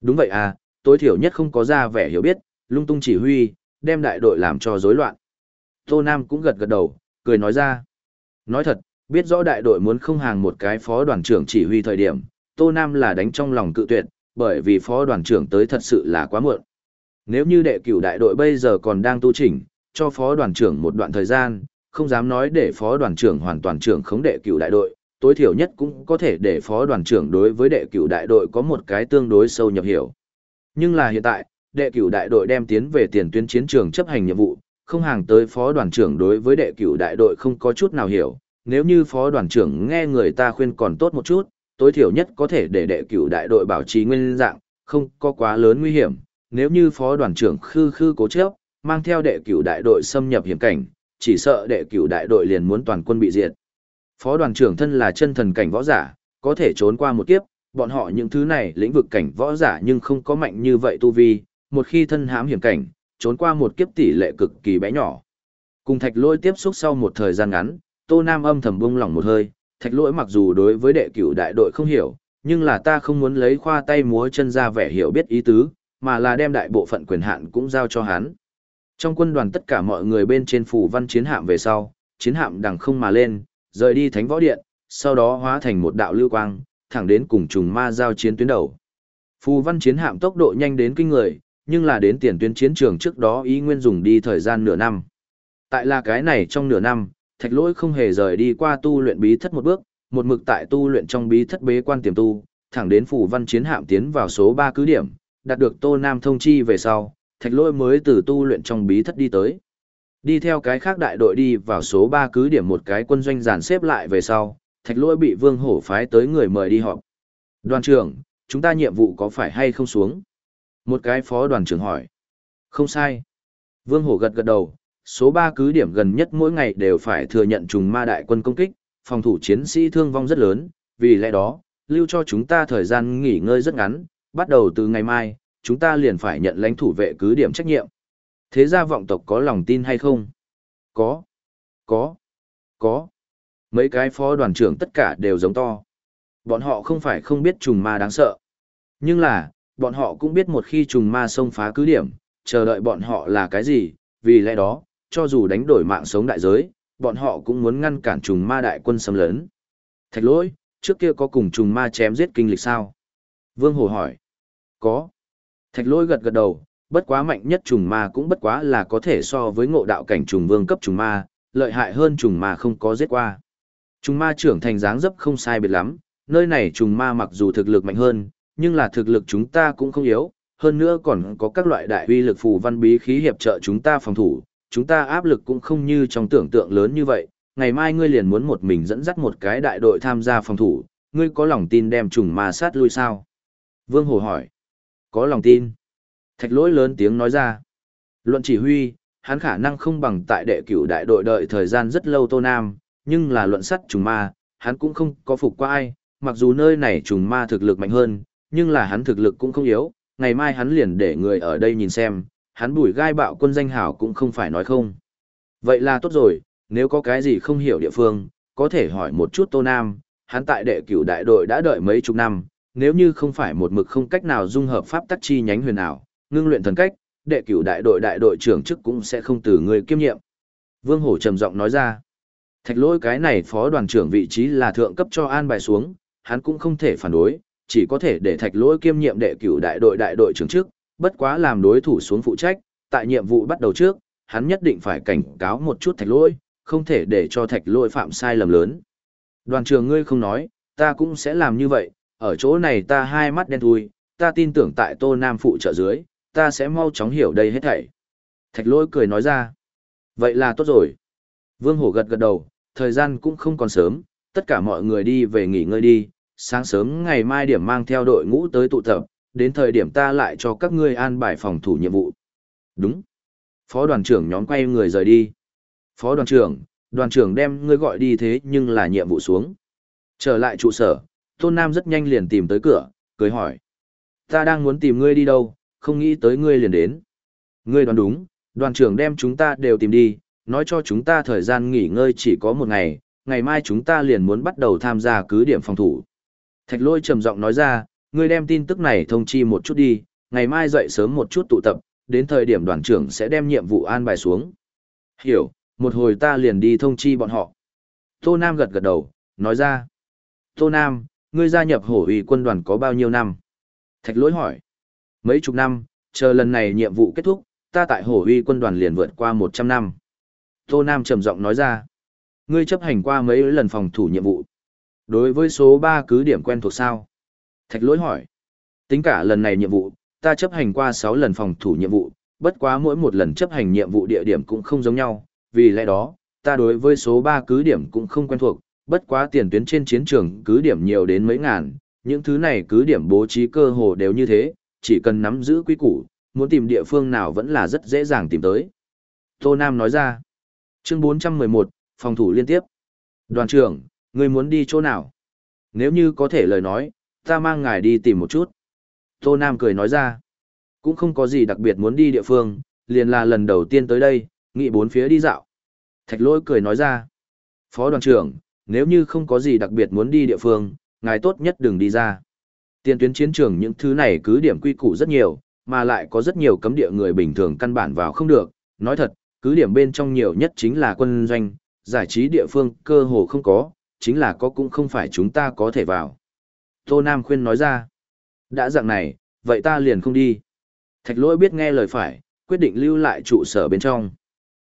Đúng vậy à, tối thiểu nhất không có ra vẻ hiểu biết, lung tung chỉ huy, đem đại đội làm cho rối loạn. Tô Nam cũng gật gật đầu, cười nói ra. Nói thật, biết rõ đại đội muốn không hàng một cái phó đoàn trưởng chỉ huy thời điểm, Tô Nam là đánh trong lòng cự tuyệt, bởi vì phó đoàn trưởng tới thật sự là quá muộn. Nếu như đệ cửu đại đội bây giờ còn đang tu chỉnh, cho phó đoàn trưởng một đoạn thời gian, không dám nói để phó đoàn trưởng hoàn toàn trưởng khống đệ cửu đại đội, tối thiểu nhất cũng có thể để phó đoàn trưởng đối với đệ cửu đại đội có một cái tương đối sâu nhập hiểu. Nhưng là hiện tại, đệ cửu đại đội đem tiến về tiền tuyến chiến trường chấp hành nhiệm vụ, không hàng tới phó đoàn trưởng đối với đệ cửu đại đội không có chút nào hiểu. Nếu như phó đoàn trưởng nghe người ta khuyên còn tốt một chút, tối thiểu nhất có thể để đệ cửu đại đội bảo trì nguyên dạng, không có quá lớn nguy hiểm. Nếu như phó đoàn trưởng khư khư cố chấp, mang theo đệ cửu đại đội xâm nhập hiểm cảnh, chỉ sợ đệ cửu đại đội liền muốn toàn quân bị diệt. Phó đoàn trưởng thân là chân thần cảnh võ giả, có thể trốn qua một kiếp, bọn họ những thứ này lĩnh vực cảnh võ giả nhưng không có mạnh như vậy tu vi, một khi thân hãm hiểm cảnh, trốn qua một kiếp tỷ lệ cực kỳ bé nhỏ. Cùng thạch lôi tiếp xúc sau một thời gian ngắn, Tô Nam âm thầm buông lỏng một hơi, thạch lỗi mặc dù đối với đệ cửu đại đội không hiểu, nhưng là ta không muốn lấy khoa tay múa chân ra vẻ hiểu biết ý tứ, mà là đem đại bộ phận quyền hạn cũng giao cho hắn. Trong quân đoàn tất cả mọi người bên trên phủ văn chiến hạm về sau, chiến hạm đằng không mà lên, rời đi thánh võ điện, sau đó hóa thành một đạo lưu quang, thẳng đến cùng trùng ma giao chiến tuyến đầu. Phù văn chiến hạm tốc độ nhanh đến kinh người, nhưng là đến tiền tuyến chiến trường trước đó ý nguyên dùng đi thời gian nửa năm. Tại là cái này trong nửa năm, thạch lỗi không hề rời đi qua tu luyện bí thất một bước, một mực tại tu luyện trong bí thất bế quan tiềm tu, thẳng đến phù văn chiến hạm tiến vào số 3 cứ điểm, đạt được Tô Nam thông chi về sau, thạch lỗi mới từ tu luyện trong bí thất đi tới. Đi theo cái khác đại đội đi vào số 3 cứ điểm một cái quân doanh dàn xếp lại về sau, thạch lỗi bị vương hổ phái tới người mời đi họp. Đoàn trưởng, chúng ta nhiệm vụ có phải hay không xuống? Một cái phó đoàn trưởng hỏi. Không sai. Vương hổ gật gật đầu, số 3 cứ điểm gần nhất mỗi ngày đều phải thừa nhận trùng ma đại quân công kích, phòng thủ chiến sĩ thương vong rất lớn, vì lẽ đó, lưu cho chúng ta thời gian nghỉ ngơi rất ngắn, bắt đầu từ ngày mai, chúng ta liền phải nhận lãnh thủ vệ cứ điểm trách nhiệm. Thế gia vọng tộc có lòng tin hay không? Có. Có. Có. Mấy cái phó đoàn trưởng tất cả đều giống to. Bọn họ không phải không biết trùng ma đáng sợ. Nhưng là, bọn họ cũng biết một khi trùng ma xông phá cứ điểm, chờ đợi bọn họ là cái gì, vì lẽ đó, cho dù đánh đổi mạng sống đại giới, bọn họ cũng muốn ngăn cản trùng ma đại quân xâm lấn. Thạch lỗi, trước kia có cùng trùng ma chém giết kinh lịch sao? Vương Hồ hỏi. Có. Thạch lỗi gật gật đầu, bất quá mạnh nhất trùng ma cũng bất quá là có thể so với ngộ đạo cảnh trùng vương cấp trùng ma, lợi hại hơn trùng ma không có giết qua. Trùng ma trưởng thành dáng dấp không sai biệt lắm, nơi này trùng ma mặc dù thực lực mạnh hơn, nhưng là thực lực chúng ta cũng không yếu, hơn nữa còn có các loại đại uy lực phù văn bí khí hiệp trợ chúng ta phòng thủ, chúng ta áp lực cũng không như trong tưởng tượng lớn như vậy, ngày mai ngươi liền muốn một mình dẫn dắt một cái đại đội tham gia phòng thủ, ngươi có lòng tin đem trùng ma sát lui sao? Vương Hồ hỏi. Có lòng tin. Thạch lỗi lớn tiếng nói ra. Luận chỉ huy, hắn khả năng không bằng tại đệ cửu đại đội đợi thời gian rất lâu Tô Nam, nhưng là luận sắt trùng ma, hắn cũng không có phục qua ai, mặc dù nơi này trùng ma thực lực mạnh hơn, nhưng là hắn thực lực cũng không yếu, ngày mai hắn liền để người ở đây nhìn xem, hắn bùi gai bạo quân danh hảo cũng không phải nói không. Vậy là tốt rồi, nếu có cái gì không hiểu địa phương, có thể hỏi một chút Tô Nam, hắn tại đệ cửu đại đội đã đợi mấy chục năm, nếu như không phải một mực không cách nào dung hợp pháp tắc chi nhánh huyền ảo, ngưng luyện thần cách, đệ cửu đại đội đại đội trưởng chức cũng sẽ không từ người kiêm nhiệm. Vương Hổ trầm giọng nói ra, thạch lỗi cái này phó đoàn trưởng vị trí là thượng cấp cho an bài xuống, hắn cũng không thể phản đối, chỉ có thể để thạch lỗi kiêm nhiệm đệ cửu đại đội đại đội trưởng chức, bất quá làm đối thủ xuống phụ trách, tại nhiệm vụ bắt đầu trước, hắn nhất định phải cảnh cáo một chút thạch lỗi, không thể để cho thạch lỗi phạm sai lầm lớn. Đoàn trưởng ngươi không nói, ta cũng sẽ làm như vậy, ở chỗ này ta hai mắt đen thui, ta tin tưởng tại Tô Nam phụ trợ dưới, ta sẽ mau chóng hiểu đây hết thảy. Thạch lỗi cười nói ra. Vậy là tốt rồi. Vương Hổ gật gật đầu, thời gian cũng không còn sớm, tất cả mọi người đi về nghỉ ngơi đi, sáng sớm ngày mai điểm mang theo đội ngũ tới tụ tập, đến thời điểm ta lại cho các ngươi an bài phòng thủ nhiệm vụ. Đúng. Phó đoàn trưởng nhóm quay người rời đi. Phó đoàn trưởng, đoàn trưởng đem ngươi gọi đi thế nhưng là nhiệm vụ xuống. Trở lại trụ sở, Tôn Nam rất nhanh liền tìm tới cửa, cười hỏi. Ta đang muốn tìm ngươi đi đâu, không nghĩ tới ngươi liền đến. Ngươi đoán đúng, đoàn trưởng đem chúng ta đều tìm đi, nói cho chúng ta thời gian nghỉ ngơi chỉ có một ngày, ngày mai chúng ta liền muốn bắt đầu tham gia cứ điểm phòng thủ. Thạch lôi trầm giọng nói ra, ngươi đem tin tức này thông chi một chút đi, ngày mai dậy sớm một chút tụ tập, đến thời điểm đoàn trưởng sẽ đem nhiệm vụ an bài xuống. Hiểu, một hồi ta liền đi thông chi bọn họ. Tô Nam gật gật đầu, nói ra. Tô Nam, ngươi gia nhập hổ ủy quân đoàn có bao nhiêu năm? Thạch lỗi hỏi. Mấy chục năm, chờ lần này nhiệm vụ kết thúc, ta tại hổ uy quân đoàn liền vượt qua 100 năm. Tô Nam trầm giọng nói ra. Ngươi chấp hành qua mấy lần phòng thủ nhiệm vụ. Đối với số 3 cứ điểm quen thuộc sao? Thạch lỗi hỏi. Tính cả lần này nhiệm vụ, ta chấp hành qua 6 lần phòng thủ nhiệm vụ, bất quá mỗi một lần chấp hành nhiệm vụ địa điểm cũng không giống nhau, vì lẽ đó, ta đối với số 3 cứ điểm cũng không quen thuộc, bất quá tiền tuyến trên chiến trường cứ điểm nhiều đến mấy ngàn, những thứ này cứ điểm bố trí cơ hồ đều như thế, chỉ cần nắm giữ quy củ, muốn tìm địa phương nào vẫn là rất dễ dàng tìm tới. Tô Nam nói ra, chương 411, phòng thủ liên tiếp. Đoàn trưởng, người muốn đi chỗ nào? Nếu như có thể lời nói, ta mang ngài đi tìm một chút. Tô Nam cười nói ra, cũng không có gì đặc biệt muốn đi địa phương, liền là lần đầu tiên tới đây, nghị bốn phía đi dạo. Thạch lỗi cười nói ra, Phó đoàn trưởng, nếu như không có gì đặc biệt muốn đi địa phương, ngài tốt nhất đừng đi ra. Tiền tuyến chiến trường những thứ này cứ điểm quy củ rất nhiều, mà lại có rất nhiều cấm địa người bình thường căn bản vào không được. Nói thật, cứ điểm bên trong nhiều nhất chính là quân doanh, giải trí địa phương cơ hồ không có, chính là có cũng không phải chúng ta có thể vào. Tô Nam khuyên nói ra, đã dạng này, vậy ta liền không đi. Thạch lỗi biết nghe lời phải, quyết định lưu lại trụ sở bên trong.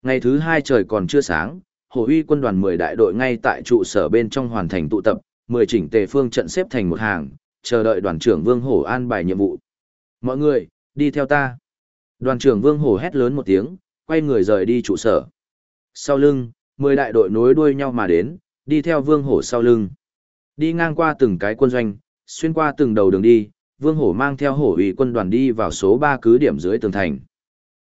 Ngày thứ hai trời còn chưa sáng, Hồ Uy quân đoàn 10 đại đội ngay tại trụ sở bên trong hoàn thành tụ tập, 10 chỉnh tề phương trận xếp thành một hàng, chờ đợi đoàn trưởng Vương Hổ an bài nhiệm vụ. Mọi người, đi theo ta. Đoàn trưởng Vương Hổ hét lớn một tiếng, quay người rời đi trụ sở. Sau lưng, 10 đại đội nối đuôi nhau mà đến, đi theo Vương Hổ sau lưng. Đi ngang qua từng cái quân doanh, xuyên qua từng đầu đường đi, Vương Hổ mang theo hổ ủy quân đoàn đi vào số 3 cứ điểm dưới tường thành.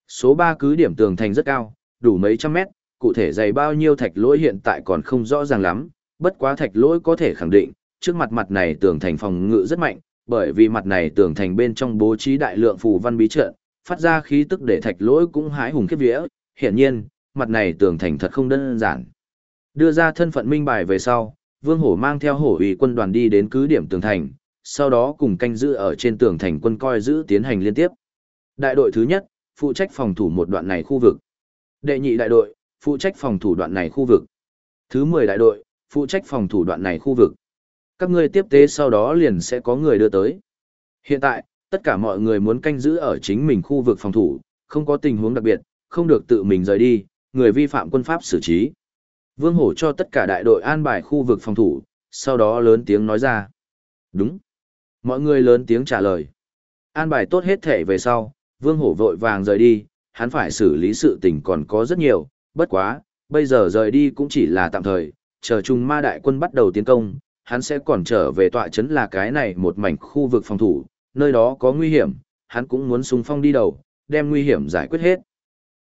Số 3 cứ điểm tường thành rất cao, đủ mấy trăm mét, cụ thể dày bao nhiêu thạch lỗi hiện tại còn không rõ ràng lắm, bất quá thạch lỗi có thể khẳng định, trước mặt mặt này tường thành phòng ngự rất mạnh, bởi vì mặt này tường thành bên trong bố trí đại lượng phù văn bí trận, phát ra khí tức để thạch lỗi cũng hái hùng khiếp vía, hiển nhiên, mặt này tường thành thật không đơn giản. Đưa ra thân phận minh bài về sau, Vương Hổ mang theo hổ ủy quân đoàn đi đến cứ điểm tường thành, sau đó cùng canh giữ ở trên tường thành quân coi giữ tiến hành liên tiếp. Đại đội thứ nhất, phụ trách phòng thủ một đoạn này khu vực. Đệ nhị đại đội, phụ trách phòng thủ đoạn này khu vực. Thứ 10 đại đội, phụ trách phòng thủ đoạn này khu vực. Các ngươi tiếp tế sau đó liền sẽ có người đưa tới. Hiện tại, tất cả mọi người muốn canh giữ ở chính mình khu vực phòng thủ, không có tình huống đặc biệt, không được tự mình rời đi, người vi phạm quân pháp xử trí. Vương Hổ cho tất cả đại đội an bài khu vực phòng thủ, sau đó lớn tiếng nói ra. Đúng. Mọi người lớn tiếng trả lời. An bài tốt hết thể về sau, Vương Hổ vội vàng rời đi, hắn phải xử lý sự tình còn có rất nhiều, bất quá, bây giờ rời đi cũng chỉ là tạm thời, chờ chung ma đại quân bắt đầu tiến công, hắn sẽ còn trở về tọa trấn là cái này một mảnh khu vực phòng thủ, nơi đó có nguy hiểm, hắn cũng muốn xung phong đi đầu, đem nguy hiểm giải quyết hết.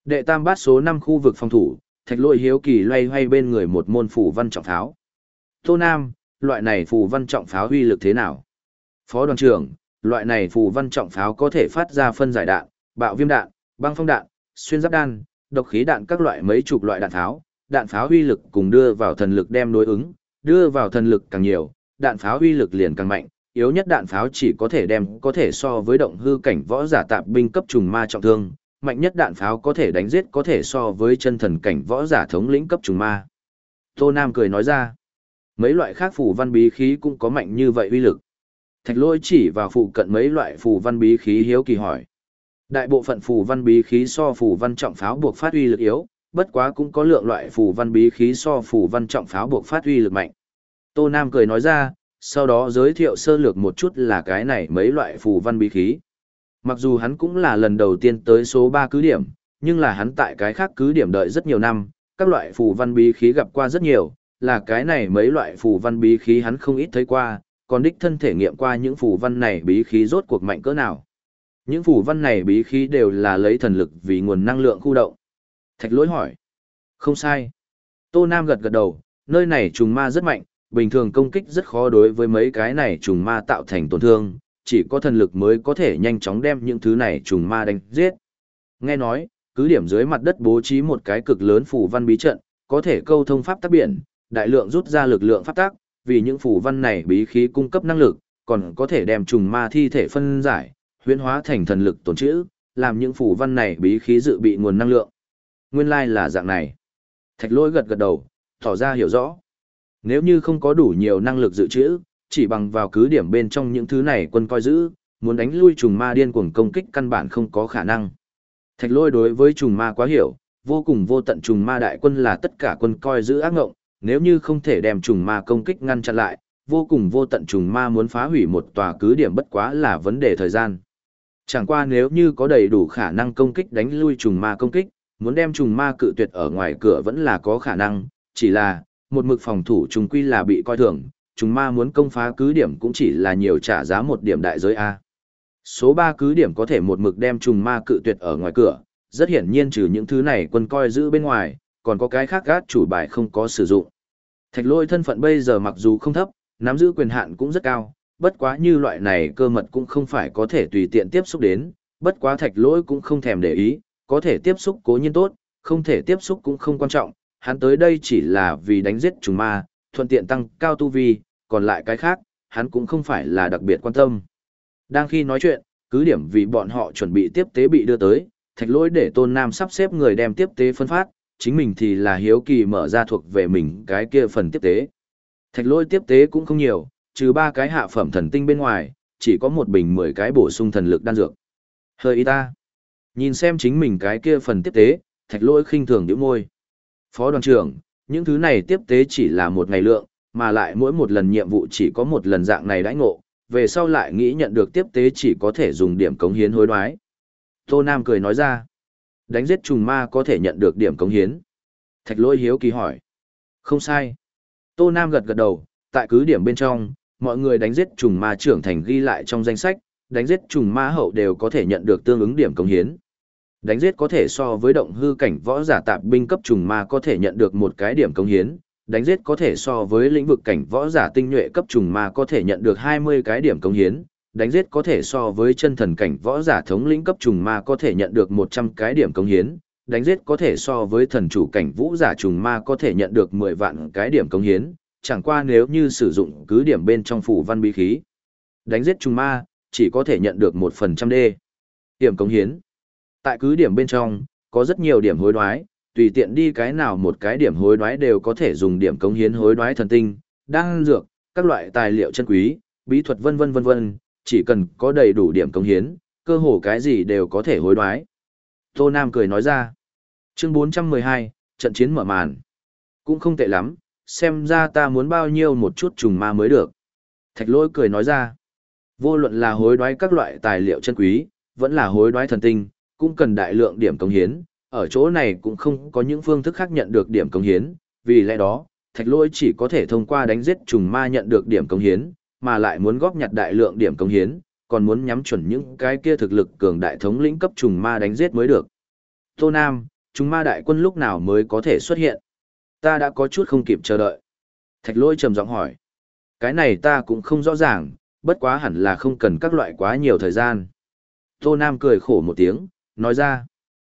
Đệ tam bát số 5 khu vực phòng thủ, thạch lôi hiếu kỳ loay hoay bên người một môn phủ văn trọng pháo. Tô Nam, loại này phù văn trọng pháo huy lực thế nào? Phó đoàn trưởng, loại này phù văn trọng pháo có thể phát ra phân giải đạn, bạo viêm đạn, băng phong đạn, xuyên giáp đan, độc khí đạn các loại mấy chục loại đạn pháo, đạn pháo huy lực cùng đưa vào thần lực đem đối ứng, đưa vào thần lực càng nhiều, đạn pháo uy lực liền càng mạnh, yếu nhất đạn pháo chỉ có thể đem có thể so với động hư cảnh võ giả tạp binh cấp trùng ma trọng thương, mạnh nhất đạn pháo có thể đánh giết có thể so với chân thần cảnh võ giả thống lĩnh cấp trùng ma. Tô Nam cười nói ra, mấy loại khác phù văn bí khí cũng có mạnh như vậy uy lực. Thạch lôi chỉ vào phụ cận mấy loại phù văn bí khí hiếu kỳ hỏi. Đại bộ phận phù văn bí khí so phù văn trọng pháo buộc phát uy lực yếu, bất quá cũng có lượng loại phù văn bí khí so phù văn trọng pháo buộc phát huy lực mạnh. Tô Nam cười nói ra, sau đó giới thiệu sơ lược một chút là cái này mấy loại phù văn bí khí. Mặc dù hắn cũng là lần đầu tiên tới số 3 cứ điểm, nhưng là hắn tại cái khác cứ điểm đợi rất nhiều năm, các loại phù văn bí khí gặp qua rất nhiều, là cái này mấy loại phù văn bí khí hắn không ít thấy qua, còn đích thân thể nghiệm qua những phù văn này bí khí rốt cuộc mạnh cỡ nào. Những phù văn này bí khí đều là lấy thần lực vì nguồn năng lượng khu động. Thạch lỗi hỏi. Không sai. Tô Nam gật gật đầu, nơi này trùng ma rất mạnh, bình thường công kích rất khó đối với mấy cái này trùng ma tạo thành tổn thương, chỉ có thần lực mới có thể nhanh chóng đem những thứ này trùng ma đánh giết. Nghe nói, cứ điểm dưới mặt đất bố trí một cái cực lớn phủ văn bí trận, có thể câu thông pháp tác biển, đại lượng rút ra lực lượng pháp tác, vì những phủ văn này bí khí cung cấp năng lực, còn có thể đem trùng ma thi thể phân giải, huyễn hóa thành thần lực tồn trữ, làm những phủ văn này bí khí dự bị nguồn năng lượng. Nguyên lai là dạng này. Thạch lôi gật gật đầu, tỏ ra hiểu rõ. Nếu như không có đủ nhiều năng lực dự trữ, chỉ bằng vào cứ điểm bên trong những thứ này quân coi giữ, muốn đánh lui trùng ma điên cuồng công kích căn bản không có khả năng. Thạch lôi đối với trùng ma quá hiểu, vô cùng vô tận trùng ma đại quân là tất cả quân coi giữ ác ngộng, nếu như không thể đem trùng ma công kích ngăn chặn lại, vô cùng vô tận trùng ma muốn phá hủy một tòa cứ điểm bất quá là vấn đề thời gian. Chẳng qua nếu như có đầy đủ khả năng công kích đánh lui trùng ma công kích, muốn đem trùng ma cự tuyệt ở ngoài cửa vẫn là có khả năng, chỉ là, một mực phòng thủ trùng quy là bị coi thường, trùng ma muốn công phá cứ điểm cũng chỉ là nhiều trả giá một điểm đại giới A. Số 3 cứ điểm có thể một mực đem trùng ma cự tuyệt ở ngoài cửa, rất hiển nhiên trừ những thứ này quân coi giữ bên ngoài, còn có cái khác gác chủ bài không có sử dụng. Thạch lôi thân phận bây giờ mặc dù không thấp, nắm giữ quyền hạn cũng rất cao, bất quá như loại này cơ mật cũng không phải có thể tùy tiện tiếp xúc đến, bất quá thạch lỗi cũng không thèm để ý, có thể tiếp xúc cố nhiên tốt, không thể tiếp xúc cũng không quan trọng, hắn tới đây chỉ là vì đánh giết trùng ma, thuận tiện tăng cao tu vi, còn lại cái khác, hắn cũng không phải là đặc biệt quan tâm. Đang khi nói chuyện, cứ điểm vì bọn họ chuẩn bị tiếp tế bị đưa tới, thạch lỗi để tôn nam sắp xếp người đem tiếp tế phân phát, chính mình thì là hiếu kỳ mở ra thuộc về mình cái kia phần tiếp tế. Thạch lỗi tiếp tế cũng không nhiều, trừ ba cái hạ phẩm thần tinh bên ngoài, chỉ có một bình mười cái bổ sung thần lực đan dược. Hơi y ta. Nhìn xem chính mình cái kia phần tiếp tế, thạch lỗi khinh thường nhíu môi. Phó đoàn trưởng, những thứ này tiếp tế chỉ là một ngày lượng, mà lại mỗi một lần nhiệm vụ chỉ có một lần dạng này đãi ngộ, về sau lại nghĩ nhận được tiếp tế chỉ có thể dùng điểm cống hiến hối đoái. Tô Nam cười nói ra, đánh giết trùng ma có thể nhận được điểm cống hiến. Thạch lỗi hiếu kỳ hỏi. Không sai. Tô Nam gật gật đầu, tại cứ điểm bên trong, mọi người đánh giết trùng ma trưởng thành ghi lại trong danh sách, đánh giết trùng ma hậu đều có thể nhận được tương ứng điểm cống hiến. Đánh giết có thể so với động hư cảnh võ giả tạp binh cấp trùng ma có thể nhận được một cái điểm cống hiến, đánh giết có thể so với lĩnh vực cảnh võ giả tinh nhuệ cấp trùng ma có thể nhận được 20 cái điểm cống hiến, đánh giết có thể so với chân thần cảnh võ giả thống lĩnh cấp trùng ma có thể nhận được 100 cái điểm cống hiến, đánh giết có thể so với thần chủ cảnh vũ giả trùng ma có thể nhận được 10 vạn cái điểm cống hiến, chẳng qua nếu như sử dụng cứ điểm bên trong phủ văn bí khí. Đánh giết trùng ma, chỉ có thể nhận được một phần trăm đê. Điểm cống hiến. Tại cứ điểm bên trong, có rất nhiều điểm hối đoái, tùy tiện đi cái nào một cái điểm hối đoái đều có thể dùng điểm cống hiến hối đoái thần tinh, đan dược, các loại tài liệu chân quý, bí thuật vân vân vân vân, chỉ cần có đầy đủ điểm cống hiến, cơ hồ cái gì đều có thể hối đoái. Tô Nam cười nói ra. Chương 412, trận chiến mở màn. Cũng không tệ lắm, xem ra ta muốn bao nhiêu một chút trùng ma mới được. Thạch lỗi cười nói ra. Vô luận là hối đoái các loại tài liệu chân quý, vẫn là hối đoái thần tinh, cũng cần đại lượng điểm công hiến, ở chỗ này cũng không có những phương thức khác nhận được điểm công hiến, vì lẽ đó, thạch lỗi chỉ có thể thông qua đánh giết trùng ma nhận được điểm công hiến, mà lại muốn góp nhặt đại lượng điểm công hiến, còn muốn nhắm chuẩn những cái kia thực lực cường đại thống lĩnh cấp trùng ma đánh giết mới được. Tô Nam, trùng ma đại quân lúc nào mới có thể xuất hiện? Ta đã có chút không kịp chờ đợi. Thạch lỗi trầm giọng hỏi. Cái này ta cũng không rõ ràng, bất quá hẳn là không cần các loại quá nhiều thời gian. Tô Nam cười khổ một tiếng, nói ra.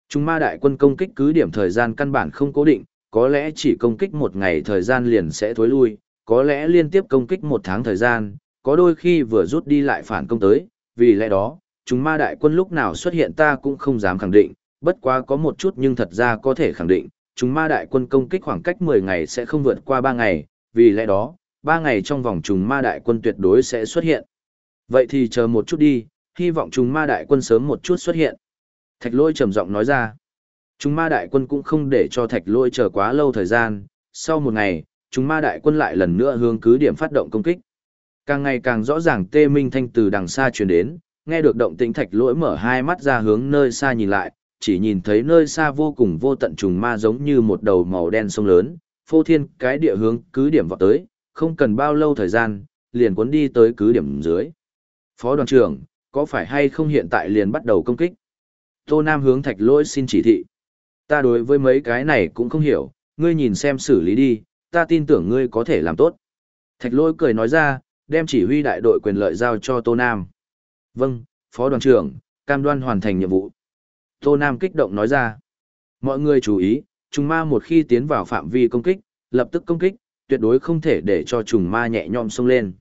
Trung ma đại quân công kích cứ điểm thời gian căn bản không cố định, có lẽ chỉ công kích một ngày thời gian liền sẽ thối lui, có lẽ liên tiếp công kích một tháng thời gian, có đôi khi vừa rút đi lại phản công tới, vì lẽ đó, chúng ma đại quân lúc nào xuất hiện ta cũng không dám khẳng định, bất quá có một chút nhưng thật ra có thể khẳng định, chúng ma đại quân công kích khoảng cách 10 ngày sẽ không vượt qua 3 ngày, vì lẽ đó, Ba ngày trong vòng trùng ma đại quân tuyệt đối sẽ xuất hiện. Vậy thì chờ một chút đi, hy vọng trùng ma đại quân sớm một chút xuất hiện. Thạch lôi trầm giọng nói ra. Trùng ma đại quân cũng không để cho thạch lôi chờ quá lâu thời gian, sau một ngày, trùng ma đại quân lại lần nữa hướng cứ điểm phát động công kích. Càng ngày càng rõ ràng tê minh thanh từ đằng xa truyền đến, nghe được động tĩnh thạch lỗi mở hai mắt ra hướng nơi xa nhìn lại, chỉ nhìn thấy nơi xa vô cùng vô tận trùng ma giống như một đầu màu đen sông lớn, phô thiên cái địa hướng cứ điểm vọt tới, không cần bao lâu thời gian, liền cuốn đi tới cứ điểm dưới. Phó đoàn trưởng, có phải hay không hiện tại liền bắt đầu công kích? Tô Nam hướng thạch lỗi xin chỉ thị. Ta đối với mấy cái này cũng không hiểu, ngươi nhìn xem xử lý đi, ta tin tưởng ngươi có thể làm tốt. Thạch lỗi cười nói ra, đem chỉ huy đại đội quyền lợi giao cho Tô Nam. Vâng, Phó đoàn trưởng, cam đoan hoàn thành nhiệm vụ. Tô Nam kích động nói ra. Mọi người chú ý, trùng ma một khi tiến vào phạm vi công kích, lập tức công kích, tuyệt đối không thể để cho trùng ma nhẹ nhõm xông lên.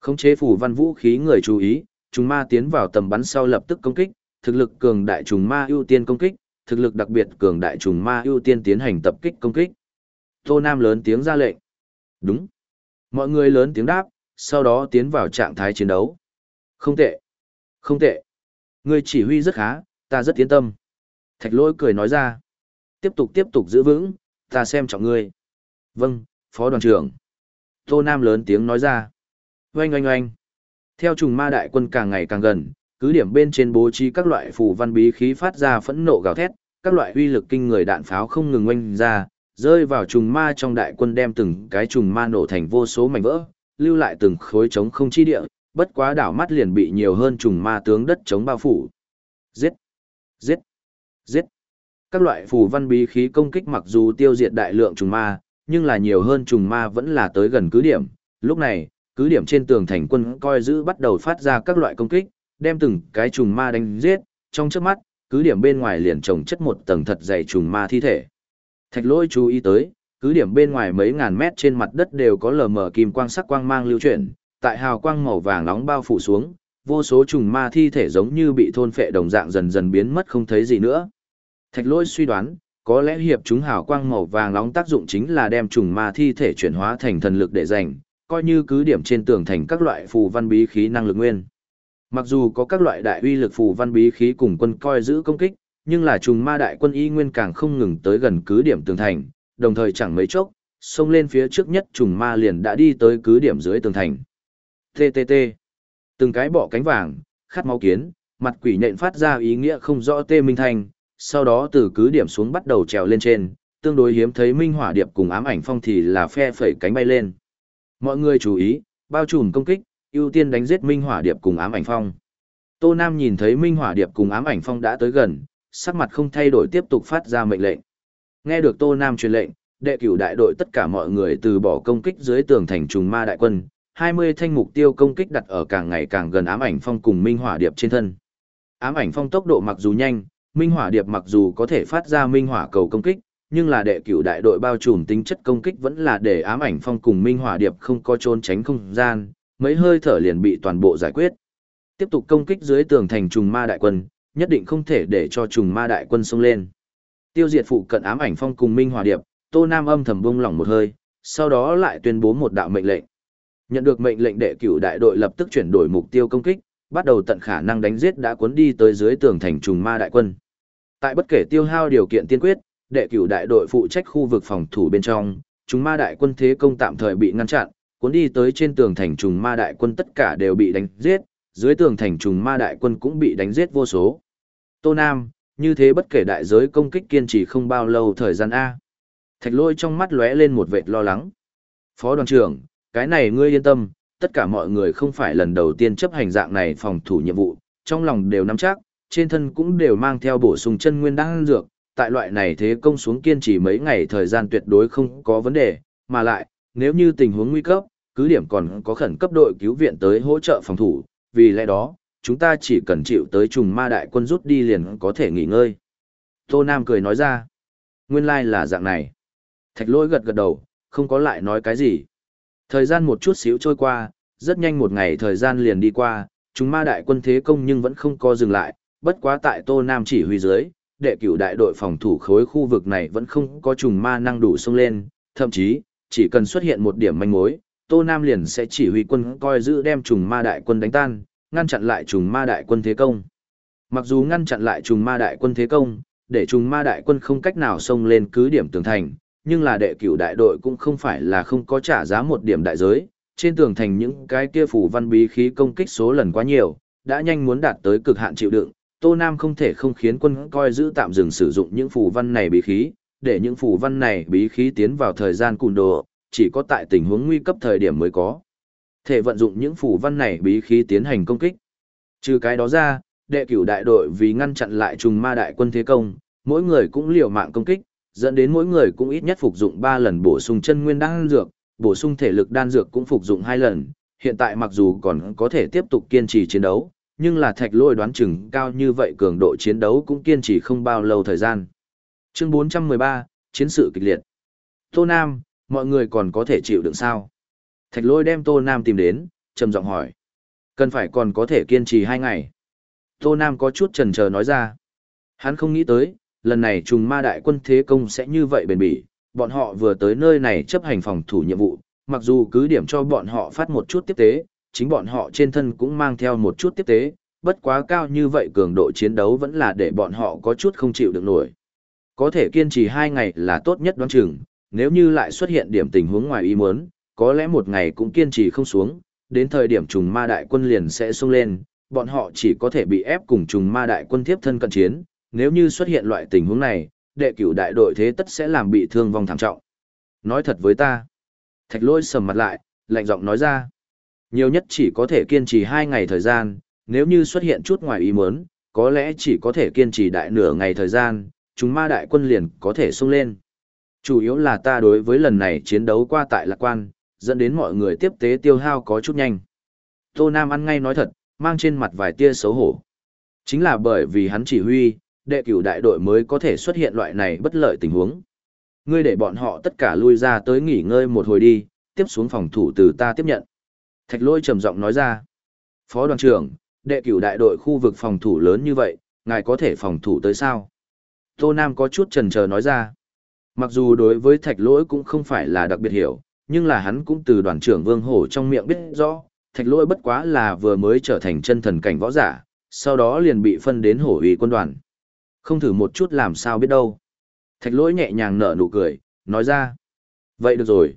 Khống chế phủ văn vũ khí người chú ý, trùng ma tiến vào tầm bắn sau lập tức công kích, thực lực cường đại trùng ma ưu tiên công kích, thực lực đặc biệt cường đại trùng ma ưu tiên tiến hành tập kích công kích. Tô Nam lớn tiếng ra lệnh. Đúng. Mọi người lớn tiếng đáp, sau đó tiến vào trạng thái chiến đấu. Không tệ. Không tệ. Ngươi chỉ huy rất khá, ta rất tiến tâm. Thạch lỗi cười nói ra. Tiếp tục tiếp tục giữ vững, ta xem trọng ngươi. Vâng, phó đoàn trưởng. Tô Nam lớn tiếng nói ra. Oanh oanh oanh. Theo trùng ma đại quân càng ngày càng gần, cứ điểm bên trên bố trí các loại phù văn bí khí phát ra phẫn nộ gào thét, các loại uy lực kinh người đạn pháo không ngừng oanh ra, rơi vào trùng ma trong đại quân đem từng cái trùng ma nổ thành vô số mảnh vỡ, lưu lại từng khối trống không chi địa, bất quá đảo mắt liền bị nhiều hơn trùng ma tướng đất chống bao phủ. Giết! Giết! Giết! Các loại phù văn bí khí công kích mặc dù tiêu diệt đại lượng trùng ma, nhưng là nhiều hơn trùng ma vẫn là tới gần cứ điểm. Lúc này, cứ điểm trên tường thành quân coi giữ bắt đầu phát ra các loại công kích, đem từng cái trùng ma đánh giết, trong chớp mắt, cứ điểm bên ngoài liền trồng chất một tầng thật dày trùng ma thi thể. Thạch lôi chú ý tới, cứ điểm bên ngoài mấy ngàn mét trên mặt đất đều có lờ mờ kim quang sắc quang mang lưu chuyển, tại hào quang màu vàng nóng bao phủ xuống, vô số trùng ma thi thể giống như bị thôn phệ đồng dạng dần dần biến mất không thấy gì nữa. Thạch lôi suy đoán, có lẽ hiệp chúng hào quang màu vàng nóng tác dụng chính là đem trùng ma thi thể chuyển hóa thành thần lực để dành, coi như cứ điểm trên tường thành các loại phù văn bí khí năng lực nguyên. Mặc dù có các loại đại uy lực phù văn bí khí cùng quân coi giữ công kích, nhưng là trùng ma đại quân y nguyên càng không ngừng tới gần cứ điểm tường thành, đồng thời chẳng mấy chốc, xông lên phía trước nhất trùng ma liền đã đi tới cứ điểm dưới tường thành. TTT. Từng cái bỏ cánh vàng, khát máu kiến, mặt quỷ nện phát ra ý nghĩa không rõ tê minh thành, sau đó từ cứ điểm xuống bắt đầu trèo lên trên, tương đối hiếm thấy minh hỏa điệp cùng ám ảnh phong thì là phe phẩy cánh bay lên. Mọi người chú ý, bao trùm công kích, ưu tiên đánh giết minh hỏa điệp cùng ám ảnh phong. Tô Nam nhìn thấy minh hỏa điệp cùng ám ảnh phong đã tới gần, sắc mặt không thay đổi tiếp tục phát ra mệnh lệnh. Nghe được Tô Nam truyền lệnh, đệ cửu đại đội tất cả mọi người từ bỏ công kích dưới tường thành trùng ma đại quân, 20 thanh mục tiêu công kích đặt ở càng ngày càng gần ám ảnh phong cùng minh hỏa điệp trên thân. Ám ảnh phong tốc độ mặc dù nhanh, minh hỏa điệp mặc dù có thể phát ra minh hỏa cầu công kích, nhưng là đệ cửu đại đội bao trùm tính chất công kích vẫn là để ám ảnh phong cùng minh hỏa điệp không có trốn tránh không gian, mấy hơi thở liền bị toàn bộ giải quyết. Tiếp tục công kích dưới tường thành trùng ma đại quân, nhất định không thể để cho trùng ma đại quân xông lên. Tiêu diệt phụ cận ám ảnh phong cùng minh hỏa điệp, Tô Nam âm thầm bung lỏng một hơi, sau đó lại tuyên bố một đạo mệnh lệnh. Nhận được mệnh lệnh đệ cửu đại đội lập tức chuyển đổi mục tiêu công kích, bắt đầu tận khả năng đánh giết đã cuốn đi tới dưới tường thành trùng ma đại quân. Tại bất kể tiêu hao điều kiện tiên quyết, đệ cửu đại đội phụ trách khu vực phòng thủ bên trong, chúng ma đại quân thế công tạm thời bị ngăn chặn, cuốn đi tới trên tường thành trùng ma đại quân tất cả đều bị đánh giết, dưới tường thành trùng ma đại quân cũng bị đánh giết vô số. Tô Nam, như thế bất kể đại giới công kích kiên trì không bao lâu thời gian A. Thạch lôi trong mắt lóe lên một vệt lo lắng. Phó đoàn trưởng, cái này ngươi yên tâm, tất cả mọi người không phải lần đầu tiên chấp hành dạng này phòng thủ nhiệm vụ, trong lòng đều nắm chắc, trên thân cũng đều mang theo bổ sung chân nguyên đan dược, tại loại này thế công xuống kiên trì mấy ngày thời gian tuyệt đối không có vấn đề, mà lại, nếu như tình huống nguy cấp, cứ điểm còn có khẩn cấp đội cứu viện tới hỗ trợ phòng thủ, vì lẽ đó, chúng ta chỉ cần chịu tới trùng ma đại quân rút đi liền có thể nghỉ ngơi. Tô Nam cười nói ra, nguyên lai like là dạng này. Thạch lỗi gật gật đầu, không có lại nói cái gì. Thời gian một chút xíu trôi qua, rất nhanh một ngày thời gian liền đi qua, chúng ma đại quân thế công nhưng vẫn không có dừng lại, bất quá tại Tô Nam chỉ huy dưới, đệ cửu đại đội phòng thủ khối khu vực này vẫn không có trùng ma năng đủ xông lên, thậm chí, chỉ cần xuất hiện một điểm manh mối, Tô Nam liền sẽ chỉ huy quân coi giữ đem trùng ma đại quân đánh tan, ngăn chặn lại trùng ma đại quân thế công. Mặc dù ngăn chặn lại trùng ma đại quân thế công, để trùng ma đại quân không cách nào xông lên cứ điểm tường thành, nhưng là đệ cửu đại đội cũng không phải là không có trả giá một điểm đại giới, trên tường thành những cái kia phủ văn bí khí công kích số lần quá nhiều, đã nhanh muốn đạt tới cực hạn chịu đựng, Tô Nam không thể không khiến quân coi giữ tạm dừng sử dụng những phù văn này bí khí, để những phù văn này bí khí tiến vào thời gian cùn đồ, chỉ có tại tình huống nguy cấp thời điểm mới có. Thể vận dụng những phù văn này bí khí tiến hành công kích. Trừ cái đó ra, đệ cửu đại đội vì ngăn chặn lại trùng ma đại quân thế công, mỗi người cũng liều mạng công kích, dẫn đến mỗi người cũng ít nhất phục dụng 3 lần bổ sung chân nguyên đan dược, bổ sung thể lực đan dược cũng phục dụng 2 lần, hiện tại mặc dù còn có thể tiếp tục kiên trì chiến đấu, nhưng là thạch lôi đoán chừng cao như vậy cường độ chiến đấu cũng kiên trì không bao lâu thời gian. Chương 413, Chiến sự kịch liệt. Tô Nam, mọi người còn có thể chịu đựng sao? Thạch lôi đem Tô Nam tìm đến, trầm giọng hỏi. Cần phải còn có thể kiên trì hai ngày. Tô Nam có chút chần chờ nói ra. Hắn không nghĩ tới, lần này trùng ma đại quân thế công sẽ như vậy bền bỉ, bọn họ vừa tới nơi này chấp hành phòng thủ nhiệm vụ, mặc dù cứ điểm cho bọn họ phát một chút tiếp tế, chính bọn họ trên thân cũng mang theo một chút tiếp tế, bất quá cao như vậy cường độ chiến đấu vẫn là để bọn họ có chút không chịu được nổi. Có thể kiên trì hai ngày là tốt nhất đoán chừng, nếu như lại xuất hiện điểm tình huống ngoài ý muốn, có lẽ một ngày cũng kiên trì không xuống, đến thời điểm trùng ma đại quân liền sẽ xông lên, bọn họ chỉ có thể bị ép cùng trùng ma đại quân tiếp thân cận chiến, nếu như xuất hiện loại tình huống này, đệ cửu đại đội thế tất sẽ làm bị thương vong thảm trọng. Nói thật với ta. Thạch lôi sầm mặt lại, lạnh giọng nói ra. Nhiều nhất chỉ có thể kiên trì hai ngày thời gian, nếu như xuất hiện chút ngoài ý muốn, có lẽ chỉ có thể kiên trì đại nửa ngày thời gian, chúng ma đại quân liền có thể xông lên. Chủ yếu là ta đối với lần này chiến đấu qua tại lạc quan, dẫn đến mọi người tiếp tế tiêu hao có chút nhanh. Tô Nam ăn ngay nói thật, mang trên mặt vài tia xấu hổ. Chính là bởi vì hắn chỉ huy, đệ cửu đại đội mới có thể xuất hiện loại này bất lợi tình huống. Ngươi để bọn họ tất cả lui ra tới nghỉ ngơi một hồi đi, tiếp xuống phòng thủ từ ta tiếp nhận. Thạch lôi trầm giọng nói ra. Phó đoàn trưởng, đệ cửu đại đội khu vực phòng thủ lớn như vậy, ngài có thể phòng thủ tới sao? Tô Nam có chút trần chờ nói ra. Mặc dù đối với thạch lỗi cũng không phải là đặc biệt hiểu, nhưng là hắn cũng từ đoàn trưởng Vương Hổ trong miệng biết rõ, thạch lỗi bất quá là vừa mới trở thành chân thần cảnh võ giả, sau đó liền bị phân đến hổ ủy quân đoàn. Không thử một chút làm sao biết đâu. Thạch lỗi nhẹ nhàng nở nụ cười, nói ra. Vậy được rồi.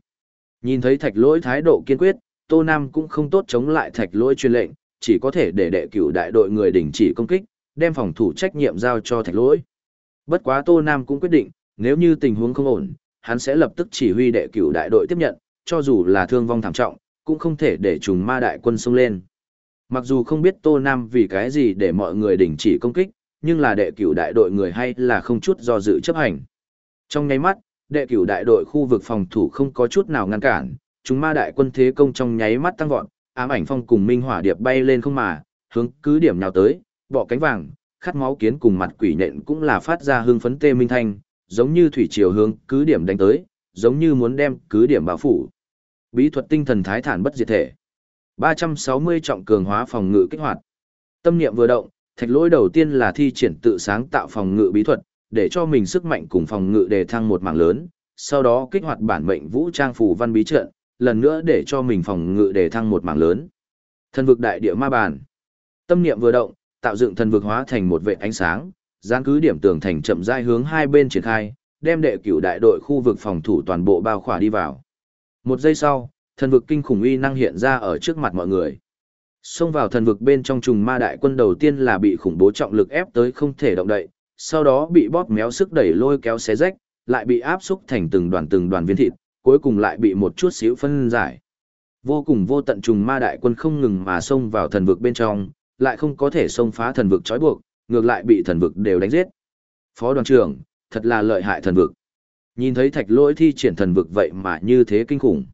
Nhìn thấy thạch lỗi thái độ kiên quyết, Tô Nam cũng không tốt chống lại thạch lỗi truyền lệnh, chỉ có thể để đệ cửu đại đội người đình chỉ công kích, đem phòng thủ trách nhiệm giao cho thạch lỗi. Bất quá Tô Nam cũng quyết định, nếu như tình huống không ổn, hắn sẽ lập tức chỉ huy đệ cửu đại đội tiếp nhận, cho dù là thương vong thảm trọng, cũng không thể để trùng ma đại quân xông lên. Mặc dù không biết Tô Nam vì cái gì để mọi người đình chỉ công kích, nhưng là đệ cửu đại đội người hay là không chút do dự chấp hành. Trong nháy mắt, đệ cửu đại đội khu vực phòng thủ không có chút nào ngăn cản, chúng ma đại quân thế công trong nháy mắt tăng vọt, ám ảnh phong cùng minh hỏa điệp bay lên không mà, hướng cứ điểm nào tới, bọ cánh vàng, khát máu kiến cùng mặt quỷ nện cũng là phát ra hương phấn tê minh thanh, giống như thủy triều hướng cứ điểm đánh tới, giống như muốn đem cứ điểm bao phủ. Bí thuật tinh thần thái thản bất diệt thể. 360 trọng cường hóa phòng ngự kích hoạt. Tâm niệm vừa động, thạch lỗi đầu tiên là thi triển tự sáng tạo phòng ngự bí thuật, để cho mình sức mạnh cùng phòng ngự đề thăng một mảng lớn, sau đó kích hoạt bản mệnh vũ trang phù văn bí trận, lần nữa để cho mình phòng ngự đề thăng một mảng lớn. Thần vực đại địa ma bàn. Tâm niệm vừa động, tạo dựng thần vực hóa thành một vệ ánh sáng, giáng cứ điểm tường thành chậm rãi hướng hai bên triển khai, đem đệ cửu đại đội khu vực phòng thủ toàn bộ bao khỏa đi vào. Một giây sau, thần vực kinh khủng uy năng hiện ra ở trước mặt mọi người. Xông vào thần vực bên trong trùng ma đại quân đầu tiên là bị khủng bố trọng lực ép tới không thể động đậy, sau đó bị bóp méo sức đẩy lôi kéo xé rách, lại bị áp xúc thành từng đoàn từng đoàn viên thịt, cuối cùng lại bị một chút xíu phân giải. Vô cùng vô tận trùng ma đại quân không ngừng mà xông vào thần vực bên trong, lại không có thể xông phá thần vực trói buộc, ngược lại bị thần vực đều đánh giết. Phó đoàn trưởng, thật là lợi hại thần vực. Nhìn thấy thạch lỗi thi triển thần vực vậy mà như thế kinh khủng.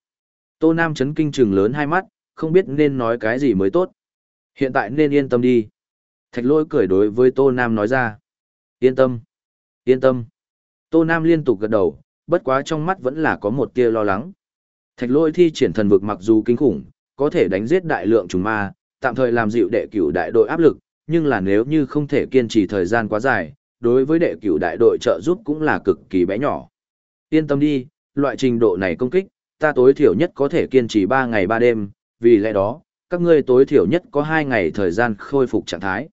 Tô Nam chấn kinh trừng lớn hai mắt, không biết nên nói cái gì mới tốt. Hiện tại nên yên tâm đi. Thạch lỗi cười đối với Tô Nam nói ra. Yên tâm. Yên tâm. Tô Nam liên tục gật đầu, bất quá trong mắt vẫn là có một tia lo lắng. Thạch Lôi thi triển thần vực mặc dù kinh khủng, có thể đánh giết đại lượng trùng ma, tạm thời làm dịu đệ cửu đại đội áp lực, nhưng là nếu như không thể kiên trì thời gian quá dài, đối với đệ cửu đại đội trợ giúp cũng là cực kỳ bé nhỏ. Yên tâm đi, loại trình độ này công kích, ta tối thiểu nhất có thể kiên trì 3 ngày 3 đêm, vì lẽ đó, các ngươi tối thiểu nhất có 2 ngày thời gian khôi phục trạng thái.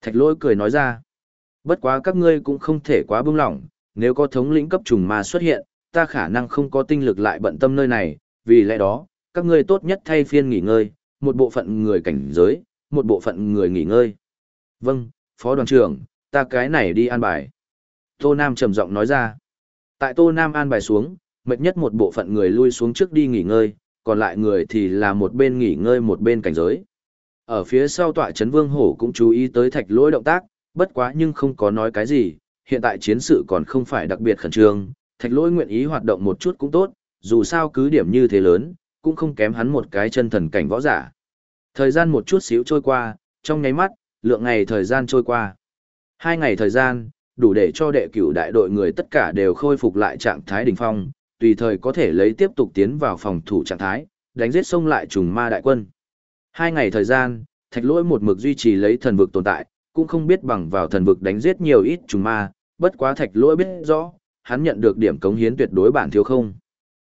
Thạch Lôi cười nói ra, bất quá các ngươi cũng không thể quá bưng lỏng, nếu có thống lĩnh cấp trùng ma xuất hiện, ta khả năng không có tinh lực lại bận tâm nơi này, vì lẽ đó, các ngươi tốt nhất thay phiên nghỉ ngơi, một bộ phận người cảnh giới, một bộ phận người nghỉ ngơi. Vâng, Phó đoàn trưởng, ta cái này đi an bài. Tô Nam trầm giọng nói ra. Tại Tô Nam an bài xuống, mệt nhất một bộ phận người lui xuống trước đi nghỉ ngơi, còn lại người thì là một bên nghỉ ngơi một bên cảnh giới. Ở phía sau tọa trấn Vương Hổ cũng chú ý tới thạch lỗi động tác, bất quá nhưng không có nói cái gì, hiện tại chiến sự còn không phải đặc biệt khẩn trương, thạch lỗi nguyện ý hoạt động một chút cũng tốt, dù sao cứ điểm như thế lớn, cũng không kém hắn một cái chân thần cảnh võ giả. Thời gian một chút xíu trôi qua, trong nháy mắt, lượng ngày thời gian trôi qua. Hai ngày thời gian, đủ để cho đệ cửu đại đội người tất cả đều khôi phục lại trạng thái đỉnh phong, tùy thời có thể lấy tiếp tục tiến vào phòng thủ trạng thái, đánh giết xông lại trùng ma đại quân. Hai ngày thời gian, thạch lỗi một mực duy trì lấy thần vực tồn tại, cũng không biết bằng vào thần vực đánh giết nhiều ít trùng ma, bất quá thạch lỗi biết rõ, hắn nhận được điểm cống hiến tuyệt đối bản thiếu không.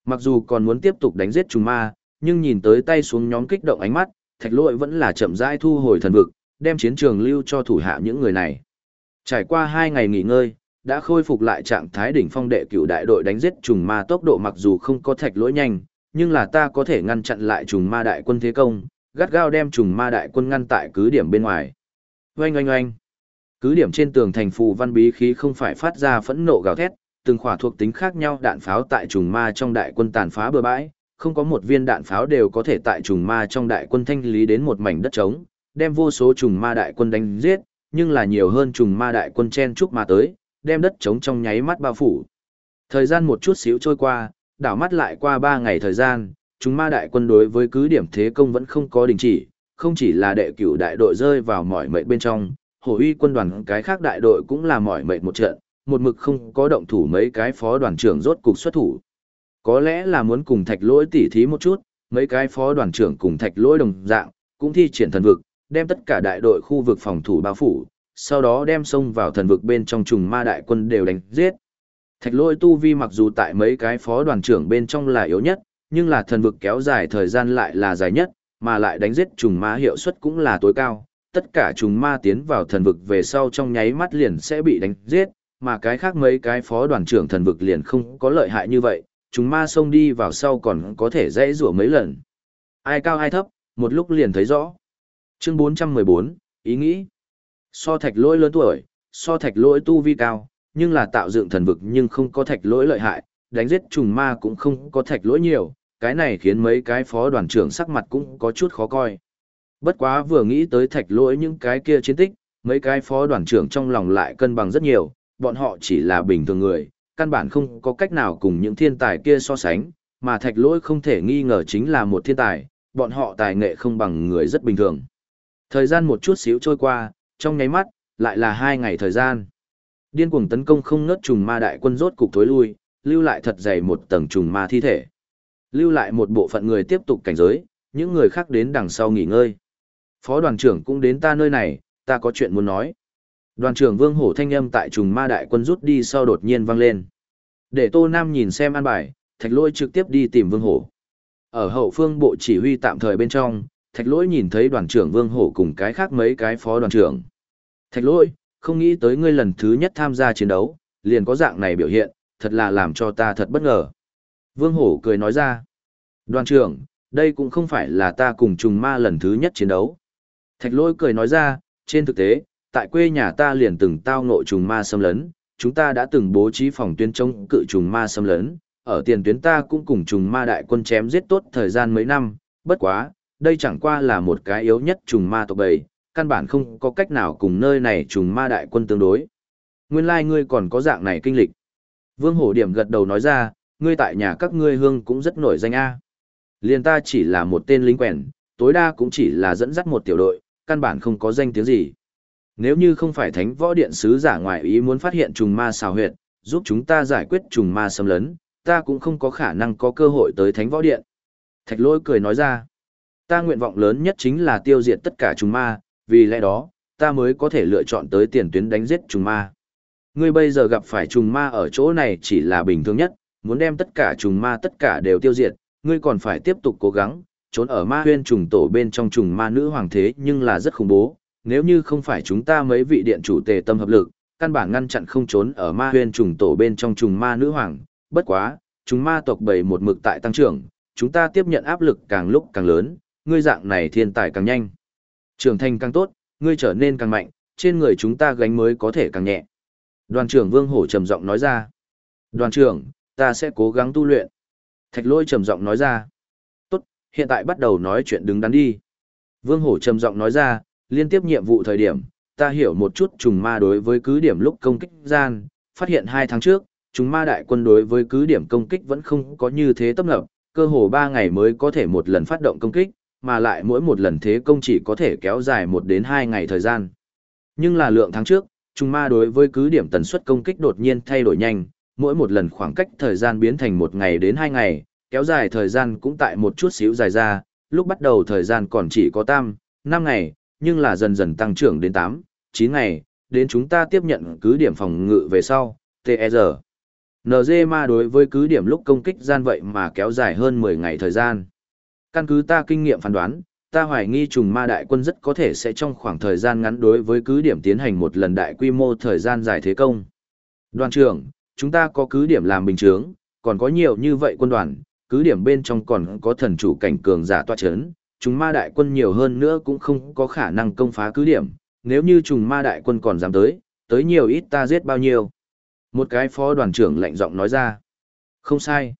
Mặc dù còn muốn tiếp tục đánh giết trùng ma, nhưng nhìn tới tay xuống nhóm kích động ánh mắt, thạch lỗi vẫn là chậm rãi thu hồi thần vực, đem chiến trường lưu cho thủ hạ những người này. Trải qua hai ngày nghỉ ngơi, đã khôi phục lại trạng thái đỉnh phong đệ cửu đại đội đánh giết trùng ma tốc độ mặc dù không có thạch lỗi nhanh, nhưng là ta có thể ngăn chặn lại trùng ma đại quân thế công, gắt gao đem trùng ma đại quân ngăn tại cứ điểm bên ngoài. Oanh oanh oanh. Cứ điểm trên tường thành phù văn bí khí không phải phát ra phẫn nộ gào thét, từng khỏa thuộc tính khác nhau đạn pháo tại trùng ma trong đại quân tàn phá bừa bãi, không có một viên đạn pháo đều có thể tại trùng ma trong đại quân thanh lý đến một mảnh đất trống, đem vô số trùng ma đại quân đánh giết, nhưng là nhiều hơn trùng ma đại quân chen chúc mà tới, đem đất trống trong nháy mắt bao phủ. Thời gian một chút xíu trôi qua, đảo mắt lại qua 3 ngày thời gian, trùng ma đại quân đối với cứ điểm thế công vẫn không có đình chỉ, không chỉ là đệ cửu đại đội rơi vào mỏi mệt bên trong, hổ uy quân đoàn cái khác đại đội cũng là mỏi mệt một trận, một mực không có động thủ mấy cái phó đoàn trưởng rốt cục xuất thủ. Có lẽ là muốn cùng thạch lỗi tỉ thí một chút, mấy cái phó đoàn trưởng cùng thạch lỗi đồng dạng, cũng thi triển thần vực, đem tất cả đại đội khu vực phòng thủ bao phủ, sau đó đem xông vào thần vực bên trong trùng ma đại quân đều đánh giết. Thạch lỗi tu vi mặc dù tại mấy cái phó đoàn trưởng bên trong là yếu nhất, nhưng là thần vực kéo dài thời gian lại là dài nhất, mà lại đánh giết trùng ma hiệu suất cũng là tối cao. Tất cả trùng ma tiến vào thần vực về sau trong nháy mắt liền sẽ bị đánh giết, mà cái khác mấy cái phó đoàn trưởng thần vực liền không có lợi hại như vậy, trùng ma xông đi vào sau còn có thể dãy rủa mấy lần. Ai cao ai thấp, một lúc liền thấy rõ. Chương 414, ý nghĩ. So thạch lỗi lớn tuổi, so thạch lỗi tu vi cao, nhưng là tạo dựng thần vực nhưng không có thạch lỗi lợi hại, đánh giết trùng ma cũng không có thạch lỗi nhiều, cái này khiến mấy cái phó đoàn trưởng sắc mặt cũng có chút khó coi. Bất quá vừa nghĩ tới thạch lỗi những cái kia chiến tích, mấy cái phó đoàn trưởng trong lòng lại cân bằng rất nhiều, bọn họ chỉ là bình thường người, căn bản không có cách nào cùng những thiên tài kia so sánh, mà thạch lỗi không thể nghi ngờ chính là một thiên tài, bọn họ tài nghệ không bằng người rất bình thường. Thời gian một chút xíu trôi qua, trong nháy mắt, lại là hai ngày thời gian. Điên cuồng tấn công không ngớt trùng ma đại quân rốt cục thối lui, lưu lại thật dày một tầng trùng ma thi thể. Lưu lại một bộ phận người tiếp tục cảnh giới, những người khác đến đằng sau nghỉ ngơi. Phó đoàn trưởng cũng đến ta nơi này, ta có chuyện muốn nói. Đoàn trưởng Vương Hổ thanh âm tại trùng ma đại quân rút đi sau đột nhiên vang lên. Để Tô Nam nhìn xem an bài, Thạch Lỗi trực tiếp đi tìm Vương Hổ. Ở hậu phương bộ chỉ huy tạm thời bên trong, Thạch Lỗi nhìn thấy đoàn trưởng Vương Hổ cùng cái khác mấy cái phó đoàn trưởng. Thạch Lỗi, không nghĩ tới ngươi lần thứ nhất tham gia chiến đấu, liền có dạng này biểu hiện, thật là làm cho ta thật bất ngờ. Vương Hổ cười nói ra. Đoàn trưởng, đây cũng không phải là ta cùng trùng ma lần thứ nhất chiến đấu. Thạch Lôi cười nói ra, trên thực tế, tại quê nhà ta liền từng tao ngộ trùng ma xâm lấn, chúng ta đã từng bố trí phòng tuyến chống cự trùng ma xâm lấn, ở tiền tuyến ta cũng cùng trùng ma đại quân chém giết tốt thời gian mấy năm, bất quá, đây chẳng qua là một cái yếu nhất trùng ma tộc bầy, căn bản không có cách nào cùng nơi này trùng ma đại quân tương đối. Nguyên lai like ngươi còn có dạng này kinh lịch. Vương Hổ Điểm gật đầu nói ra, ngươi tại nhà các ngươi hương cũng rất nổi danh a. Liên ta chỉ là một tên lính quèn, tối đa cũng chỉ là dẫn dắt một tiểu đội, căn bản không có danh tiếng gì. Nếu như không phải thánh võ điện sứ giả ngoại ý muốn phát hiện trùng ma xào huyệt, giúp chúng ta giải quyết trùng ma xâm lấn, ta cũng không có khả năng có cơ hội tới thánh võ điện. Thạch lôi cười nói ra, ta nguyện vọng lớn nhất chính là tiêu diệt tất cả trùng ma, vì lẽ đó, ta mới có thể lựa chọn tới tiền tuyến đánh giết trùng ma. Ngươi bây giờ gặp phải trùng ma ở chỗ này chỉ là bình thường nhất, muốn đem tất cả trùng ma tất cả đều tiêu diệt, ngươi còn phải tiếp tục cố gắng, trốn ở ma huyên trùng tổ bên trong trùng ma nữ hoàng thế nhưng là rất khủng bố, nếu như không phải chúng ta mấy vị điện chủ tề tâm hợp lực, căn bản ngăn chặn không trốn ở ma huyên trùng tổ bên trong trùng ma nữ hoàng, bất quá, chúng ma tộc bày một mực tại tăng trưởng, chúng ta tiếp nhận áp lực càng lúc càng lớn, ngươi dạng này thiên tài càng nhanh. Trưởng thành càng tốt, ngươi trở nên càng mạnh, trên người chúng ta gánh mới có thể càng nhẹ. Đoàn trưởng Vương Hổ trầm giọng nói ra. Đoàn trưởng, ta sẽ cố gắng tu luyện. Thạch lôi trầm giọng nói ra. Hiện tại bắt đầu nói chuyện đứng đắn đi. Vương Hổ trầm giọng nói ra, liên tiếp nhiệm vụ thời điểm, ta hiểu một chút trùng ma đối với cứ điểm lúc công kích gian, phát hiện hai tháng trước, trùng ma đại quân đối với cứ điểm công kích vẫn không có như thế tấp nập, cơ hồ ba ngày mới có thể một lần phát động công kích, mà lại mỗi một lần thế công chỉ có thể kéo dài một đến hai ngày thời gian. Nhưng là lượng tháng trước, trùng ma đối với cứ điểm tần suất công kích đột nhiên thay đổi nhanh, mỗi một lần khoảng cách thời gian biến thành một ngày đến hai ngày, kéo dài thời gian cũng tại một chút xíu dài ra, lúc bắt đầu thời gian còn chỉ có tam, 5 ngày, nhưng là dần dần tăng trưởng đến 8, 9 ngày, đến chúng ta tiếp nhận cứ điểm phòng ngự về sau, TR. NG ma đối với cứ điểm lúc công kích gian vậy mà kéo dài hơn 10 ngày thời gian. Căn cứ ta kinh nghiệm phán đoán, ta hoài nghi trùng ma đại quân rất có thể sẽ trong khoảng thời gian ngắn đối với cứ điểm tiến hành một lần đại quy mô thời gian dài thế công. Đoàn trưởng, chúng ta có cứ điểm làm bình chướng, còn có nhiều như vậy quân đoàn, cứ điểm bên trong còn có thần chủ cảnh cường giả toa chấn, chúng ma đại quân nhiều hơn nữa cũng không có khả năng công phá cứ điểm, nếu như trùng ma đại quân còn dám tới, tới nhiều ít ta giết bao nhiêu. Một cái phó đoàn trưởng lạnh giọng nói ra. Không sai.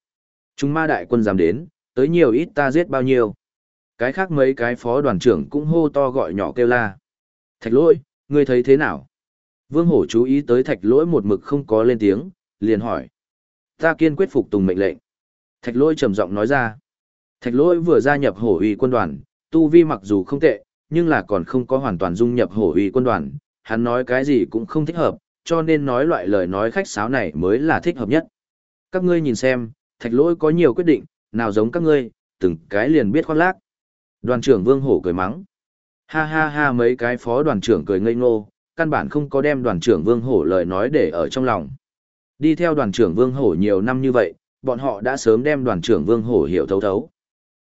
Chúng ma đại quân dám đến, tới nhiều ít ta giết bao nhiêu. Cái khác mấy cái phó đoàn trưởng cũng hô to gọi nhỏ kêu la. Thạch lỗi, ngươi thấy thế nào? Vương hổ chú ý tới thạch lỗi một mực không có lên tiếng, liền hỏi. Ta kiên quyết phục tùng mệnh lệnh. Thạch lỗi trầm giọng nói ra. Thạch lỗi vừa gia nhập hổ uy quân đoàn, tu vi mặc dù không tệ, nhưng là còn không có hoàn toàn dung nhập hổ uy quân đoàn. Hắn nói cái gì cũng không thích hợp, cho nên nói loại lời nói khách sáo này mới là thích hợp nhất. Các ngươi nhìn xem, thạch lỗi có nhiều quyết định, nào giống các ngươi, từng cái liền biết khoác lác. Đoàn trưởng Vương Hổ cười mắng. Ha ha ha mấy cái phó đoàn trưởng cười ngây ngô, căn bản không có đem đoàn trưởng Vương Hổ lời nói để ở trong lòng. Đi theo đoàn trưởng Vương Hổ nhiều năm như vậy, bọn họ đã sớm đem đoàn trưởng Vương Hổ hiểu thấu thấu.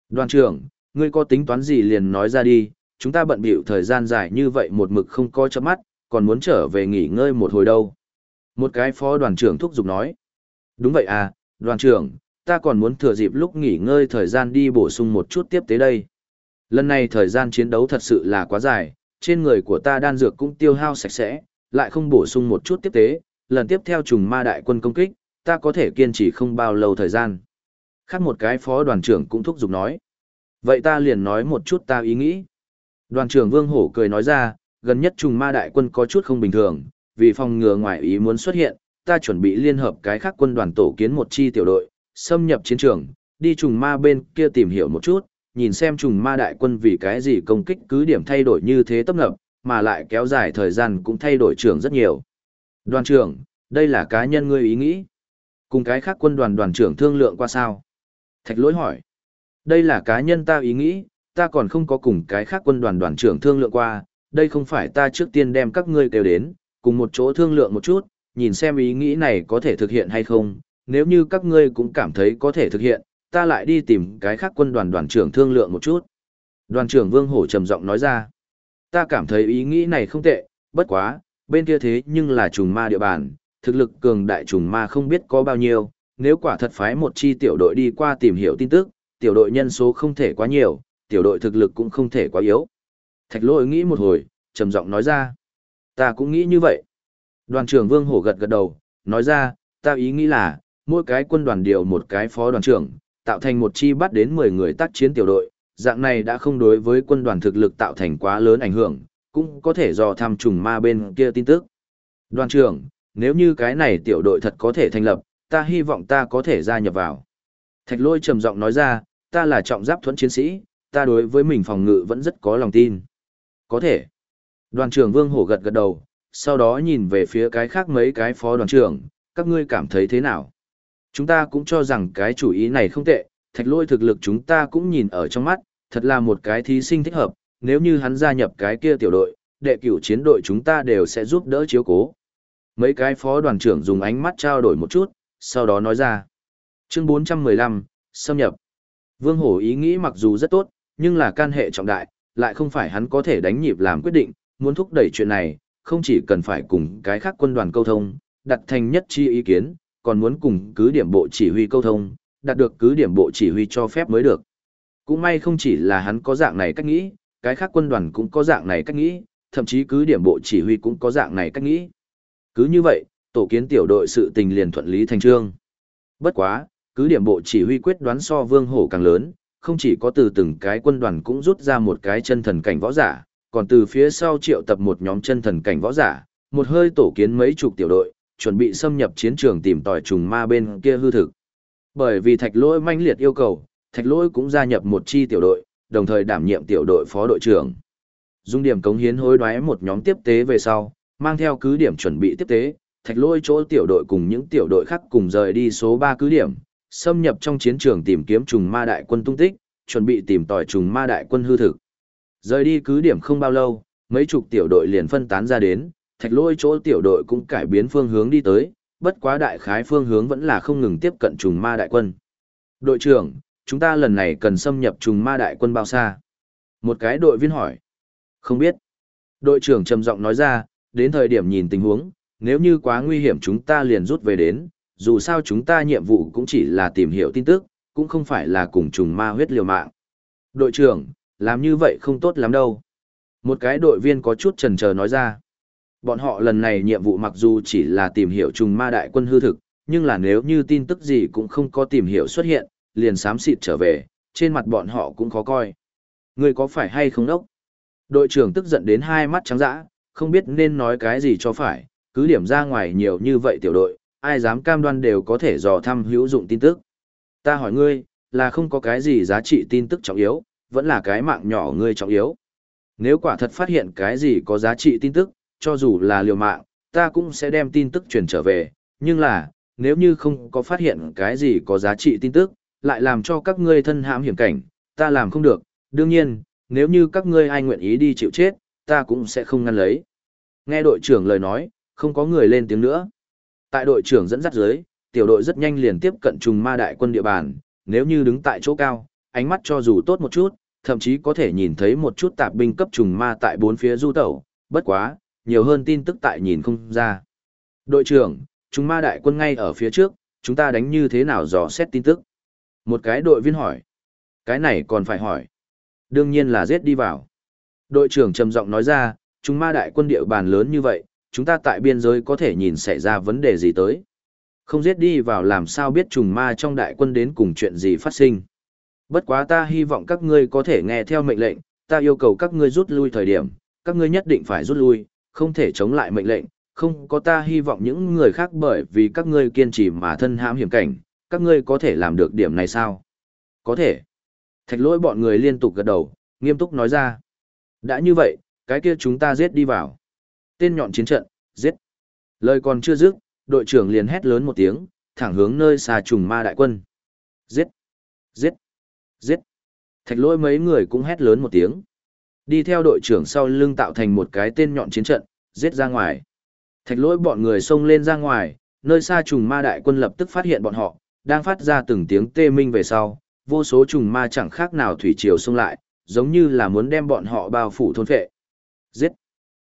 Đoàn trưởng, ngươi có tính toán gì liền nói ra đi, chúng ta bận bịu thời gian dài như vậy một mực không coi chớp mắt, còn muốn trở về nghỉ ngơi một hồi đâu. Một cái phó đoàn trưởng thúc giục nói. Đúng vậy à, đoàn trưởng, ta còn muốn thừa dịp lúc nghỉ ngơi thời gian đi bổ sung một chút tiếp tế đây. Lần này thời gian chiến đấu thật sự là quá dài, trên người của ta đan dược cũng tiêu hao sạch sẽ, lại không bổ sung một chút tiếp tế, lần tiếp theo trùng ma đại quân công kích, ta có thể kiên trì không bao lâu thời gian. Khác một cái phó đoàn trưởng cũng thúc giục nói. Vậy ta liền nói một chút ta ý nghĩ. Đoàn trưởng Vương Hổ cười nói ra, gần nhất trùng ma đại quân có chút không bình thường, vì phòng ngừa ngoại ý muốn xuất hiện, ta chuẩn bị liên hợp cái khác quân đoàn tổ kiến một chi tiểu đội, xâm nhập chiến trường, đi trùng ma bên kia tìm hiểu một chút, nhìn xem trùng ma đại quân vì cái gì công kích cứ điểm thay đổi như thế tấp nập, mà lại kéo dài thời gian cũng thay đổi trưởng rất nhiều. Đoàn trưởng, đây là cá nhân ngươi ý nghĩ. Cùng cái khác quân đoàn đoàn trưởng thương lượng qua sao? Thạch lỗi hỏi. Đây là cá nhân ta ý nghĩ, ta còn không có cùng cái khác quân đoàn đoàn trưởng thương lượng qua, đây không phải ta trước tiên đem các ngươi kêu đến, cùng một chỗ thương lượng một chút, nhìn xem ý nghĩ này có thể thực hiện hay không, nếu như các ngươi cũng cảm thấy có thể thực hiện, ta lại đi tìm cái khác quân đoàn đoàn trưởng thương lượng một chút. Đoàn trưởng Vương Hổ trầm giọng nói ra, ta cảm thấy ý nghĩ này không tệ, bất quá, bên kia thế nhưng là trùng ma địa bàn, thực lực cường đại trùng ma không biết có bao nhiêu, nếu quả thật phái một chi tiểu đội đi qua tìm hiểu tin tức, tiểu đội nhân số không thể quá nhiều, tiểu đội thực lực cũng không thể quá yếu. Thạch Lỗi nghĩ một hồi, trầm giọng nói ra. Ta cũng nghĩ như vậy. Đoàn trưởng Vương Hổ gật gật đầu, nói ra, ta ý nghĩ là, mỗi cái quân đoàn điều một cái phó đoàn trưởng, tạo thành một chi bắt đến 10 người tác chiến tiểu đội, dạng này đã không đối với quân đoàn thực lực tạo thành quá lớn ảnh hưởng, cũng có thể dò thăm trùng ma bên kia tin tức. Đoàn trưởng, nếu như cái này tiểu đội thật có thể thành lập, ta hy vọng ta có thể gia nhập vào. Thạch lôi trầm giọng nói ra, ta là trọng giáp thuẫn chiến sĩ, ta đối với mình phòng ngự vẫn rất có lòng tin. Có thể. Đoàn trưởng Vương Hổ gật gật đầu, sau đó nhìn về phía cái khác mấy cái phó đoàn trưởng, các ngươi cảm thấy thế nào? Chúng ta cũng cho rằng cái chủ ý này không tệ, thạch lôi thực lực chúng ta cũng nhìn ở trong mắt, thật là một cái thí sinh thích hợp, nếu như hắn gia nhập cái kia tiểu đội, đệ cửu chiến đội chúng ta đều sẽ giúp đỡ chiếu cố. Mấy cái phó đoàn trưởng dùng ánh mắt trao đổi một chút, sau đó nói ra. Chương 415, xâm nhập. Vương Hổ ý nghĩ mặc dù rất tốt, nhưng là can hệ trọng đại, lại không phải hắn có thể đánh nhịp làm quyết định, muốn thúc đẩy chuyện này, không chỉ cần phải cùng cái khác quân đoàn câu thông, đặt thành nhất chi ý kiến, còn muốn cùng cứ điểm bộ chỉ huy câu thông, đạt được cứ điểm bộ chỉ huy cho phép mới được. Cũng may không chỉ là hắn có dạng này cách nghĩ, cái khác quân đoàn cũng có dạng này cách nghĩ, thậm chí cứ điểm bộ chỉ huy cũng có dạng này cách nghĩ. Cứ như vậy, tổ kiến tiểu đội sự tình liền thuận lý thành trương. Bất quá, cứ điểm bộ chỉ huy quyết đoán so vương hổ càng lớn, không chỉ có từ từng cái quân đoàn cũng rút ra một cái chân thần cảnh võ giả, còn từ phía sau triệu tập một nhóm chân thần cảnh võ giả, một hơi tổ kiến mấy chục tiểu đội, chuẩn bị xâm nhập chiến trường tìm tòi trùng ma bên kia hư thực. Bởi vì thạch lỗi manh liệt yêu cầu, thạch lỗi cũng gia nhập một chi tiểu đội, đồng thời đảm nhiệm tiểu đội phó đội trưởng. Dung điểm cống hiến hối đoái một nhóm tiếp tế về sau, mang theo cứ điểm chuẩn bị tiếp tế, thạch lôi chỗ tiểu đội cùng những tiểu đội khác cùng rời đi số 3 cứ điểm, xâm nhập trong chiến trường tìm kiếm trùng ma đại quân tung tích, chuẩn bị tìm tòi trùng ma đại quân hư thực. Rời đi cứ điểm không bao lâu, mấy chục tiểu đội liền phân tán ra đến, thạch lôi chỗ tiểu đội cũng cải biến phương hướng đi tới, bất quá đại khái phương hướng vẫn là không ngừng tiếp cận trùng ma đại quân. Đội trưởng, chúng ta lần này cần xâm nhập trùng ma đại quân bao xa? Một cái đội viên hỏi. Không biết. Đội trưởng trầm giọng nói ra, đến thời điểm nhìn tình huống, nếu như quá nguy hiểm chúng ta liền rút về đến, dù sao chúng ta nhiệm vụ cũng chỉ là tìm hiểu tin tức, cũng không phải là cùng trùng ma huyết liều mạng. Đội trưởng, làm như vậy không tốt lắm đâu. Một cái đội viên có chút trần chờ nói ra. Bọn họ lần này nhiệm vụ mặc dù chỉ là tìm hiểu trùng ma đại quân hư thực, nhưng là nếu như tin tức gì cũng không có tìm hiểu xuất hiện, liền xám xịt trở về, trên mặt bọn họ cũng khó coi. Người có phải hay không đốc? Đội trưởng tức giận đến hai mắt trắng dã, không biết nên nói cái gì cho phải, cứ điểm ra ngoài nhiều như vậy tiểu đội, ai dám cam đoan đều có thể dò thăm hữu dụng tin tức. Ta hỏi ngươi, là không có cái gì giá trị tin tức trọng yếu, vẫn là cái mạng nhỏ ngươi trọng yếu. Nếu quả thật phát hiện cái gì có giá trị tin tức, cho dù là liều mạng, ta cũng sẽ đem tin tức truyền trở về, nhưng là, nếu như không có phát hiện cái gì có giá trị tin tức, lại làm cho các ngươi thân hãm hiểm cảnh, ta làm không được, đương nhiên, nếu như các ngươi ai nguyện ý đi chịu chết, ta cũng sẽ không ngăn lấy. Nghe đội trưởng lời nói, không có người lên tiếng nữa. Tại đội trưởng dẫn dắt dưới, tiểu đội rất nhanh liền tiếp cận trùng ma đại quân địa bàn, nếu như đứng tại chỗ cao, ánh mắt cho dù tốt một chút, thậm chí có thể nhìn thấy một chút tạp binh cấp trùng ma tại bốn phía du tẩu, bất quá, nhiều hơn tin tức tại nhìn không ra. Đội trưởng, trùng ma đại quân ngay ở phía trước, chúng ta đánh như thế nào dò xét tin tức? Một cái đội viên hỏi. Cái này còn phải hỏi. Đương nhiên là giết đi vào. Đội trưởng trầm giọng nói ra, chúng ma đại quân địa bàn lớn như vậy, chúng ta tại biên giới có thể nhìn xảy ra vấn đề gì tới. Không giết đi vào làm sao biết trùng ma trong đại quân đến cùng chuyện gì phát sinh. Bất quá ta hy vọng các ngươi có thể nghe theo mệnh lệnh, ta yêu cầu các ngươi rút lui thời điểm, các ngươi nhất định phải rút lui, không thể chống lại mệnh lệnh, không có ta hy vọng những người khác bởi vì các ngươi kiên trì mà thân hãm hiểm cảnh, các ngươi có thể làm được điểm này sao? Có thể. Thạch lỗi bọn người liên tục gật đầu, nghiêm túc nói ra. Đã như vậy, cái kia chúng ta giết đi vào. Tên nhọn chiến trận, giết. Lời còn chưa dứt, đội trưởng liền hét lớn một tiếng, thẳng hướng nơi xa trùng ma đại quân. Giết! Giết! Giết! Thạch lỗi mấy người cũng hét lớn một tiếng. Đi theo đội trưởng sau lưng tạo thành một cái tên nhọn chiến trận, giết ra ngoài. Thạch lỗi bọn người xông lên ra ngoài, nơi xa trùng ma đại quân lập tức phát hiện bọn họ, đang phát ra từng tiếng tê minh về sau, vô số trùng ma chẳng khác nào thủy triều xông lại, giống như là muốn đem bọn họ bao phủ thôn phệ. Giết!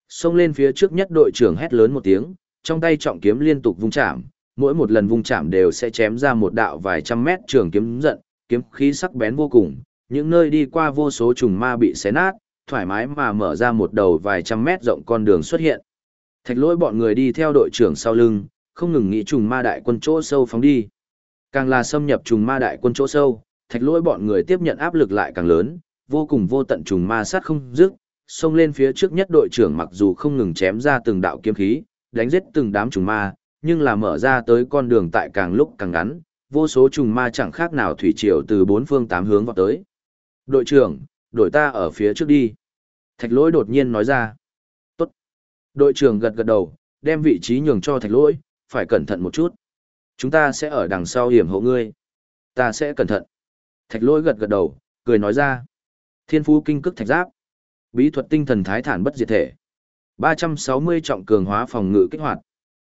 Xông lên phía trước nhất đội trưởng hét lớn một tiếng, trong tay trọng kiếm liên tục vung chạm, mỗi một lần vung chạm đều sẽ chém ra một đạo vài trăm mét trường kiếm giận, kiếm khí sắc bén vô cùng, những nơi đi qua vô số trùng ma bị xé nát, thoải mái mà mở ra một đầu vài trăm mét rộng con đường xuất hiện. Thạch lỗi bọn người đi theo đội trưởng sau lưng, không ngừng nghĩ trùng ma đại quân chỗ sâu phóng đi. Càng là xâm nhập trùng ma đại quân chỗ sâu, thạch lỗi bọn người tiếp nhận áp lực lại càng lớn, vô cùng vô tận trùng ma sát không dứt, xông lên phía trước nhất đội trưởng mặc dù không ngừng chém ra từng đạo kiếm khí, đánh giết từng đám trùng ma, nhưng là mở ra tới con đường tại càng lúc càng ngắn, vô số trùng ma chẳng khác nào thủy triều từ bốn phương tám hướng vào tới. Đội trưởng, đội ta ở phía trước đi. Thạch lỗi đột nhiên nói ra. Tốt. Đội trưởng gật gật đầu, đem vị trí nhường cho thạch lỗi, phải cẩn thận một chút. Chúng ta sẽ ở đằng sau hiểm hộ ngươi. Ta sẽ cẩn thận. Thạch lỗi gật gật đầu, cười nói ra. Thiên phú kinh cức thạch giáp. Bí thuật tinh thần thái thản bất diệt thể. 360 trọng cường hóa phòng ngự kích hoạt.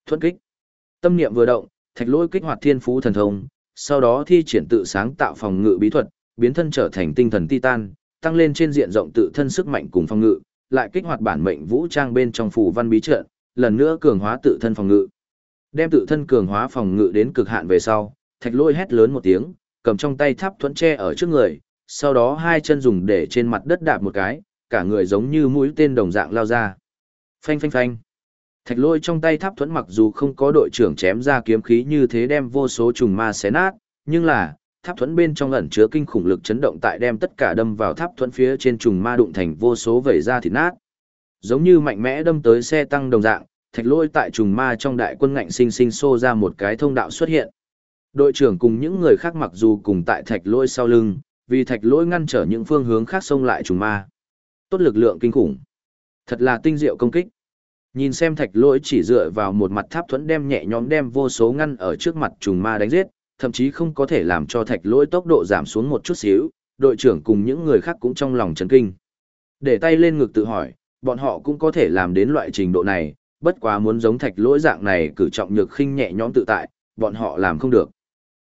Thuận kích. Tâm niệm vừa động, thạch lôi kích hoạt thiên phú thần thông, sau đó thi triển tự sáng tạo phòng ngự bí thuật, biến thân trở thành tinh thần titan, tăng lên trên diện rộng tự thân sức mạnh cùng phòng ngự, lại kích hoạt bản mệnh vũ trang bên trong phù văn bí trận, lần nữa cường hóa tự thân phòng ngự. Đem tự thân cường hóa phòng ngự đến cực hạn về sau, thạch lôi hét lớn một tiếng, cầm trong tay tháp thuẫn tre ở trước người, sau đó hai chân dùng để trên mặt đất đạp một cái, cả người giống như mũi tên đồng dạng lao ra. Phanh phanh phanh. Thạch lôi trong tay tháp thuẫn mặc dù không có đội trưởng chém ra kiếm khí như thế đem vô số trùng ma xé nát, nhưng là, tháp thuẫn bên trong ẩn chứa kinh khủng lực chấn động tại đem tất cả đâm vào tháp thuẫn phía trên trùng ma đụng thành vô số vẩy ra thịt nát. Giống như mạnh mẽ đâm tới xe tăng đồng dạng, thạch lôi tại trùng ma trong đại quân ngạnh sinh sinh xô ra một cái thông đạo xuất hiện. Đội trưởng cùng những người khác mặc dù cùng tại thạch lôi sau lưng, vì thạch Lỗi ngăn trở những phương hướng khác xông lại trùng ma. Tốt lực lượng kinh khủng. Thật là tinh diệu công kích. Nhìn xem thạch lỗi chỉ dựa vào một mặt tháp thuẫn đem nhẹ nhõm đem vô số ngăn ở trước mặt trùng ma đánh giết, thậm chí không có thể làm cho thạch lỗi tốc độ giảm xuống một chút xíu, đội trưởng cùng những người khác cũng trong lòng chấn kinh. Để tay lên ngực tự hỏi, bọn họ cũng có thể làm đến loại trình độ này, bất quá muốn giống thạch lỗi dạng này cử trọng nhược khinh nhẹ nhõm tự tại, bọn họ làm không được.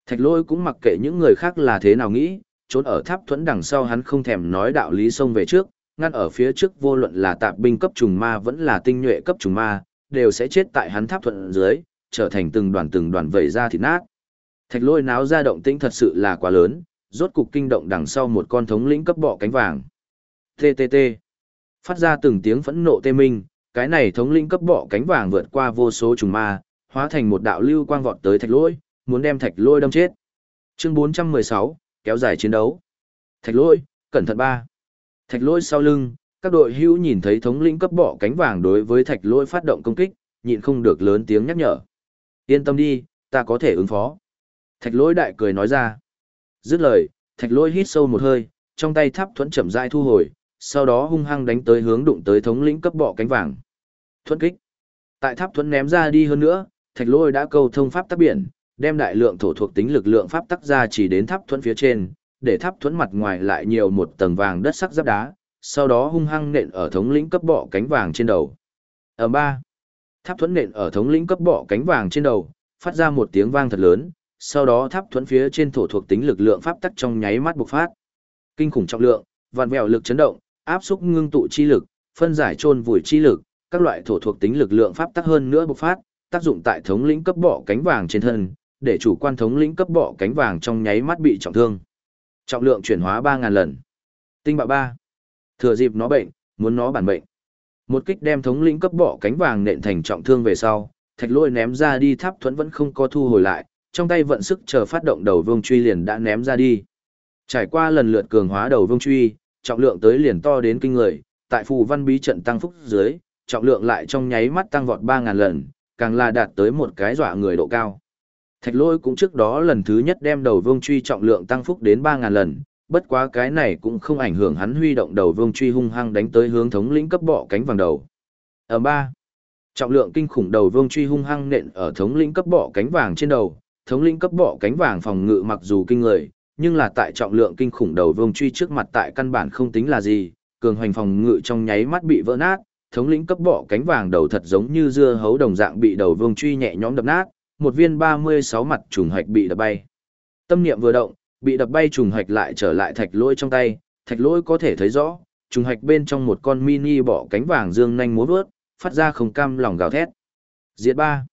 Thạch lỗi cũng mặc kệ những người khác là thế nào nghĩ, trốn ở tháp thuẫn đằng sau hắn không thèm nói đạo lý xông về trước, ngăn ở phía trước vô luận là tạp binh cấp trùng ma vẫn là tinh nhuệ cấp trùng ma, đều sẽ chết tại hắn tháp thuận dưới, trở thành từng đoàn từng đoàn vẩy ra thịt nát. Thạch lôi náo ra động tĩnh thật sự là quá lớn, rốt cục kinh động đằng sau một con thống lĩnh cấp bọ cánh vàng. TTT. Phát ra từng tiếng phẫn nộ tê minh, cái này thống lĩnh cấp bọ cánh vàng vượt qua vô số trùng ma, hóa thành một đạo lưu quang vọt tới thạch lôi, muốn đem thạch lôi đâm chết. Chương 416, kéo dài chiến đấu. Thạch lôi, cẩn thận ba. Thạch lôi sau lưng, các đội hữu nhìn thấy thống lĩnh cấp bỏ cánh vàng đối với thạch lôi phát động công kích, nhịn không được lớn tiếng nhắc nhở. Yên tâm đi, ta có thể ứng phó. Thạch lôi đại cười nói ra. Dứt lời, thạch lôi hít sâu một hơi, trong tay tháp thuẫn chậm rãi thu hồi, sau đó hung hăng đánh tới hướng đụng tới thống lĩnh cấp bọ cánh vàng. Thuẫn kích. Tại tháp thuẫn ném ra đi hơn nữa, thạch lôi đã câu thông pháp tác biển, đem đại lượng thổ thuộc tính lực lượng pháp tắc ra chỉ đến tháp thuẫn phía trên, để tháp thuẫn mặt ngoài lại nhiều một tầng vàng đất sắc giáp đá, sau đó hung hăng nện ở thống lĩnh cấp bọ cánh vàng trên đầu. Ở ba, tháp thuẫn nện ở thống lĩnh cấp bọ cánh vàng trên đầu, phát ra một tiếng vang thật lớn, sau đó tháp thuẫn phía trên thổ thuộc tính lực lượng pháp tắc trong nháy mắt bộc phát. Kinh khủng trọng lượng, vạn vẹo lực chấn động, áp xúc ngưng tụ chi lực, phân giải trôn vùi chi lực, các loại thổ thuộc tính lực lượng pháp tắc hơn nữa bộc phát, tác dụng tại thống lĩnh cấp bọ cánh vàng trên thân, để chủ quan thống lĩnh cấp bọ cánh vàng trong nháy mắt bị trọng thương. Trọng lượng chuyển hóa 3000 lần. Tinh bạo 3. Thừa dịp nó bệnh, muốn nó bản bệnh. Một kích đem thống lĩnh cấp bọ cánh vàng nện thành trọng thương về sau, thạch lôi ném ra đi tháp thuẫn vẫn không có thu hồi lại, trong tay vận sức chờ phát động đầu vương truy liền đã ném ra đi. Trải qua lần lượt cường hóa đầu vương truy, trọng lượng tới liền to đến kinh người, tại phù văn bí trận tăng phúc dưới, trọng lượng lại trong nháy mắt tăng vọt 3000 lần, càng là đạt tới một cái dọa người độ cao. Thạch lôi cũng trước đó lần thứ nhất đem đầu vương truy trọng lượng tăng phúc đến 3.000 lần, bất quá cái này cũng không ảnh hưởng hắn huy động đầu vương truy hung hăng đánh tới hướng thống lĩnh cấp bọ cánh vàng đầu. Ở 3. Trọng lượng kinh khủng đầu vương truy hung hăng nện ở thống lĩnh cấp bọ cánh vàng trên đầu, thống lĩnh cấp bọ cánh vàng phòng ngự mặc dù kinh người, nhưng là tại trọng lượng kinh khủng đầu vương truy trước mặt tại căn bản không tính là gì, cường hoành phòng ngự trong nháy mắt bị vỡ nát, thống lĩnh cấp bọ cánh vàng đầu thật giống như dưa hấu đồng dạng bị đầu vương truy nhẹ nhõm đập nát, một viên 36 mặt trùng hạch bị đập bay. Tâm niệm vừa động, bị đập bay trùng hạch lại trở lại thạch lôi trong tay, thạch lôi có thể thấy rõ, trùng hạch bên trong một con mini bỏ cánh vàng dương nhanh múa vớt, phát ra không cam lòng gào thét. Diệt ba.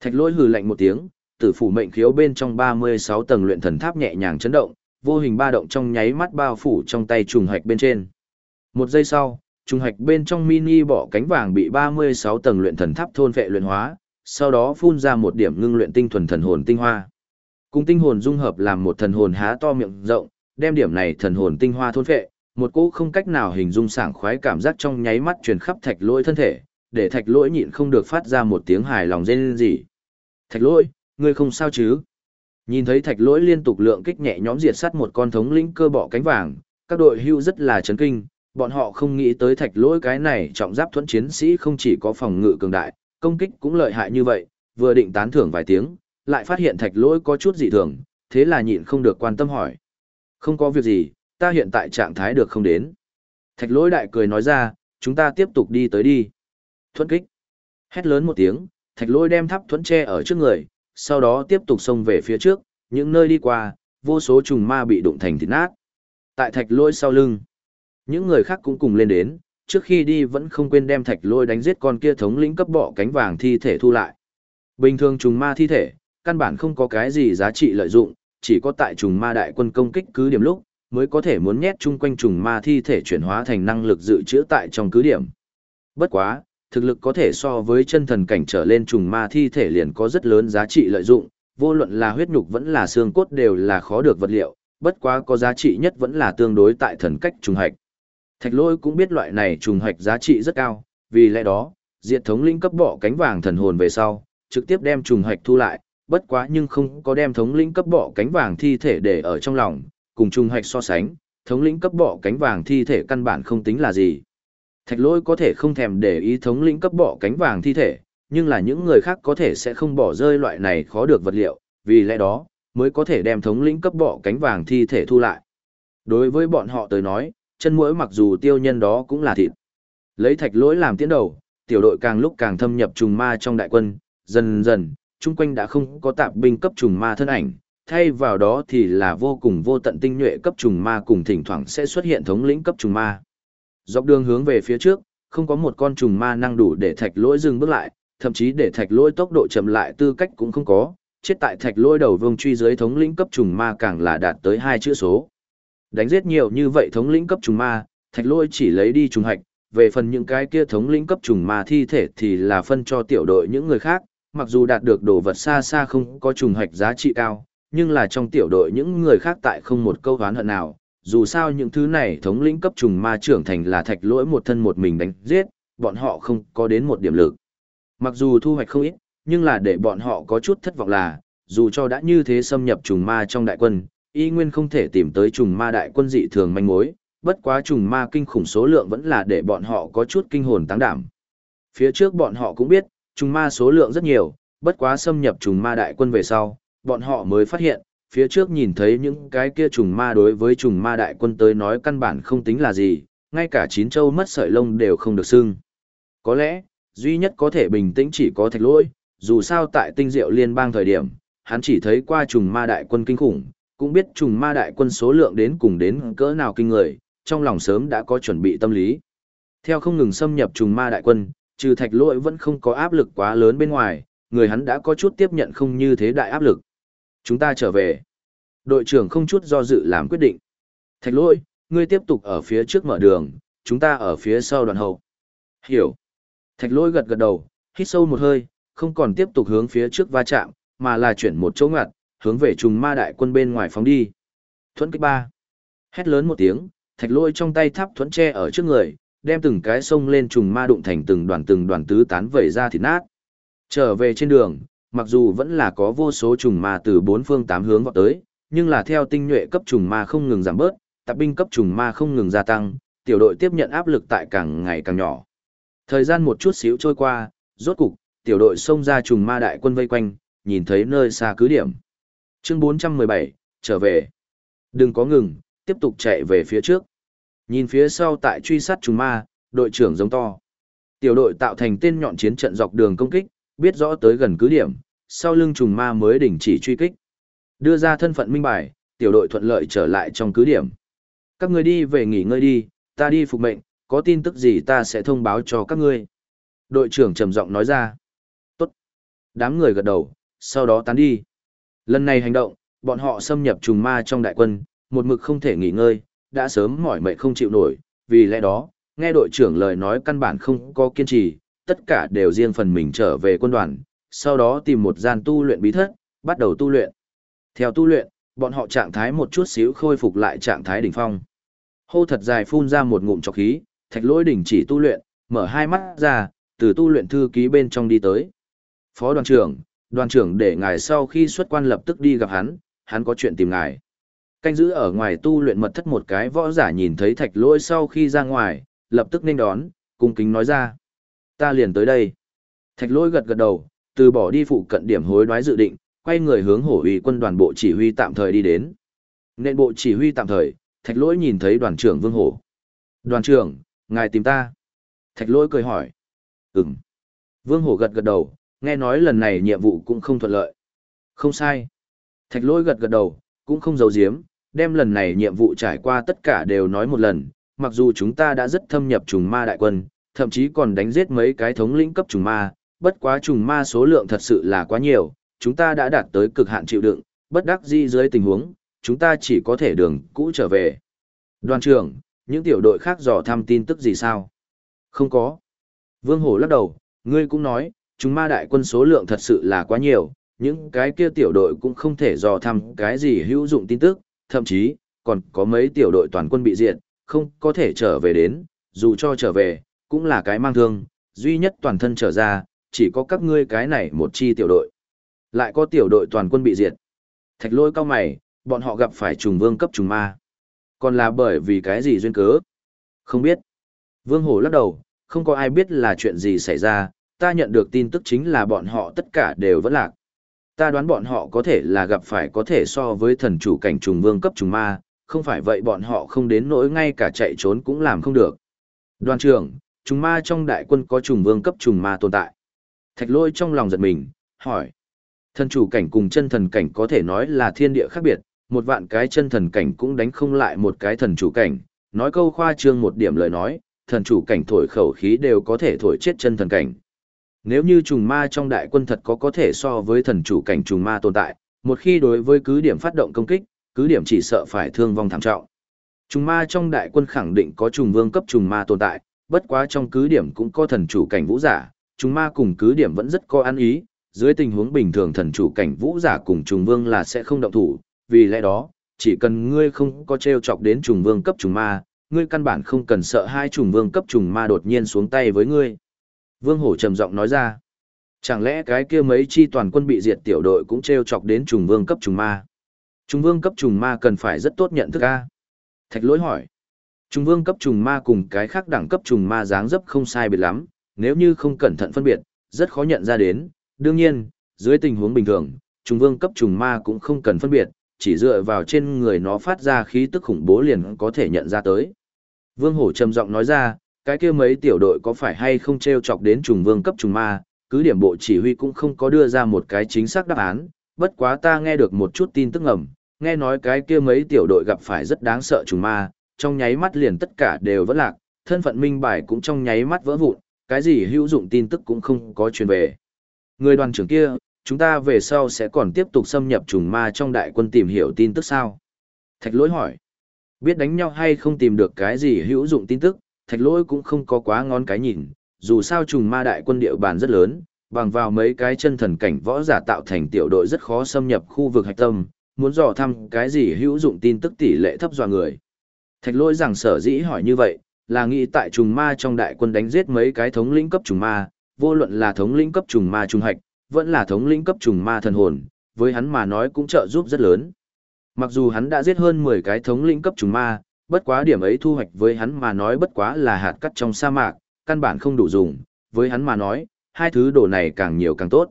Thạch lôi hừ lạnh một tiếng, tử phủ mệnh khiếu bên trong 36 tầng luyện thần tháp nhẹ nhàng chấn động, vô hình ba động trong nháy mắt bao phủ trong tay trùng hạch bên trên. Một giây sau, trùng hạch bên trong mini bỏ cánh vàng bị 36 tầng luyện thần tháp thôn vệ luyện hóa, sau đó phun ra một điểm ngưng luyện tinh thuần thần hồn tinh hoa. Cùng tinh hồn dung hợp làm một thần hồn há to miệng rộng, đem điểm này thần hồn tinh hoa thôn phệ, một cỗ không cách nào hình dung sảng khoái cảm giác trong nháy mắt truyền khắp thạch lỗi thân thể, để thạch lỗi nhịn không được phát ra một tiếng hài lòng rên rỉ. Thạch lỗi, ngươi không sao chứ? Nhìn thấy thạch lỗi liên tục lượng kích nhẹ nhõm diệt sát một con thống lĩnh cơ bọ cánh vàng, các đội hưu rất là chấn kinh, bọn họ không nghĩ tới thạch lỗi cái này trọng giáp thuẫn chiến sĩ không chỉ có phòng ngự cường đại, công kích cũng lợi hại như vậy, vừa định tán thưởng vài tiếng, lại phát hiện thạch lỗi có chút dị thường, thế là nhịn không được quan tâm hỏi. Không có việc gì, ta hiện tại trạng thái được không đến. Thạch lỗi đại cười nói ra, chúng ta tiếp tục đi tới đi. Thuẫn kích. Hét lớn một tiếng, thạch lỗi đem tháp thuẫn tre ở trước người, sau đó tiếp tục xông về phía trước, những nơi đi qua, vô số trùng ma bị đụng thành thịt nát. Tại thạch lỗi sau lưng, những người khác cũng cùng lên đến, trước khi đi vẫn không quên đem thạch lôi đánh giết con kia thống lĩnh cấp bọ cánh vàng thi thể thu lại. Bình thường trùng ma thi thể, căn bản không có cái gì giá trị lợi dụng, chỉ có tại trùng ma đại quân công kích cứ điểm lúc, mới có thể muốn nhét chung quanh trùng ma thi thể chuyển hóa thành năng lực dự trữ tại trong cứ điểm. Bất quá, thực lực có thể so với chân thần cảnh trở lên trùng ma thi thể liền có rất lớn giá trị lợi dụng, vô luận là huyết nhục vẫn là xương cốt đều là khó được vật liệu, bất quá có giá trị nhất vẫn là tương đối tại thần cách trùng hạch. Thạch lôi cũng biết loại này trùng hạch giá trị rất cao, vì lẽ đó, diệt thống linh cấp bỏ cánh vàng thần hồn về sau, trực tiếp đem trùng hạch thu lại, bất quá nhưng không có đem thống Linh cấp bỏ cánh vàng thi thể để ở trong lòng, cùng trùng hạch so sánh, thống Linh cấp bỏ cánh vàng thi thể căn bản không tính là gì. Thạch lôi có thể không thèm để ý thống Linh cấp bỏ cánh vàng thi thể, nhưng là những người khác có thể sẽ không bỏ rơi loại này khó được vật liệu, vì lẽ đó, mới có thể đem thống lĩnh cấp bỏ cánh vàng thi thể thu lại. Đối với bọn họ tới nói, chân mũi mặc dù tiêu nhân đó cũng là thịt. Lấy thạch lỗi làm tiến đầu, tiểu đội càng lúc càng thâm nhập trùng ma trong đại quân, dần dần, chung quanh đã không có tạp binh cấp trùng ma thân ảnh, thay vào đó thì là vô cùng vô tận tinh nhuệ cấp trùng ma cùng thỉnh thoảng sẽ xuất hiện thống lĩnh cấp trùng ma. Dọc đường hướng về phía trước, không có một con trùng ma năng đủ để thạch lỗi dừng bước lại, thậm chí để thạch lỗi tốc độ chậm lại tư cách cũng không có, chết tại thạch lỗi đầu vương truy dưới thống lĩnh cấp trùng ma càng là đạt tới hai chữ số. Đánh giết nhiều như vậy thống lĩnh cấp trùng ma, thạch lôi chỉ lấy đi trùng hạch, về phần những cái kia thống lĩnh cấp trùng ma thi thể thì là phân cho tiểu đội những người khác, mặc dù đạt được đồ vật xa xa không có trùng hạch giá trị cao, nhưng là trong tiểu đội những người khác tại không một câu oán hận nào, dù sao những thứ này thống lĩnh cấp trùng ma trưởng thành là thạch lỗi một thân một mình đánh giết, bọn họ không có đến một điểm lực. Mặc dù thu hoạch không ít, nhưng là để bọn họ có chút thất vọng là, dù cho đã như thế xâm nhập trùng ma trong đại quân, y nguyên không thể tìm tới trùng ma đại quân dị thường manh mối, bất quá trùng ma kinh khủng số lượng vẫn là để bọn họ có chút kinh hồn táng đảm. Phía trước bọn họ cũng biết, trùng ma số lượng rất nhiều, bất quá xâm nhập trùng ma đại quân về sau, bọn họ mới phát hiện, phía trước nhìn thấy những cái kia trùng ma đối với trùng ma đại quân tới nói căn bản không tính là gì, ngay cả chín châu mất sợi lông đều không được xưng. Có lẽ, duy nhất có thể bình tĩnh chỉ có thạch lỗi, dù sao tại tinh diệu liên bang thời điểm, hắn chỉ thấy qua trùng ma đại quân kinh khủng, cũng biết trùng ma đại quân số lượng đến cùng đến cỡ nào kinh người, trong lòng sớm đã có chuẩn bị tâm lý. Theo không ngừng xâm nhập trùng ma đại quân, trừ thạch lỗi vẫn không có áp lực quá lớn bên ngoài, người hắn đã có chút tiếp nhận không như thế đại áp lực. Chúng ta trở về. Đội trưởng không chút do dự làm quyết định. Thạch lỗi, ngươi tiếp tục ở phía trước mở đường, chúng ta ở phía sau đoàn hậu. Hiểu. Thạch lỗi gật gật đầu, hít sâu một hơi, không còn tiếp tục hướng phía trước va chạm, mà là chuyển một chỗ ngặt, hướng về trùng ma đại quân bên ngoài phóng đi. Thuẫn kích ba. Hét lớn một tiếng, thạch lôi trong tay tháp thuẫn tre ở trước người, đem từng cái sông lên trùng ma đụng thành từng đoàn từng đoàn tứ tán vẩy ra thịt nát. Trở về trên đường, mặc dù vẫn là có vô số trùng ma từ bốn phương tám hướng vào tới, nhưng là theo tinh nhuệ cấp trùng ma không ngừng giảm bớt, tạp binh cấp trùng ma không ngừng gia tăng, tiểu đội tiếp nhận áp lực tại càng ngày càng nhỏ. Thời gian một chút xíu trôi qua, rốt cục, tiểu đội xông ra trùng ma đại quân vây quanh, nhìn thấy nơi xa cứ điểm. Chương 417, trở về. Đừng có ngừng, tiếp tục chạy về phía trước. Nhìn phía sau tại truy sát trùng ma, đội trưởng giống to. Tiểu đội tạo thành tên nhọn chiến trận dọc đường công kích, biết rõ tới gần cứ điểm, sau lưng trùng ma mới đình chỉ truy kích. Đưa ra thân phận minh bài, tiểu đội thuận lợi trở lại trong cứ điểm. Các người đi về nghỉ ngơi đi, ta đi phục mệnh, có tin tức gì ta sẽ thông báo cho các ngươi. Đội trưởng trầm giọng nói ra. Tốt. Đám người gật đầu, sau đó tán đi. Lần này hành động, bọn họ xâm nhập trùng ma trong đại quân, một mực không thể nghỉ ngơi, đã sớm mỏi mệt không chịu nổi, vì lẽ đó, nghe đội trưởng lời nói căn bản không có kiên trì, tất cả đều riêng phần mình trở về quân đoàn, sau đó tìm một gian tu luyện bí thất, bắt đầu tu luyện. Theo tu luyện, bọn họ trạng thái một chút xíu khôi phục lại trạng thái đỉnh phong. Hô thật dài phun ra một ngụm trọc khí, thạch lỗi đỉnh chỉ tu luyện, mở hai mắt ra, từ tu luyện thư ký bên trong đi tới. Phó đoàn trưởng, đoàn trưởng để ngài sau khi xuất quan lập tức đi gặp hắn, hắn có chuyện tìm ngài. Canh giữ ở ngoài tu luyện mật thất một cái võ giả nhìn thấy thạch lỗi sau khi ra ngoài, lập tức nên đón, cung kính nói ra. Ta liền tới đây. Thạch lỗi gật gật đầu, từ bỏ đi phụ cận điểm hối đoái dự định, quay người hướng hổ uy quân đoàn bộ chỉ huy tạm thời đi đến. Nên bộ chỉ huy tạm thời, thạch lỗi nhìn thấy đoàn trưởng vương hổ. Đoàn trưởng, ngài tìm ta. Thạch lỗi cười hỏi. Ừm. Vương hổ gật gật đầu, nghe nói lần này nhiệm vụ cũng không thuận lợi. Không sai. Thạch lỗi gật gật đầu, cũng không giấu giếm, đem lần này nhiệm vụ trải qua tất cả đều nói một lần, mặc dù chúng ta đã rất thâm nhập trùng ma đại quân, thậm chí còn đánh giết mấy cái thống lĩnh cấp trùng ma, bất quá trùng ma số lượng thật sự là quá nhiều, chúng ta đã đạt tới cực hạn chịu đựng, bất đắc dĩ dưới tình huống, chúng ta chỉ có thể đường cũ trở về. Đoàn trưởng, những tiểu đội khác dò thăm tin tức gì sao? Không có. Vương Hổ lắc đầu, ngươi cũng nói, chúng ma đại quân số lượng thật sự là quá nhiều, những cái kia tiểu đội cũng không thể dò thăm cái gì hữu dụng tin tức, thậm chí, còn có mấy tiểu đội toàn quân bị diệt, không có thể trở về đến, dù cho trở về, cũng là cái mang thương, duy nhất toàn thân trở ra, chỉ có các ngươi cái này một chi tiểu đội. Lại có tiểu đội toàn quân bị diệt. Thạch lôi cao mày, bọn họ gặp phải trùng vương cấp trùng ma. Còn là bởi vì cái gì duyên cớ? Không biết. Vương hổ lắc đầu, không có ai biết là chuyện gì xảy ra, ta nhận được tin tức chính là bọn họ tất cả đều vẫn lạc. Ta đoán bọn họ có thể là gặp phải có thể so với thần chủ cảnh trùng vương cấp trùng ma, không phải vậy bọn họ không đến nỗi ngay cả chạy trốn cũng làm không được. Đoàn trưởng, trùng ma trong đại quân có trùng vương cấp trùng ma tồn tại. Thạch lôi trong lòng giật mình, hỏi. Thần chủ cảnh cùng chân thần cảnh có thể nói là thiên địa khác biệt, một vạn cái chân thần cảnh cũng đánh không lại một cái thần chủ cảnh. Nói câu khoa trương một điểm lời nói, thần chủ cảnh thổi khẩu khí đều có thể thổi chết chân thần cảnh. Nếu như trùng ma trong đại quân thật có có thể so với thần chủ cảnh trùng ma tồn tại, một khi đối với cứ điểm phát động công kích, cứ điểm chỉ sợ phải thương vong thảm trọng. Trùng ma trong đại quân khẳng định có trùng vương cấp trùng ma tồn tại, bất quá trong cứ điểm cũng có thần chủ cảnh vũ giả, trùng ma cùng cứ điểm vẫn rất có ăn ý, dưới tình huống bình thường thần chủ cảnh vũ giả cùng trùng vương là sẽ không động thủ, vì lẽ đó, chỉ cần ngươi không có treo chọc đến trùng vương cấp trùng ma, ngươi căn bản không cần sợ hai trùng vương cấp trùng ma đột nhiên xuống tay với ngươi. Vương Hổ trầm giọng nói ra, chẳng lẽ cái kia mấy chi toàn quân bị diệt tiểu đội cũng treo chọc đến trùng vương cấp trùng ma? Trùng vương cấp trùng ma cần phải rất tốt nhận thức a. Thạch lỗi hỏi. Trùng vương cấp trùng ma cùng cái khác đẳng cấp trùng ma dáng dấp không sai biệt lắm, nếu như không cẩn thận phân biệt, rất khó nhận ra đến. Đương nhiên, dưới tình huống bình thường, trùng vương cấp trùng ma cũng không cần phân biệt, chỉ dựa vào trên người nó phát ra khí tức khủng bố liền có thể nhận ra tới. Vương Hổ trầm giọng nói ra, cái kia mấy tiểu đội có phải hay không treo chọc đến trùng vương cấp trùng ma, cứ điểm bộ chỉ huy cũng không có đưa ra một cái chính xác đáp án, bất quá ta nghe được một chút tin tức ngầm, nghe nói cái kia mấy tiểu đội gặp phải rất đáng sợ trùng ma, trong nháy mắt liền tất cả đều vỡ lạc, thân phận minh bài cũng trong nháy mắt vỡ vụn, cái gì hữu dụng tin tức cũng không có truyền về. Người đoàn trưởng kia, chúng ta về sau sẽ còn tiếp tục xâm nhập trùng ma trong đại quân tìm hiểu tin tức sao? Thạch lỗi hỏi. Biết đánh nhau hay không tìm được cái gì hữu dụng tin tức, thạch lỗi cũng không có quá ngon cái nhìn, dù sao trùng ma đại quân địa bàn rất lớn, bằng vào mấy cái chân thần cảnh võ giả tạo thành tiểu đội rất khó xâm nhập khu vực hạch tâm, muốn dò thăm cái gì hữu dụng tin tức tỷ lệ thấp dọa người. Thạch lỗi rằng sở dĩ hỏi như vậy, là nghĩ tại trùng ma trong đại quân đánh giết mấy cái thống lĩnh cấp trùng ma, vô luận là thống lĩnh cấp trùng ma trung hạch, vẫn là thống lĩnh cấp trùng ma thần hồn, với hắn mà nói cũng trợ giúp rất lớn. Mặc dù hắn đã giết hơn 10 cái thống lĩnh cấp trùng ma, bất quá điểm ấy thu hoạch với hắn mà nói bất quá là hạt cắt trong sa mạc, căn bản không đủ dùng, với hắn mà nói, hai thứ đồ này càng nhiều càng tốt.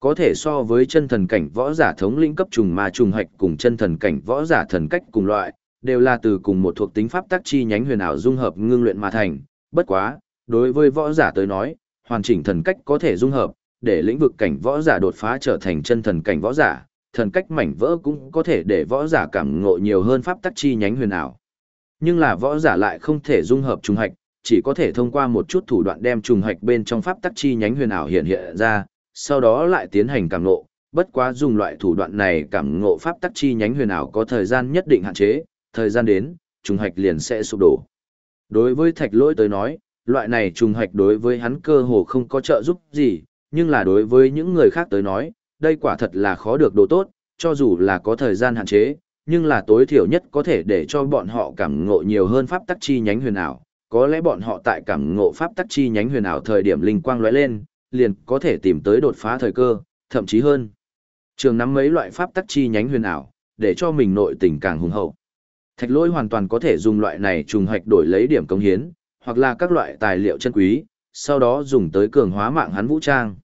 Có thể so với chân thần cảnh võ giả thống lĩnh cấp trùng ma trùng hạch cùng chân thần cảnh võ giả thần cách cùng loại, đều là từ cùng một thuộc tính pháp tác chi nhánh huyền ảo dung hợp ngưng luyện mà thành, bất quá, đối với võ giả tới nói, hoàn chỉnh thần cách có thể dung hợp, để lĩnh vực cảnh võ giả đột phá trở thành chân thần cảnh võ giả, thần cách mảnh vỡ cũng có thể để võ giả cảm ngộ nhiều hơn pháp tắc chi nhánh huyền ảo. Nhưng là võ giả lại không thể dung hợp trùng hạch, chỉ có thể thông qua một chút thủ đoạn đem trùng hạch bên trong pháp tắc chi nhánh huyền ảo hiện hiện ra, sau đó lại tiến hành cảm ngộ. Bất quá dùng loại thủ đoạn này cảm ngộ pháp tắc chi nhánh huyền ảo có thời gian nhất định hạn chế, thời gian đến, trùng hạch liền sẽ sụp đổ. Đối với thạch lỗi tới nói, loại này trùng hạch đối với hắn cơ hồ không có trợ giúp gì, nhưng là đối với những người khác tới nói, đây quả thật là khó được đồ tốt, cho dù là có thời gian hạn chế, nhưng là tối thiểu nhất có thể để cho bọn họ cảm ngộ nhiều hơn pháp tắc chi nhánh huyền ảo. Có lẽ bọn họ tại cảm ngộ pháp tắc chi nhánh huyền ảo thời điểm linh quang lóe lên, liền có thể tìm tới đột phá thời cơ, thậm chí hơn. Trường nắm mấy loại pháp tắc chi nhánh huyền ảo, để cho mình nội tình càng hùng hậu. Thạch lỗi hoàn toàn có thể dùng loại này trùng hoạch đổi lấy điểm công hiến, hoặc là các loại tài liệu chân quý, sau đó dùng tới cường hóa mạng hắn vũ trang.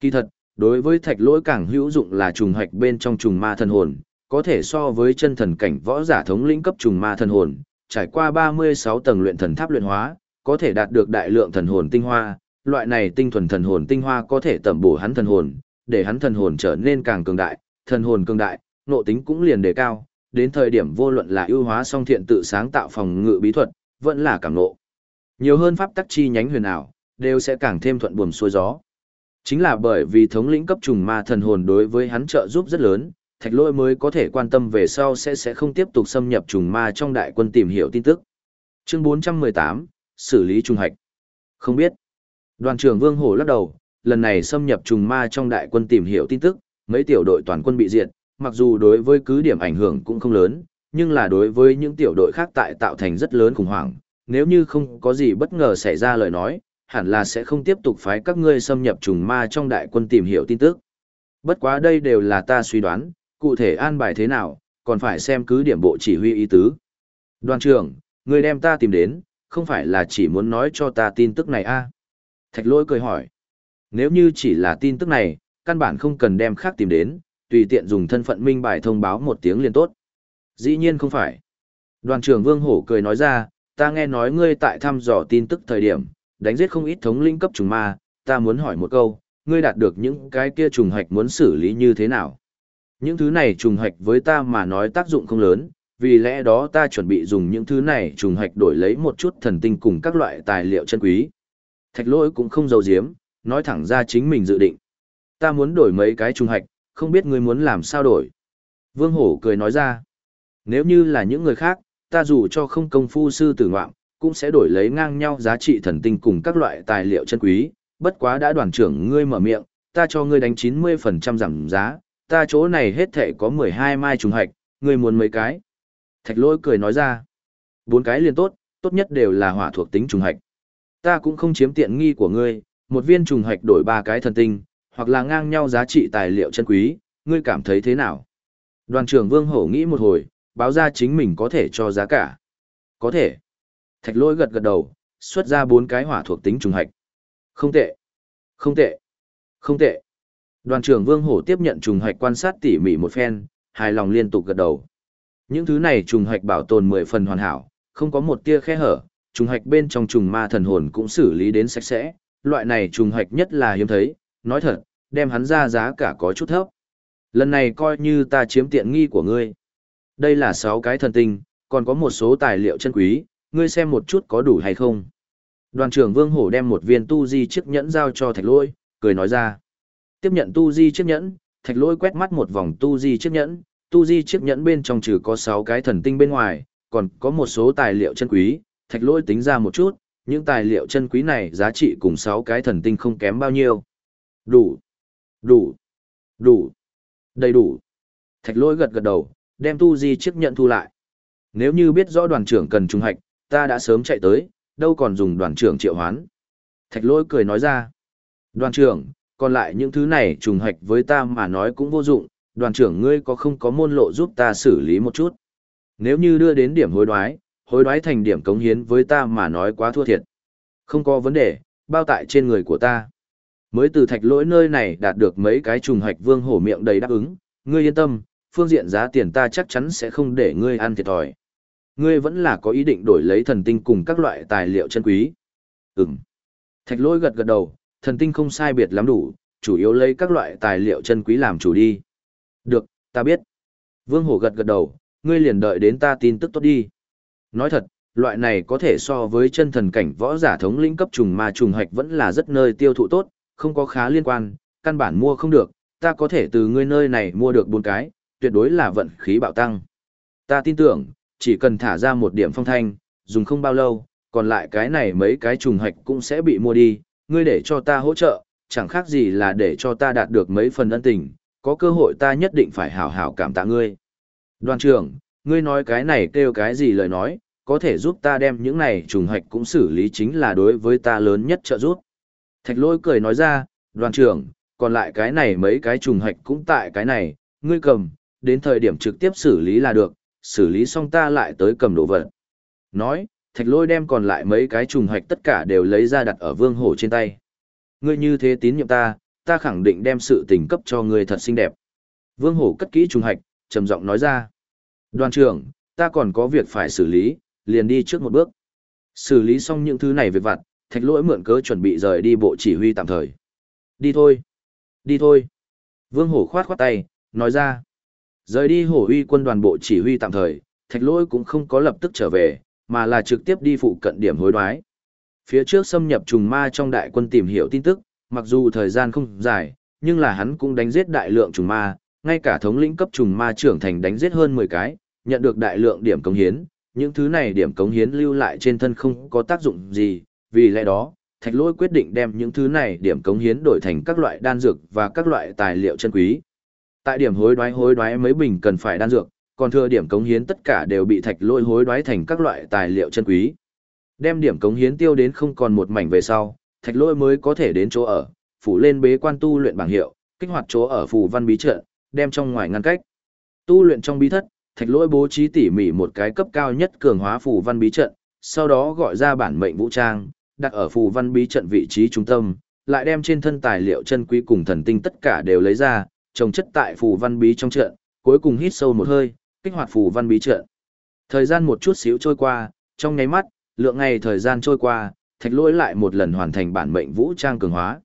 Kỳ thật, đối với thạch lỗi càng hữu dụng là trùng hoạch bên trong trùng ma thần hồn, có thể so với chân thần cảnh võ giả thống lĩnh cấp trùng ma thần hồn, trải qua 36 tầng luyện thần tháp luyện hóa, có thể đạt được đại lượng thần hồn tinh hoa, loại này tinh thuần thần hồn tinh hoa có thể tẩm bổ hắn thần hồn, để hắn thần hồn trở nên càng cường đại, thần hồn cường đại, nộ tính cũng liền đề cao, đến thời điểm vô luận là ưu hóa song thiện tự sáng tạo phòng ngự bí thuật, vẫn là càng nộ. Nhiều hơn pháp tắc chi nhánh huyền ảo, đều sẽ càng thêm thuận buồm xuôi gió. Chính là bởi vì thống lĩnh cấp trùng ma thần hồn đối với hắn trợ giúp rất lớn, thạch Lỗi mới có thể quan tâm về sau sẽ sẽ không tiếp tục xâm nhập trùng ma trong đại quân tìm hiểu tin tức. Chương 418, xử lý trùng hạch. Không biết. Đoàn trưởng Vương Hổ lắc đầu, lần này xâm nhập trùng ma trong đại quân tìm hiểu tin tức, mấy tiểu đội toàn quân bị diệt, mặc dù đối với cứ điểm ảnh hưởng cũng không lớn, nhưng là đối với những tiểu đội khác tại tạo thành rất lớn khủng hoảng, nếu như không có gì bất ngờ xảy ra lời nói, hẳn là sẽ không tiếp tục phái các ngươi xâm nhập trùng ma trong đại quân tìm hiểu tin tức. Bất quá đây đều là ta suy đoán, cụ thể an bài thế nào, còn phải xem cứ điểm bộ chỉ huy ý tứ. Đoàn trưởng, người đem ta tìm đến, không phải là chỉ muốn nói cho ta tin tức này a à? Thạch lỗi cười hỏi. Nếu như chỉ là tin tức này, căn bản không cần đem khác tìm đến, tùy tiện dùng thân phận minh bài thông báo một tiếng liền tốt. Dĩ nhiên không phải. Đoàn trưởng Vương Hổ cười nói ra, ta nghe nói ngươi tại thăm dò tin tức thời điểm, đánh giết không ít thống linh cấp trùng ma, ta muốn hỏi một câu, ngươi đạt được những cái kia trùng hạch muốn xử lý như thế nào? Những thứ này trùng hạch với ta mà nói tác dụng không lớn, vì lẽ đó ta chuẩn bị dùng những thứ này trùng hạch đổi lấy một chút thần tinh cùng các loại tài liệu chân quý. Thạch lỗi cũng không giấu giếm, nói thẳng ra chính mình dự định. Ta muốn đổi mấy cái trùng hạch, không biết ngươi muốn làm sao đổi. Vương Hổ cười nói ra, nếu như là những người khác, ta dù cho không công phu sư tử ngoạm, cũng sẽ đổi lấy ngang nhau giá trị thần tinh cùng các loại tài liệu chân quý, bất quá đã đoàn trưởng ngươi mở miệng, ta cho ngươi đánh 90% giảm giá, ta chỗ này hết thể có 12 mai trùng hạch, ngươi muốn mấy cái. Thạch lỗi cười nói ra, bốn cái liền tốt, tốt nhất đều là hỏa thuộc tính trùng hạch. Ta cũng không chiếm tiện nghi của ngươi, một viên trùng hạch đổi ba cái thần tinh, hoặc là ngang nhau giá trị tài liệu chân quý, ngươi cảm thấy thế nào? Đoàn trưởng Vương Hổ nghĩ một hồi, báo ra chính mình có thể cho giá cả. Có thể. Thạch lỗi gật gật đầu, xuất ra bốn cái hỏa thuộc tính trùng hạch. Không tệ. Không tệ. Không tệ. Đoàn trưởng Vương Hổ tiếp nhận trùng hạch quan sát tỉ mỉ một phen, hài lòng liên tục gật đầu. Những thứ này trùng hạch bảo tồn mười phần hoàn hảo, không có một tia khe hở, trùng hạch bên trong trùng ma thần hồn cũng xử lý đến sạch sẽ, loại này trùng hạch nhất là hiếm thấy, nói thật, đem hắn ra giá cả có chút thấp. Lần này coi như ta chiếm tiện nghi của ngươi. Đây là sáu cái thần tinh, còn có một số tài liệu chân quý, ngươi xem một chút có đủ hay không. Đoàn trưởng Vương Hổ đem một viên tu di chiếc nhẫn giao cho thạch lôi, cười nói ra. Tiếp nhận tu di chiếc nhẫn, thạch lôi quét mắt một vòng tu di chiếc nhẫn, tu di chiếc nhẫn bên trong trừ có 6 cái thần tinh bên ngoài, còn có một số tài liệu chân quý, thạch lôi tính ra một chút, những tài liệu chân quý này giá trị cùng 6 cái thần tinh không kém bao nhiêu. Đủ, đủ, đủ, đầy đủ. Thạch lôi gật gật đầu, đem tu di chiếc nhẫn thu lại. Nếu như biết rõ đoàn trưởng cần trung hạch, ta đã sớm chạy tới, đâu còn dùng đoàn trưởng triệu hoán. Thạch lôi cười nói ra. Đoàn trưởng, còn lại những thứ này trùng hạch với ta mà nói cũng vô dụng, đoàn trưởng ngươi có không có môn lộ giúp ta xử lý một chút. Nếu như đưa đến điểm hối đoái, hối đoái thành điểm cống hiến với ta mà nói quá thua thiệt. Không có vấn đề, bao tại trên người của ta. Mới từ thạch lỗi nơi này đạt được mấy cái trùng hạch vương hổ miệng đầy đáp ứng, ngươi yên tâm, phương diện giá tiền ta chắc chắn sẽ không để ngươi ăn thiệt thòi. Ngươi vẫn là có ý định đổi lấy thần tinh cùng các loại tài liệu chân quý. Ừm. Thạch lỗi gật gật đầu, thần tinh không sai biệt lắm đủ, chủ yếu lấy các loại tài liệu chân quý làm chủ đi. Được, ta biết. Vương Hổ gật gật đầu, ngươi liền đợi đến ta tin tức tốt đi. Nói thật, loại này có thể so với chân thần cảnh võ giả thống lĩnh cấp trùng ma trùng hạch vẫn là rất nơi tiêu thụ tốt, không có khá liên quan, căn bản mua không được, ta có thể từ ngươi nơi này mua được bốn cái, tuyệt đối là vận khí bạo tăng. Ta tin tưởng, chỉ cần thả ra một điểm phong thanh, dùng không bao lâu, còn lại cái này mấy cái trùng hạch cũng sẽ bị mua đi, ngươi để cho ta hỗ trợ, chẳng khác gì là để cho ta đạt được mấy phần ân tình, có cơ hội ta nhất định phải hảo hảo cảm tạ ngươi. Đoàn trưởng, ngươi nói cái này kêu cái gì lời nói, có thể giúp ta đem những này trùng hạch cũng xử lý chính là đối với ta lớn nhất trợ giúp. Thạch lôi cười nói ra, đoàn trưởng, còn lại cái này mấy cái trùng hạch cũng tại cái này, ngươi cầm, đến thời điểm trực tiếp xử lý là được, xử lý xong ta lại tới cầm đồ vật. Nói, thạch lôi đem còn lại mấy cái trùng hạch tất cả đều lấy ra đặt ở vương hổ trên tay. Ngươi như thế tín nhiệm ta, ta khẳng định đem sự tình cấp cho ngươi thật xinh đẹp. Vương hổ cất kỹ trùng hạch, trầm giọng nói ra. Đoàn trưởng, ta còn có việc phải xử lý, liền đi trước một bước. Xử lý xong những thứ này về vặt, thạch lỗi mượn cớ chuẩn bị rời đi bộ chỉ huy tạm thời. Đi thôi. Đi thôi. Vương hổ khoát khoát tay, nói ra. Rời đi hổ uy quân đoàn bộ chỉ huy tạm thời, thạch lỗi cũng không có lập tức trở về, mà là trực tiếp đi phụ cận điểm hối đoái. Phía trước xâm nhập trùng ma trong đại quân tìm hiểu tin tức, mặc dù thời gian không dài, nhưng là hắn cũng đánh giết đại lượng trùng ma, ngay cả thống lĩnh cấp trùng ma trưởng thành đánh giết hơn 10 cái, nhận được đại lượng điểm cống hiến, những thứ này điểm cống hiến lưu lại trên thân không có tác dụng gì, vì lẽ đó, Thạch Lỗi quyết định đem những thứ này điểm cống hiến đổi thành các loại đan dược và các loại tài liệu chân quý. Tại điểm hối đoái hối đoái mấy bình cần phải đan dược, còn thừa điểm cống hiến tất cả đều bị Thạch lôi hối đoái thành các loại tài liệu chân quý. Đem điểm cống hiến tiêu đến không còn một mảnh về sau, Thạch lôi mới có thể đến chỗ ở, phủ lên bế quan tu luyện bảng hiệu, kích hoạt chỗ ở phù văn bí trận, đem trong ngoài ngăn cách. Tu luyện trong bí thất, Thạch lôi bố trí tỉ mỉ một cái cấp cao nhất cường hóa phù văn bí trận, sau đó gọi ra bản mệnh vũ trang, đặt ở phù văn bí trận vị trí trung tâm, lại đem trên thân tài liệu chân quý cùng thần tinh tất cả đều lấy ra, trồng chất tại phù văn bí trong trận, cuối cùng hít sâu một hơi, kích hoạt phù văn bí trận. Thời gian một chút xíu trôi qua, trong nháy mắt, lượng ngày thời gian trôi qua, thạch lỗi lại một lần hoàn thành bản mệnh vũ trang cường hóa.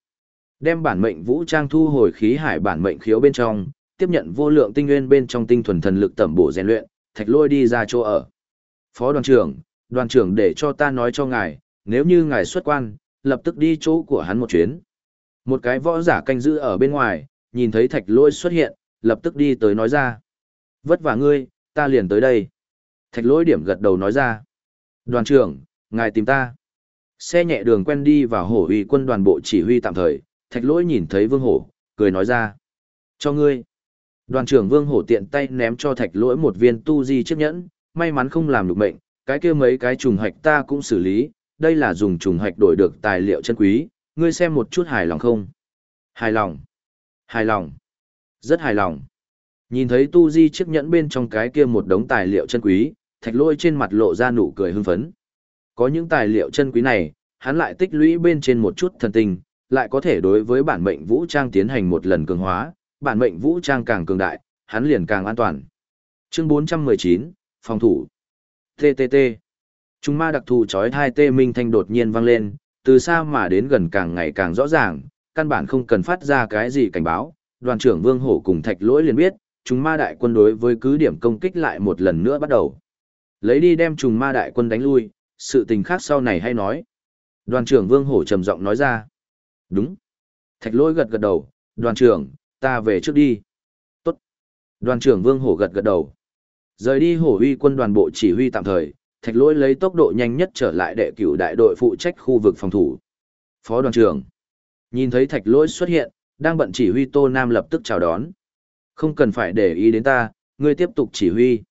Đem bản mệnh vũ trang thu hồi khí hải bản mệnh khiếu bên trong, tiếp nhận vô lượng tinh nguyên bên trong tinh thuần thần lực tẩm bổ rèn luyện, thạch lỗi đi ra chỗ ở. Phó đoàn trưởng, đoàn trưởng để cho ta nói cho ngài, nếu như ngài xuất quan, lập tức đi chỗ của hắn một chuyến. Một cái võ giả canh giữ ở bên ngoài, nhìn thấy thạch lỗi xuất hiện, lập tức đi tới nói ra. Vất vả ngươi, ta liền tới đây. Thạch lỗi điểm gật đầu nói ra. Đoàn trưởng, ngài tìm ta. Xe nhẹ đường quen đi vào hổ uy quân đoàn bộ chỉ huy tạm thời, thạch lỗi nhìn thấy vương hổ, cười nói ra. Cho ngươi. Đoàn trưởng vương hổ tiện tay ném cho thạch lỗi một viên tu di chiếc nhẫn, may mắn không làm được mệnh, cái kia mấy cái trùng hạch ta cũng xử lý, đây là dùng trùng hạch đổi được tài liệu chân quý, ngươi xem một chút hài lòng không? Hài lòng. Hài lòng. Rất hài lòng. Nhìn thấy tu di chiếc nhẫn bên trong cái kia một đống tài liệu chân quý, thạch lôi trên mặt lộ ra nụ cười hưng phấn. Có những tài liệu chân quý này, hắn lại tích lũy bên trên một chút thần tình, lại có thể đối với bản mệnh vũ trang tiến hành một lần cường hóa, bản mệnh vũ trang càng cường đại, hắn liền càng an toàn. Chương 419, phòng thủ. TTT. Chúng ma đặc thù chói thai tê minh thanh đột nhiên vang lên, từ xa mà đến gần càng ngày càng rõ ràng, căn bản không cần phát ra cái gì cảnh báo. Đoàn trưởng Vương Hổ cùng Thạch Lỗi liền biết, Trùng ma đại quân đối với cứ điểm công kích lại một lần nữa bắt đầu. Lấy đi đem trùng ma đại quân đánh lui, sự tình khác sau này hay nói. Đoàn trưởng Vương Hổ trầm giọng nói ra. Đúng. Thạch Lỗi gật gật đầu, đoàn trưởng, ta về trước đi. Tốt. Đoàn trưởng Vương Hổ gật gật đầu. Rời đi hổ huy quân đoàn bộ chỉ huy tạm thời, thạch lỗi lấy tốc độ nhanh nhất trở lại đệ cửu đại đội phụ trách khu vực phòng thủ. Phó đoàn trưởng. Nhìn thấy thạch lỗi xuất hiện, đang bận chỉ huy Tô Nam lập tức chào đón. Không cần phải để ý đến ta, ngươi tiếp tục chỉ huy.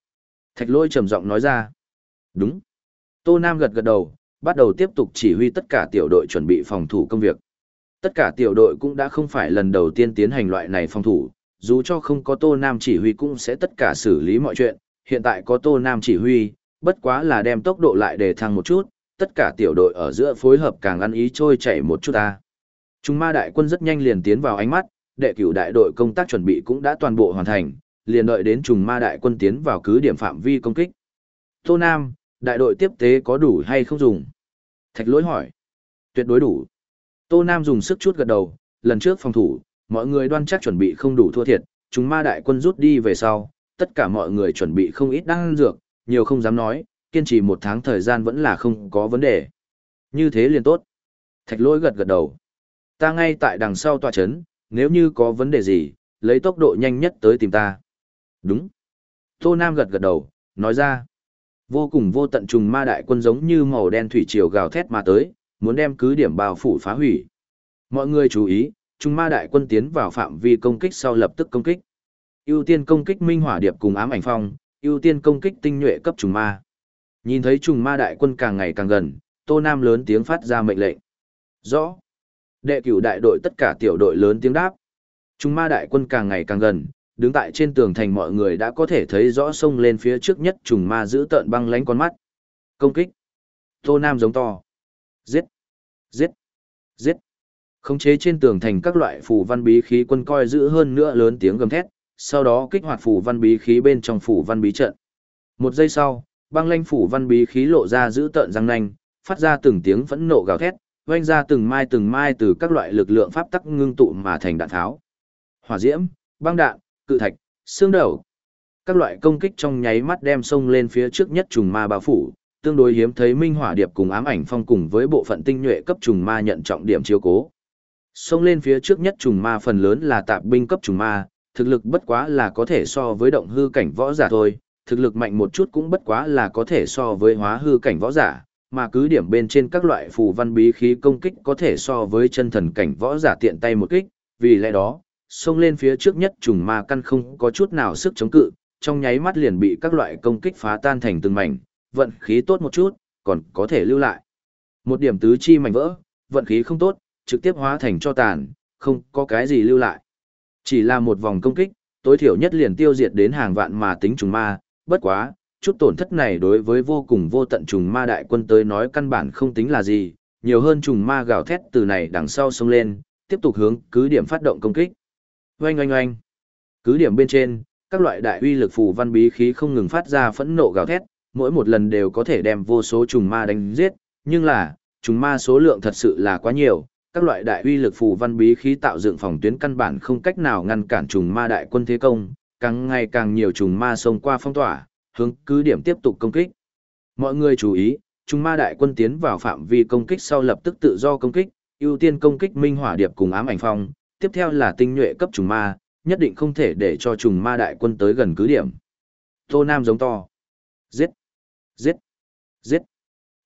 Thạch lỗi trầm giọng nói ra. Đúng. Tô Nam gật gật đầu, bắt đầu tiếp tục chỉ huy tất cả tiểu đội chuẩn bị phòng thủ công việc. Tất cả tiểu đội cũng đã không phải lần đầu tiên tiến hành loại này phòng thủ, dù cho không có Tô Nam chỉ huy cũng sẽ tất cả xử lý mọi chuyện, hiện tại có Tô Nam chỉ huy, bất quá là đem tốc độ lại để thăng một chút, tất cả tiểu đội ở giữa phối hợp càng ăn ý trôi chảy một chút ta. Trung ma đại quân rất nhanh liền tiến vào ánh mắt, đệ cửu đại đội công tác chuẩn bị cũng đã toàn bộ hoàn thành, liền đợi đến trùng ma đại quân tiến vào cứ điểm phạm vi công kích. Tô Nam, đại đội tiếp tế có đủ hay không dùng? Thạch lỗi hỏi. Tuyệt đối đủ. Tô Nam dùng sức chút gật đầu, lần trước phòng thủ, mọi người đoan chắc chuẩn bị không đủ thua thiệt, chúng ma đại quân rút đi về sau, tất cả mọi người chuẩn bị không ít đan dược, nhiều không dám nói, kiên trì một tháng thời gian vẫn là không có vấn đề. Như thế liền tốt. Thạch lỗi gật gật đầu. Ta ngay tại đằng sau tòa chấn, nếu như có vấn đề gì, lấy tốc độ nhanh nhất tới tìm ta. Đúng. Tô Nam gật gật đầu, nói ra. Vô cùng vô tận trùng ma đại quân giống như màu đen thủy triều gào thét mà tới, muốn đem cứ điểm bao phủ phá hủy. Mọi người chú ý, trùng ma đại quân tiến vào phạm vi công kích sau lập tức công kích ưu tiên công kích minh hỏa điệp cùng ám ảnh phong, ưu tiên công kích tinh nhuệ cấp trùng ma. Nhìn thấy trùng ma đại quân càng ngày càng gần, Tô Nam lớn tiếng phát ra mệnh lệnh. Rõ. Đệ cửu đại đội tất cả tiểu đội lớn tiếng đáp. Chúng ma đại quân càng ngày càng gần, đứng tại trên tường thành mọi người đã có thể thấy rõ sông lên phía trước nhất trùng ma giữ tợn băng lánh con mắt. Công kích. Tô Nam giống to. Giết. Giết. Giết. Khống chế trên tường thành các loại phù văn bí khí quân coi giữ hơn nữa lớn tiếng gầm thét, sau đó kích hoạt phủ văn bí khí bên trong phủ văn bí trận. Một giây sau, băng lanh phủ văn bí khí lộ ra giữ tợn răng nanh, phát ra từng tiếng phẫn nộ gào thét, vang ra từng mai từng mai từ các loại lực lượng pháp tắc ngưng tụ mà thành đạn tháo. Hỏa diễm, băng đạn, cự thạch, xương đầu. Các loại công kích trong nháy mắt đem sông lên phía trước nhất trùng ma bao phủ, tương đối hiếm thấy minh hỏa điệp cùng ám ảnh phong cùng với bộ phận tinh nhuệ cấp trùng ma nhận trọng điểm chiếu cố. Sông lên phía trước nhất trùng ma phần lớn là tạp binh cấp trùng ma, thực lực bất quá là có thể so với động hư cảnh võ giả thôi, thực lực mạnh một chút cũng bất quá là có thể so với hóa hư cảnh võ giả, mà cứ điểm bên trên các loại phù văn bí khí công kích có thể so với chân thần cảnh võ giả tiện tay một kích, vì lẽ đó, xông lên phía trước nhất trùng ma căn không có chút nào sức chống cự, trong nháy mắt liền bị các loại công kích phá tan thành từng mảnh, vận khí tốt một chút, còn có thể lưu lại. Một điểm tứ chi mảnh vỡ, vận khí không tốt, trực tiếp hóa thành cho tàn, không có cái gì lưu lại. Chỉ là một vòng công kích, tối thiểu nhất liền tiêu diệt đến hàng vạn mà tính trùng ma, bất quá, chút tổn thất này đối với vô cùng vô tận trùng ma đại quân tới nói căn bản không tính là gì, nhiều hơn trùng ma gào thét từ này đằng sau xông lên, tiếp tục hướng cứ điểm phát động công kích. Oanh oanh oanh. Cứ điểm bên trên, các loại đại uy lực phù văn bí khí không ngừng phát ra phẫn nộ gào thét, mỗi một lần đều có thể đem vô số trùng ma đánh giết, nhưng là, trùng ma số lượng thật sự là quá nhiều, các loại đại uy lực phù văn bí khí tạo dựng phòng tuyến căn bản không cách nào ngăn cản trùng ma đại quân thế công, càng ngày càng nhiều trùng ma xông qua phong tỏa, hướng cứ điểm tiếp tục công kích. Mọi người chú ý, trùng ma đại quân tiến vào phạm vi công kích sau lập tức tự do công kích, ưu tiên công kích minh hỏa điệp cùng ám ảnh phong, tiếp theo là tinh nhuệ cấp trùng ma, nhất định không thể để cho trùng ma đại quân tới gần cứ điểm. Tô Nam giống to. Giết! Giết! Giết!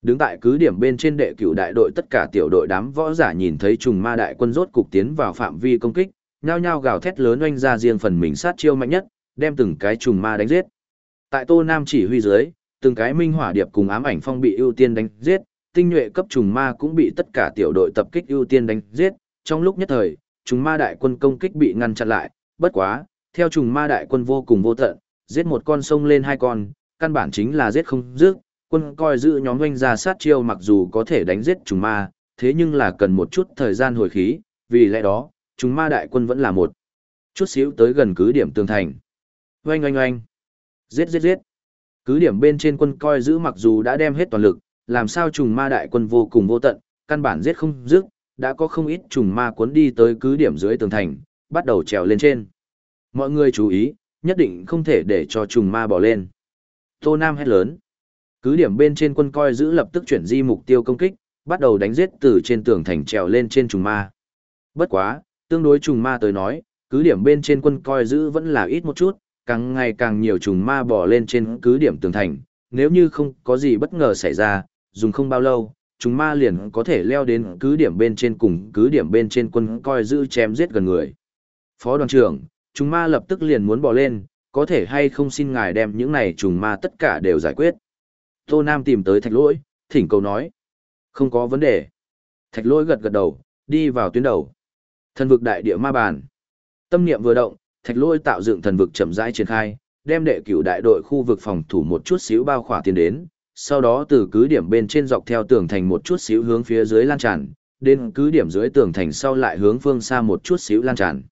Đứng tại cứ điểm bên trên đệ cửu đại đội tất cả tiểu đội đám võ giả nhìn thấy trùng ma đại quân rốt cục tiến vào phạm vi công kích, nhao nhao gào thét lớn oanh ra riêng phần mình sát chiêu mạnh nhất, đem từng cái trùng ma đánh giết. Tại Tô Nam chỉ huy dưới, từng cái minh hỏa điệp cùng ám ảnh phong bị ưu tiên đánh giết, tinh nhuệ cấp trùng ma cũng bị tất cả tiểu đội tập kích ưu tiên đánh giết, trong lúc nhất thời, trùng ma đại quân công kích bị ngăn chặn lại, bất quá, theo trùng ma đại quân vô cùng vô tận, giết một con sông lên hai con, căn bản chính là giết không dứt, quân coi giữ nhóm doanh ra sát chiêu mặc dù có thể đánh giết trùng ma, thế nhưng là cần một chút thời gian hồi khí, vì lẽ đó, trùng ma đại quân vẫn là một chút xíu tới gần cứ điểm tường thành. Oanh oanh oanh, giết giết giết. Cứ điểm bên trên quân coi giữ mặc dù đã đem hết toàn lực, làm sao trùng ma đại quân vô cùng vô tận, căn bản giết không dứt, đã có không ít trùng ma cuốn đi tới cứ điểm dưới tường thành, bắt đầu trèo lên trên. Mọi người chú ý, nhất định không thể để cho trùng ma bỏ lên. Tô Nam hét lớn. Cứ điểm bên trên quân coi giữ lập tức chuyển di mục tiêu công kích, bắt đầu đánh giết từ trên tường thành trèo lên trên trùng ma. Bất quá, tương đối trùng ma tới nói, cứ điểm bên trên quân coi giữ vẫn là ít một chút, càng ngày càng nhiều trùng ma bỏ lên trên cứ điểm tường thành, nếu như không có gì bất ngờ xảy ra, dùng không bao lâu, trùng ma liền có thể leo đến cứ điểm bên trên cùng cứ điểm bên trên quân coi giữ chém giết gần người. Phó đoàn trưởng, trùng ma lập tức liền muốn bỏ lên, có thể hay không xin ngài đem những này trùng ma tất cả đều giải quyết. Tô Nam tìm tới thạch lỗi, thỉnh cầu nói. Không có vấn đề. Thạch lỗi gật gật đầu, đi vào tuyến đầu. Thần vực đại địa ma bàn. Tâm niệm vừa động, thạch Lôi tạo dựng thần vực chậm rãi triển khai, đem đệ cửu đại đội khu vực phòng thủ một chút xíu bao khỏa tiến đến, sau đó từ cứ điểm bên trên dọc theo tường thành một chút xíu hướng phía dưới lan tràn, đến cứ điểm dưới tường thành sau lại hướng phương xa một chút xíu lan tràn.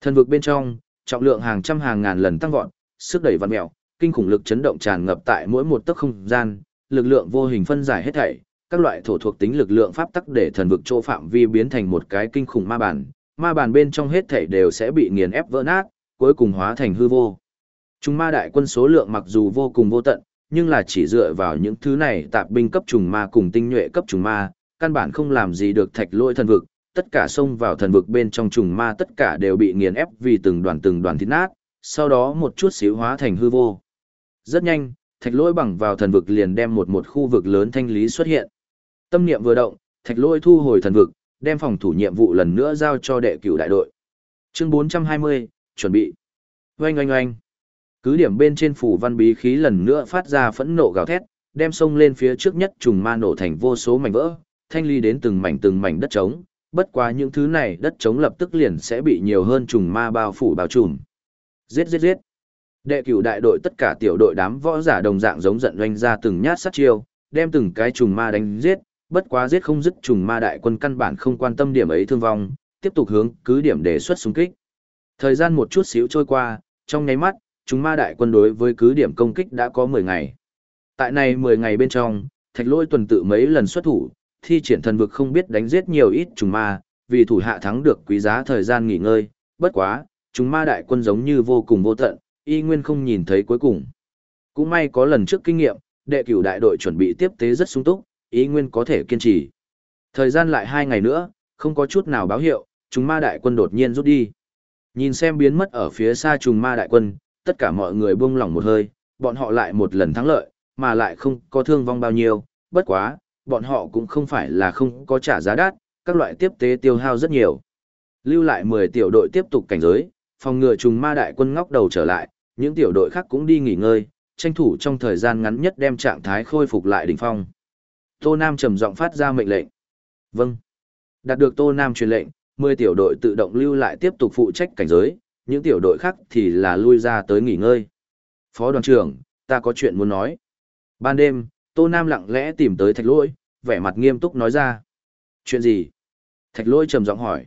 Thần vực bên trong, trọng lượng hàng trăm hàng ngàn lần tăng vọt, sức đẩy vặn mèo, kinh khủng lực chấn động tràn ngập tại mỗi một tấc không gian, lực lượng vô hình phân giải hết thảy, các loại thổ thuộc tính lực lượng pháp tắc để thần vực chỗ phạm vi biến thành một cái kinh khủng ma bản, ma bàn bên trong hết thảy đều sẽ bị nghiền ép vỡ nát, cuối cùng hóa thành hư vô. Trùng ma đại quân số lượng mặc dù vô cùng vô tận, nhưng là chỉ dựa vào những thứ này tạp binh cấp trùng ma cùng tinh nhuệ cấp trùng ma, căn bản không làm gì được thạch lôi thần vực, tất cả xông vào thần vực bên trong trùng ma tất cả đều bị nghiền ép vì từng đoàn từng đoàn thịt nát, sau đó một chút xíu hóa thành hư vô. Rất nhanh, thạch lôi bằng vào thần vực liền đem một một khu vực lớn thanh lý xuất hiện. Tâm niệm vừa động, thạch lôi thu hồi thần vực, đem phòng thủ nhiệm vụ lần nữa giao cho đệ cửu đại đội. Chương 420, chuẩn bị. Oanh oanh oanh. Cứ điểm bên trên phủ văn bí khí lần nữa phát ra phẫn nộ gào thét, đem sông lên phía trước nhất trùng ma nổ thành vô số mảnh vỡ, thanh ly đến từng mảnh từng mảnh đất trống, bất quá những thứ này đất trống lập tức liền sẽ bị nhiều hơn trùng ma bao phủ bao trùm. Giết giết giết. Đệ cửu đại đội tất cả tiểu đội đám võ giả đồng dạng giống giận doanh ra từng nhát sát chiêu, đem từng cái trùng ma đánh giết, bất quá giết không dứt trùng ma đại quân căn bản không quan tâm điểm ấy thương vong, tiếp tục hướng cứ điểm đề xuất xung kích. Thời gian một chút xíu trôi qua, trong nháy mắt, trùng ma đại quân đối với cứ điểm công kích đã có 10 ngày. Tại này 10 ngày bên trong, Thạch Lôi tuần tự mấy lần xuất thủ, thi triển thần vực không biết đánh giết nhiều ít trùng ma, vì thủ hạ thắng được quý giá thời gian nghỉ ngơi, bất quá, trùng ma đại quân giống như vô cùng vô tận, y nguyên không nhìn thấy cuối cùng. Cũng may có lần trước kinh nghiệm, đệ cửu đại đội chuẩn bị tiếp tế rất sung túc, Ý nguyên có thể kiên trì. Thời gian lại hai ngày nữa, không có chút nào báo hiệu, chúng ma đại quân đột nhiên rút đi. Nhìn xem biến mất ở phía xa trùng ma đại quân, tất cả mọi người buông lỏng một hơi, bọn họ lại một lần thắng lợi, mà lại không có thương vong bao nhiêu, bất quá, bọn họ cũng không phải là không có trả giá đắt, các loại tiếp tế tiêu hao rất nhiều. Lưu lại 10 tiểu đội tiếp tục cảnh giới, phòng ngừa trùng ma đại quân ngóc đầu trở lại, những tiểu đội khác cũng đi nghỉ ngơi, tranh thủ trong thời gian ngắn nhất đem trạng thái khôi phục lại đỉnh phong. Tô Nam trầm giọng phát ra mệnh lệnh. Vâng. Đạt được Tô Nam truyền lệnh, 10 tiểu đội tự động lưu lại tiếp tục phụ trách cảnh giới, những tiểu đội khác thì là lui ra tới nghỉ ngơi. Phó đoàn trưởng, ta có chuyện muốn nói. Ban đêm, Tô Nam lặng lẽ tìm tới thạch lỗi, vẻ mặt nghiêm túc nói ra. Chuyện gì? Thạch lỗi trầm giọng hỏi.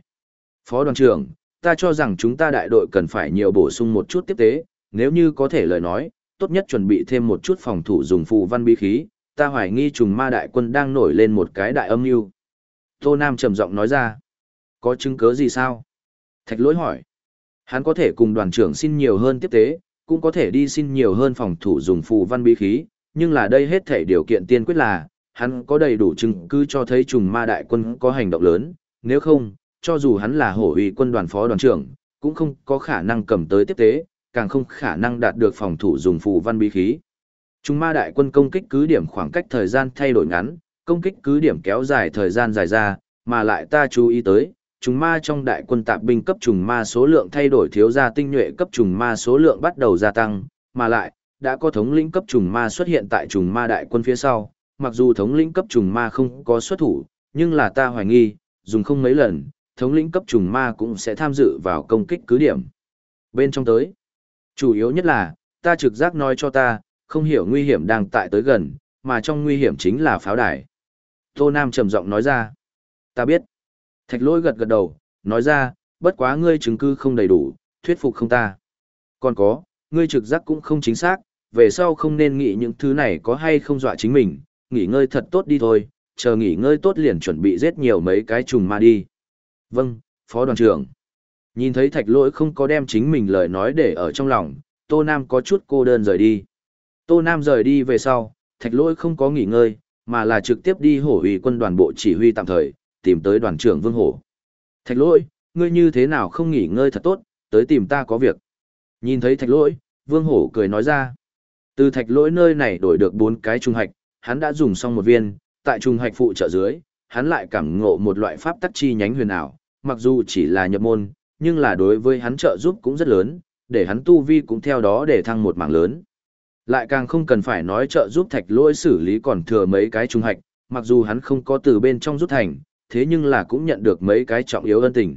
Phó đoàn trưởng, ta cho rằng chúng ta đại đội cần phải nhiều bổ sung một chút tiếp tế, nếu như có thể lời nói, tốt nhất chuẩn bị thêm một chút phòng thủ dùng phù văn bí khí, ta hoài nghi trùng ma đại quân đang nổi lên một cái đại âm mưu. Tô Nam trầm giọng nói ra, có chứng cứ gì sao? Thạch lỗi hỏi, hắn có thể cùng đoàn trưởng xin nhiều hơn tiếp tế, cũng có thể đi xin nhiều hơn phòng thủ dùng phù văn bí khí, nhưng là đây hết thể điều kiện tiên quyết là, hắn có đầy đủ chứng cứ cho thấy trùng ma đại quân có hành động lớn, nếu không, cho dù hắn là hổ uy quân đoàn phó đoàn trưởng, cũng không có khả năng cầm tới tiếp tế, càng không khả năng đạt được phòng thủ dùng phù văn bí khí. Trùng ma đại quân công kích cứ điểm khoảng cách thời gian thay đổi ngắn, công kích cứ điểm kéo dài thời gian dài ra, mà lại ta chú ý tới, trùng ma trong đại quân tạp binh cấp trùng ma số lượng thay đổi thiếu ra tinh nhuệ cấp trùng ma số lượng bắt đầu gia tăng, mà lại, đã có thống lĩnh cấp trùng ma xuất hiện tại trùng ma đại quân phía sau, mặc dù thống lĩnh cấp trùng ma không có xuất thủ, nhưng là ta hoài nghi, dùng không mấy lần, thống lĩnh cấp trùng ma cũng sẽ tham dự vào công kích cứ điểm. Bên trong tới, chủ yếu nhất là, ta trực giác nói cho ta, không hiểu nguy hiểm đang tại tới gần, mà trong nguy hiểm chính là pháo đài. Tô Nam trầm giọng nói ra, ta biết. Thạch lỗi gật gật đầu, nói ra, bất quá ngươi chứng cứ không đầy đủ, thuyết phục không ta. Còn có, ngươi trực giác cũng không chính xác, về sau không nên nghĩ những thứ này có hay không dọa chính mình, nghỉ ngơi thật tốt đi thôi, chờ nghỉ ngơi tốt liền chuẩn bị giết nhiều mấy cái trùng ma đi. Vâng, Phó đoàn trưởng. Nhìn thấy thạch lỗi không có đem chính mình lời nói để ở trong lòng, Tô Nam có chút cô đơn rời đi. Tô Nam rời đi về sau, thạch lỗi không có nghỉ ngơi, mà là trực tiếp đi hổ ủy quân đoàn bộ chỉ huy tạm thời, tìm tới đoàn trưởng Vương Hổ. Thạch lỗi, ngươi như thế nào không nghỉ ngơi thật tốt, tới tìm ta có việc. Nhìn thấy thạch lỗi, Vương Hổ cười nói ra. Từ thạch lỗi nơi này đổi được bốn cái trung hạch, hắn đã dùng xong một viên, tại trung hạch phụ trợ dưới, hắn lại cảm ngộ một loại pháp tắc chi nhánh huyền ảo, mặc dù chỉ là nhập môn, nhưng là đối với hắn trợ giúp cũng rất lớn, để hắn tu vi cũng theo đó để thăng một mảng lớn. Lại càng không cần phải nói trợ giúp thạch lỗi xử lý còn thừa mấy cái trung hạch, mặc dù hắn không có từ bên trong rút thành, thế nhưng là cũng nhận được mấy cái trọng yếu ân tình.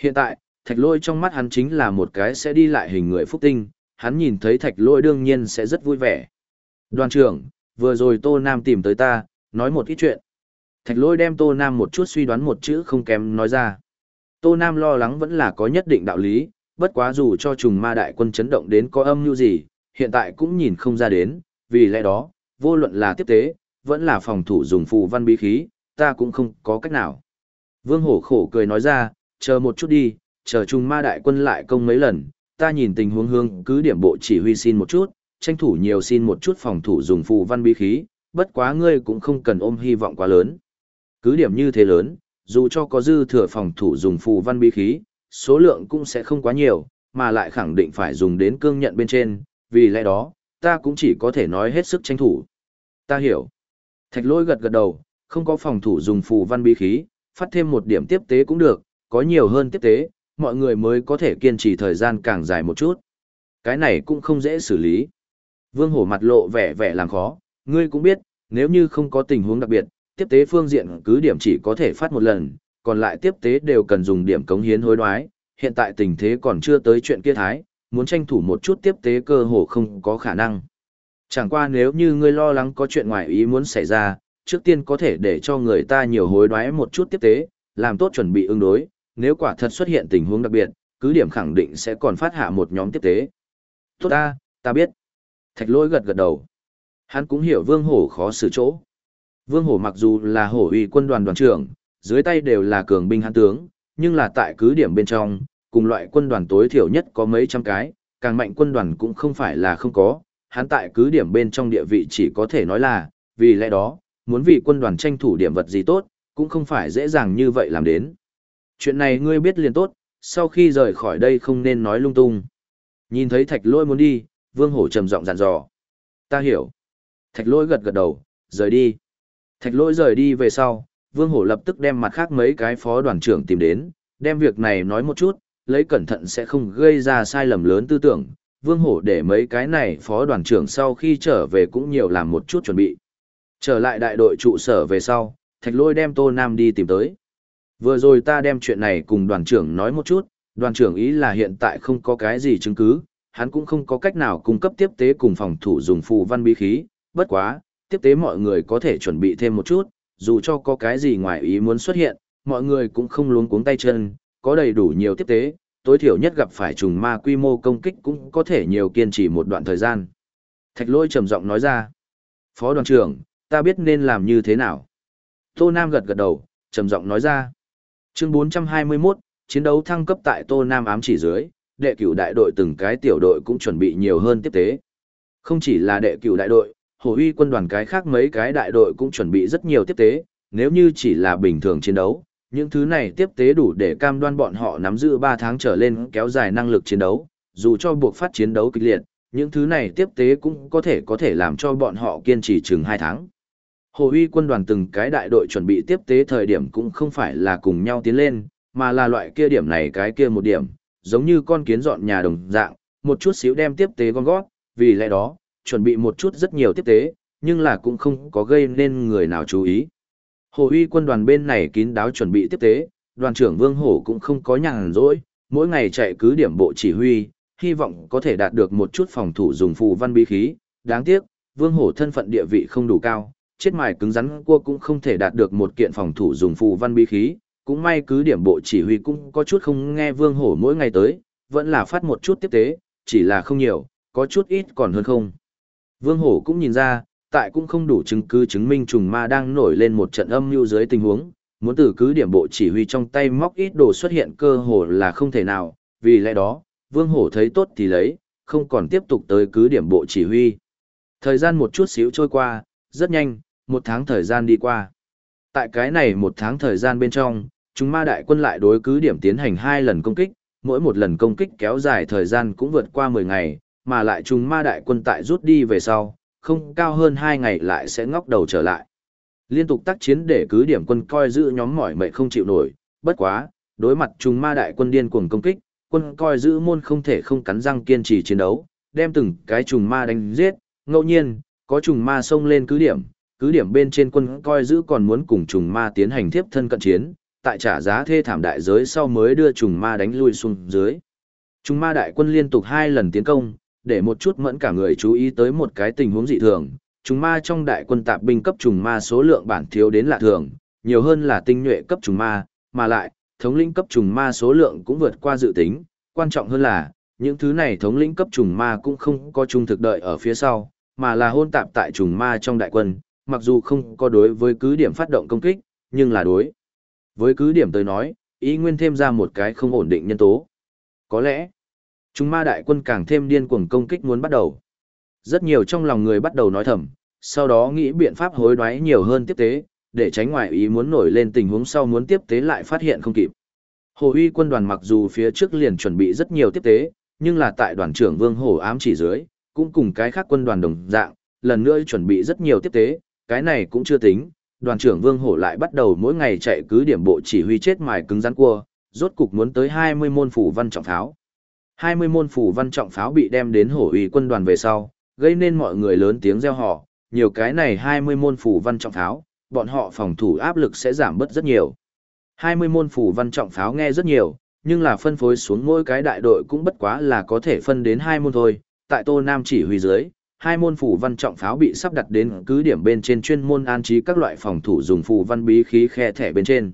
Hiện tại, thạch lỗi trong mắt hắn chính là một cái sẽ đi lại hình người phúc tinh, hắn nhìn thấy thạch lỗi đương nhiên sẽ rất vui vẻ. Đoàn trưởng, vừa rồi Tô Nam tìm tới ta, nói một ít chuyện. Thạch lỗi đem Tô Nam một chút suy đoán một chữ không kém nói ra. Tô Nam lo lắng vẫn là có nhất định đạo lý, bất quá dù cho trùng ma đại quân chấn động đến có âm như gì, hiện tại cũng nhìn không ra đến, vì lẽ đó, vô luận là tiếp tế, vẫn là phòng thủ dùng phù văn bí khí, ta cũng không có cách nào. Vương hổ khổ cười nói ra, chờ một chút đi, chờ trung ma đại quân lại công mấy lần, ta nhìn tình huống hương cứ điểm bộ chỉ huy xin một chút, tranh thủ nhiều xin một chút phòng thủ dùng phù văn bí khí, bất quá ngươi cũng không cần ôm hy vọng quá lớn. Cứ điểm như thế lớn, dù cho có dư thừa phòng thủ dùng phù văn bí khí, số lượng cũng sẽ không quá nhiều, mà lại khẳng định phải dùng đến cương nhận bên trên, vì lẽ đó, ta cũng chỉ có thể nói hết sức tranh thủ. Ta hiểu. Thạch lôi gật gật đầu, không có phòng thủ dùng phù văn bí khí, phát thêm một điểm tiếp tế cũng được, có nhiều hơn tiếp tế, mọi người mới có thể kiên trì thời gian càng dài một chút. Cái này cũng không dễ xử lý. Vương hổ mặt lộ vẻ vẻ làm khó, ngươi cũng biết, nếu như không có tình huống đặc biệt, tiếp tế phương diện cứ điểm chỉ có thể phát một lần, còn lại tiếp tế đều cần dùng điểm cống hiến hối đoái, hiện tại tình thế còn chưa tới chuyện kia thái, muốn tranh thủ một chút tiếp tế cơ hồ không có khả năng. Chẳng qua nếu như ngươi lo lắng có chuyện ngoài ý muốn xảy ra, trước tiên có thể để cho người ta nhiều hối đoái một chút tiếp tế, làm tốt chuẩn bị ứng đối, nếu quả thật xuất hiện tình huống đặc biệt, cứ điểm khẳng định sẽ còn phát hạ một nhóm tiếp tế. Tốt ta, ta biết. Thạch lỗi gật gật đầu. Hắn cũng hiểu vương hổ khó xử chỗ. Vương hổ mặc dù là hổ uy quân đoàn đoàn trưởng, dưới tay đều là cường binh hắn tướng, nhưng là tại cứ điểm bên trong, cùng loại quân đoàn tối thiểu nhất có mấy trăm cái, càng mạnh quân đoàn cũng không phải là không có, hắn tại cứ điểm bên trong địa vị chỉ có thể nói là, vì lẽ đó, muốn vì quân đoàn tranh thủ điểm vật gì tốt, cũng không phải dễ dàng như vậy làm đến. Chuyện này ngươi biết liền tốt, sau khi rời khỏi đây không nên nói lung tung. Nhìn thấy thạch lôi muốn đi, vương hổ trầm giọng dặn dò. Ta hiểu. Thạch lôi gật gật đầu, rời đi. Thạch lôi rời đi về sau, vương hổ lập tức đem mặt khác mấy cái phó đoàn trưởng tìm đến, đem việc này nói một chút, lấy cẩn thận sẽ không gây ra sai lầm lớn tư tưởng. Vương hổ để mấy cái này phó đoàn trưởng sau khi trở về cũng nhiều làm một chút chuẩn bị. Trở lại đại đội trụ sở về sau, thạch lôi đem tô nam đi tìm tới. Vừa rồi ta đem chuyện này cùng đoàn trưởng nói một chút, đoàn trưởng ý là hiện tại không có cái gì chứng cứ, hắn cũng không có cách nào cung cấp tiếp tế cùng phòng thủ dùng phù văn bí khí, bất quá, tiếp tế mọi người có thể chuẩn bị thêm một chút, dù cho có cái gì ngoài ý muốn xuất hiện, mọi người cũng không luống cuống tay chân, có đầy đủ nhiều tiếp tế, tối thiểu nhất gặp phải trùng ma quy mô công kích cũng có thể nhiều kiên trì một đoạn thời gian. Thạch lôi trầm giọng nói ra. Phó đoàn trưởng, ta biết nên làm như thế nào. Tô Nam gật gật đầu, trầm giọng nói ra. Chương 421, chiến đấu thăng cấp tại Tô Nam ám chỉ dưới, đệ cửu đại đội từng cái tiểu đội cũng chuẩn bị nhiều hơn tiếp tế. Không chỉ là đệ cửu đại đội, hồ uy quân đoàn cái khác mấy cái đại đội cũng chuẩn bị rất nhiều tiếp tế, nếu như chỉ là bình thường chiến đấu, những thứ này tiếp tế đủ để cam đoan bọn họ nắm giữ 3 tháng trở lên kéo dài năng lực chiến đấu, dù cho buộc phát chiến đấu kịch liệt, những thứ này tiếp tế cũng có thể có thể làm cho bọn họ kiên trì chừng 2 tháng. Hồ uy quân đoàn từng cái đại đội chuẩn bị tiếp tế thời điểm cũng không phải là cùng nhau tiến lên, mà là loại kia điểm này cái kia một điểm, giống như con kiến dọn nhà đồng dạng, một chút xíu đem tiếp tế con gót, vì lẽ đó, chuẩn bị một chút rất nhiều tiếp tế, nhưng là cũng không có gây nên người nào chú ý. Hồ uy quân đoàn bên này kín đáo chuẩn bị tiếp tế, đoàn trưởng Vương Hổ cũng không có nhàn rỗi, mỗi ngày chạy cứ điểm bộ chỉ huy, hy vọng có thể đạt được một chút phòng thủ dùng phù văn bí khí. Đáng tiếc, Vương Hổ thân phận địa vị không đủ cao, chết mài cứng rắn cua cũng không thể đạt được một kiện phòng thủ dùng phù văn bí khí. Cũng may cứ điểm bộ chỉ huy cũng có chút không nghe Vương Hổ mỗi ngày tới, vẫn là phát một chút tiếp tế, chỉ là không nhiều, có chút ít còn hơn không. Vương Hổ cũng nhìn ra, tại cũng không đủ chứng cứ chứng minh trùng ma đang nổi lên một trận âm mưu dưới tình huống, muốn từ cứ điểm bộ chỉ huy trong tay móc ít đồ xuất hiện cơ hồ là không thể nào, vì lẽ đó, Vương Hổ thấy tốt thì lấy, không còn tiếp tục tới cứ điểm bộ chỉ huy. Thời gian một chút xíu trôi qua, rất nhanh, một tháng thời gian đi qua. Tại cái này một tháng thời gian bên trong, chúng ma đại quân lại đối cứ điểm tiến hành hai lần công kích, mỗi một lần công kích kéo dài thời gian cũng vượt qua 10 ngày, mà lại chúng ma đại quân tại rút đi về sau, không cao hơn 2 ngày lại sẽ ngóc đầu trở lại. Liên tục tác chiến để cứ điểm quân coi giữ nhóm mỏi mệt không chịu nổi, bất quá, đối mặt chúng ma đại quân điên cuồng công kích, quân coi giữ môn không thể không cắn răng kiên trì chiến đấu, đem từng cái trùng ma đánh giết, ngẫu nhiên, có trùng ma xông lên cứ điểm, cứ điểm bên trên quân coi giữ còn muốn cùng trùng ma tiến hành tiếp thân cận chiến, tại trả giá thê thảm đại giới sau mới đưa trùng ma đánh lui xuống dưới. Trùng ma đại quân liên tục hai lần tiến công, để một chút mẫn cả người chú ý tới một cái tình huống dị thường, trùng ma trong đại quân tạp binh cấp trùng ma số lượng bản thiếu đến lạ thường, nhiều hơn là tinh nhuệ cấp trùng ma, mà lại, thống lĩnh cấp trùng ma số lượng cũng vượt qua dự tính, quan trọng hơn là, những thứ này thống lĩnh cấp trùng ma cũng không có trung thực đợi ở phía sau, mà là hôn tạp tại trùng ma trong đại quân, mặc dù không có đối với cứ điểm phát động công kích, nhưng là đối. Với cứ điểm tới nói, ý nguyên thêm ra một cái không ổn định nhân tố. Có lẽ, Chúng ma đại quân càng thêm điên cuồng công kích muốn bắt đầu. Rất nhiều trong lòng người bắt đầu nói thầm, sau đó nghĩ biện pháp hối đoái nhiều hơn tiếp tế, để tránh ngoại ý muốn nổi lên tình huống sau muốn tiếp tế lại phát hiện không kịp. Hồ uy quân đoàn mặc dù phía trước liền chuẩn bị rất nhiều tiếp tế, nhưng là tại đoàn trưởng Vương Hổ ám chỉ dưới, cũng cùng cái khác quân đoàn đồng dạng, lần nữa chuẩn bị rất nhiều tiếp tế, cái này cũng chưa tính, đoàn trưởng Vương Hổ lại bắt đầu mỗi ngày chạy cứ điểm bộ chỉ huy chết mài cứng rắn cua, rốt cục muốn tới 20 môn phủ văn trọng pháo. 20 môn phủ văn trọng pháo bị đem đến hổ ủy quân đoàn về sau, gây nên mọi người lớn tiếng reo hò, nhiều cái này 20 môn phủ văn trọng pháo, bọn họ phòng thủ áp lực sẽ giảm bớt rất nhiều. 20 môn phủ văn trọng pháo nghe rất nhiều, nhưng là phân phối xuống mỗi cái đại đội cũng bất quá là có thể phân đến hai môn thôi. Tại Tô Nam chỉ huy dưới, hai môn phủ văn trọng pháo bị sắp đặt đến cứ điểm bên trên chuyên môn an trí các loại phòng thủ dùng phù văn bí khí khe thẻ bên trên.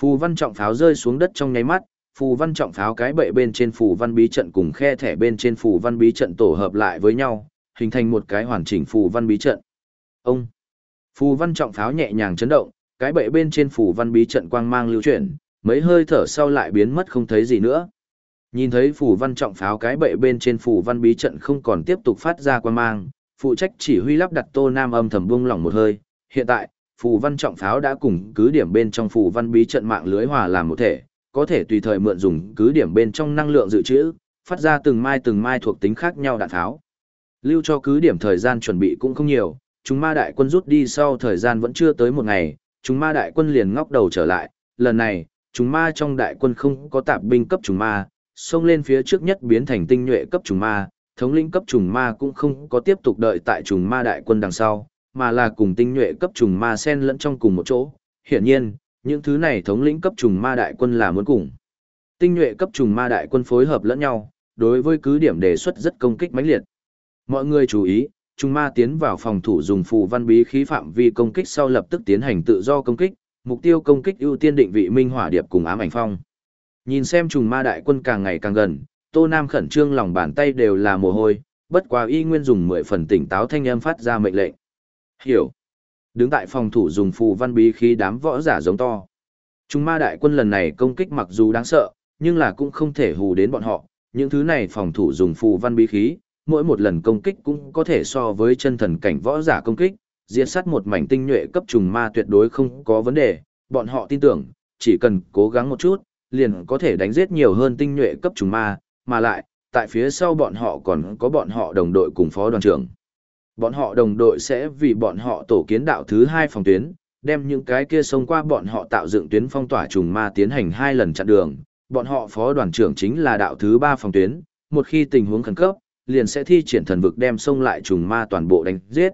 Phù văn trọng pháo rơi xuống đất trong nháy mắt, phù văn trọng pháo cái bệ bên trên phù văn bí trận cùng khe thẻ bên trên phù văn bí trận tổ hợp lại với nhau, hình thành một cái hoàn chỉnh phù văn bí trận. Ông Phù văn trọng pháo nhẹ nhàng chấn động, cái bệ bên trên phù văn bí trận quang mang lưu chuyển, mấy hơi thở sau lại biến mất không thấy gì nữa. Nhìn thấy phù văn trọng pháo cái bệ bên trên phù văn bí trận không còn tiếp tục phát ra quang mang, phụ trách chỉ huy lắp đặt Tô Nam âm thầm buông lỏng một hơi, hiện tại, phù văn trọng pháo đã cùng cứ điểm bên trong phù văn bí trận mạng lưới hòa làm một thể, có thể tùy thời mượn dùng cứ điểm bên trong năng lượng dự trữ, phát ra từng mai từng mai thuộc tính khác nhau đạn tháo Lưu cho cứ điểm thời gian chuẩn bị cũng không nhiều, chúng ma đại quân rút đi sau thời gian vẫn chưa tới một ngày, chúng ma đại quân liền ngóc đầu trở lại, lần này, chúng ma trong đại quân không có tạp binh cấp chúng ma, xông lên phía trước nhất biến thành tinh nhuệ cấp chúng ma, thống lĩnh cấp trùng ma cũng không có tiếp tục đợi tại trùng ma đại quân đằng sau, mà là cùng tinh nhuệ cấp trùng ma xen lẫn trong cùng một chỗ. Hiển nhiên, những thứ này thống lĩnh cấp trùng ma đại quân là muốn cùng. Tinh nhuệ cấp trùng ma đại quân phối hợp lẫn nhau, đối với cứ điểm đề xuất rất công kích mãnh liệt. Mọi người chú ý, trùng ma tiến vào phòng thủ dùng phù văn bí khí phạm vi công kích sau lập tức tiến hành tự do công kích, mục tiêu công kích ưu tiên định vị minh hỏa điệp cùng ám ảnh phong. Nhìn xem trùng ma đại quân càng ngày càng gần, Tô Nam khẩn trương lòng bàn tay đều là mồ hôi, bất quá y nguyên dùng mười phần tỉnh táo thanh âm phát ra mệnh lệnh. Hiểu. Đứng tại phòng thủ dùng phù văn bí khí đám võ giả giống to. Trung ma đại quân lần này công kích mặc dù đáng sợ, nhưng là cũng không thể hù đến bọn họ. Những thứ này phòng thủ dùng phù văn bí khí, mỗi một lần công kích cũng có thể so với chân thần cảnh võ giả công kích, diệt sát một mảnh tinh nhuệ cấp trùng ma tuyệt đối không có vấn đề, bọn họ tin tưởng, chỉ cần cố gắng một chút, liền có thể đánh giết nhiều hơn tinh nhuệ cấp trùng ma, mà lại, tại phía sau bọn họ còn có bọn họ đồng đội cùng phó đoàn trưởng. Bọn họ đồng đội sẽ vì bọn họ tổ kiến đạo thứ hai phòng tuyến, đem những cái kia xông qua bọn họ tạo dựng tuyến phong tỏa trùng ma tiến hành hai lần chặn đường. Bọn họ phó đoàn trưởng chính là đạo thứ ba phòng tuyến, một khi tình huống khẩn cấp, liền sẽ thi triển thần vực đem xông lại trùng ma toàn bộ đánh giết.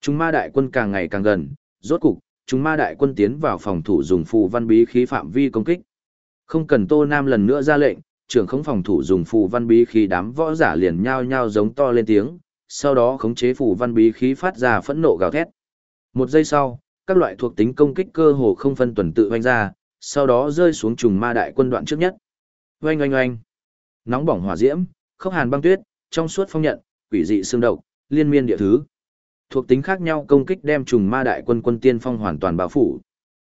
Trùng ma đại quân càng ngày càng gần, rốt cục, trùng ma đại quân tiến vào phòng thủ dùng phù văn bí khí phạm vi công kích. Không cần Tô Nam lần nữa ra lệnh, trưởng không phòng thủ dùng phù văn bí khí đám võ giả liền nhao nhao giống to lên tiếng, sau đó khống chế phủ văn bí khí phát ra phẫn nộ gào thét. Một giây sau, các loại thuộc tính công kích cơ hồ không phân tuần tự hoanh ra, sau đó rơi xuống trùng ma đại quân đoạn trước nhất. Oanh oanh oanh. Nóng bỏng hỏa diễm, khốc hàn băng tuyết, trong suốt phong nhận, quỷ dị xương độc, liên miên địa thứ. Thuộc tính khác nhau công kích đem trùng ma đại quân quân tiên phong hoàn toàn bao phủ.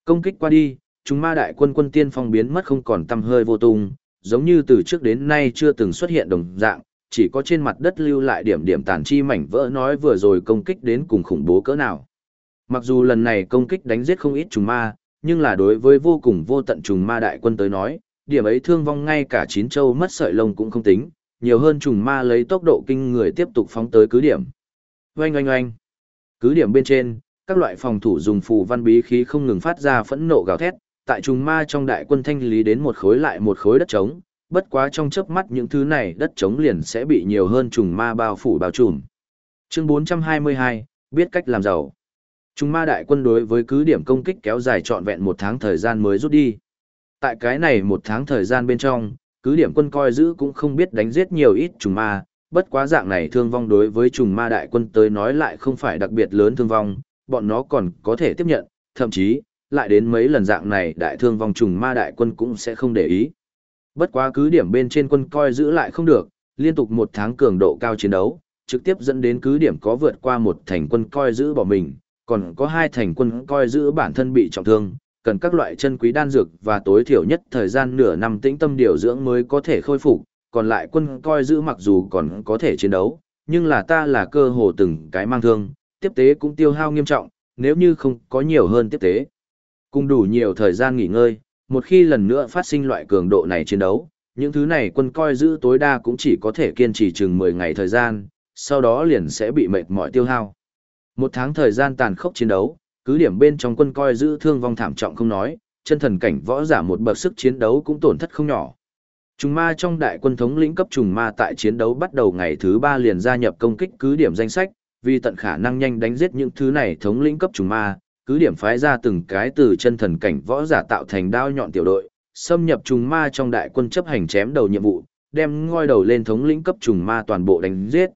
Công kích qua đi, trùng ma đại quân quân tiên phong biến mất không còn tăm hơi vô tung, giống như từ trước đến nay chưa từng xuất hiện đồng dạng, chỉ có trên mặt đất lưu lại điểm điểm tàn chi mảnh vỡ nói vừa rồi công kích đến cùng khủng bố cỡ nào. Mặc dù lần này công kích đánh giết không ít trùng ma, nhưng là đối với vô cùng vô tận trùng ma đại quân tới nói, điểm ấy thương vong ngay cả chín châu mất sợi lông cũng không tính, nhiều hơn trùng ma lấy tốc độ kinh người tiếp tục phóng tới cứ điểm. Oanh oanh oanh. Cứ điểm bên trên, các loại phòng thủ dùng phù văn bí khí không ngừng phát ra phẫn nộ gào thét, tại trùng ma trong đại quân thanh lý đến một khối lại một khối đất trống, bất quá trong chớp mắt những thứ này đất trống liền sẽ bị nhiều hơn trùng ma bao phủ bao trùm. Chương 422, biết cách làm giàu. Trùng ma đại quân đối với cứ điểm công kích kéo dài trọn vẹn một tháng thời gian mới rút đi. Tại cái này một tháng thời gian bên trong, cứ điểm quân coi giữ cũng không biết đánh giết nhiều ít trùng ma, bất quá dạng này thương vong đối với trùng ma đại quân tới nói lại không phải đặc biệt lớn thương vong, bọn nó còn có thể tiếp nhận, thậm chí, lại đến mấy lần dạng này đại thương vong trùng ma đại quân cũng sẽ không để ý. Bất quá cứ điểm bên trên quân coi giữ lại không được, liên tục một tháng cường độ cao chiến đấu, trực tiếp dẫn đến cứ điểm có vượt qua một thành quân coi giữ bỏ mình, còn có hai thành quân coi giữ bản thân bị trọng thương, cần các loại chân quý đan dược và tối thiểu nhất thời gian nửa năm tĩnh tâm điều dưỡng mới có thể khôi phục, còn lại quân coi giữ mặc dù còn có thể chiến đấu, nhưng là ta là cơ hồ từng cái mang thương, tiếp tế cũng tiêu hao nghiêm trọng, nếu như không có nhiều hơn tiếp tế. Cùng đủ nhiều thời gian nghỉ ngơi, một khi lần nữa phát sinh loại cường độ này chiến đấu, những thứ này quân coi giữ tối đa cũng chỉ có thể kiên trì chừng 10 ngày thời gian, sau đó liền sẽ bị mệt mỏi tiêu hao. Một tháng thời gian tàn khốc chiến đấu, cứ điểm bên trong quân coi giữ thương vong thảm trọng không nói, chân thần cảnh võ giả một bậc sức chiến đấu cũng tổn thất không nhỏ. Trùng ma trong đại quân thống lĩnh cấp trùng ma tại chiến đấu bắt đầu ngày thứ 3 liền gia nhập công kích cứ điểm danh sách, vì tận khả năng nhanh đánh giết những thứ này thống lĩnh cấp trùng ma, cứ điểm phái ra từng cái từ chân thần cảnh võ giả tạo thành đao nhọn tiểu đội, xâm nhập trùng ma trong đại quân chấp hành chém đầu nhiệm vụ, đem ngoi đầu lên thống lĩnh cấp trùng ma toàn bộ đánh giết.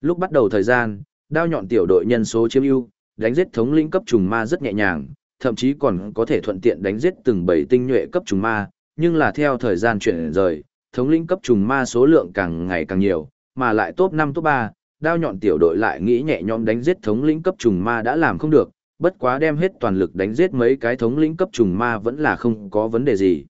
Lúc bắt đầu thời gian, đao nhọn tiểu đội nhân số chiếm ưu, đánh giết thống lĩnh cấp trùng ma rất nhẹ nhàng, thậm chí còn có thể thuận tiện đánh giết từng bảy tinh nhuệ cấp trùng ma, nhưng là theo thời gian chuyển rời, thống lĩnh cấp trùng ma số lượng càng ngày càng nhiều, mà lại top 5 top 3, đao nhọn tiểu đội lại nghĩ nhẹ nhõm đánh giết thống lĩnh cấp trùng ma đã làm không được, bất quá đem hết toàn lực đánh giết mấy cái thống lĩnh cấp trùng ma vẫn là không có vấn đề gì.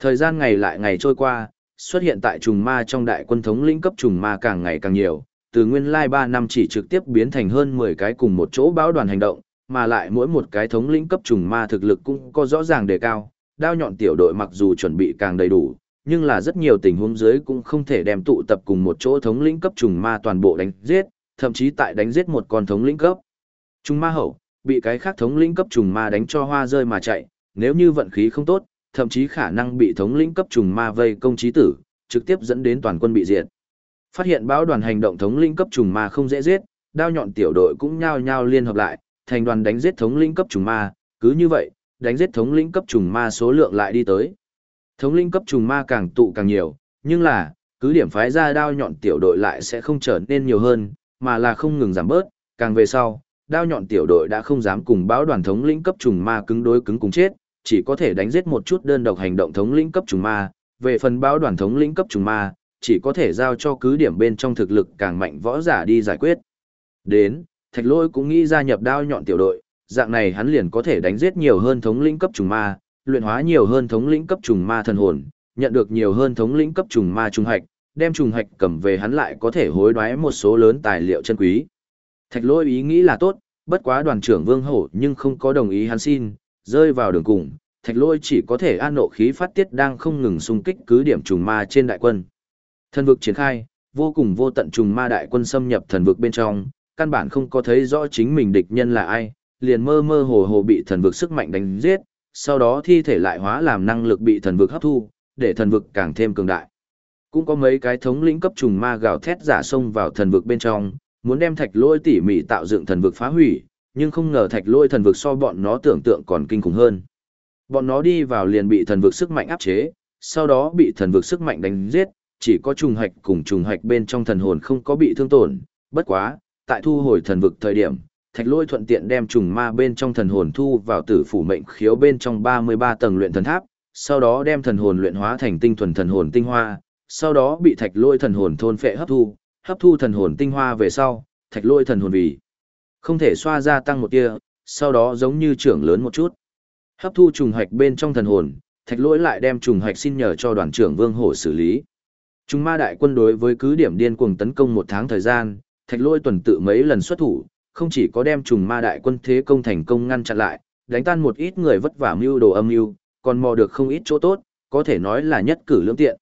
Thời gian ngày lại ngày trôi qua, xuất hiện tại trùng ma trong đại quân thống lĩnh cấp trùng ma càng ngày càng nhiều, từ nguyên lai 3 năm chỉ trực tiếp biến thành hơn 10 cái cùng một chỗ báo đoàn hành động, mà lại mỗi một cái thống lĩnh cấp trùng ma thực lực cũng có rõ ràng đề cao, đao nhọn tiểu đội mặc dù chuẩn bị càng đầy đủ, nhưng là rất nhiều tình huống dưới cũng không thể đem tụ tập cùng một chỗ thống lĩnh cấp trùng ma toàn bộ đánh giết, thậm chí tại đánh giết một con thống lĩnh cấp. Trùng ma hậu, bị cái khác thống lĩnh cấp trùng ma đánh cho hoa rơi mà chạy, nếu như vận khí không tốt, thậm chí khả năng bị thống lĩnh cấp trùng ma vây công chí tử, trực tiếp dẫn đến toàn quân bị diệt. Phát hiện báo đoàn hành động thống lĩnh cấp trùng ma không dễ giết, đao nhọn tiểu đội cũng nhao nhao liên hợp lại, thành đoàn đánh giết thống lĩnh cấp trùng ma, cứ như vậy, đánh giết thống lĩnh cấp trùng ma số lượng lại đi tới. Thống lĩnh cấp trùng ma càng tụ càng nhiều, nhưng là, cứ điểm phái ra đao nhọn tiểu đội lại sẽ không trở nên nhiều hơn, mà là không ngừng giảm bớt, càng về sau, đao nhọn tiểu đội đã không dám cùng báo đoàn thống lĩnh cấp trùng ma cứng đối cứng cùng chết, chỉ có thể đánh giết một chút đơn độc hành động thống lĩnh cấp trùng ma, về phần báo đoàn thống lĩnh cấp trùng ma, chỉ có thể giao cho cứ điểm bên trong thực lực càng mạnh võ giả đi giải quyết. Đến, thạch lôi cũng nghĩ gia nhập đao nhọn tiểu đội, dạng này hắn liền có thể đánh giết nhiều hơn thống lĩnh cấp trùng ma, luyện hóa nhiều hơn thống lĩnh cấp trùng ma thần hồn, nhận được nhiều hơn thống lĩnh cấp trùng ma trùng hạch, đem trùng hạch cầm về hắn lại có thể hối đoái một số lớn tài liệu chân quý. Thạch lôi ý nghĩ là tốt, bất quá đoàn trưởng Vương Hổ nhưng không có đồng ý hắn xin, rơi vào đường cùng, thạch lôi chỉ có thể an nộ khí phát tiết đang không ngừng xung kích cứ điểm trùng ma trên đại quân. Thần vực triển khai, vô cùng vô tận trùng ma đại quân xâm nhập thần vực bên trong, căn bản không có thấy rõ chính mình địch nhân là ai, liền mơ mơ hồ hồ bị thần vực sức mạnh đánh giết, sau đó thi thể lại hóa làm năng lực bị thần vực hấp thu, để thần vực càng thêm cường đại. Cũng có mấy cái thống lĩnh cấp trùng ma gào thét giả xông vào thần vực bên trong, muốn đem thạch lôi tỉ mỉ tạo dựng thần vực phá hủy, nhưng không ngờ thạch lôi thần vực so bọn nó tưởng tượng còn kinh khủng hơn. Bọn nó đi vào liền bị thần vực sức mạnh áp chế, sau đó bị thần vực sức mạnh đánh giết, chỉ có trùng hạch cùng trùng hạch bên trong thần hồn không có bị thương tổn, bất quá, tại thu hồi thần vực thời điểm, thạch lôi thuận tiện đem trùng ma bên trong thần hồn thu vào tử phủ mệnh khiếu bên trong 33 tầng luyện thần tháp, sau đó đem thần hồn luyện hóa thành tinh thuần thần hồn tinh hoa, sau đó bị thạch lôi thần hồn thôn phệ hấp thu, hấp thu thần hồn tinh hoa về sau, thạch lôi thần hồn vì không thể xoa ra tăng một tia, sau đó giống như trưởng lớn một chút. Hấp thu trùng hạch bên trong thần hồn, thạch lôi lại đem trùng hạch xin nhờ cho đoàn trưởng Vương Hổ xử lý. Trung ma đại quân đối với cứ điểm điên cuồng tấn công một tháng thời gian, thạch lôi tuần tự mấy lần xuất thủ, không chỉ có đem trùng ma đại quân thế công thành công ngăn chặn lại, đánh tan một ít người vất vả mưu đồ âm mưu, còn mò được không ít chỗ tốt, có thể nói là nhất cử lưỡng tiện.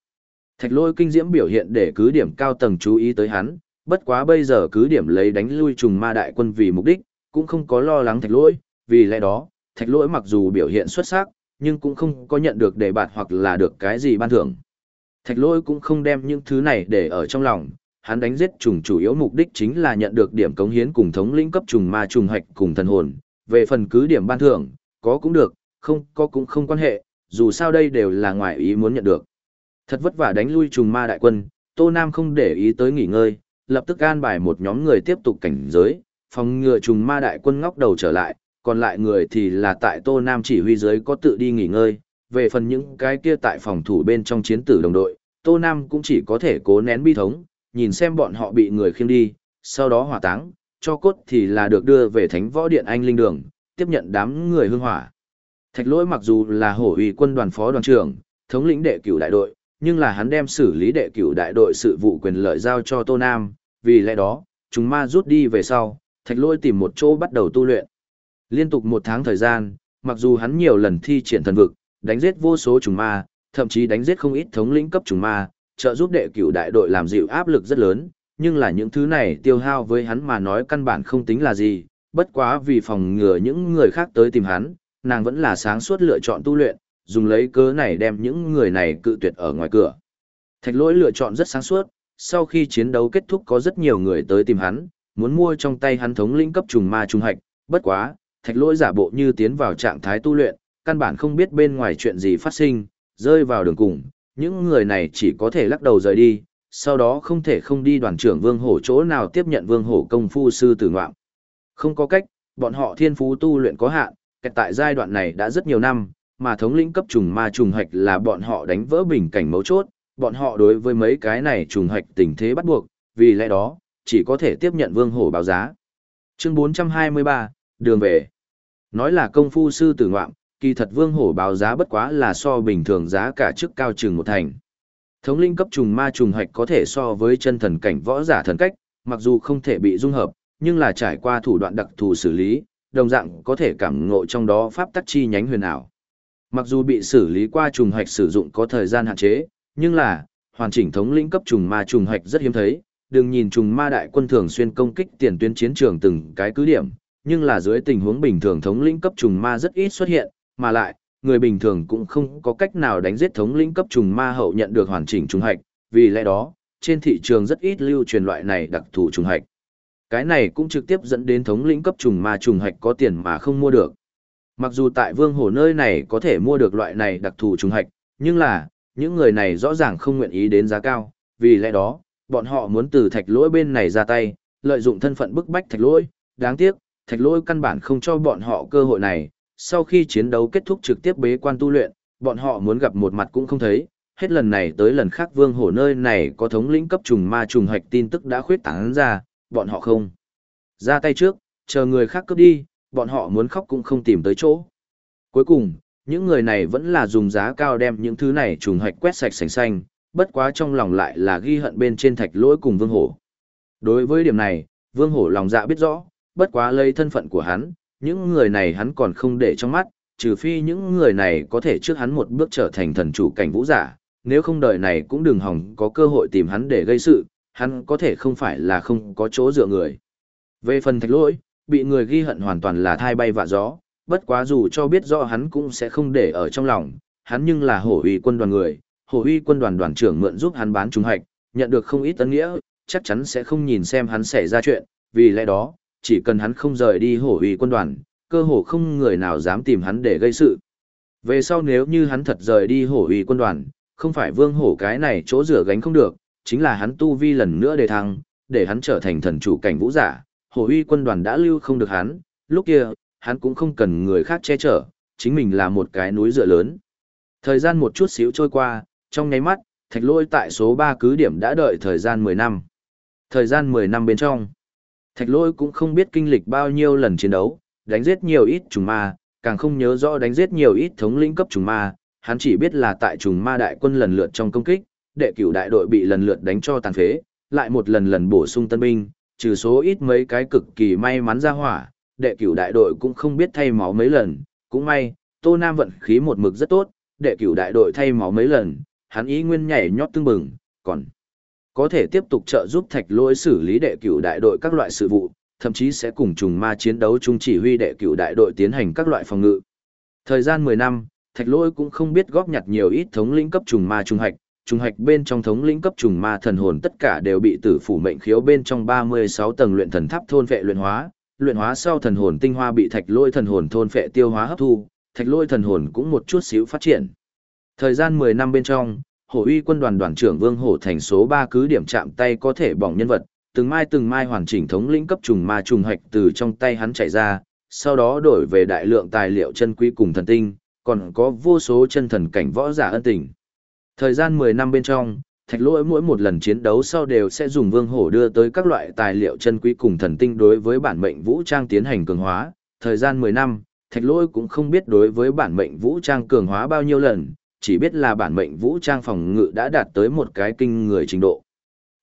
Thạch lôi kinh diễm biểu hiện để cứ điểm cao tầng chú ý tới hắn, bất quá bây giờ cứ điểm lấy đánh lui trùng ma đại quân vì mục đích, cũng không có lo lắng thạch lôi, vì lẽ đó, thạch lôi mặc dù biểu hiện xuất sắc, nhưng cũng không có nhận được đề bạt hoặc là được cái gì ban thưởng. Thạch lôi cũng không đem những thứ này để ở trong lòng, hắn đánh giết trùng chủ yếu mục đích chính là nhận được điểm cống hiến cùng thống lĩnh cấp trùng ma trùng hạch cùng thần hồn, về phần cứ điểm ban thưởng, có cũng được, không có cũng không quan hệ, dù sao đây đều là ngoài ý muốn nhận được. Thật vất vả đánh lui trùng ma đại quân, Tô Nam không để ý tới nghỉ ngơi, lập tức an bài một nhóm người tiếp tục cảnh giới, phòng ngừa trùng ma đại quân ngóc đầu trở lại, còn lại người thì là tại Tô Nam chỉ huy dưới có tự đi nghỉ ngơi, về phần những cái kia tại phòng thủ bên trong chiến tử đồng đội, Tô Nam cũng chỉ có thể cố nén bi thống, nhìn xem bọn họ bị người khiêng đi, sau đó hỏa táng, cho cốt thì là được đưa về thánh võ điện anh linh đường, tiếp nhận đám người hương hỏa. Thạch lỗi mặc dù là hổ ủy quân đoàn phó đoàn trưởng, thống lĩnh đệ cửu đại đội, nhưng là hắn đem xử lý đệ cửu đại đội sự vụ quyền lợi giao cho Tô Nam, vì lẽ đó, chúng ma rút đi về sau, thạch lôi tìm một chỗ bắt đầu tu luyện. Liên tục một tháng thời gian, mặc dù hắn nhiều lần thi triển thần vực, đánh giết vô số trùng ma, thậm chí đánh giết không ít thống lĩnh cấp trùng ma, trợ giúp đệ cửu đại đội làm dịu áp lực rất lớn, nhưng là những thứ này tiêu hao với hắn mà nói căn bản không tính là gì, bất quá vì phòng ngừa những người khác tới tìm hắn, nàng vẫn là sáng suốt lựa chọn tu luyện, dùng lấy cớ này đem những người này cự tuyệt ở ngoài cửa. Thạch lỗi lựa chọn rất sáng suốt, sau khi chiến đấu kết thúc có rất nhiều người tới tìm hắn, muốn mua trong tay hắn thống lĩnh cấp trùng ma trùng hạch, bất quá, thạch lỗi giả bộ như tiến vào trạng thái tu luyện, căn bản không biết bên ngoài chuyện gì phát sinh, rơi vào đường cùng, những người này chỉ có thể lắc đầu rời đi, sau đó không thể không đi đoàn trưởng vương hổ chỗ nào tiếp nhận vương hổ công phu sư tử ngoạm. Không có cách, bọn họ thiên phú tu luyện có hạn, kẹt tại giai đoạn này đã rất nhiều năm, mà thống lĩnh cấp trùng ma trùng hạch là bọn họ đánh vỡ bình cảnh mấu chốt, bọn họ đối với mấy cái này trùng hạch tình thế bắt buộc, vì lẽ đó, chỉ có thể tiếp nhận vương hổ báo giá. Chương 423, đường về. Nói là công phu sư tử ngoạm, kỳ thật vương hổ báo giá bất quá là so bình thường giá cả chức cao chừng một thành. Thống linh cấp trùng ma trùng hạch có thể so với chân thần cảnh võ giả thần cách, mặc dù không thể bị dung hợp, nhưng là trải qua thủ đoạn đặc thù xử lý, đồng dạng có thể cảm ngộ trong đó pháp tắc chi nhánh huyền ảo. Mặc dù bị xử lý qua trùng hạch sử dụng có thời gian hạn chế, nhưng là hoàn chỉnh thống lĩnh cấp trùng ma trùng hạch rất hiếm thấy, đừng nhìn trùng ma đại quân thường xuyên công kích tiền tuyến chiến trường từng cái cứ điểm, nhưng là dưới tình huống bình thường thống lĩnh cấp trùng ma rất ít xuất hiện, mà lại, người bình thường cũng không có cách nào đánh giết thống lĩnh cấp trùng ma hậu nhận được hoàn chỉnh trùng hạch, vì lẽ đó, trên thị trường rất ít lưu truyền loại này đặc thù trùng hạch. Cái này cũng trực tiếp dẫn đến thống lĩnh cấp trùng ma trùng hạch có tiền mà không mua được. Mặc dù tại vương hồ nơi này có thể mua được loại này đặc thù trùng hạch, nhưng là, những người này rõ ràng không nguyện ý đến giá cao, vì lẽ đó, bọn họ muốn từ thạch lỗi bên này ra tay, lợi dụng thân phận bức bách thạch lỗi, đáng tiếc, thạch lỗi căn bản không cho bọn họ cơ hội này, sau khi chiến đấu kết thúc trực tiếp bế quan tu luyện, bọn họ muốn gặp một mặt cũng không thấy, hết lần này tới lần khác vương hổ nơi này có thống lĩnh cấp trùng ma trùng hạch tin tức đã khuyết tán ra, bọn họ không. Ra tay trước, chờ người khác cướp đi, bọn họ muốn khóc cũng không tìm tới chỗ. Cuối cùng, những người này vẫn là dùng giá cao đem những thứ này trùng hạch quét sạch sành xanh, bất quá trong lòng lại là ghi hận bên trên thạch lỗi cùng vương hổ. Đối với điểm này, vương hổ lòng dạ biết rõ, bất quá lấy thân phận của hắn, những người này hắn còn không để trong mắt, trừ phi những người này có thể trước hắn một bước trở thành thần chủ cảnh vũ giả, nếu không đời này cũng đừng hỏng có cơ hội tìm hắn để gây sự, hắn có thể không phải là không có chỗ dựa người. Về phần thạch lỗi, bị người ghi hận hoàn toàn là thai bay vạ gió, bất quá dù cho biết rõ hắn cũng sẽ không để ở trong lòng, hắn nhưng là hổ uy quân đoàn người, hổ uy quân đoàn đoàn trưởng mượn giúp hắn bán trung hạch, nhận được không ít tấn nghĩa, chắc chắn sẽ không nhìn xem hắn xảy ra chuyện, vì lẽ đó, chỉ cần hắn không rời đi hổ uy quân đoàn, cơ hồ không người nào dám tìm hắn để gây sự. Về sau nếu như hắn thật rời đi hổ uy quân đoàn, không phải vương hổ cái này chỗ rửa gánh không được, chính là hắn tu vi lần nữa đề thăng, để hắn trở thành thần chủ cảnh vũ giả, hổ uy quân đoàn đã lưu không được hắn, lúc kia, hắn cũng không cần người khác che chở, chính mình là một cái núi dựa lớn. Thời gian một chút xíu trôi qua, trong nháy mắt, thạch lôi tại số 3 cứ điểm đã đợi thời gian 10 năm. Thời gian 10 năm bên trong, thạch lôi cũng không biết kinh lịch bao nhiêu lần chiến đấu, đánh giết nhiều ít trùng ma, càng không nhớ rõ đánh giết nhiều ít thống lĩnh cấp trùng ma, hắn chỉ biết là tại trùng ma đại quân lần lượt trong công kích, đệ cửu đại đội bị lần lượt đánh cho tàn phế, lại một lần lần bổ sung tân binh, trừ số ít mấy cái cực kỳ may mắn ra hỏa, đệ cửu đại đội cũng không biết thay máu mấy lần, cũng may, Tô Nam vận khí một mực rất tốt, đệ cửu đại đội thay máu mấy lần, hắn ý nguyên nhảy nhót tương bừng, còn có thể tiếp tục trợ giúp thạch lỗi xử lý đệ cửu đại đội các loại sự vụ, thậm chí sẽ cùng trùng ma chiến đấu chung chỉ huy đệ cửu đại đội tiến hành các loại phòng ngự. Thời gian 10 năm, thạch lỗi cũng không biết góp nhặt nhiều ít thống lĩnh cấp trùng ma trung hạch, trùng hạch bên trong thống lĩnh cấp trùng ma thần hồn tất cả đều bị tử phủ mệnh khiếu bên trong 36 tầng luyện thần tháp thôn vệ luyện hóa, luyện hóa sau thần hồn tinh hoa bị thạch lôi thần hồn thôn phệ tiêu hóa hấp thu, thạch lôi thần hồn cũng một chút xíu phát triển. Thời gian 10 năm bên trong, hổ uy quân đoàn đoàn trưởng Vương Hổ thành số 3 cứ điểm chạm tay có thể bỏng nhân vật, từng mai từng mai hoàn chỉnh thống lĩnh cấp trùng ma trùng hạch từ trong tay hắn chạy ra, sau đó đổi về đại lượng tài liệu chân quý cùng thần tinh, còn có vô số chân thần cảnh võ giả ân tình. Thời gian 10 năm bên trong, thạch lỗi mỗi một lần chiến đấu sau đều sẽ dùng vương hổ đưa tới các loại tài liệu chân quý cùng thần tinh đối với bản mệnh vũ trang tiến hành cường hóa. Thời gian 10 năm, thạch lỗi cũng không biết đối với bản mệnh vũ trang cường hóa bao nhiêu lần, chỉ biết là bản mệnh vũ trang phòng ngự đã đạt tới một cái kinh người trình độ.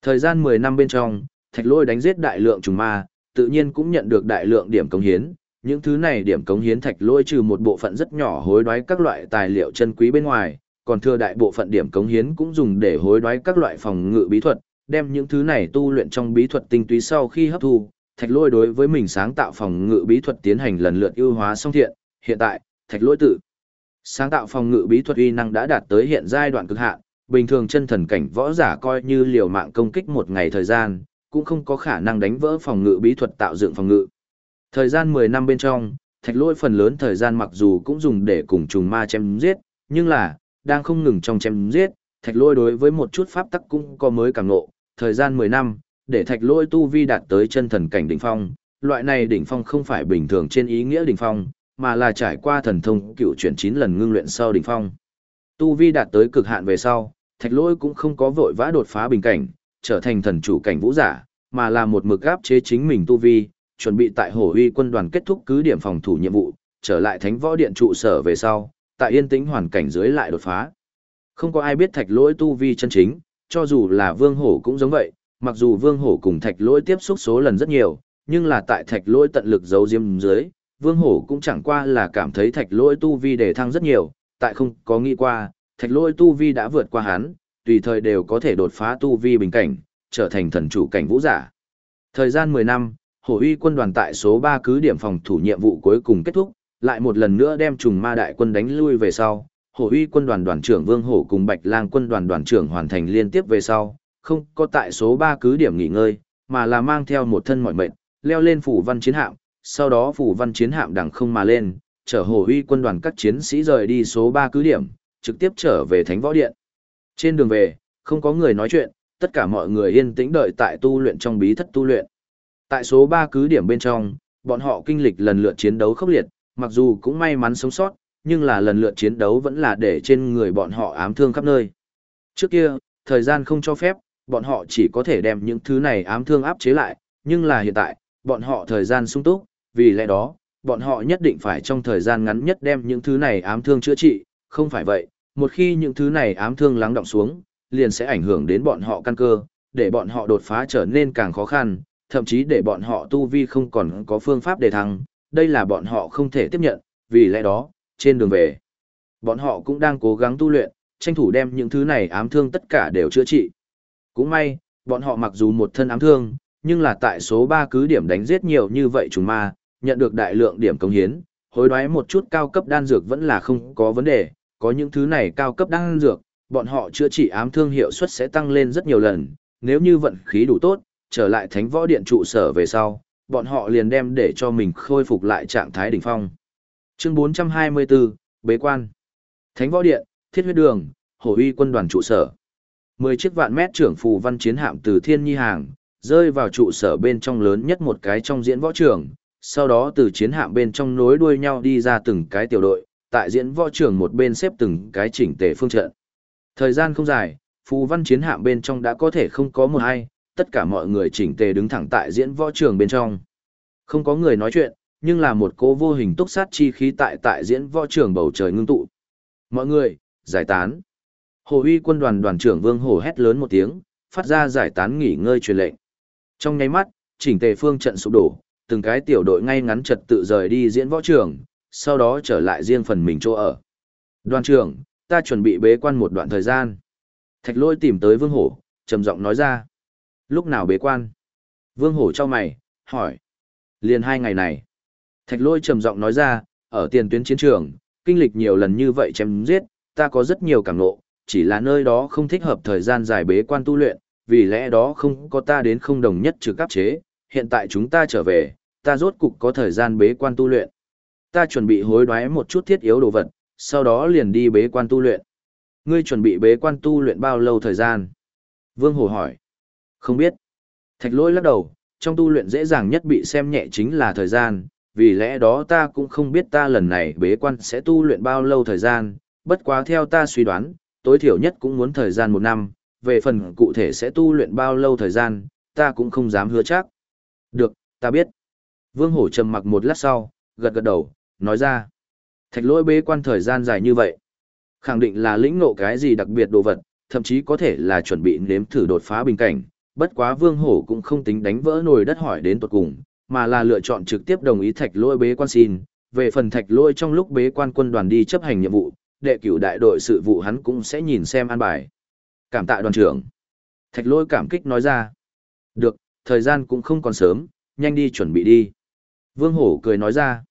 Thời gian 10 năm bên trong, thạch lỗi đánh giết đại lượng trùng ma, tự nhiên cũng nhận được đại lượng điểm cống hiến. Những thứ này điểm cống hiến thạch lỗi trừ một bộ phận rất nhỏ hối đoái các loại tài liệu chân quý bên ngoài, còn thừa đại bộ phận điểm cống hiến cũng dùng để hối đoái các loại phòng ngự bí thuật, đem những thứ này tu luyện trong bí thuật tinh túy sau khi hấp thu, Thạch Lôi đối với mình sáng tạo phòng ngự bí thuật tiến hành lần lượt ưu hóa song thiện, hiện tại, Thạch Lôi tự sáng tạo phòng ngự bí thuật uy năng đã đạt tới hiện giai đoạn cực hạn, bình thường chân thần cảnh võ giả coi như liều mạng công kích một ngày thời gian, cũng không có khả năng đánh vỡ phòng ngự bí thuật tạo dựng phòng ngự. Thời gian 10 năm bên trong, Thạch Lôi phần lớn thời gian mặc dù cũng dùng để cùng trùng ma chém giết, nhưng là đang không ngừng trong chém giết, thạch lôi đối với một chút pháp tắc cũng có mới càng ngộ, thời gian 10 năm, để thạch lôi tu vi đạt tới chân thần cảnh đỉnh phong, loại này đỉnh phong không phải bình thường trên ý nghĩa đỉnh phong, mà là trải qua thần thông cựu chuyển 9 lần ngưng luyện sau đỉnh phong. Tu vi đạt tới cực hạn về sau, thạch lôi cũng không có vội vã đột phá bình cảnh, trở thành thần chủ cảnh vũ giả, mà là một mực áp chế chính mình tu vi, chuẩn bị tại hổ uy quân đoàn kết thúc cứ điểm phòng thủ nhiệm vụ, trở lại thánh võ điện trụ sở về sau, tại yên tĩnh hoàn cảnh dưới lại đột phá. Không có ai biết thạch lỗi tu vi chân chính, cho dù là vương hổ cũng giống vậy, mặc dù vương hổ cùng thạch lỗi tiếp xúc số lần rất nhiều, nhưng là tại thạch lỗi tận lực giấu diêm dưới, vương hổ cũng chẳng qua là cảm thấy thạch lỗi tu vi đề thăng rất nhiều, tại không có nghĩ qua, thạch lỗi tu vi đã vượt qua hắn, tùy thời đều có thể đột phá tu vi bình cảnh, trở thành thần chủ cảnh vũ giả. Thời gian 10 năm, hổ uy quân đoàn tại số 3 cứ điểm phòng thủ nhiệm vụ cuối cùng kết thúc, lại một lần nữa đem trùng ma đại quân đánh lui về sau, hổ uy quân đoàn đoàn trưởng Vương Hổ cùng Bạch Lang quân đoàn đoàn trưởng hoàn thành liên tiếp về sau, không có tại số 3 cứ điểm nghỉ ngơi, mà là mang theo một thân mọi mệnh, leo lên phủ văn chiến hạm, sau đó phủ văn chiến hạm đằng không mà lên, chở hổ uy quân đoàn các chiến sĩ rời đi số 3 cứ điểm, trực tiếp trở về Thánh Võ Điện. Trên đường về, không có người nói chuyện, tất cả mọi người yên tĩnh đợi tại tu luyện trong bí thất tu luyện. Tại số 3 cứ điểm bên trong, bọn họ kinh lịch lần lượt chiến đấu khốc liệt, mặc dù cũng may mắn sống sót, nhưng là lần lượt chiến đấu vẫn là để trên người bọn họ ám thương khắp nơi. Trước kia, thời gian không cho phép, bọn họ chỉ có thể đem những thứ này ám thương áp chế lại, nhưng là hiện tại, bọn họ thời gian sung túc, vì lẽ đó, bọn họ nhất định phải trong thời gian ngắn nhất đem những thứ này ám thương chữa trị, không phải vậy, một khi những thứ này ám thương lắng động xuống, liền sẽ ảnh hưởng đến bọn họ căn cơ, để bọn họ đột phá trở nên càng khó khăn, thậm chí để bọn họ tu vi không còn có phương pháp để thăng, đây là bọn họ không thể tiếp nhận, vì lẽ đó, trên đường về, bọn họ cũng đang cố gắng tu luyện, tranh thủ đem những thứ này ám thương tất cả đều chữa trị. Cũng may, bọn họ mặc dù một thân ám thương, nhưng là tại số 3 cứ điểm đánh giết nhiều như vậy chúng ma, nhận được đại lượng điểm công hiến, hối đoái một chút cao cấp đan dược vẫn là không có vấn đề, có những thứ này cao cấp đan dược, bọn họ chữa trị ám thương hiệu suất sẽ tăng lên rất nhiều lần, nếu như vận khí đủ tốt, trở lại thánh võ điện trụ sở về sau, bọn họ liền đem để cho mình khôi phục lại trạng thái đỉnh phong. Chương 424, Bế quan Thánh võ điện, thiết huyết đường, hổ uy quân đoàn trụ sở. 10 chiếc vạn mét trưởng phù văn chiến hạm từ thiên nhi hàng, rơi vào trụ sở bên trong lớn nhất một cái trong diễn võ trường, sau đó từ chiến hạm bên trong nối đuôi nhau đi ra từng cái tiểu đội, tại diễn võ trường một bên xếp từng cái chỉnh tề phương trận. Thời gian không dài, phù văn chiến hạm bên trong đã có thể không có một ai, tất cả mọi người chỉnh tề đứng thẳng tại diễn võ trường bên trong. Không có người nói chuyện, nhưng là một cố vô hình túc sát chi khí tại tại diễn võ trường bầu trời ngưng tụ. Mọi người, giải tán. Hồ uy quân đoàn đoàn trưởng Vương Hổ hét lớn một tiếng, phát ra giải tán nghỉ ngơi truyền lệnh. Trong nháy mắt, chỉnh tề phương trận sụp đổ, từng cái tiểu đội ngay ngắn trật tự rời đi diễn võ trường, sau đó trở lại riêng phần mình chỗ ở. Đoàn trưởng, ta chuẩn bị bế quan một đoạn thời gian. Thạch lôi tìm tới Vương Hổ, trầm giọng nói ra. Lúc nào bế quan? Vương Hổ cho mày, hỏi. Liền hai ngày này. Thạch lôi trầm giọng nói ra, ở tiền tuyến chiến trường, kinh lịch nhiều lần như vậy chém giết, ta có rất nhiều cảm ngộ, chỉ là nơi đó không thích hợp thời gian dài bế quan tu luyện, vì lẽ đó không có ta đến không đồng nhất trừ cấp chế, hiện tại chúng ta trở về, ta rốt cục có thời gian bế quan tu luyện. Ta chuẩn bị hối đoái một chút thiết yếu đồ vật, sau đó liền đi bế quan tu luyện. Ngươi chuẩn bị bế quan tu luyện bao lâu thời gian? Vương Hồ hỏi. Không biết. Thạch lỗi lắc đầu, trong tu luyện dễ dàng nhất bị xem nhẹ chính là thời gian, vì lẽ đó ta cũng không biết ta lần này bế quan sẽ tu luyện bao lâu thời gian, bất quá theo ta suy đoán, tối thiểu nhất cũng muốn thời gian một năm, về phần cụ thể sẽ tu luyện bao lâu thời gian, ta cũng không dám hứa chắc. Được, ta biết. Vương Hổ trầm mặc một lát sau, gật gật đầu, nói ra. Thạch lỗi bế quan thời gian dài như vậy. Khẳng định là lĩnh ngộ cái gì đặc biệt đồ vật, thậm chí có thể là chuẩn bị nếm thử đột phá bình cảnh. Bất quá Vương Hổ cũng không tính đánh vỡ nồi đất hỏi đến tuột cùng, mà là lựa chọn trực tiếp đồng ý thạch lôi bế quan xin. Về phần thạch lôi trong lúc bế quan quân đoàn đi chấp hành nhiệm vụ, đệ cửu đại đội sự vụ hắn cũng sẽ nhìn xem an bài. Cảm tạ đoàn trưởng. Thạch lôi cảm kích nói ra. Được, thời gian cũng không còn sớm, nhanh đi chuẩn bị đi. Vương Hổ cười nói ra.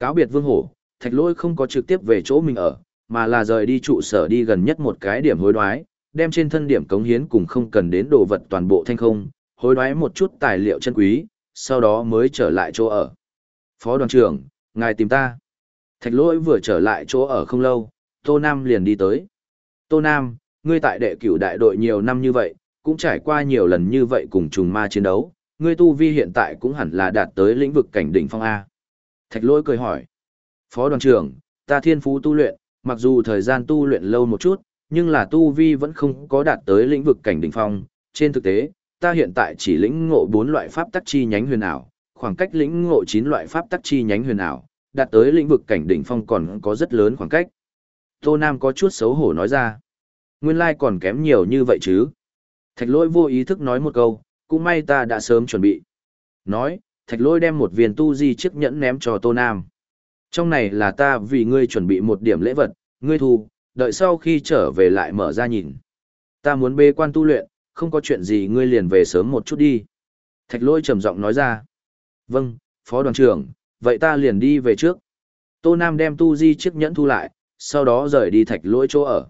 Cáo biệt Vương Hổ, thạch lôi không có trực tiếp về chỗ mình ở, mà là rời đi trụ sở đi gần nhất một cái điểm hối đoái, đem trên thân điểm cống hiến cùng không cần đến đồ vật toàn bộ thanh không, hối đoái một chút tài liệu chân quý, sau đó mới trở lại chỗ ở. Phó đoàn trưởng, ngài tìm ta. Thạch lỗi vừa trở lại chỗ ở không lâu, Tô Nam liền đi tới. Tô Nam, ngươi tại đệ cửu đại đội nhiều năm như vậy, cũng trải qua nhiều lần như vậy cùng trùng ma chiến đấu, ngươi tu vi hiện tại cũng hẳn là đạt tới lĩnh vực cảnh đỉnh phong A. Thạch lỗi cười hỏi. Phó đoàn trưởng, ta thiên phú tu luyện, mặc dù thời gian tu luyện lâu một chút, nhưng là tu vi vẫn không có đạt tới lĩnh vực cảnh đỉnh phong. Trên thực tế, ta hiện tại chỉ lĩnh ngộ bốn loại pháp tắc chi nhánh huyền ảo, khoảng cách lĩnh ngộ chín loại pháp tắc chi nhánh huyền ảo, đạt tới lĩnh vực cảnh đỉnh phong còn có rất lớn khoảng cách. Tô Nam có chút xấu hổ nói ra. Nguyên lai còn kém nhiều như vậy chứ. Thạch lỗi vô ý thức nói một câu, cũng may ta đã sớm chuẩn bị. Nói, thạch lỗi đem một viên tu di chiếc nhẫn ném cho Tô Nam. Trong này là ta vì ngươi chuẩn bị một điểm lễ vật, ngươi thu, đợi sau khi trở về lại mở ra nhìn. Ta muốn bê quan tu luyện, không có chuyện gì ngươi liền về sớm một chút đi. Thạch lôi trầm giọng nói ra. Vâng, phó đoàn trưởng, vậy ta liền đi về trước. Tô Nam đem tu di chiếc nhẫn thu lại, sau đó rời đi thạch lỗi chỗ ở.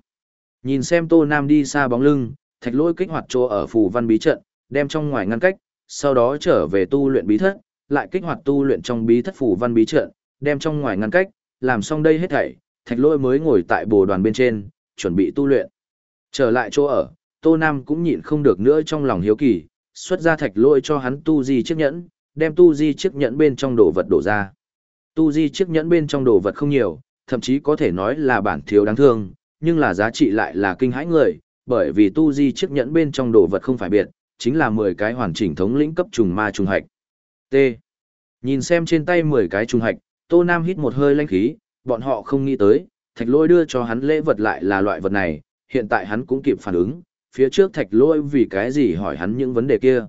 Nhìn xem Tô Nam đi xa bóng lưng, thạch lỗi kích hoạt chỗ ở phù văn bí trận, đem trong ngoài ngăn cách, sau đó trở về tu luyện bí thất, lại kích hoạt tu luyện trong bí thất phù văn bí trận, đem trong ngoài ngăn cách, làm xong đây hết thảy, thạch lỗi mới ngồi tại bồ đoàn bên trên, chuẩn bị tu luyện. Trở lại chỗ ở, Tô Nam cũng nhịn không được nữa trong lòng hiếu kỳ, xuất ra thạch lỗi cho hắn tu di chiếc nhẫn, đem tu di chiếc nhẫn bên trong đồ vật đổ ra. Tu di chiếc nhẫn bên trong đồ vật không nhiều, thậm chí có thể nói là bản thiếu đáng thương, nhưng là giá trị lại là kinh hãi người, bởi vì tu di chiếc nhẫn bên trong đồ vật không phải biệt, chính là 10 cái hoàn chỉnh thống lĩnh cấp trùng ma trùng hạch. T. Nhìn xem trên tay 10 cái trùng hạch, Tô Nam hít một hơi lanh khí, bọn họ không nghĩ tới, thạch lôi đưa cho hắn lễ vật lại là loại vật này, hiện tại hắn cũng kịp phản ứng, phía trước thạch lôi vì cái gì hỏi hắn những vấn đề kia.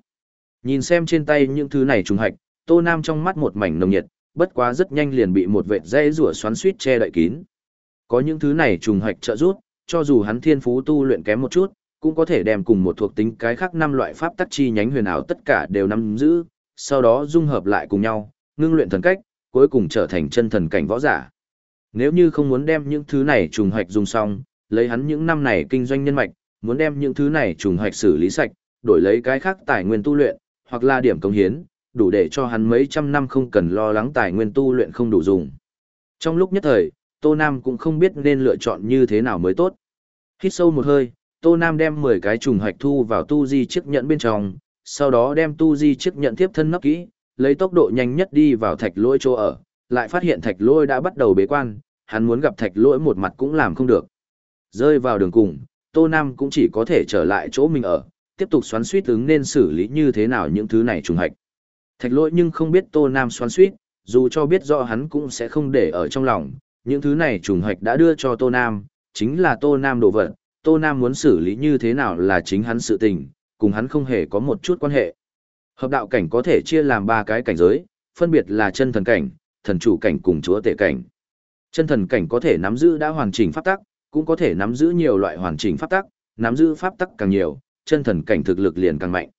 Nhìn xem trên tay những thứ này trùng hạch, Tô Nam trong mắt một mảnh nồng nhiệt, bất quá rất nhanh liền bị một vệt dây rủa xoắn suýt che đậy kín. Có những thứ này trùng hạch trợ giúp, cho dù hắn thiên phú tu luyện kém một chút, cũng có thể đem cùng một thuộc tính cái khác năm loại pháp tắc chi nhánh huyền ảo tất cả đều nắm giữ, sau đó dung hợp lại cùng nhau, ngưng luyện thần cách, cuối cùng trở thành chân thần cảnh võ giả. Nếu như không muốn đem những thứ này trùng hạch dùng xong, lấy hắn những năm này kinh doanh nhân mạch, muốn đem những thứ này trùng hạch xử lý sạch, đổi lấy cái khác tài nguyên tu luyện, hoặc là điểm công hiến, đủ để cho hắn mấy trăm năm không cần lo lắng tài nguyên tu luyện không đủ dùng. Trong lúc nhất thời, Tô Nam cũng không biết nên lựa chọn như thế nào mới tốt. Hít sâu một hơi, Tô Nam đem 10 cái trùng hạch thu vào tu di chiếc nhẫn bên trong, sau đó đem tu di chiếc nhẫn tiếp thân nấp kỹ, lấy tốc độ nhanh nhất đi vào thạch lôi chỗ ở, lại phát hiện thạch lôi đã bắt đầu bế quan, hắn muốn gặp thạch lỗi một mặt cũng làm không được. Rơi vào đường cùng, Tô Nam cũng chỉ có thể trở lại chỗ mình ở, tiếp tục xoắn suýt ứng nên xử lý như thế nào những thứ này trùng hạch. Thạch lỗi nhưng không biết Tô Nam xoắn suýt, dù cho biết rõ hắn cũng sẽ không để ở trong lòng, những thứ này trùng hạch đã đưa cho Tô Nam, chính là Tô Nam đồ vật, Tô Nam muốn xử lý như thế nào là chính hắn sự tình, cùng hắn không hề có một chút quan hệ. Hợp đạo cảnh có thể chia làm ba cái cảnh giới, phân biệt là chân thần cảnh, thần chủ cảnh cùng chúa tể cảnh. Chân thần cảnh có thể nắm giữ đã hoàn chỉnh pháp tắc, cũng có thể nắm giữ nhiều loại hoàn chỉnh pháp tắc, nắm giữ pháp tắc càng nhiều, chân thần cảnh thực lực liền càng mạnh.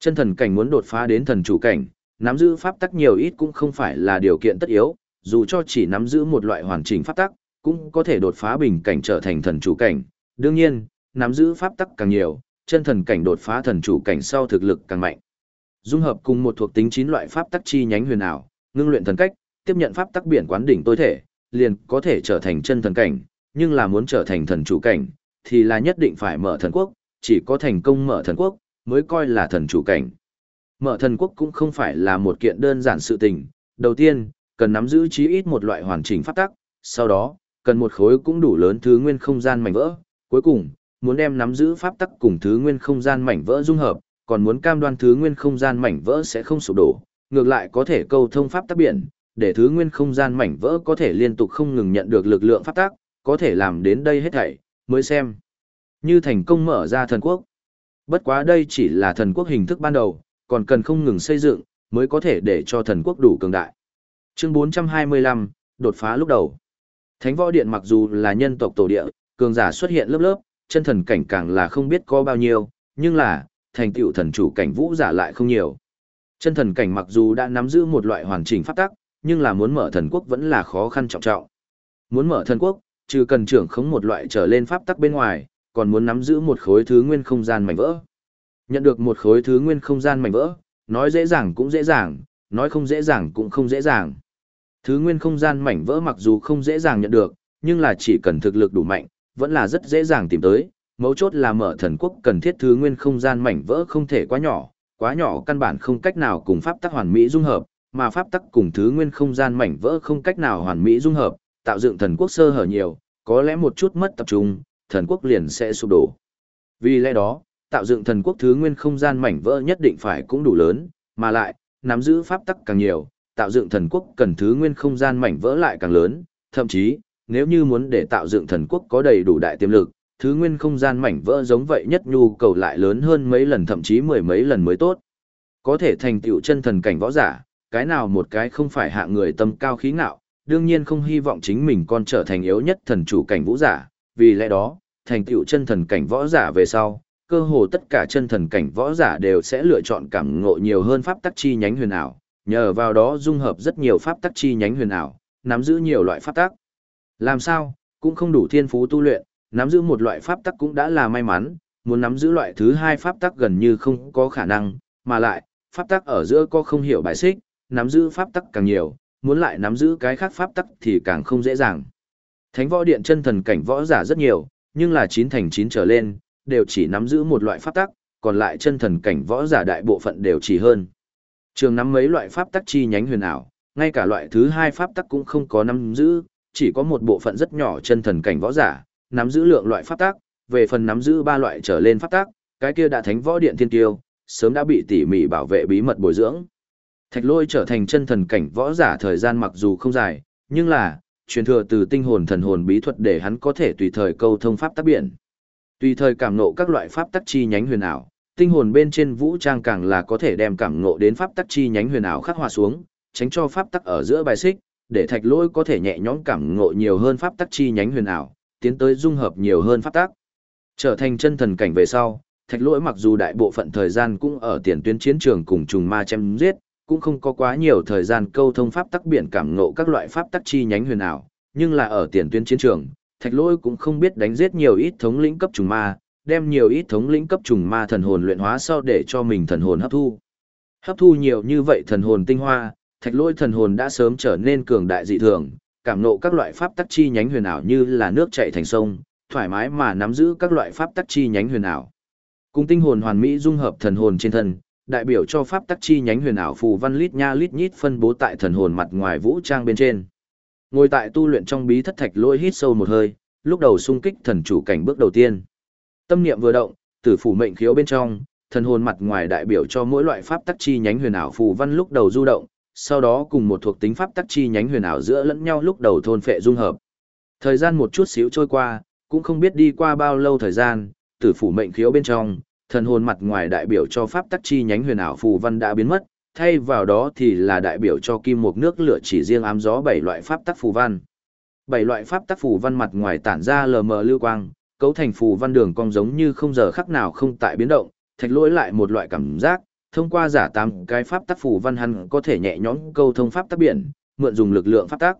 Chân thần cảnh muốn đột phá đến thần chủ cảnh, nắm giữ pháp tắc nhiều ít cũng không phải là điều kiện tất yếu, dù cho chỉ nắm giữ một loại hoàn chỉnh pháp tắc, cũng có thể đột phá bình cảnh trở thành thần chủ cảnh. Đương nhiên, nắm giữ pháp tắc càng nhiều, chân thần cảnh đột phá thần chủ cảnh sau thực lực càng mạnh. Dung hợp cùng một thuộc tính chín loại pháp tắc chi nhánh huyền ảo, ngưng luyện thần cách, tiếp nhận pháp tắc biển quán đỉnh tối thể, liền có thể trở thành chân thần cảnh, nhưng là muốn trở thành thần chủ cảnh, thì là nhất định phải mở thần quốc, chỉ có thành công mở thần quốc, mới coi là thần chủ cảnh. Mở thần quốc cũng không phải là một kiện đơn giản sự tình, đầu tiên, cần nắm giữ chí ít một loại hoàn chỉnh pháp tắc, sau đó, cần một khối cũng đủ lớn thứ nguyên không gian mảnh vỡ, cuối cùng, muốn đem nắm giữ pháp tắc cùng thứ nguyên không gian mảnh vỡ dung hợp, còn muốn cam đoan thứ nguyên không gian mảnh vỡ sẽ không sụp đổ, ngược lại có thể câu thông pháp tắc biển, để thứ nguyên không gian mảnh vỡ có thể liên tục không ngừng nhận được lực lượng phát tác, có thể làm đến đây hết thảy, mới xem. Như thành công mở ra thần quốc. Bất quá đây chỉ là thần quốc hình thức ban đầu, còn cần không ngừng xây dựng, mới có thể để cho thần quốc đủ cường đại. Chương 425, đột phá lúc đầu. Thánh võ điện mặc dù là nhân tộc tổ địa, cường giả xuất hiện lớp lớp, chân thần cảnh càng là không biết có bao nhiêu, nhưng là, thành tựu thần chủ cảnh vũ giả lại không nhiều. Chân thần cảnh mặc dù đã nắm giữ một loại hoàn chỉnh pháp tắc, nhưng là muốn mở thần quốc vẫn là khó khăn trọng trọng. Muốn mở thần quốc, trừ cần trưởng khống một loại trở lên pháp tắc bên ngoài, còn muốn nắm giữ một khối thứ nguyên không gian mảnh vỡ. Nhận được một khối thứ nguyên không gian mảnh vỡ, nói dễ dàng cũng dễ dàng, nói không dễ dàng cũng không dễ dàng. Thứ nguyên không gian mảnh vỡ mặc dù không dễ dàng nhận được, nhưng là chỉ cần thực lực đủ mạnh, vẫn là rất dễ dàng tìm tới. Mấu chốt là mở thần quốc cần thiết thứ nguyên không gian mảnh vỡ không thể quá nhỏ, quá nhỏ căn bản không cách nào cùng pháp tắc hoàn mỹ dung hợp, mà pháp tắc cùng thứ nguyên không gian mảnh vỡ không cách nào hoàn mỹ dung hợp, tạo dựng thần quốc sơ hở nhiều, có lẽ một chút mất tập trung, thần quốc liền sẽ sụp đổ. Vì lẽ đó, tạo dựng thần quốc thứ nguyên không gian mảnh vỡ nhất định phải cũng đủ lớn, mà lại, nắm giữ pháp tắc càng nhiều, tạo dựng thần quốc cần thứ nguyên không gian mảnh vỡ lại càng lớn, thậm chí, nếu như muốn để tạo dựng thần quốc có đầy đủ đại tiềm lực, thứ nguyên không gian mảnh vỡ giống vậy nhất nhu cầu lại lớn hơn mấy lần thậm chí mười mấy lần mới tốt. Có thể thành tựu chân thần cảnh võ giả, cái nào một cái không phải hạ người tâm cao khí ngạo, đương nhiên không hy vọng chính mình con trở thành yếu nhất thần chủ cảnh vũ giả, vì lẽ đó, thành tựu chân thần cảnh võ giả về sau, cơ hồ tất cả chân thần cảnh võ giả đều sẽ lựa chọn cảm ngộ nhiều hơn pháp tắc chi nhánh huyền ảo, nhờ vào đó dung hợp rất nhiều pháp tắc chi nhánh huyền ảo, nắm giữ nhiều loại pháp tắc. Làm sao, cũng không đủ thiên phú tu luyện, nắm giữ một loại pháp tắc cũng đã là may mắn, muốn nắm giữ loại thứ hai pháp tắc gần như không có khả năng, mà lại, pháp tắc ở giữa có không hiểu bài xích, nắm giữ pháp tắc càng nhiều, muốn lại nắm giữ cái khác pháp tắc thì càng không dễ dàng. Thánh võ điện chân thần cảnh võ giả rất nhiều, nhưng là chín thành chín trở lên, đều chỉ nắm giữ một loại pháp tắc, còn lại chân thần cảnh võ giả đại bộ phận đều chỉ hơn. Trường nắm mấy loại pháp tắc chi nhánh huyền ảo, ngay cả loại thứ hai pháp tắc cũng không có nắm giữ, chỉ có một bộ phận rất nhỏ chân thần cảnh võ giả, nắm giữ lượng loại pháp tắc, về phần nắm giữ ba loại trở lên pháp tắc, cái kia đã thánh võ điện thiên tiêu, sớm đã bị tỉ mỉ bảo vệ bí mật bồi dưỡng. Thạch lôi trở thành chân thần cảnh võ giả thời gian mặc dù không dài, nhưng là, truyền thừa từ tinh hồn thần hồn bí thuật để hắn có thể tùy thời câu thông pháp tắc biển. Tùy thời cảm ngộ các loại pháp tắc chi nhánh huyền ảo, tinh hồn bên trên vũ trang càng là có thể đem cảm ngộ đến pháp tắc chi nhánh huyền ảo khắc hòa xuống, tránh cho pháp tắc ở giữa bài xích, để thạch lôi có thể nhẹ nhõm cảm ngộ nhiều hơn pháp tắc chi nhánh huyền ảo, tiến tới dung hợp nhiều hơn pháp tắc. Trở thành chân thần cảnh về sau, thạch lỗi mặc dù đại bộ phận thời gian cũng ở tiền tuyến chiến trường cùng trùng ma chém giết, cũng không có quá nhiều thời gian câu thông pháp tắc biển cảm ngộ các loại pháp tắc chi nhánh huyền ảo, nhưng là ở tiền tuyến chiến trường, thạch lỗi cũng không biết đánh giết nhiều ít thống lĩnh cấp trùng ma, đem nhiều ít thống lĩnh cấp trùng ma thần hồn luyện hóa sau để cho mình thần hồn hấp thu. Hấp thu nhiều như vậy thần hồn tinh hoa, thạch lỗi thần hồn đã sớm trở nên cường đại dị thường, cảm ngộ các loại pháp tắc chi nhánh huyền ảo như là nước chảy thành sông, thoải mái mà nắm giữ các loại pháp tắc chi nhánh huyền ảo. Cùng tinh hồn hoàn mỹ dung hợp thần hồn trên thân, đại biểu cho pháp tắc chi nhánh huyền ảo phù văn lít nha lít nhít phân bố tại thần hồn mặt ngoài vũ trang bên trên. Ngồi tại tu luyện trong bí thất thạch lôi hít sâu một hơi, lúc đầu xung kích thần chủ cảnh bước đầu tiên. Tâm niệm vừa động, tử phủ mệnh khiếu bên trong, thần hồn mặt ngoài đại biểu cho mỗi loại pháp tắc chi nhánh huyền ảo phù văn lúc đầu du động, sau đó cùng một thuộc tính pháp tắc chi nhánh huyền ảo giữa lẫn nhau lúc đầu thôn phệ dung hợp. Thời gian một chút xíu trôi qua, cũng không biết đi qua bao lâu thời gian, tử phủ mệnh khiếu bên trong, thần hồn mặt ngoài đại biểu cho pháp tắc chi nhánh huyền ảo phù văn đã biến mất, thay vào đó thì là đại biểu cho kim mục nước lửa chỉ riêng ám gió bảy loại pháp tắc phù văn. Bảy loại pháp tắc phù văn mặt ngoài tản ra lờ mờ lưu quang, cấu thành phù văn đường cong giống như không giờ khắc nào không tại biến động, thạch lỗi lại một loại cảm giác, thông qua giả tám cái pháp tắc phù văn hắn có thể nhẹ nhõm câu thông pháp tắc biển, mượn dùng lực lượng pháp tắc.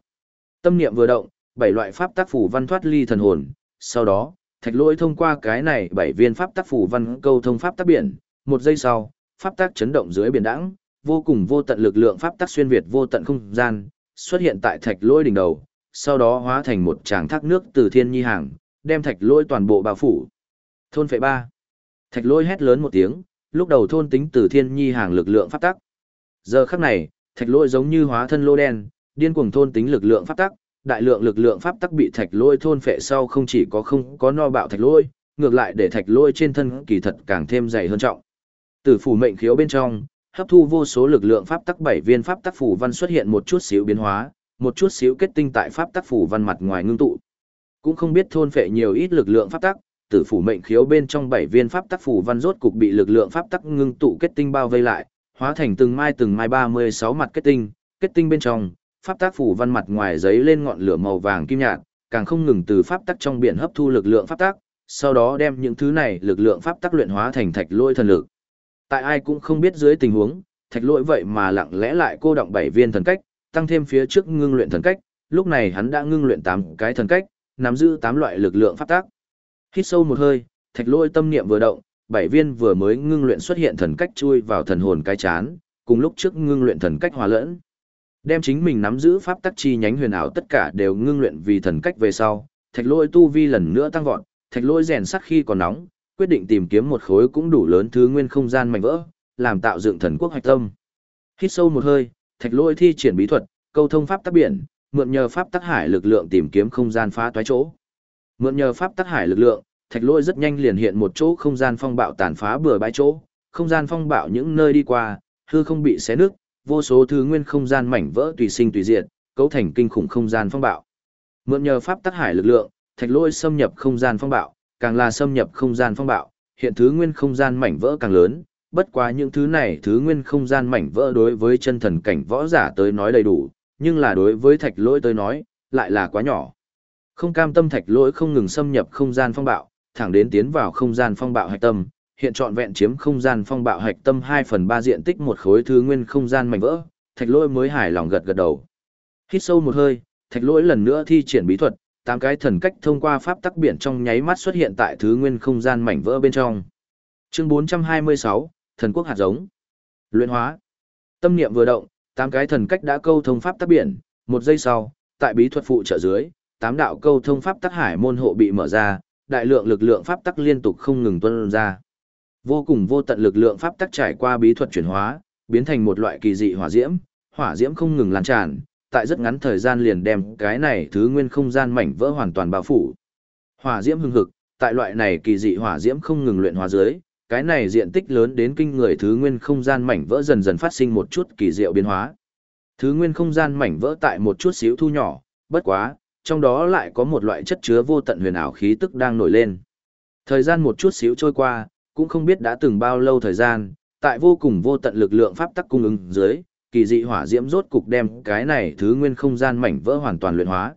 Tâm niệm vừa động, bảy loại pháp tắc phù văn thoát ly thần hồn, sau đó, thạch lỗi thông qua cái này bảy viên pháp tác phủ văn câu thông pháp tác biển, một giây sau, pháp tác chấn động dưới biển đãng, vô cùng vô tận lực lượng pháp tác xuyên việt vô tận không gian, xuất hiện tại thạch lỗi đỉnh đầu, sau đó hóa thành một tràng thác nước từ thiên nhi hàng, đem thạch lỗi toàn bộ bao phủ. Thôn phệ ba. Thạch lỗi hét lớn một tiếng, lúc đầu thôn tính từ thiên nhi hàng lực lượng pháp tắc. Giờ khắc này, thạch lỗi giống như hóa thân lô đen, điên cuồng thôn tính lực lượng pháp tắc, đại lượng lực lượng pháp tắc bị thạch lôi thôn phệ sau không chỉ có không có no bạo thạch lôi, ngược lại để thạch lôi trên thân kỳ thật càng thêm dày hơn trọng. Từ phủ mệnh khiếu bên trong, hấp thu vô số lực lượng pháp tắc bảy viên pháp tắc phủ văn xuất hiện một chút xíu biến hóa, một chút xíu kết tinh tại pháp tắc phủ văn mặt ngoài ngưng tụ. Cũng không biết thôn phệ nhiều ít lực lượng pháp tắc, tử phủ mệnh khiếu bên trong bảy viên pháp tắc phủ văn rốt cục bị lực lượng pháp tắc ngưng tụ kết tinh bao vây lại, hóa thành từng mai từng mai 36 mặt kết tinh, kết tinh bên trong, pháp tác phủ văn mặt ngoài giấy lên ngọn lửa màu vàng kim nhạt, càng không ngừng từ pháp tắc trong biển hấp thu lực lượng pháp tắc, sau đó đem những thứ này lực lượng pháp tắc luyện hóa thành thạch lôi thần lực. Tại ai cũng không biết dưới tình huống, thạch lôi vậy mà lặng lẽ lại cô động bảy viên thần cách, tăng thêm phía trước ngưng luyện thần cách, lúc này hắn đã ngưng luyện tám cái thần cách, nắm giữ tám loại lực lượng pháp tắc. Hít sâu một hơi, thạch lôi tâm niệm vừa động, bảy viên vừa mới ngưng luyện xuất hiện thần cách chui vào thần hồn cái chán, cùng lúc trước ngưng luyện thần cách hòa lẫn. Đem chính mình nắm giữ pháp tắc chi nhánh huyền ảo tất cả đều ngưng luyện vì thần cách về sau, thạch lôi tu vi lần nữa tăng vọt, thạch lôi rèn sắt khi còn nóng, quyết định tìm kiếm một khối cũng đủ lớn thứ nguyên không gian mạnh vỡ, làm tạo dựng thần quốc hạch tâm. Hít sâu một hơi, thạch lôi thi triển bí thuật, câu thông pháp tắc biển, mượn nhờ pháp tắc hải lực lượng tìm kiếm không gian phá toái chỗ. Mượn nhờ pháp tắc hải lực lượng, thạch lôi rất nhanh liền hiện một chỗ không gian phong bạo tàn phá bừa bãi chỗ, không gian phong bạo những nơi đi qua, hư không bị xé nứt, vô số thứ nguyên không gian mảnh vỡ tùy sinh tùy diệt, cấu thành kinh khủng không gian phong bạo. Mượn nhờ pháp tắc hải lực lượng, thạch lôi xâm nhập không gian phong bạo, càng là xâm nhập không gian phong bạo, hiện thứ nguyên không gian mảnh vỡ càng lớn, bất quá những thứ này thứ nguyên không gian mảnh vỡ đối với chân thần cảnh võ giả tới nói đầy đủ, nhưng là đối với thạch lôi tới nói, lại là quá nhỏ. Không cam tâm thạch lôi không ngừng xâm nhập không gian phong bạo, thẳng đến tiến vào không gian phong bạo hạch tâm, hiện trọn vẹn chiếm không gian phong bạo hạch tâm 2 phần 3 diện tích một khối thứ nguyên không gian mảnh vỡ, thạch lỗi mới hài lòng gật gật đầu. Hít sâu một hơi, thạch lỗi lần nữa thi triển bí thuật, tám cái thần cách thông qua pháp tắc biển trong nháy mắt xuất hiện tại thứ nguyên không gian mảnh vỡ bên trong. Chương 426, thần quốc hạt giống. Luyện hóa. Tâm niệm vừa động, tám cái thần cách đã câu thông pháp tắc biển, một giây sau, tại bí thuật phụ trợ dưới, tám đạo câu thông pháp tắc hải môn hộ bị mở ra, đại lượng lực lượng pháp tắc liên tục không ngừng tuôn ra. Vô cùng vô tận lực lượng pháp tắc trải qua bí thuật chuyển hóa, biến thành một loại kỳ dị hỏa diễm, hỏa diễm không ngừng lan tràn, tại rất ngắn thời gian liền đem cái này thứ nguyên không gian mảnh vỡ hoàn toàn bao phủ. Hỏa diễm hưng hực, tại loại này kỳ dị hỏa diễm không ngừng luyện hóa dưới, cái này diện tích lớn đến kinh người thứ nguyên không gian mảnh vỡ dần dần phát sinh một chút kỳ diệu biến hóa. Thứ nguyên không gian mảnh vỡ tại một chút xíu thu nhỏ, bất quá, trong đó lại có một loại chất chứa vô tận huyền ảo khí tức đang nổi lên. Thời gian một chút xíu trôi qua, cũng không biết đã từng bao lâu thời gian, tại vô cùng vô tận lực lượng pháp tắc cung ứng dưới, kỳ dị hỏa diễm rốt cục đem cái này thứ nguyên không gian mảnh vỡ hoàn toàn luyện hóa.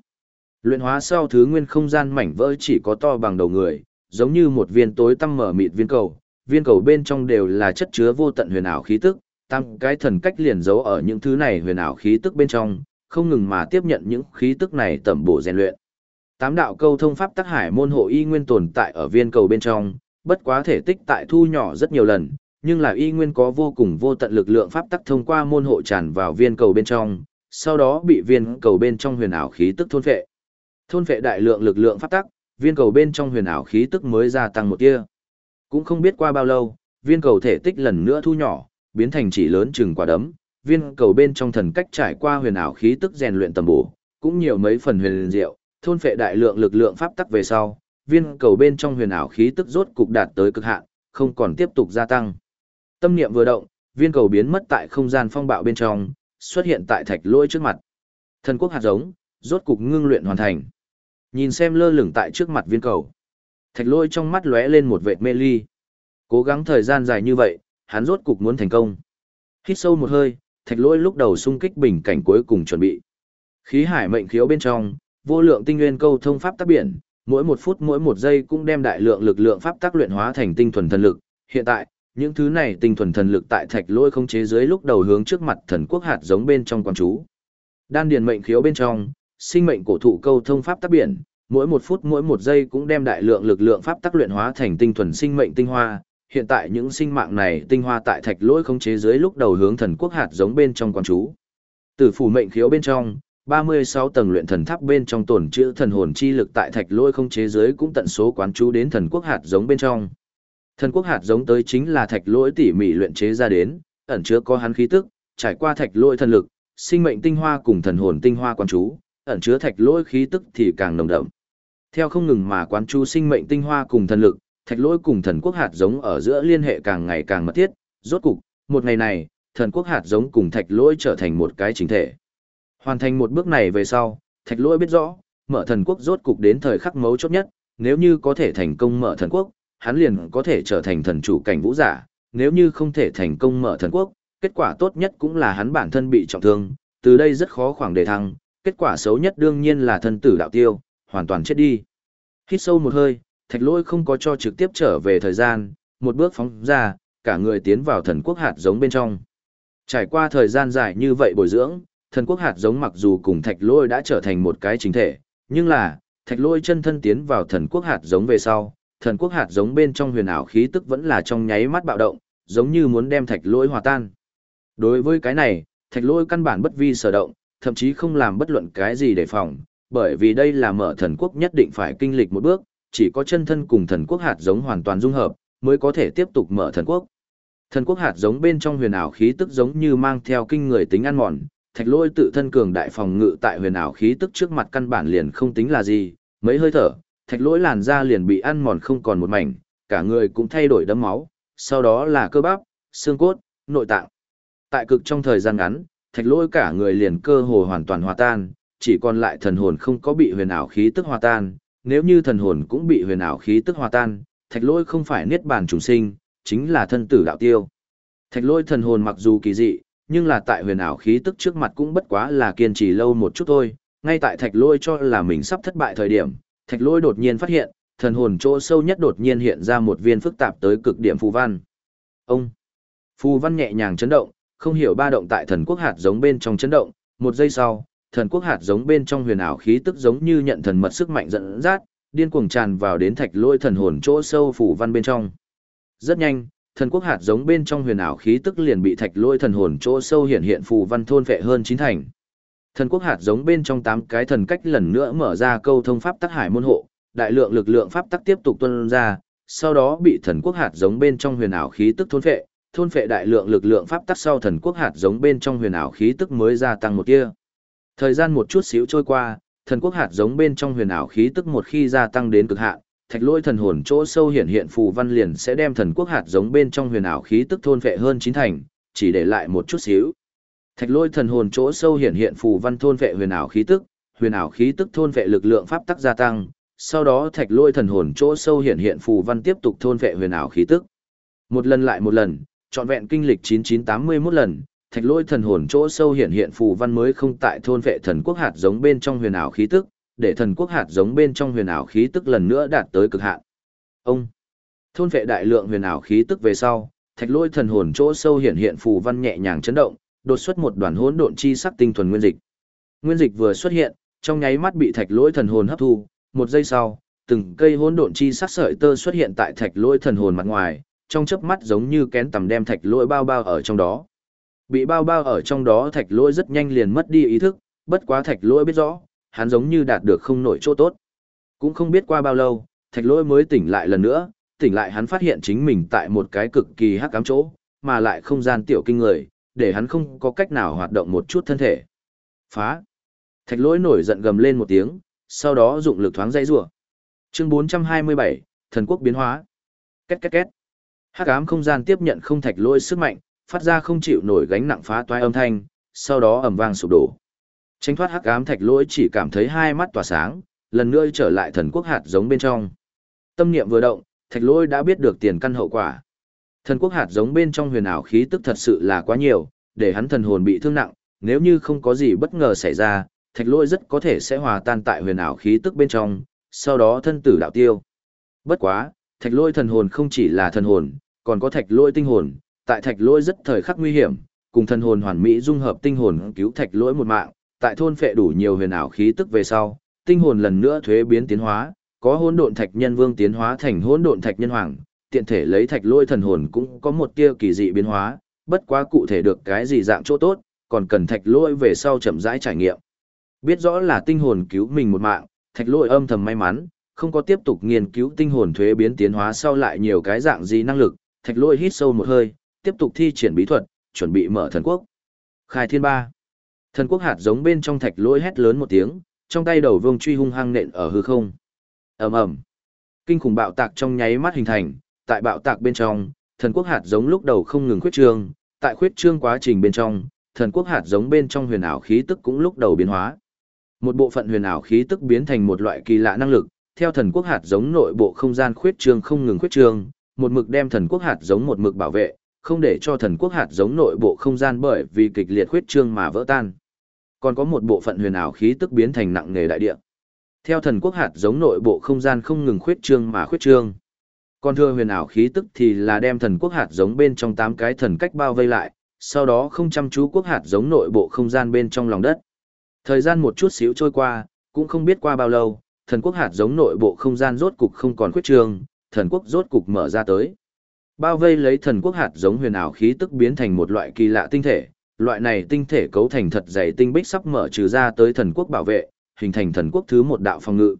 Luyện hóa sau thứ nguyên không gian mảnh vỡ chỉ có to bằng đầu người, giống như một viên tối tăm mở mịt viên cầu, viên cầu bên trong đều là chất chứa vô tận huyền ảo khí tức, tam cái thần cách liền giấu ở những thứ này huyền ảo khí tức bên trong, không ngừng mà tiếp nhận những khí tức này tẩm bổ rèn luyện. Tám đạo câu thông pháp tắc hải môn hộ y nguyên tồn tại ở viên cầu bên trong, bất quá thể tích tại thu nhỏ rất nhiều lần, nhưng là y nguyên có vô cùng vô tận lực lượng pháp tắc thông qua môn hộ tràn vào viên cầu bên trong, sau đó bị viên cầu bên trong huyền ảo khí tức thôn phệ. Thôn phệ đại lượng lực lượng pháp tắc, viên cầu bên trong huyền ảo khí tức mới gia tăng một tia. Cũng không biết qua bao lâu, viên cầu thể tích lần nữa thu nhỏ, biến thành chỉ lớn chừng quả đấm, viên cầu bên trong thần cách trải qua huyền ảo khí tức rèn luyện tầm bổ, cũng nhiều mấy phần huyền diệu, thôn phệ đại lượng lực lượng pháp tắc về sau, viên cầu bên trong huyền ảo khí tức rốt cục đạt tới cực hạn, không còn tiếp tục gia tăng. Tâm niệm vừa động, viên cầu biến mất tại không gian phong bạo bên trong, xuất hiện tại thạch lôi trước mặt. Thần quốc hạt giống, rốt cục ngưng luyện hoàn thành. Nhìn xem lơ lửng tại trước mặt viên cầu. Thạch lôi trong mắt lóe lên một vệt mê ly. Cố gắng thời gian dài như vậy, hắn rốt cục muốn thành công. Hít sâu một hơi, thạch lôi lúc đầu xung kích bình cảnh cuối cùng chuẩn bị. Khí hải mệnh khiếu bên trong, vô lượng tinh nguyên câu thông pháp tác biển, mỗi một phút mỗi một giây cũng đem đại lượng lực lượng pháp tác luyện hóa thành tinh thuần thần lực. Hiện tại, những thứ này tinh thuần thần lực tại thạch lôi không chế dưới lúc đầu hướng trước mặt thần quốc hạt giống bên trong quan chú. Đan điền mệnh khiếu bên trong, sinh mệnh cổ thụ câu thông pháp tác biển, mỗi một phút mỗi một giây cũng đem đại lượng lực lượng pháp tác luyện hóa thành tinh thuần sinh mệnh tinh hoa. Hiện tại những sinh mạng này tinh hoa tại thạch lỗi không chế dưới lúc đầu hướng thần quốc hạt giống bên trong quan chú. Tử phủ mệnh khiếu bên trong, 36 tầng luyện thần tháp bên trong tổn chữ thần hồn chi lực tại thạch lôi không chế giới cũng tận số quán chú đến thần quốc hạt giống bên trong. Thần quốc hạt giống tới chính là thạch lôi tỉ mỉ luyện chế ra đến, ẩn chứa có hắn khí tức, trải qua thạch lôi thần lực, sinh mệnh tinh hoa cùng thần hồn tinh hoa quán chú, ẩn chứa thạch lôi khí tức thì càng nồng đậm. Theo không ngừng mà quán chú sinh mệnh tinh hoa cùng thần lực, thạch lôi cùng thần quốc hạt giống ở giữa liên hệ càng ngày càng mật thiết, rốt cục, một ngày này, thần quốc hạt giống cùng thạch lôi trở thành một cái chính thể. Hoàn thành một bước này về sau, thạch lỗi biết rõ, mở thần quốc rốt cục đến thời khắc mấu chốt nhất, nếu như có thể thành công mở thần quốc, hắn liền có thể trở thành thần chủ cảnh vũ giả, nếu như không thể thành công mở thần quốc, kết quả tốt nhất cũng là hắn bản thân bị trọng thương, từ đây rất khó khoảng đề thăng, kết quả xấu nhất đương nhiên là thân tử đạo tiêu, hoàn toàn chết đi. Hít sâu một hơi, thạch lỗi không có cho trực tiếp trở về thời gian, một bước phóng ra, cả người tiến vào thần quốc hạt giống bên trong. Trải qua thời gian dài như vậy bồi dưỡng, thần quốc hạt giống mặc dù cùng thạch lôi đã trở thành một cái chính thể, nhưng là, thạch lôi chân thân tiến vào thần quốc hạt giống về sau, thần quốc hạt giống bên trong huyền ảo khí tức vẫn là trong nháy mắt bạo động, giống như muốn đem thạch lôi hòa tan. Đối với cái này, thạch lôi căn bản bất vi sở động, thậm chí không làm bất luận cái gì để phòng, bởi vì đây là mở thần quốc nhất định phải kinh lịch một bước, chỉ có chân thân cùng thần quốc hạt giống hoàn toàn dung hợp, mới có thể tiếp tục mở thần quốc. Thần quốc hạt giống bên trong huyền ảo khí tức giống như mang theo kinh người tính ăn mòn, thạch lôi tự thân cường đại phòng ngự tại huyền ảo khí tức trước mặt căn bản liền không tính là gì, mấy hơi thở, thạch lỗi làn da liền bị ăn mòn không còn một mảnh, cả người cũng thay đổi đấm máu, sau đó là cơ bắp, xương cốt, nội tạng. Tại cực trong thời gian ngắn, thạch lỗi cả người liền cơ hồ hoàn toàn hòa tan, chỉ còn lại thần hồn không có bị huyền ảo khí tức hòa tan, nếu như thần hồn cũng bị huyền ảo khí tức hòa tan, thạch lỗi không phải niết bàn trùng sinh, chính là thân tử đạo tiêu. Thạch lỗi thần hồn mặc dù kỳ dị, nhưng là tại huyền ảo khí tức trước mặt cũng bất quá là kiên trì lâu một chút thôi, ngay tại thạch lôi cho là mình sắp thất bại thời điểm, thạch lôi đột nhiên phát hiện, thần hồn chỗ sâu nhất đột nhiên hiện ra một viên phức tạp tới cực điểm phù văn. Ông! Phù văn nhẹ nhàng chấn động, không hiểu ba động tại thần quốc hạt giống bên trong chấn động, một giây sau, thần quốc hạt giống bên trong huyền ảo khí tức giống như nhận thần mật sức mạnh dẫn dắt, điên cuồng tràn vào đến thạch lôi thần hồn chỗ sâu phù văn bên trong. Rất nhanh, thần quốc hạt giống bên trong huyền ảo khí tức liền bị thạch lôi thần hồn chỗ sâu hiện hiện phù văn thôn vệ hơn chín thành. Thần quốc hạt giống bên trong tám cái thần cách lần nữa mở ra câu thông pháp tắc hải môn hộ, đại lượng lực lượng pháp tắc tiếp tục tuôn ra, sau đó bị thần quốc hạt giống bên trong huyền ảo khí tức thôn vệ, thôn vệ đại lượng lực lượng pháp tắc sau thần quốc hạt giống bên trong huyền ảo khí tức mới gia tăng một tia. Thời gian một chút xíu trôi qua, thần quốc hạt giống bên trong huyền ảo khí tức một khi gia tăng đến cực hạn, thạch lôi thần hồn chỗ sâu hiện hiện phù văn liền sẽ đem thần quốc hạt giống bên trong huyền ảo khí tức thôn vệ hơn chín thành, chỉ để lại một chút xíu. Thạch lôi thần hồn chỗ sâu hiện hiện phù văn thôn vệ huyền ảo khí tức, huyền ảo khí tức thôn vệ lực lượng pháp tắc gia tăng, sau đó thạch lôi thần hồn chỗ sâu hiện hiện phù văn tiếp tục thôn vệ huyền ảo khí tức. Một lần lại một lần, trọn vẹn kinh lịch 9981 lần, thạch lôi thần hồn chỗ sâu hiện hiện phù văn mới không tại thôn vệ thần quốc hạt giống bên trong huyền ảo khí tức, để thần quốc hạt giống bên trong huyền ảo khí tức lần nữa đạt tới cực hạn. Ông thôn vệ đại lượng huyền ảo khí tức về sau, thạch lôi thần hồn chỗ sâu hiện hiện phù văn nhẹ nhàng chấn động, đột xuất một đoàn hỗn độn chi sắc tinh thuần nguyên dịch. Nguyên dịch vừa xuất hiện, trong nháy mắt bị thạch lôi thần hồn hấp thu, một giây sau, từng cây hỗn độn chi sắc sợi tơ xuất hiện tại thạch lôi thần hồn mặt ngoài, trong chớp mắt giống như kén tầm đem thạch lôi bao bao ở trong đó. Bị bao bao ở trong đó thạch lôi rất nhanh liền mất đi ý thức, bất quá thạch lôi biết rõ, hắn giống như đạt được không nổi chỗ tốt. Cũng không biết qua bao lâu, thạch lôi mới tỉnh lại lần nữa, tỉnh lại hắn phát hiện chính mình tại một cái cực kỳ hắc ám chỗ, mà lại không gian tiểu kinh người, để hắn không có cách nào hoạt động một chút thân thể. Phá! Thạch lôi nổi giận gầm lên một tiếng, sau đó dụng lực thoáng dây rủa. Chương 427, thần quốc biến hóa. Két két két. Hắc ám không gian tiếp nhận không thạch lôi sức mạnh, phát ra không chịu nổi gánh nặng phá toái âm thanh, sau đó ầm vang sụp đổ. Tránh thoát hắc ám thạch lôi chỉ cảm thấy hai mắt tỏa sáng, lần nữa trở lại thần quốc hạt giống bên trong. Tâm niệm vừa động, thạch lôi đã biết được tiền căn hậu quả. Thần quốc hạt giống bên trong huyền ảo khí tức thật sự là quá nhiều, để hắn thần hồn bị thương nặng, nếu như không có gì bất ngờ xảy ra, thạch lôi rất có thể sẽ hòa tan tại huyền ảo khí tức bên trong, sau đó thân tử đạo tiêu. Bất quá, thạch lôi thần hồn không chỉ là thần hồn, còn có thạch lôi tinh hồn, tại thạch lôi rất thời khắc nguy hiểm, cùng thần hồn hoàn mỹ dung hợp tinh hồn cứu thạch lôi một mạng, tại thôn phệ đủ nhiều huyền ảo khí tức về sau, tinh hồn lần nữa thuế biến tiến hóa, có hỗn độn thạch nhân vương tiến hóa thành hỗn độn thạch nhân hoàng, tiện thể lấy thạch lôi thần hồn cũng có một tia kỳ dị biến hóa, bất quá cụ thể được cái gì dạng chỗ tốt, còn cần thạch lôi về sau chậm rãi trải nghiệm. Biết rõ là tinh hồn cứu mình một mạng, thạch lôi âm thầm may mắn, không có tiếp tục nghiên cứu tinh hồn thuế biến tiến hóa sau lại nhiều cái dạng gì năng lực, thạch lôi hít sâu một hơi, tiếp tục thi triển bí thuật, chuẩn bị mở thần quốc. Khai thiên ba. Thần quốc hạt giống bên trong thạch lỗi hét lớn một tiếng, trong tay đầu vương truy hung hăng nện ở hư không. ầm ầm, kinh khủng bạo tạc trong nháy mắt hình thành, tại bạo tạc bên trong, thần quốc hạt giống lúc đầu không ngừng khuyết trương, tại khuyết trương quá trình bên trong, thần quốc hạt giống bên trong huyền ảo khí tức cũng lúc đầu biến hóa. Một bộ phận huyền ảo khí tức biến thành một loại kỳ lạ năng lực, theo thần quốc hạt giống nội bộ không gian khuyết trương không ngừng khuyết trương, một mực đem thần quốc hạt giống một mực bảo vệ, không để cho thần quốc hạt giống nội bộ không gian bởi vì kịch liệt khuyết trương mà vỡ tan. Còn có một bộ phận huyền ảo khí tức biến thành nặng nghề đại địa. Theo thần quốc hạt giống nội bộ không gian không ngừng khuyết trương mà khuyết trương. Còn thừa huyền ảo khí tức thì là đem thần quốc hạt giống bên trong tám cái thần cách bao vây lại, sau đó không chăm chú quốc hạt giống nội bộ không gian bên trong lòng đất. Thời gian một chút xíu trôi qua, cũng không biết qua bao lâu, thần quốc hạt giống nội bộ không gian rốt cục không còn khuyết trương, thần quốc rốt cục mở ra tới. Bao vây lấy thần quốc hạt giống huyền ảo khí tức biến thành một loại kỳ lạ tinh thể, loại này tinh thể cấu thành thật dày tinh bích sắp mở trừ ra tới thần quốc bảo vệ, hình thành thần quốc thứ một đạo phòng ngự.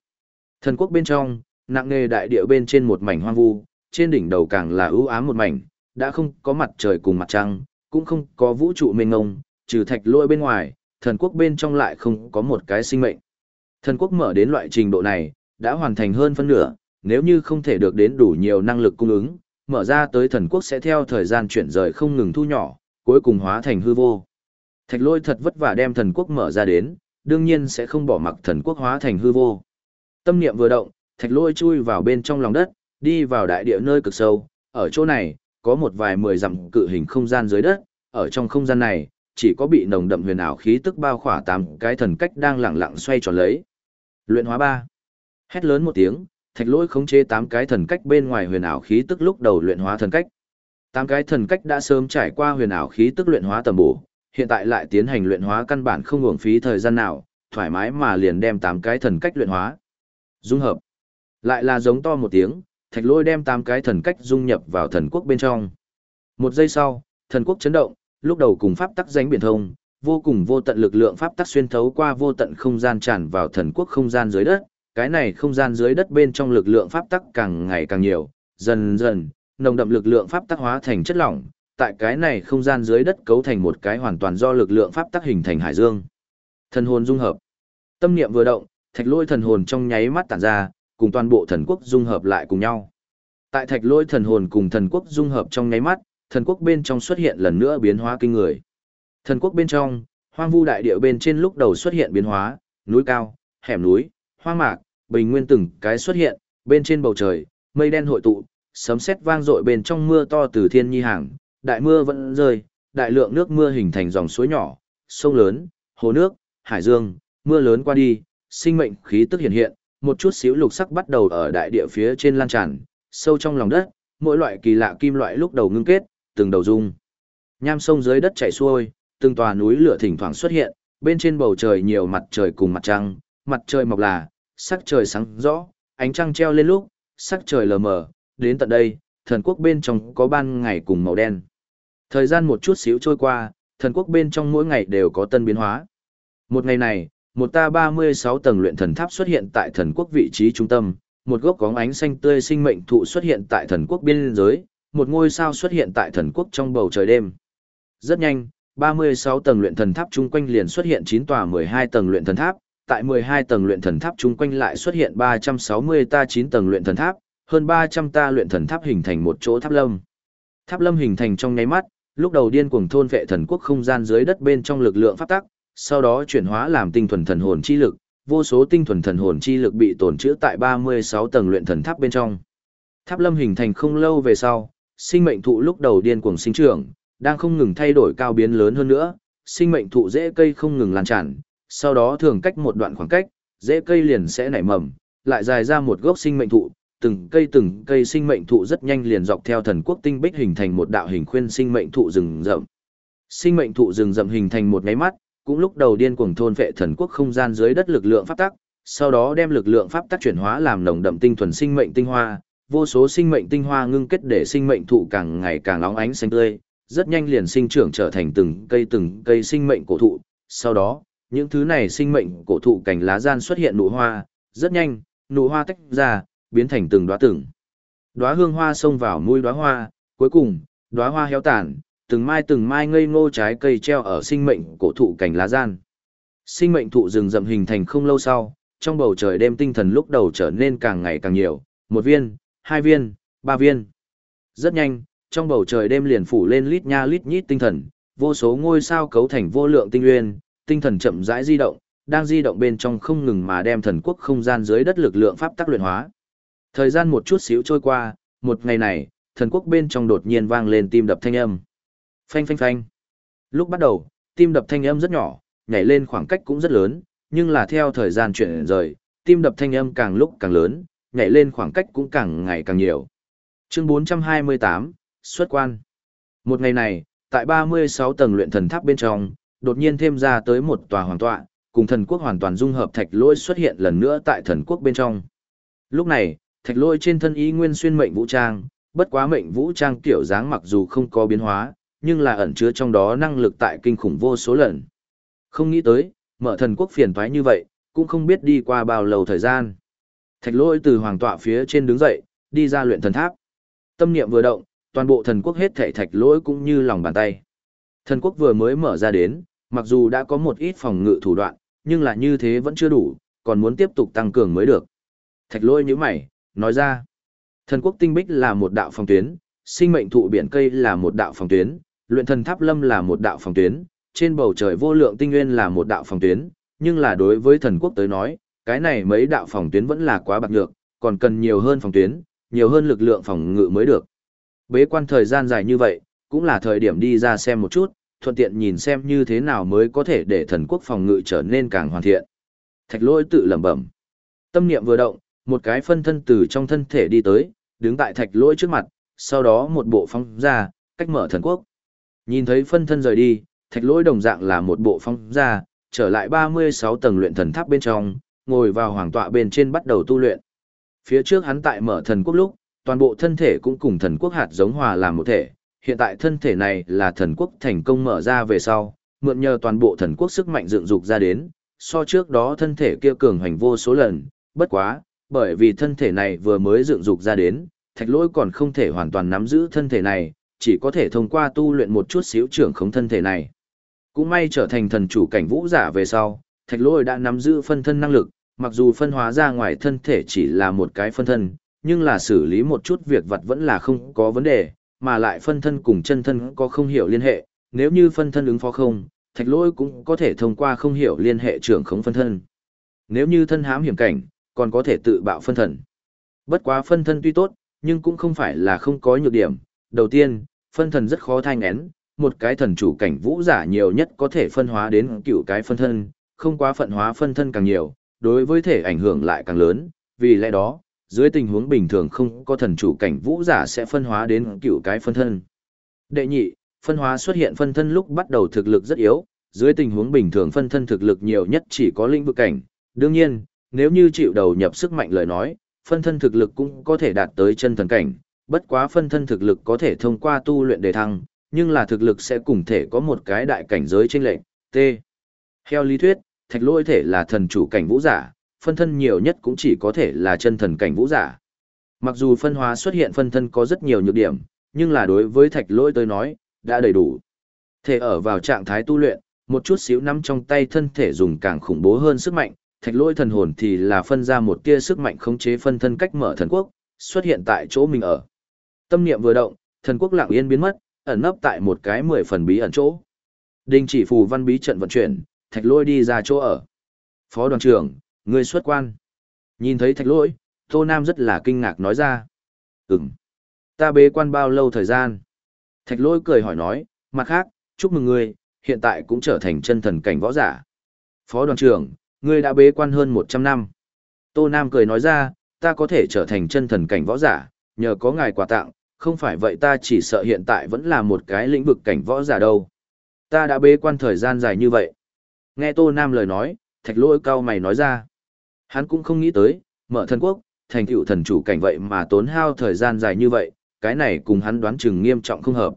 Thần quốc bên trong, nặng nghề đại địa bên trên một mảnh hoang vu, trên đỉnh đầu càng là ưu ám một mảnh, đã không có mặt trời cùng mặt trăng, cũng không có vũ trụ mênh ngông, trừ thạch lôi bên ngoài, thần quốc bên trong lại không có một cái sinh mệnh. Thần quốc mở đến loại trình độ này, đã hoàn thành hơn phân nửa, nếu như không thể được đến đủ nhiều năng lực cung ứng, mở ra tới thần quốc sẽ theo thời gian chuyển rời không ngừng thu nhỏ, cuối cùng hóa thành hư vô. Thạch lôi thật vất vả đem thần quốc mở ra đến, đương nhiên sẽ không bỏ mặc thần quốc hóa thành hư vô. Tâm niệm vừa động, thạch lôi chui vào bên trong lòng đất, đi vào đại địa nơi cực sâu, ở chỗ này, có một vài mười dặm cự hình không gian dưới đất, ở trong không gian này, chỉ có bị nồng đậm huyền ảo khí tức bao khỏa tám cái thần cách đang lẳng lặng xoay tròn lấy. Luyện hóa ba. Hét lớn một tiếng, thạch lôi khống chế tám cái thần cách bên ngoài huyền ảo khí tức lúc đầu luyện hóa thần cách. Tám cái thần cách đã sớm trải qua huyền ảo khí tức luyện hóa tầm bổ, hiện tại lại tiến hành luyện hóa căn bản không uổng phí thời gian nào, thoải mái mà liền đem tám cái thần cách luyện hóa. Dung hợp. Lại là giống to một tiếng, thạch lôi đem tám cái thần cách dung nhập vào thần quốc bên trong. Một giây sau, thần quốc chấn động, lúc đầu cùng pháp tắc danh biển thông, vô cùng vô tận lực lượng pháp tắc xuyên thấu qua vô tận không gian tràn vào thần quốc không gian dưới đất, cái này không gian dưới đất bên trong lực lượng pháp tắc càng ngày càng nhiều, dần dần, nồng đậm lực lượng pháp tắc hóa thành chất lỏng, tại cái này không gian dưới đất cấu thành một cái hoàn toàn do lực lượng pháp tắc hình thành hải dương. Thần hồn dung hợp. Tâm niệm vừa động, thạch lôi thần hồn trong nháy mắt tản ra, cùng toàn bộ thần quốc dung hợp lại cùng nhau. Tại thạch lôi thần hồn cùng thần quốc dung hợp trong nháy mắt, thần quốc bên trong xuất hiện lần nữa biến hóa kinh người. Thần quốc bên trong, hoang vu đại địa bên trên lúc đầu xuất hiện biến hóa, núi cao, hẻm núi, hoang mạc, bình nguyên từng cái xuất hiện, bên trên bầu trời, mây đen hội tụ, sấm sét vang dội bên trong mưa to từ thiên nhi hàng, đại mưa vẫn rơi, đại lượng nước mưa hình thành dòng suối nhỏ, sông lớn, hồ nước, hải dương, mưa lớn qua đi, sinh mệnh khí tức hiện hiện, một chút xíu lục sắc bắt đầu ở đại địa phía trên lan tràn, sâu trong lòng đất, mỗi loại kỳ lạ kim loại lúc đầu ngưng kết, từng đầu dung. Nham sông dưới đất chảy xuôi, từng tòa núi lửa thỉnh thoảng xuất hiện, bên trên bầu trời nhiều mặt trời cùng mặt trăng, mặt trời mọc là, sắc trời sáng rõ, ánh trăng treo lên lúc, sắc trời lờ mờ, đến tận đây, thần quốc bên trong có ban ngày cùng màu đen. Thời gian một chút xíu trôi qua, thần quốc bên trong mỗi ngày đều có tân biến hóa. Một ngày này, một ta 36 tầng luyện thần tháp xuất hiện tại thần quốc vị trí trung tâm, một gốc có ánh xanh tươi sinh mệnh thụ xuất hiện tại thần quốc biên giới, một ngôi sao xuất hiện tại thần quốc trong bầu trời đêm. Rất nhanh, 36 tầng luyện thần tháp chung quanh liền xuất hiện 9 tòa 12 tầng luyện thần tháp, tại 12 tầng luyện thần tháp chung quanh lại xuất hiện 360 ta 9 tầng luyện thần tháp, hơn 300 ta luyện thần tháp hình thành một chỗ tháp lâm. Tháp lâm hình thành trong nháy mắt, lúc đầu điên cuồng thôn vệ thần quốc không gian dưới đất bên trong lực lượng pháp tắc, sau đó chuyển hóa làm tinh thuần thần hồn chi lực, vô số tinh thuần thần hồn chi lực bị tổn trữ tại 36 tầng luyện thần tháp bên trong. Tháp lâm hình thành không lâu về sau, sinh mệnh thụ lúc đầu điên cuồng sinh trưởng, đang không ngừng thay đổi cao biến lớn hơn nữa, sinh mệnh thụ rễ cây không ngừng lan tràn, sau đó thường cách một đoạn khoảng cách, rễ cây liền sẽ nảy mầm, lại dài ra một gốc sinh mệnh thụ, từng cây từng cây sinh mệnh thụ rất nhanh liền dọc theo thần quốc tinh bích hình thành một đạo hình khuyên sinh mệnh thụ rừng rậm. Sinh mệnh thụ rừng rậm hình thành một cái mắt, cũng lúc đầu điên cuồng thôn vệ thần quốc không gian dưới đất lực lượng pháp tắc, sau đó đem lực lượng pháp tắc chuyển hóa làm nồng đậm tinh thuần sinh mệnh tinh hoa, vô số sinh mệnh tinh hoa ngưng kết để sinh mệnh thụ càng ngày càng óng ánh xanh tươi, rất nhanh liền sinh trưởng trở thành từng cây từng cây sinh mệnh cổ thụ, sau đó, những thứ này sinh mệnh cổ thụ cành lá gian xuất hiện nụ hoa, rất nhanh, nụ hoa tách ra, biến thành từng đóa từng. Đóa hương hoa xông vào mũi đóa hoa, cuối cùng, đóa hoa héo tàn, từng mai từng mai ngây ngô trái cây treo ở sinh mệnh cổ thụ cành lá gian. Sinh mệnh thụ rừng rậm hình thành không lâu sau, trong bầu trời đêm tinh thần lúc đầu trở nên càng ngày càng nhiều, một viên, hai viên, ba viên. Rất nhanh, trong bầu trời đêm liền phủ lên lít nha lít nhít tinh thần, vô số ngôi sao cấu thành vô lượng tinh nguyên, tinh thần chậm rãi di động, đang di động bên trong không ngừng mà đem thần quốc không gian dưới đất lực lượng pháp tắc luyện hóa. Thời gian một chút xíu trôi qua, một ngày này, thần quốc bên trong đột nhiên vang lên tim đập thanh âm. Phanh phanh phanh. Lúc bắt đầu, tim đập thanh âm rất nhỏ, nhảy lên khoảng cách cũng rất lớn, nhưng là theo thời gian chuyển rời, tim đập thanh âm càng lúc càng lớn, nhảy lên khoảng cách cũng càng ngày càng nhiều. Chương 428, xuất quan. Một ngày này, tại 36 tầng luyện thần tháp bên trong, đột nhiên thêm ra tới một tòa hoàng tọa, cùng thần quốc hoàn toàn dung hợp thạch lôi xuất hiện lần nữa tại thần quốc bên trong. Lúc này, thạch lôi trên thân ý nguyên xuyên mệnh vũ trang, bất quá mệnh vũ trang kiểu dáng mặc dù không có biến hóa, nhưng là ẩn chứa trong đó năng lực tại kinh khủng vô số lần. Không nghĩ tới, mở thần quốc phiền toái như vậy, cũng không biết đi qua bao lâu thời gian. Thạch lôi từ hoàng tọa phía trên đứng dậy, đi ra luyện thần tháp. Tâm niệm vừa động, toàn bộ thần quốc hết thảy thạch lỗi cũng như lòng bàn tay. Thần quốc vừa mới mở ra đến, mặc dù đã có một ít phòng ngự thủ đoạn, nhưng là như thế vẫn chưa đủ, còn muốn tiếp tục tăng cường mới được. Thạch lỗi như mày, nói ra. Thần quốc tinh bích là một đạo phòng tuyến, sinh mệnh thụ biển cây là một đạo phòng tuyến, luyện thần tháp lâm là một đạo phòng tuyến, trên bầu trời vô lượng tinh nguyên là một đạo phòng tuyến, nhưng là đối với thần quốc tới nói, cái này mấy đạo phòng tuyến vẫn là quá bạc nhược, còn cần nhiều hơn phòng tuyến, nhiều hơn lực lượng phòng ngự mới được. Bế quan thời gian dài như vậy, cũng là thời điểm đi ra xem một chút, thuận tiện nhìn xem như thế nào mới có thể để thần quốc phòng ngự trở nên càng hoàn thiện. Thạch lôi tự lẩm bẩm. Tâm niệm vừa động, một cái phân thân từ trong thân thể đi tới, đứng tại thạch lôi trước mặt, sau đó một bộ phong ra, cách mở thần quốc. Nhìn thấy phân thân rời đi, thạch lôi đồng dạng là một bộ phong ra, trở lại 36 tầng luyện thần tháp bên trong, ngồi vào hoàng tọa bên trên bắt đầu tu luyện. Phía trước hắn tại mở thần quốc lúc, toàn bộ thân thể cũng cùng thần quốc hạt giống hòa làm một thể. Hiện tại thân thể này là thần quốc thành công mở ra về sau, mượn nhờ toàn bộ thần quốc sức mạnh dựng dục ra đến, so trước đó thân thể kia cường hành vô số lần, bất quá, bởi vì thân thể này vừa mới dựng dục ra đến, thạch lỗi còn không thể hoàn toàn nắm giữ thân thể này, chỉ có thể thông qua tu luyện một chút xíu trưởng khống thân thể này. Cũng may trở thành thần chủ cảnh vũ giả về sau, thạch lỗi đã nắm giữ phân thân năng lực, mặc dù phân hóa ra ngoài thân thể chỉ là một cái phân thân, nhưng là xử lý một chút việc vật vẫn là không có vấn đề, mà lại phân thân cùng chân thân có không hiểu liên hệ, nếu như phân thân ứng phó không, thạch lỗi cũng có thể thông qua không hiểu liên hệ trưởng khống phân thân. Nếu như thân hám hiểm cảnh, còn có thể tự bạo phân thần. Bất quá phân thân tuy tốt, nhưng cũng không phải là không có nhược điểm. Đầu tiên, phân thần rất khó thanh én, một cái thần chủ cảnh vũ giả nhiều nhất có thể phân hóa đến cựu cái phân thân, không quá phận hóa phân thân càng nhiều, đối với thể ảnh hưởng lại càng lớn, vì lẽ đó, dưới tình huống bình thường không có thần chủ cảnh vũ giả sẽ phân hóa đến cựu cái phân thân. Đệ nhị, phân hóa xuất hiện phân thân lúc bắt đầu thực lực rất yếu, dưới tình huống bình thường phân thân thực lực nhiều nhất chỉ có lĩnh vực cảnh. Đương nhiên, nếu như chịu đầu nhập sức mạnh lời nói, phân thân thực lực cũng có thể đạt tới chân thần cảnh, bất quá phân thân thực lực có thể thông qua tu luyện đề thăng, nhưng là thực lực sẽ cùng thể có một cái đại cảnh giới trên lệnh. T. Theo lý thuyết, thạch lôi thể là thần chủ cảnh vũ giả, phân thân nhiều nhất cũng chỉ có thể là chân thần cảnh vũ giả. Mặc dù phân hóa xuất hiện phân thân có rất nhiều nhược điểm, nhưng là đối với thạch lôi tới nói, đã đầy đủ. Thể ở vào trạng thái tu luyện, một chút xíu nắm trong tay thân thể dùng càng khủng bố hơn sức mạnh, thạch Lỗi thần hồn thì là phân ra một tia sức mạnh khống chế phân thân cách mở thần quốc, xuất hiện tại chỗ mình ở. Tâm niệm vừa động, thần quốc lặng yên biến mất, ẩn nấp tại một cái mười phần bí ẩn chỗ. Đình chỉ phù văn bí trận vận chuyển, thạch Lỗi đi ra chỗ ở. Phó đoàn trưởng, người xuất quan. Nhìn thấy thạch Lỗi Tô Nam rất là kinh ngạc nói ra. Ừm. Ta bế quan bao lâu thời gian? Thạch Lỗi cười hỏi nói, mặt khác, chúc mừng ngươi, hiện tại cũng trở thành chân thần cảnh võ giả. Phó đoàn trưởng, ngươi đã bế quan hơn 100 năm. Tô Nam cười nói ra, ta có thể trở thành chân thần cảnh võ giả, nhờ có ngài quà tặng, không phải vậy ta chỉ sợ hiện tại vẫn là một cái lĩnh vực cảnh võ giả đâu. Ta đã bế quan thời gian dài như vậy. Nghe Tô Nam lời nói, thạch lỗi cao mày nói ra. Hắn cũng không nghĩ tới, mở thần quốc, thành tựu thần chủ cảnh vậy mà tốn hao thời gian dài như vậy, cái này cùng hắn đoán chừng nghiêm trọng không hợp.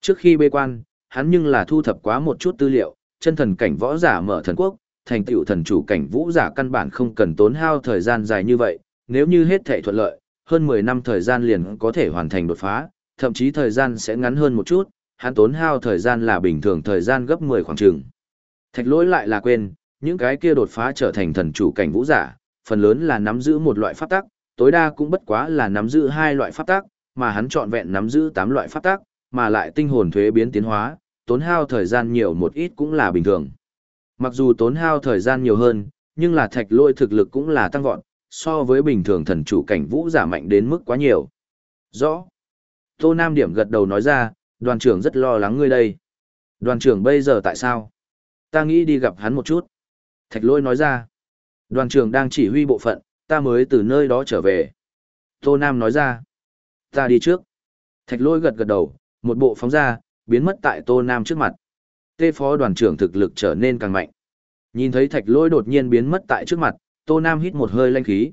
Trước khi bế quan, hắn nhưng là thu thập quá một chút tư liệu, chân thần cảnh võ giả mở thần quốc, thành tựu thần chủ cảnh vũ giả căn bản không cần tốn hao thời gian dài như vậy, nếu như hết thể thuận lợi, hơn 10 năm thời gian liền có thể hoàn thành đột phá, thậm chí thời gian sẽ ngắn hơn một chút, hắn tốn hao thời gian là bình thường thời gian gấp 10 khoảng chừng. Thạch lỗi lại là quên, những cái kia đột phá trở thành thần chủ cảnh vũ giả, phần lớn là nắm giữ một loại pháp tắc, tối đa cũng bất quá là nắm giữ hai loại pháp tắc, mà hắn chọn vẹn nắm giữ 8 loại pháp tắc, mà lại tinh hồn thuế biến tiến hóa, tốn hao thời gian nhiều một ít cũng là bình thường. Mặc dù tốn hao thời gian nhiều hơn, nhưng là thạch lôi thực lực cũng là tăng vọt, so với bình thường thần chủ cảnh vũ giả mạnh đến mức quá nhiều. Rõ. Tô Nam Điểm gật đầu nói ra, đoàn trưởng rất lo lắng ngươi đây. Đoàn trưởng bây giờ tại sao? Ta nghĩ đi gặp hắn một chút. Thạch lôi nói ra. Đoàn trưởng đang chỉ huy bộ phận, ta mới từ nơi đó trở về. Tô Nam nói ra. Ta đi trước. Thạch lôi gật gật đầu, một bộ phóng ra, biến mất tại Tô Nam trước mặt. Tê phó đoàn trưởng thực lực trở nên càng mạnh. Nhìn thấy thạch lôi đột nhiên biến mất tại trước mặt, Tô Nam hít một hơi lanh khí.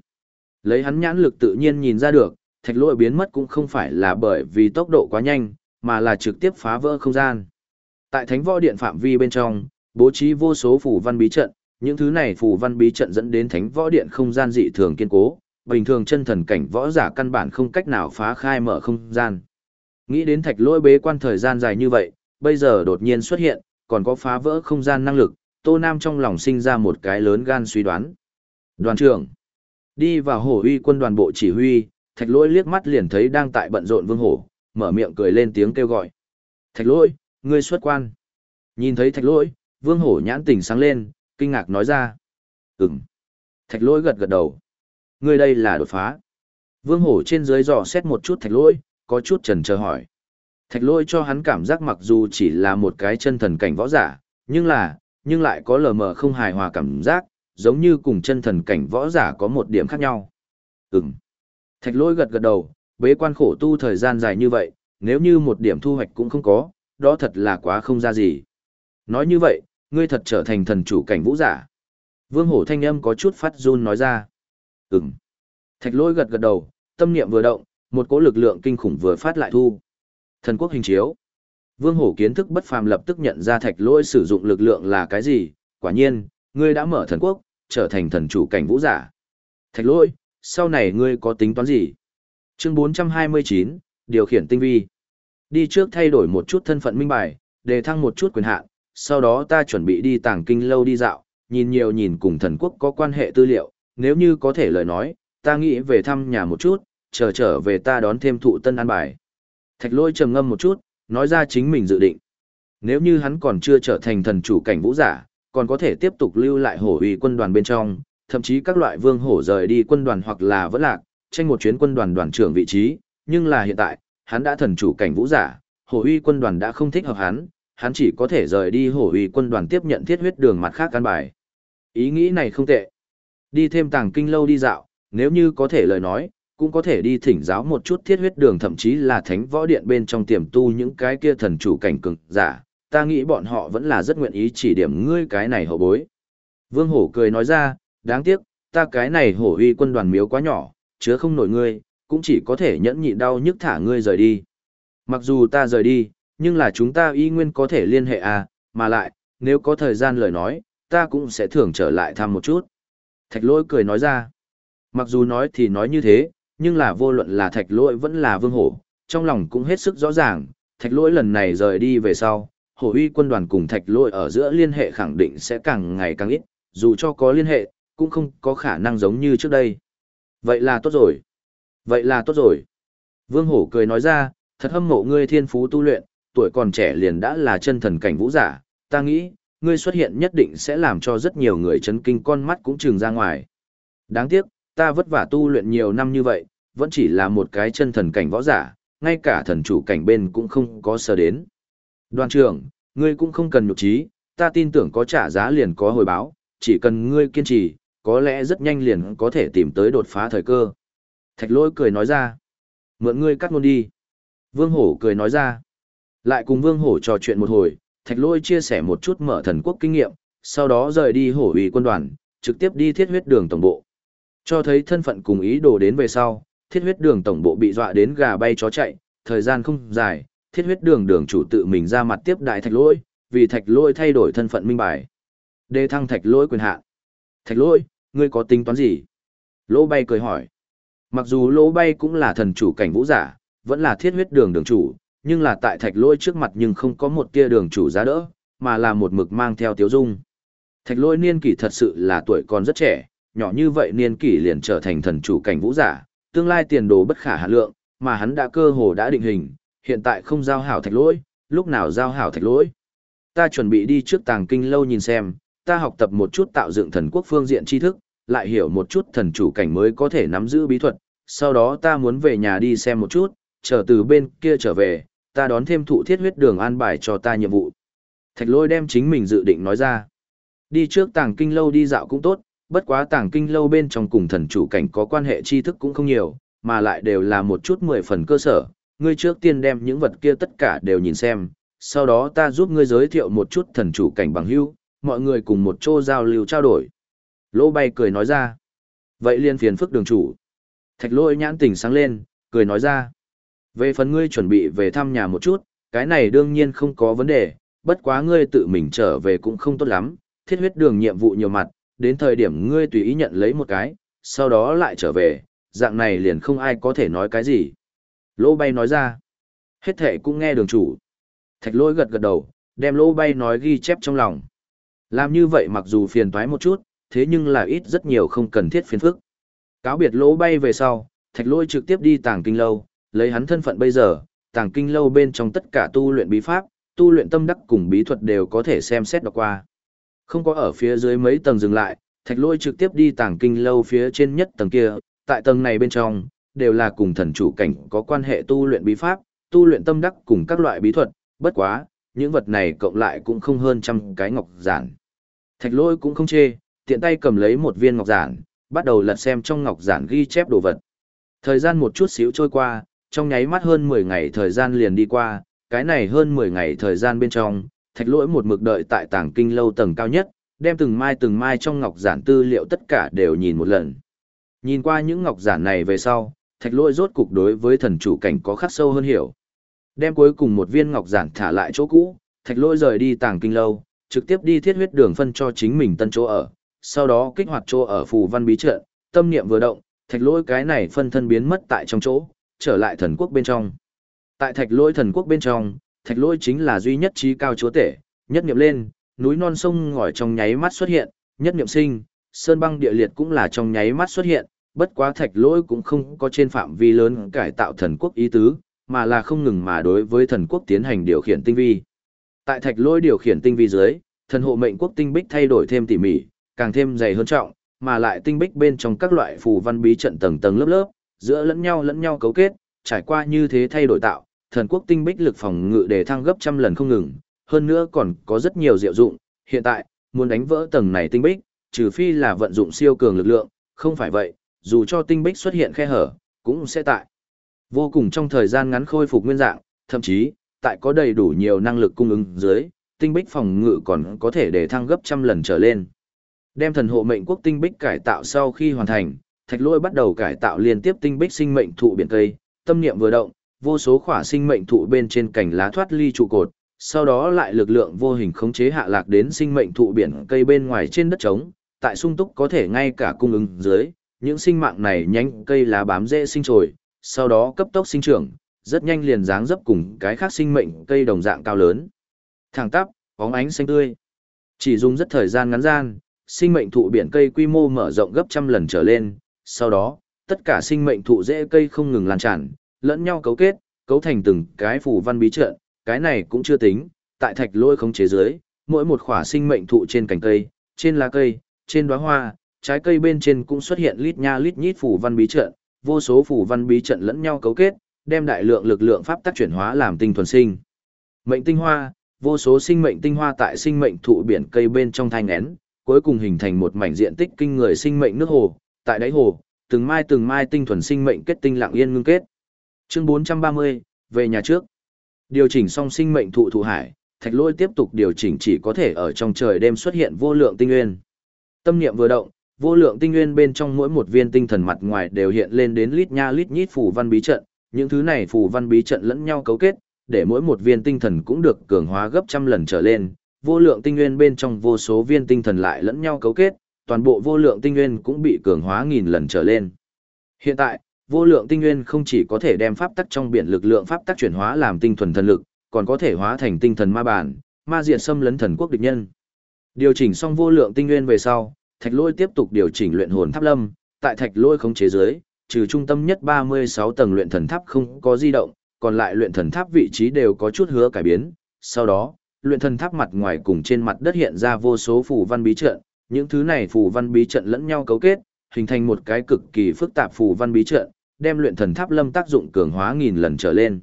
Lấy hắn nhãn lực tự nhiên nhìn ra được, thạch lôi biến mất cũng không phải là bởi vì tốc độ quá nhanh, mà là trực tiếp phá vỡ không gian. Tại thánh võ điện phạm vi bên trong, bố trí vô số phủ văn bí trận, những thứ này phủ văn bí trận dẫn đến thánh võ điện không gian dị thường kiên cố, bình thường chân thần cảnh võ giả căn bản không cách nào phá khai mở không gian. Nghĩ đến thạch lôi bế quan thời gian dài như vậy, bây giờ đột nhiên xuất hiện, còn có phá vỡ không gian năng lực, Tô Nam trong lòng sinh ra một cái lớn gan suy đoán. Đoàn trưởng, đi vào hổ uy quân đoàn bộ chỉ huy, thạch lỗi liếc mắt liền thấy đang tại bận rộn vương hổ, mở miệng cười lên tiếng kêu gọi. Thạch lỗi, ngươi xuất quan. Nhìn thấy thạch lỗi, vương hổ nhãn tình sáng lên, kinh ngạc nói ra. Ừm. Thạch lỗi gật gật đầu. Ngươi đây là đột phá. Vương hổ trên dưới dò xét một chút thạch lỗi, có chút trần chờ hỏi. Thạch lôi cho hắn cảm giác mặc dù chỉ là một cái chân thần cảnh võ giả, nhưng là, nhưng lại có lờ mờ không hài hòa cảm giác, giống như cùng chân thần cảnh võ giả có một điểm khác nhau. Ừm. Thạch lôi gật gật đầu, bế quan khổ tu thời gian dài như vậy, nếu như một điểm thu hoạch cũng không có, đó thật là quá không ra gì. Nói như vậy, ngươi thật trở thành thần chủ cảnh vũ giả. Vương hổ thanh âm có chút phát run nói ra. Ừm. Thạch lôi gật gật đầu, tâm niệm vừa động, một cỗ lực lượng kinh khủng vừa phát lại thu. Thần quốc hình chiếu. Vương Hổ kiến thức bất phàm lập tức nhận ra thạch lỗi sử dụng lực lượng là cái gì, quả nhiên, ngươi đã mở thần quốc, trở thành thần chủ cảnh vũ giả. Thạch lỗi, sau này ngươi có tính toán gì? Chương 429, điều khiển tinh vi. Đi trước thay đổi một chút thân phận minh bài, đề thăng một chút quyền hạn, sau đó ta chuẩn bị đi tàng kinh lâu đi dạo, nhìn nhiều nhìn cùng thần quốc có quan hệ tư liệu, nếu như có thể lời nói, ta nghĩ về thăm nhà một chút, chờ trở về ta đón thêm thụ tân an bài. Thạch lôi trầm ngâm một chút, nói ra chính mình dự định. Nếu như hắn còn chưa trở thành thần chủ cảnh vũ giả, còn có thể tiếp tục lưu lại hổ uy quân đoàn bên trong, thậm chí các loại vương hổ rời đi quân đoàn hoặc là vẫn lạc, tranh một chuyến quân đoàn đoàn trưởng vị trí, nhưng là hiện tại, hắn đã thần chủ cảnh vũ giả, hổ uy quân đoàn đã không thích hợp hắn, hắn chỉ có thể rời đi hổ uy quân đoàn tiếp nhận thiết huyết đường mặt khác căn bài. Ý nghĩ này không tệ. Đi thêm tàng kinh lâu đi dạo, nếu như có thể lời nói, cũng có thể đi thỉnh giáo một chút thiết huyết đường thậm chí là thánh võ điện bên trong tiềm tu những cái kia thần chủ cảnh cực giả, ta nghĩ bọn họ vẫn là rất nguyện ý chỉ điểm ngươi cái này hậu bối. Vương Hổ cười nói ra, đáng tiếc, ta cái này hổ uy quân đoàn miếu quá nhỏ, chứa không nổi ngươi, cũng chỉ có thể nhẫn nhịn đau nhức thả ngươi rời đi. Mặc dù ta rời đi, nhưng là chúng ta y nguyên có thể liên hệ à, mà lại, nếu có thời gian lời nói, ta cũng sẽ thường trở lại thăm một chút. Thạch lỗi cười nói ra. Mặc dù nói thì nói như thế, nhưng là vô luận là thạch lỗi vẫn là vương hổ, trong lòng cũng hết sức rõ ràng, thạch lỗi lần này rời đi về sau, hổ uy quân đoàn cùng thạch lỗi ở giữa liên hệ khẳng định sẽ càng ngày càng ít, dù cho có liên hệ, cũng không có khả năng giống như trước đây. Vậy là tốt rồi. Vậy là tốt rồi. Vương hổ cười nói ra, thật hâm mộ ngươi thiên phú tu luyện, tuổi còn trẻ liền đã là chân thần cảnh vũ giả, ta nghĩ, ngươi xuất hiện nhất định sẽ làm cho rất nhiều người chấn kinh con mắt cũng trừng ra ngoài. Đáng tiếc, ta vất vả tu luyện nhiều năm như vậy, vẫn chỉ là một cái chân thần cảnh võ giả, ngay cả thần chủ cảnh bên cũng không có sở đến. Đoàn trưởng, ngươi cũng không cần nhục trí, ta tin tưởng có trả giá liền có hồi báo, chỉ cần ngươi kiên trì, có lẽ rất nhanh liền có thể tìm tới đột phá thời cơ. Thạch lỗi cười nói ra, mượn ngươi cắt ngôn đi. Vương Hổ cười nói ra, lại cùng Vương Hổ trò chuyện một hồi, Thạch lỗi chia sẻ một chút mở thần quốc kinh nghiệm, sau đó rời đi hổ ủy quân đoàn, trực tiếp đi thiết huyết đường tổng bộ. Cho thấy thân phận cùng ý đồ đến về sau, thiết huyết đường tổng bộ bị dọa đến gà bay chó chạy, thời gian không dài, thiết huyết đường đường chủ tự mình ra mặt tiếp đại thạch lỗi, vì thạch lỗi thay đổi thân phận minh bài. Đề thăng thạch lỗi quyền hạn. Thạch lỗi, ngươi có tính toán gì? Lỗ bay cười hỏi. Mặc dù lỗ bay cũng là thần chủ cảnh vũ giả, vẫn là thiết huyết đường đường chủ, nhưng là tại thạch lỗi trước mặt nhưng không có một tia đường chủ giá đỡ, mà là một mực mang theo tiếu dung. Thạch lỗi niên kỷ thật sự là tuổi còn rất trẻ, nhỏ như vậy niên kỷ liền trở thành thần chủ cảnh vũ giả, tương lai tiền đồ bất khả hạn lượng, mà hắn đã cơ hồ đã định hình, hiện tại không giao hảo thạch lỗi, lúc nào giao hảo thạch lỗi. Ta chuẩn bị đi trước tàng kinh lâu nhìn xem, ta học tập một chút tạo dựng thần quốc phương diện tri thức, lại hiểu một chút thần chủ cảnh mới có thể nắm giữ bí thuật, sau đó ta muốn về nhà đi xem một chút, chờ từ bên kia trở về, ta đón thêm thụ thiết huyết đường an bài cho ta nhiệm vụ. Thạch lôi đem chính mình dự định nói ra. Đi trước tàng kinh lâu đi dạo cũng tốt, bất quá tàng kinh lâu bên trong cùng thần chủ cảnh có quan hệ tri thức cũng không nhiều, mà lại đều là một chút mười phần cơ sở. Ngươi trước tiên đem những vật kia tất cả đều nhìn xem, sau đó ta giúp ngươi giới thiệu một chút thần chủ cảnh bằng hữu, mọi người cùng một chỗ giao lưu trao đổi. Lỗ bay cười nói ra. Vậy liên phiền phức đường chủ. Thạch lôi nhãn tỉnh sáng lên, cười nói ra. Về phần ngươi chuẩn bị về thăm nhà một chút, cái này đương nhiên không có vấn đề, bất quá ngươi tự mình trở về cũng không tốt lắm, thiết huyết đường nhiệm vụ nhiều mặt, đến thời điểm ngươi tùy ý nhận lấy một cái, sau đó lại trở về, dạng này liền không ai có thể nói cái gì. Lô bay nói ra, hết thể cũng nghe đường chủ. Thạch lôi gật gật đầu, đem lô bay nói ghi chép trong lòng. Làm như vậy mặc dù phiền toái một chút, thế nhưng là ít rất nhiều không cần thiết phiền phức. Cáo biệt lỗ bay về sau, thạch lôi trực tiếp đi tàng kinh lâu, lấy hắn thân phận bây giờ, tàng kinh lâu bên trong tất cả tu luyện bí pháp, tu luyện tâm đắc cùng bí thuật đều có thể xem xét đọc qua. Không có ở phía dưới mấy tầng dừng lại, thạch lôi trực tiếp đi tàng kinh lâu phía trên nhất tầng kia, tại tầng này bên trong, đều là cùng thần chủ cảnh có quan hệ tu luyện bí pháp, tu luyện tâm đắc cùng các loại bí thuật, bất quá, những vật này cộng lại cũng không hơn trăm cái ngọc giản. Thạch lôi cũng không chê, tiện tay cầm lấy một viên ngọc giản, bắt đầu lật xem trong ngọc giản ghi chép đồ vật. Thời gian một chút xíu trôi qua, trong nháy mắt hơn 10 ngày thời gian liền đi qua, cái này hơn 10 ngày thời gian bên trong, thạch lỗi một mực đợi tại tàng kinh lâu tầng cao nhất, đem từng mai từng mai trong ngọc giản tư liệu tất cả đều nhìn một lần. Nhìn qua những ngọc giản này về sau, thạch lỗi rốt cục đối với thần chủ cảnh có khắc sâu hơn hiểu. Đem cuối cùng một viên ngọc giản thả lại chỗ cũ, thạch lỗi rời đi tàng kinh lâu, trực tiếp đi thiết huyết đường phân cho chính mình tân chỗ ở, sau đó kích hoạt chỗ ở phù văn bí trận, tâm niệm vừa động, thạch lỗi cái này phân thân biến mất tại trong chỗ, trở lại thần quốc bên trong. Tại thạch lỗi thần quốc bên trong, thạch lỗi chính là duy nhất trí cao chúa tể, nhất niệm lên, núi non sông ngòi trong nháy mắt xuất hiện, nhất niệm sinh, sơn băng địa liệt cũng là trong nháy mắt xuất hiện, bất quá thạch lỗi cũng không có trên phạm vi lớn cải tạo thần quốc ý tứ, mà là không ngừng mà đối với thần quốc tiến hành điều khiển tinh vi. Tại thạch lỗi điều khiển tinh vi dưới, thần hộ mệnh quốc tinh bích thay đổi thêm tỉ mỉ, càng thêm dày hơn trọng, mà lại tinh bích bên trong các loại phù văn bí trận tầng tầng lớp lớp, giữa lẫn nhau lẫn nhau cấu kết, trải qua như thế thay đổi tạo, thần quốc tinh bích lực phòng ngự để thăng gấp trăm lần không ngừng, hơn nữa còn có rất nhiều diệu dụng, hiện tại, muốn đánh vỡ tầng này tinh bích, trừ phi là vận dụng siêu cường lực lượng, không phải vậy, dù cho tinh bích xuất hiện khe hở, cũng sẽ tại. Vô cùng trong thời gian ngắn khôi phục nguyên dạng, thậm chí, tại có đầy đủ nhiều năng lực cung ứng dưới, tinh bích phòng ngự còn có thể để thăng gấp trăm lần trở lên. Đem thần hộ mệnh quốc tinh bích cải tạo sau khi hoàn thành, thạch lôi bắt đầu cải tạo liên tiếp tinh bích sinh mệnh thụ biển cây, tâm niệm vừa động, vô số khỏa sinh mệnh thụ bên trên cành lá thoát ly trụ cột, sau đó lại lực lượng vô hình khống chế hạ lạc đến sinh mệnh thụ biển cây bên ngoài trên đất trống, tại sung túc có thể ngay cả cung ứng dưới, những sinh mạng này nhánh cây lá bám dễ sinh trồi, sau đó cấp tốc sinh trưởng, rất nhanh liền dáng dấp cùng cái khác sinh mệnh cây đồng dạng cao lớn. Thẳng tắp, bóng ánh xanh tươi. Chỉ dùng rất thời gian ngắn gian, sinh mệnh thụ biển cây quy mô mở rộng gấp trăm lần trở lên, sau đó, tất cả sinh mệnh thụ rễ cây không ngừng lan tràn, lẫn nhau cấu kết, cấu thành từng cái phù văn bí trận, cái này cũng chưa tính, tại thạch lôi khống chế dưới, mỗi một khỏa sinh mệnh thụ trên cành cây, trên lá cây, trên đóa hoa, trái cây bên trên cũng xuất hiện lít nha lít nhít phù văn bí trận, vô số phù văn bí trận lẫn nhau cấu kết, đem đại lượng lực lượng pháp tắc chuyển hóa làm tinh thuần sinh. Mệnh tinh hoa, vô số sinh mệnh tinh hoa tại sinh mệnh thụ biển cây bên trong thanh nén, cuối cùng hình thành một mảnh diện tích kinh người sinh mệnh nước hồ, tại đáy hồ, từng mai từng mai tinh thuần sinh mệnh kết tinh lặng yên ngưng kết. Chương 430, về nhà trước. Điều chỉnh xong sinh mệnh thụ thụ hải, Thạch Lôi tiếp tục điều chỉnh chỉ có thể ở trong trời đêm xuất hiện vô lượng tinh nguyên. Tâm niệm vừa động, vô lượng tinh nguyên bên trong mỗi một viên tinh thần mặt ngoài đều hiện lên đến lít nha lít nhít phù văn bí trận, những thứ này phù văn bí trận lẫn nhau cấu kết, để mỗi một viên tinh thần cũng được cường hóa gấp trăm lần trở lên, vô lượng tinh nguyên bên trong vô số viên tinh thần lại lẫn nhau cấu kết, toàn bộ vô lượng tinh nguyên cũng bị cường hóa nghìn lần trở lên. Hiện tại, vô lượng tinh nguyên không chỉ có thể đem pháp tắc trong biển lực lượng pháp tắc chuyển hóa làm tinh thuần thần lực, còn có thể hóa thành tinh thần ma bản, ma diệt xâm lấn thần quốc địch nhân. Điều chỉnh xong vô lượng tinh nguyên về sau, Thạch Lôi tiếp tục điều chỉnh luyện hồn tháp lâm, tại Thạch Lôi không chế dưới, trừ trung tâm nhất 36 tầng luyện thần tháp không có di động, còn lại luyện thần tháp vị trí đều có chút hứa cải biến. Sau đó, luyện thần tháp mặt ngoài cùng trên mặt đất hiện ra vô số phù văn bí trận, những thứ này phù văn bí trận lẫn nhau cấu kết, hình thành một cái cực kỳ phức tạp phù văn bí trận, đem luyện thần tháp lâm tác dụng cường hóa nghìn lần trở lên.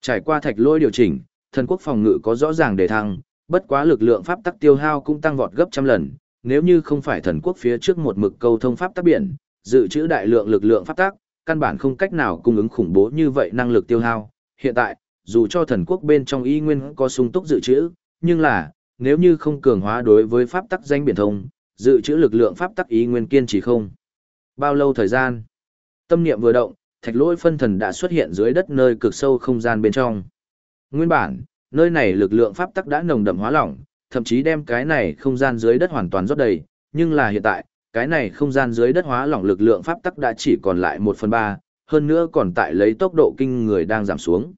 Trải qua thạch lôi điều chỉnh, thần quốc phòng ngự có rõ ràng đề thăng, bất quá lực lượng pháp tắc tiêu hao cũng tăng vọt gấp trăm lần, nếu như không phải thần quốc phía trước một mực câu thông pháp tắc biển, dự trữ đại lượng lực lượng pháp tắc, căn bản không cách nào cung ứng khủng bố như vậy năng lực tiêu hao. Hiện tại, dù cho thần quốc bên trong y nguyên có sung túc dự trữ, nhưng là, nếu như không cường hóa đối với pháp tắc danh biển thông, dự trữ lực lượng pháp tắc y nguyên kiên trì không. Bao lâu thời gian? Tâm niệm vừa động, thạch lỗi phân thần đã xuất hiện dưới đất nơi cực sâu không gian bên trong. Nguyên bản, nơi này lực lượng pháp tắc đã nồng đậm hóa lỏng, thậm chí đem cái này không gian dưới đất hoàn toàn rót đầy, nhưng là hiện tại, cái này không gian dưới đất hóa lỏng lực lượng pháp tắc đã chỉ còn lại một phần ba hơn nữa còn tại lấy tốc độ kinh người đang giảm xuống.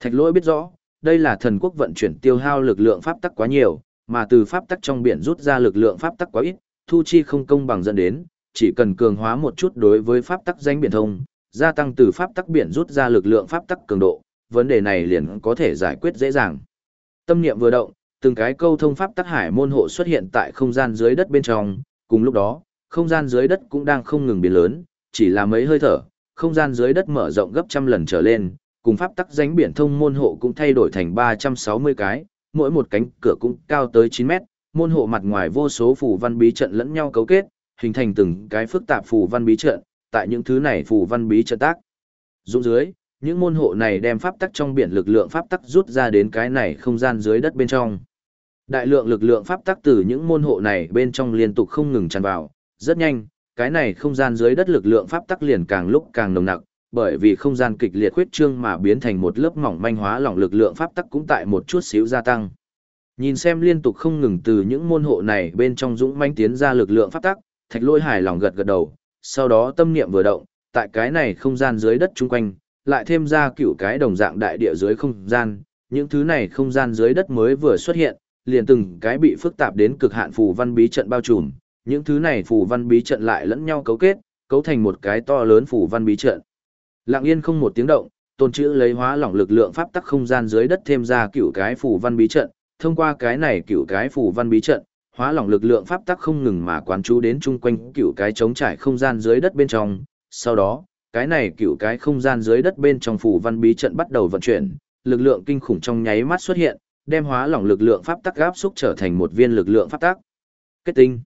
Thạch lỗi biết rõ, đây là thần quốc vận chuyển tiêu hao lực lượng pháp tắc quá nhiều, mà từ pháp tắc trong biển rút ra lực lượng pháp tắc quá ít, thu chi không công bằng dẫn đến, chỉ cần cường hóa một chút đối với pháp tắc danh biển thông, gia tăng từ pháp tắc biển rút ra lực lượng pháp tắc cường độ, vấn đề này liền có thể giải quyết dễ dàng. Tâm niệm vừa động, từng cái câu thông pháp tắc hải môn hộ xuất hiện tại không gian dưới đất bên trong, cùng lúc đó, không gian dưới đất cũng đang không ngừng biến lớn, chỉ là mấy hơi thở, không gian dưới đất mở rộng gấp trăm lần trở lên, cùng pháp tắc danh biển thông môn hộ cũng thay đổi thành 360 cái, mỗi một cánh cửa cũng cao tới 9 mét, môn hộ mặt ngoài vô số phù văn bí trận lẫn nhau cấu kết, hình thành từng cái phức tạp phù văn bí trận, tại những thứ này phù văn bí trận tác. Dũng dưới, những môn hộ này đem pháp tắc trong biển lực lượng pháp tắc rút ra đến cái này không gian dưới đất bên trong. Đại lượng lực lượng pháp tắc từ những môn hộ này bên trong liên tục không ngừng tràn vào, rất nhanh, cái này không gian dưới đất lực lượng pháp tắc liền càng lúc càng nồng nặc, bởi vì không gian kịch liệt khuyết trương mà biến thành một lớp mỏng manh hóa lỏng lực lượng pháp tắc cũng tại một chút xíu gia tăng. Nhìn xem liên tục không ngừng từ những môn hộ này bên trong dũng manh tiến ra lực lượng pháp tắc, thạch lôi hài lòng gật gật đầu, sau đó tâm niệm vừa động, tại cái này không gian dưới đất chung quanh, lại thêm ra cựu cái đồng dạng đại địa dưới không gian, những thứ này không gian dưới đất mới vừa xuất hiện, liền từng cái bị phức tạp đến cực hạn phù văn bí trận bao trùm, những thứ này phù văn bí trận lại lẫn nhau cấu kết, cấu thành một cái to lớn phù văn bí trận. Lặng yên không một tiếng động, tôn chữ lấy hóa lỏng lực lượng pháp tắc không gian dưới đất thêm ra cựu cái phù văn bí trận, thông qua cái này cựu cái phù văn bí trận, hóa lỏng lực lượng pháp tắc không ngừng mà quán chú đến chung quanh cựu cái chống trải không gian dưới đất bên trong. Sau đó, cái này cựu cái không gian dưới đất bên trong phủ văn bí trận bắt đầu vận chuyển, lực lượng kinh khủng trong nháy mắt xuất hiện, đem hóa lỏng lực lượng pháp tắc áp xúc trở thành một viên lực lượng pháp tắc. Kết tinh.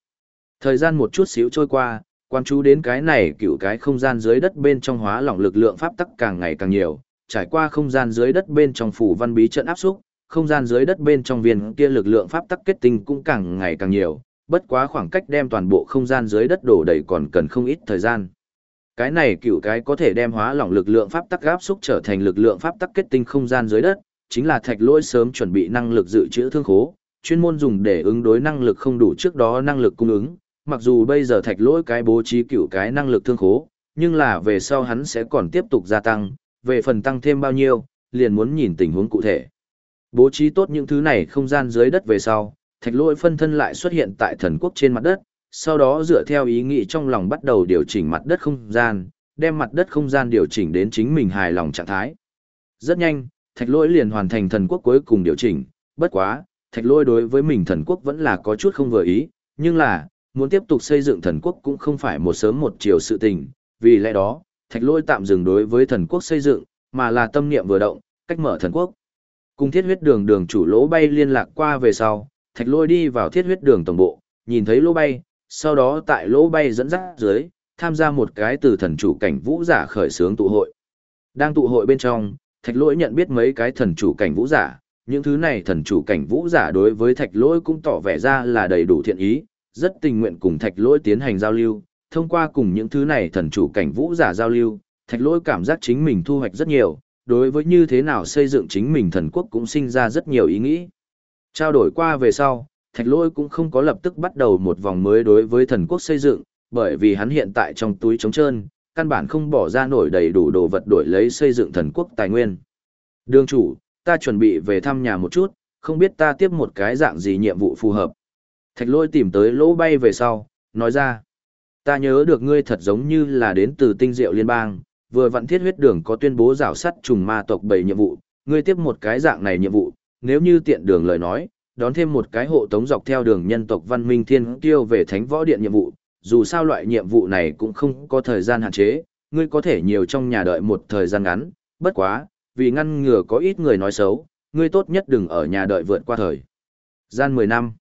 Thời gian một chút xíu trôi qua, quan chú đến cái này cựu cái không gian dưới đất bên trong hóa lỏng lực lượng pháp tắc càng ngày càng nhiều, trải qua không gian dưới đất bên trong phủ văn bí trận áp xúc, không gian dưới đất bên trong viên kia lực lượng pháp tắc kết tinh cũng càng ngày càng nhiều, bất quá khoảng cách đem toàn bộ không gian dưới đất đổ đầy còn cần không ít thời gian. Cái này cựu cái có thể đem hóa lỏng lực lượng pháp tắc áp xúc trở thành lực lượng pháp tắc kết tinh không gian dưới đất, chính là thạch lỗi sớm chuẩn bị năng lực dự trữ thương khố, chuyên môn dùng để ứng đối năng lực không đủ trước đó năng lực cung ứng. Mặc dù bây giờ thạch lỗi cái bố trí cựu cái năng lực thương khố, nhưng là về sau hắn sẽ còn tiếp tục gia tăng, về phần tăng thêm bao nhiêu, liền muốn nhìn tình huống cụ thể. Bố trí tốt những thứ này không gian dưới đất về sau, thạch lỗi phân thân lại xuất hiện tại thần quốc trên mặt đất, sau đó dựa theo ý nghĩ trong lòng bắt đầu điều chỉnh mặt đất không gian, đem mặt đất không gian điều chỉnh đến chính mình hài lòng trạng thái. Rất nhanh, thạch lỗi liền hoàn thành thần quốc cuối cùng điều chỉnh, bất quá, thạch lỗi đối với mình thần quốc vẫn là có chút không vừa ý, nhưng là, muốn tiếp tục xây dựng thần quốc cũng không phải một sớm một chiều sự tình, vì lẽ đó, thạch lỗi tạm dừng đối với thần quốc xây dựng, mà là tâm niệm vừa động, cách mở thần quốc. Cùng thiết huyết đường đường chủ lỗ bay liên lạc qua về sau, thạch lôi đi vào thiết huyết đường tổng bộ, nhìn thấy lỗ bay, sau đó tại lỗ bay dẫn dắt dưới, tham gia một cái từ thần chủ cảnh vũ giả khởi xướng tụ hội. Đang tụ hội bên trong, thạch lỗi nhận biết mấy cái thần chủ cảnh vũ giả, những thứ này thần chủ cảnh vũ giả đối với thạch lỗi cũng tỏ vẻ ra là đầy đủ thiện ý, rất tình nguyện cùng thạch lỗi tiến hành giao lưu, thông qua cùng những thứ này thần chủ cảnh vũ giả giao lưu, thạch lỗi cảm giác chính mình thu hoạch rất nhiều, đối với như thế nào xây dựng chính mình thần quốc cũng sinh ra rất nhiều ý nghĩ. Trao đổi qua về sau, thạch lỗi cũng không có lập tức bắt đầu một vòng mới đối với thần quốc xây dựng, bởi vì hắn hiện tại trong túi trống trơn, căn bản không bỏ ra nổi đầy đủ đồ vật đổi lấy xây dựng thần quốc tài nguyên. Đường chủ, ta chuẩn bị về thăm nhà một chút, không biết ta tiếp một cái dạng gì nhiệm vụ phù hợp. Thạch lôi tìm tới lỗ bay về sau, nói ra. Ta nhớ được ngươi thật giống như là đến từ tinh diệu liên bang, vừa vặn thiết huyết đường có tuyên bố rào sắt trùng ma tộc bảy nhiệm vụ, ngươi tiếp một cái dạng này nhiệm vụ, nếu như tiện đường lời nói, đón thêm một cái hộ tống dọc theo đường nhân tộc văn minh thiên tiêu về thánh võ điện nhiệm vụ, dù sao loại nhiệm vụ này cũng không có thời gian hạn chế, ngươi có thể nhiều trong nhà đợi một thời gian ngắn, bất quá, vì ngăn ngừa có ít người nói xấu, ngươi tốt nhất đừng ở nhà đợi vượt qua thời. Gian 10 năm.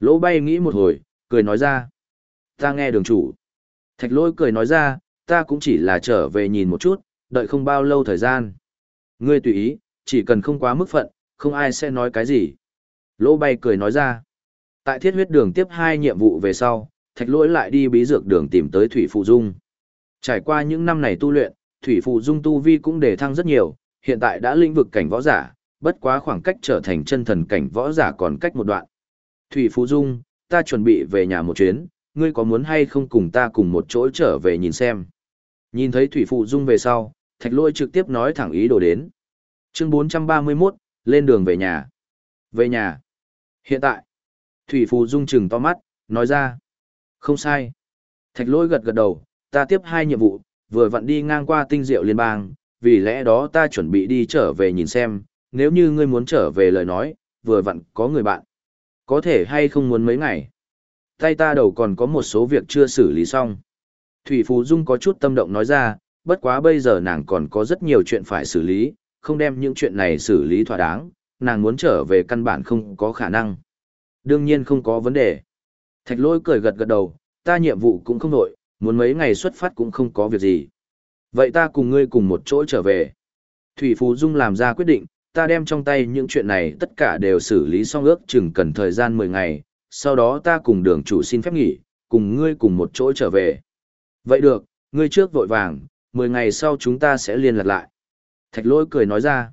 Lỗ bay nghĩ một hồi, cười nói ra. Ta nghe đường chủ. Thạch lôi cười nói ra, ta cũng chỉ là trở về nhìn một chút, đợi không bao lâu thời gian. Ngươi tùy ý, chỉ cần không quá mức phận, không ai sẽ nói cái gì. Lỗ bay cười nói ra. Tại thiết huyết đường tiếp hai nhiệm vụ về sau, thạch lỗi lại đi bí dược đường tìm tới Thủy Phụ Dung. Trải qua những năm này tu luyện, Thủy Phụ Dung tu vi cũng đề thăng rất nhiều, hiện tại đã lĩnh vực cảnh võ giả, bất quá khoảng cách trở thành chân thần cảnh võ giả còn cách một đoạn. Thủy Phụ Dung, ta chuẩn bị về nhà một chuyến, ngươi có muốn hay không cùng ta cùng một chỗ trở về nhìn xem. Nhìn thấy Thủy Phụ Dung về sau, thạch lỗi trực tiếp nói thẳng ý đồ đến. Chương 431, lên đường về nhà. Về nhà. Hiện tại, Thủy Phụ Dung chừng to mắt, nói ra. Không sai. Thạch lỗi gật gật đầu, ta tiếp hai nhiệm vụ, vừa vặn đi ngang qua tinh diệu liên bang, vì lẽ đó ta chuẩn bị đi trở về nhìn xem, nếu như ngươi muốn trở về lời nói, vừa vặn có người bạn. Có thể hay không muốn mấy ngày. Tay ta đầu còn có một số việc chưa xử lý xong. Thủy Phú Dung có chút tâm động nói ra, bất quá bây giờ nàng còn có rất nhiều chuyện phải xử lý, không đem những chuyện này xử lý thỏa đáng, nàng muốn trở về căn bản không có khả năng. Đương nhiên không có vấn đề. Thạch lôi cười gật gật đầu, ta nhiệm vụ cũng không nội, muốn mấy ngày xuất phát cũng không có việc gì. Vậy ta cùng ngươi cùng một chỗ trở về. Thủy Phú Dung làm ra quyết định, ta đem trong tay những chuyện này tất cả đều xử lý xong ước chừng cần thời gian 10 ngày, sau đó ta cùng đường chủ xin phép nghỉ, cùng ngươi cùng một chỗ trở về. Vậy được, ngươi trước vội vàng, 10 ngày sau chúng ta sẽ liên lạc lại. Thạch lôi cười nói ra.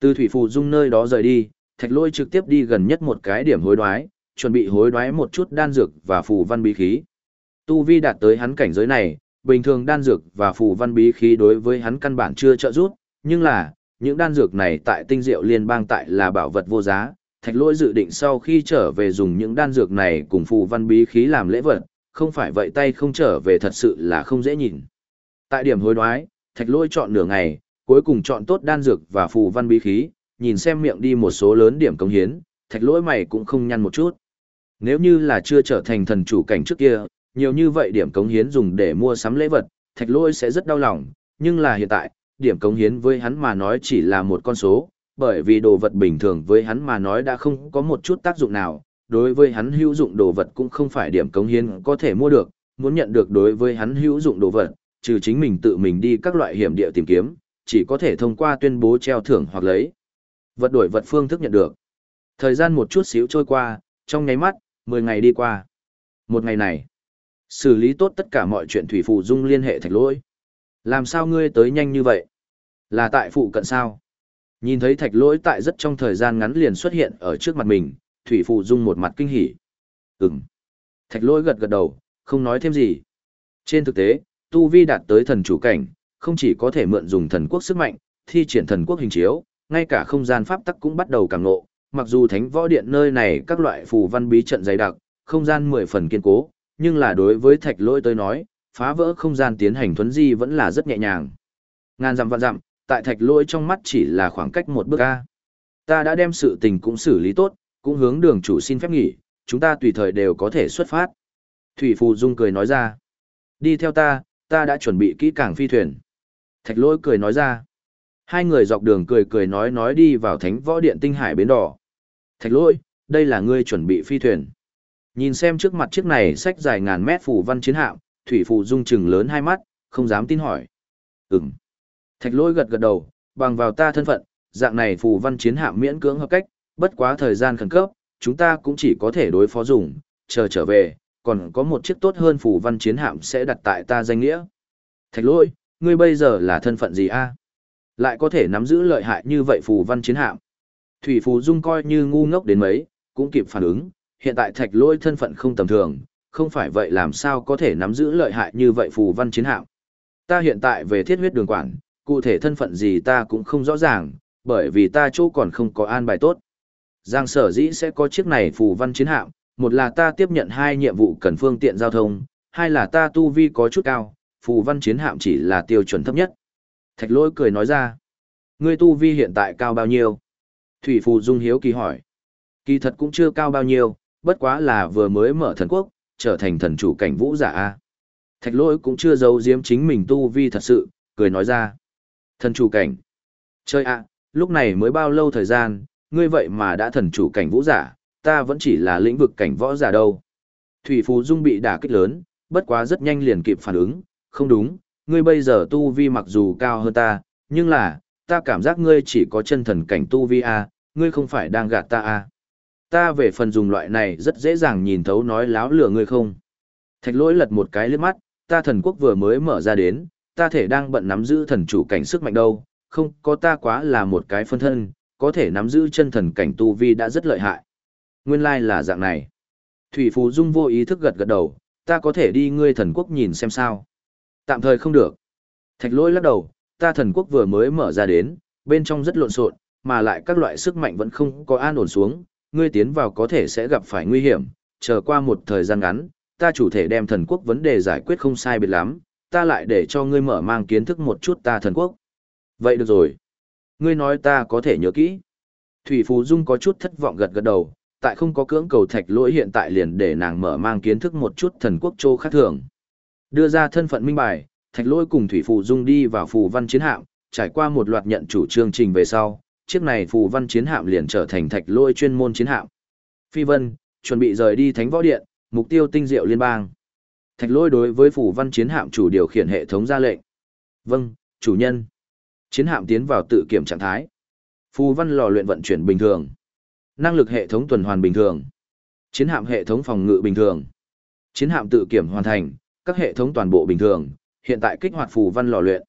Từ Thủy Phù Dung nơi đó rời đi, thạch lôi trực tiếp đi gần nhất một cái điểm hối đoái, chuẩn bị hối đoái một chút đan dược và phù văn bí khí. Tu vi đạt tới hắn cảnh giới này, bình thường đan dược và phù văn bí khí đối với hắn căn bản chưa trợ giúp, nhưng là, những đan dược này tại tinh diệu liên bang tại là bảo vật vô giá. Thạch lỗi dự định sau khi trở về dùng những đan dược này cùng phù văn bí khí làm lễ vật, không phải vậy tay không trở về thật sự là không dễ nhìn. Tại điểm hối đoái, thạch lôi chọn nửa ngày, cuối cùng chọn tốt đan dược và phù văn bí khí, nhìn xem miệng đi một số lớn điểm công hiến, thạch lỗi mày cũng không nhăn một chút. Nếu như là chưa trở thành thần chủ cảnh trước kia, nhiều như vậy điểm cống hiến dùng để mua sắm lễ vật, thạch lỗi sẽ rất đau lòng, nhưng là hiện tại, điểm cống hiến với hắn mà nói chỉ là một con số, bởi vì đồ vật bình thường với hắn mà nói đã không có một chút tác dụng nào, đối với hắn hữu dụng đồ vật cũng không phải điểm cống hiến có thể mua được, muốn nhận được đối với hắn hữu dụng đồ vật, trừ chính mình tự mình đi các loại hiểm địa tìm kiếm, chỉ có thể thông qua tuyên bố treo thưởng hoặc lấy vật đổi vật phương thức nhận được. Thời gian một chút xíu trôi qua, trong nháy mắt, 10 ngày đi qua. Một ngày này, xử lý tốt tất cả mọi chuyện thủy phụ dung liên hệ thạch lỗi. Làm sao ngươi tới nhanh như vậy? Là tại phụ cận sao? Nhìn thấy thạch lỗi tại rất trong thời gian ngắn liền xuất hiện ở trước mặt mình, thủy phụ dung một mặt kinh hỉ. Ừm. Thạch lỗi gật gật đầu, không nói thêm gì. Trên thực tế, Tu Vi đạt tới thần chủ cảnh, không chỉ có thể mượn dùng thần quốc sức mạnh, thi triển thần quốc hình chiếu, ngay cả không gian pháp tắc cũng bắt đầu càng ngộ, mặc dù thánh võ điện nơi này các loại phù văn bí trận dày đặc, không gian mười phần kiên cố, nhưng là đối với thạch lỗi tới nói, phá vỡ không gian tiến hành thuấn di vẫn là rất nhẹ nhàng. Ngàn dặm vạn dặm, tại thạch lỗi trong mắt chỉ là khoảng cách một bước A. Ta đã đem sự tình cũng xử lý tốt, cũng hướng đường chủ xin phép nghỉ, chúng ta tùy thời đều có thể xuất phát. Thủy Phù Dung cười nói ra. Đi theo ta, ta đã chuẩn bị kỹ càng phi thuyền. Thạch lỗi cười nói ra. Hai người dọc đường cười cười nói nói đi vào thánh võ điện tinh hải bến đỏ. Thạch lỗi, đây là ngươi chuẩn bị phi thuyền. Nhìn xem trước mặt chiếc này sách dài ngàn mét phủ văn chiến hạm, thủy phù dung chừng lớn hai mắt, không dám tin hỏi. Ừm. Thạch lỗi gật gật đầu, bằng vào ta thân phận, dạng này phù văn chiến hạm miễn cưỡng hợp cách, bất quá thời gian khẩn cấp, chúng ta cũng chỉ có thể đối phó dùng, chờ trở về, còn có một chiếc tốt hơn phù văn chiến hạm sẽ đặt tại ta danh nghĩa. Thạch lỗi, ngươi bây giờ là thân phận gì a? À? Lại có thể nắm giữ lợi hại như vậy phù văn chiến hạm. Thủy Phù Dung coi như ngu ngốc đến mấy, cũng kịp phản ứng, hiện tại thạch lôi thân phận không tầm thường, không phải vậy làm sao có thể nắm giữ lợi hại như vậy phù văn chiến hạm. Ta hiện tại về thiết huyết đường quản, cụ thể thân phận gì ta cũng không rõ ràng, bởi vì ta chỗ còn không có an bài tốt. Giang sở dĩ sẽ có chiếc này phù văn chiến hạm, một là ta tiếp nhận hai nhiệm vụ cần phương tiện giao thông, hai là ta tu vi có chút cao, phù văn chiến hạm chỉ là tiêu chuẩn thấp nhất. Thạch lỗi cười nói ra, ngươi tu vi hiện tại cao bao nhiêu? Thủy Phù Dung hiếu kỳ hỏi. Kỳ thật cũng chưa cao bao nhiêu, bất quá là vừa mới mở thần quốc, trở thành thần chủ cảnh vũ giả a. Thạch lỗi cũng chưa giấu giếm chính mình tu vi thật sự, cười nói ra. Thần chủ cảnh. Chơi ạ, lúc này mới bao lâu thời gian, ngươi vậy mà đã thần chủ cảnh vũ giả, ta vẫn chỉ là lĩnh vực cảnh võ giả đâu. Thủy Phù Dung bị đả kích lớn, bất quá rất nhanh liền kịp phản ứng, không đúng, ngươi bây giờ tu vi mặc dù cao hơn ta, nhưng là, ta cảm giác ngươi chỉ có chân thần cảnh tu vi a, ngươi không phải đang gạt ta a. Ta về phần dùng loại này rất dễ dàng nhìn thấu nói láo lừa ngươi không. Thạch lỗi lật một cái liếc mắt, ta thần quốc vừa mới mở ra đến, ta thể đang bận nắm giữ thần chủ cảnh sức mạnh đâu, không có ta quá là một cái phân thân, có thể nắm giữ chân thần cảnh tu vi đã rất lợi hại. Nguyên lai là dạng này. Thủy Phù Dung vô ý thức gật gật đầu, ta có thể đi ngươi thần quốc nhìn xem sao. Tạm thời không được. Thạch lỗi lắc đầu, ta thần quốc vừa mới mở ra đến, bên trong rất lộn xộn, mà lại các loại sức mạnh vẫn không có an ổn xuống, ngươi tiến vào có thể sẽ gặp phải nguy hiểm, chờ qua một thời gian ngắn, ta chủ thể đem thần quốc vấn đề giải quyết không sai biệt lắm, ta lại để cho ngươi mở mang kiến thức một chút ta thần quốc. Vậy được rồi. Ngươi nói ta có thể nhớ kỹ. Thủy Phú Dung có chút thất vọng gật gật đầu, tại không có cưỡng cầu thạch lỗi hiện tại liền để nàng mở mang kiến thức một chút thần quốc châu khác thường. Đưa ra thân phận minh bài, thạch lỗi cùng thủy phù dung đi vào phù văn chiến hạm trải qua một loạt nhận chủ chương trình về sau chiếc này phù văn chiến hạm liền trở thành thạch lỗi chuyên môn chiến hạm phi vân chuẩn bị rời đi thánh võ điện mục tiêu tinh diệu liên bang thạch lỗi đối với phù văn chiến hạm chủ điều khiển hệ thống ra lệnh vâng chủ nhân chiến hạm tiến vào tự kiểm trạng thái phù văn lò luyện vận chuyển bình thường năng lực hệ thống tuần hoàn bình thường chiến hạm hệ thống phòng ngự bình thường chiến hạm tự kiểm hoàn thành các hệ thống toàn bộ bình thường hiện tại kích hoạt phù văn lò luyện.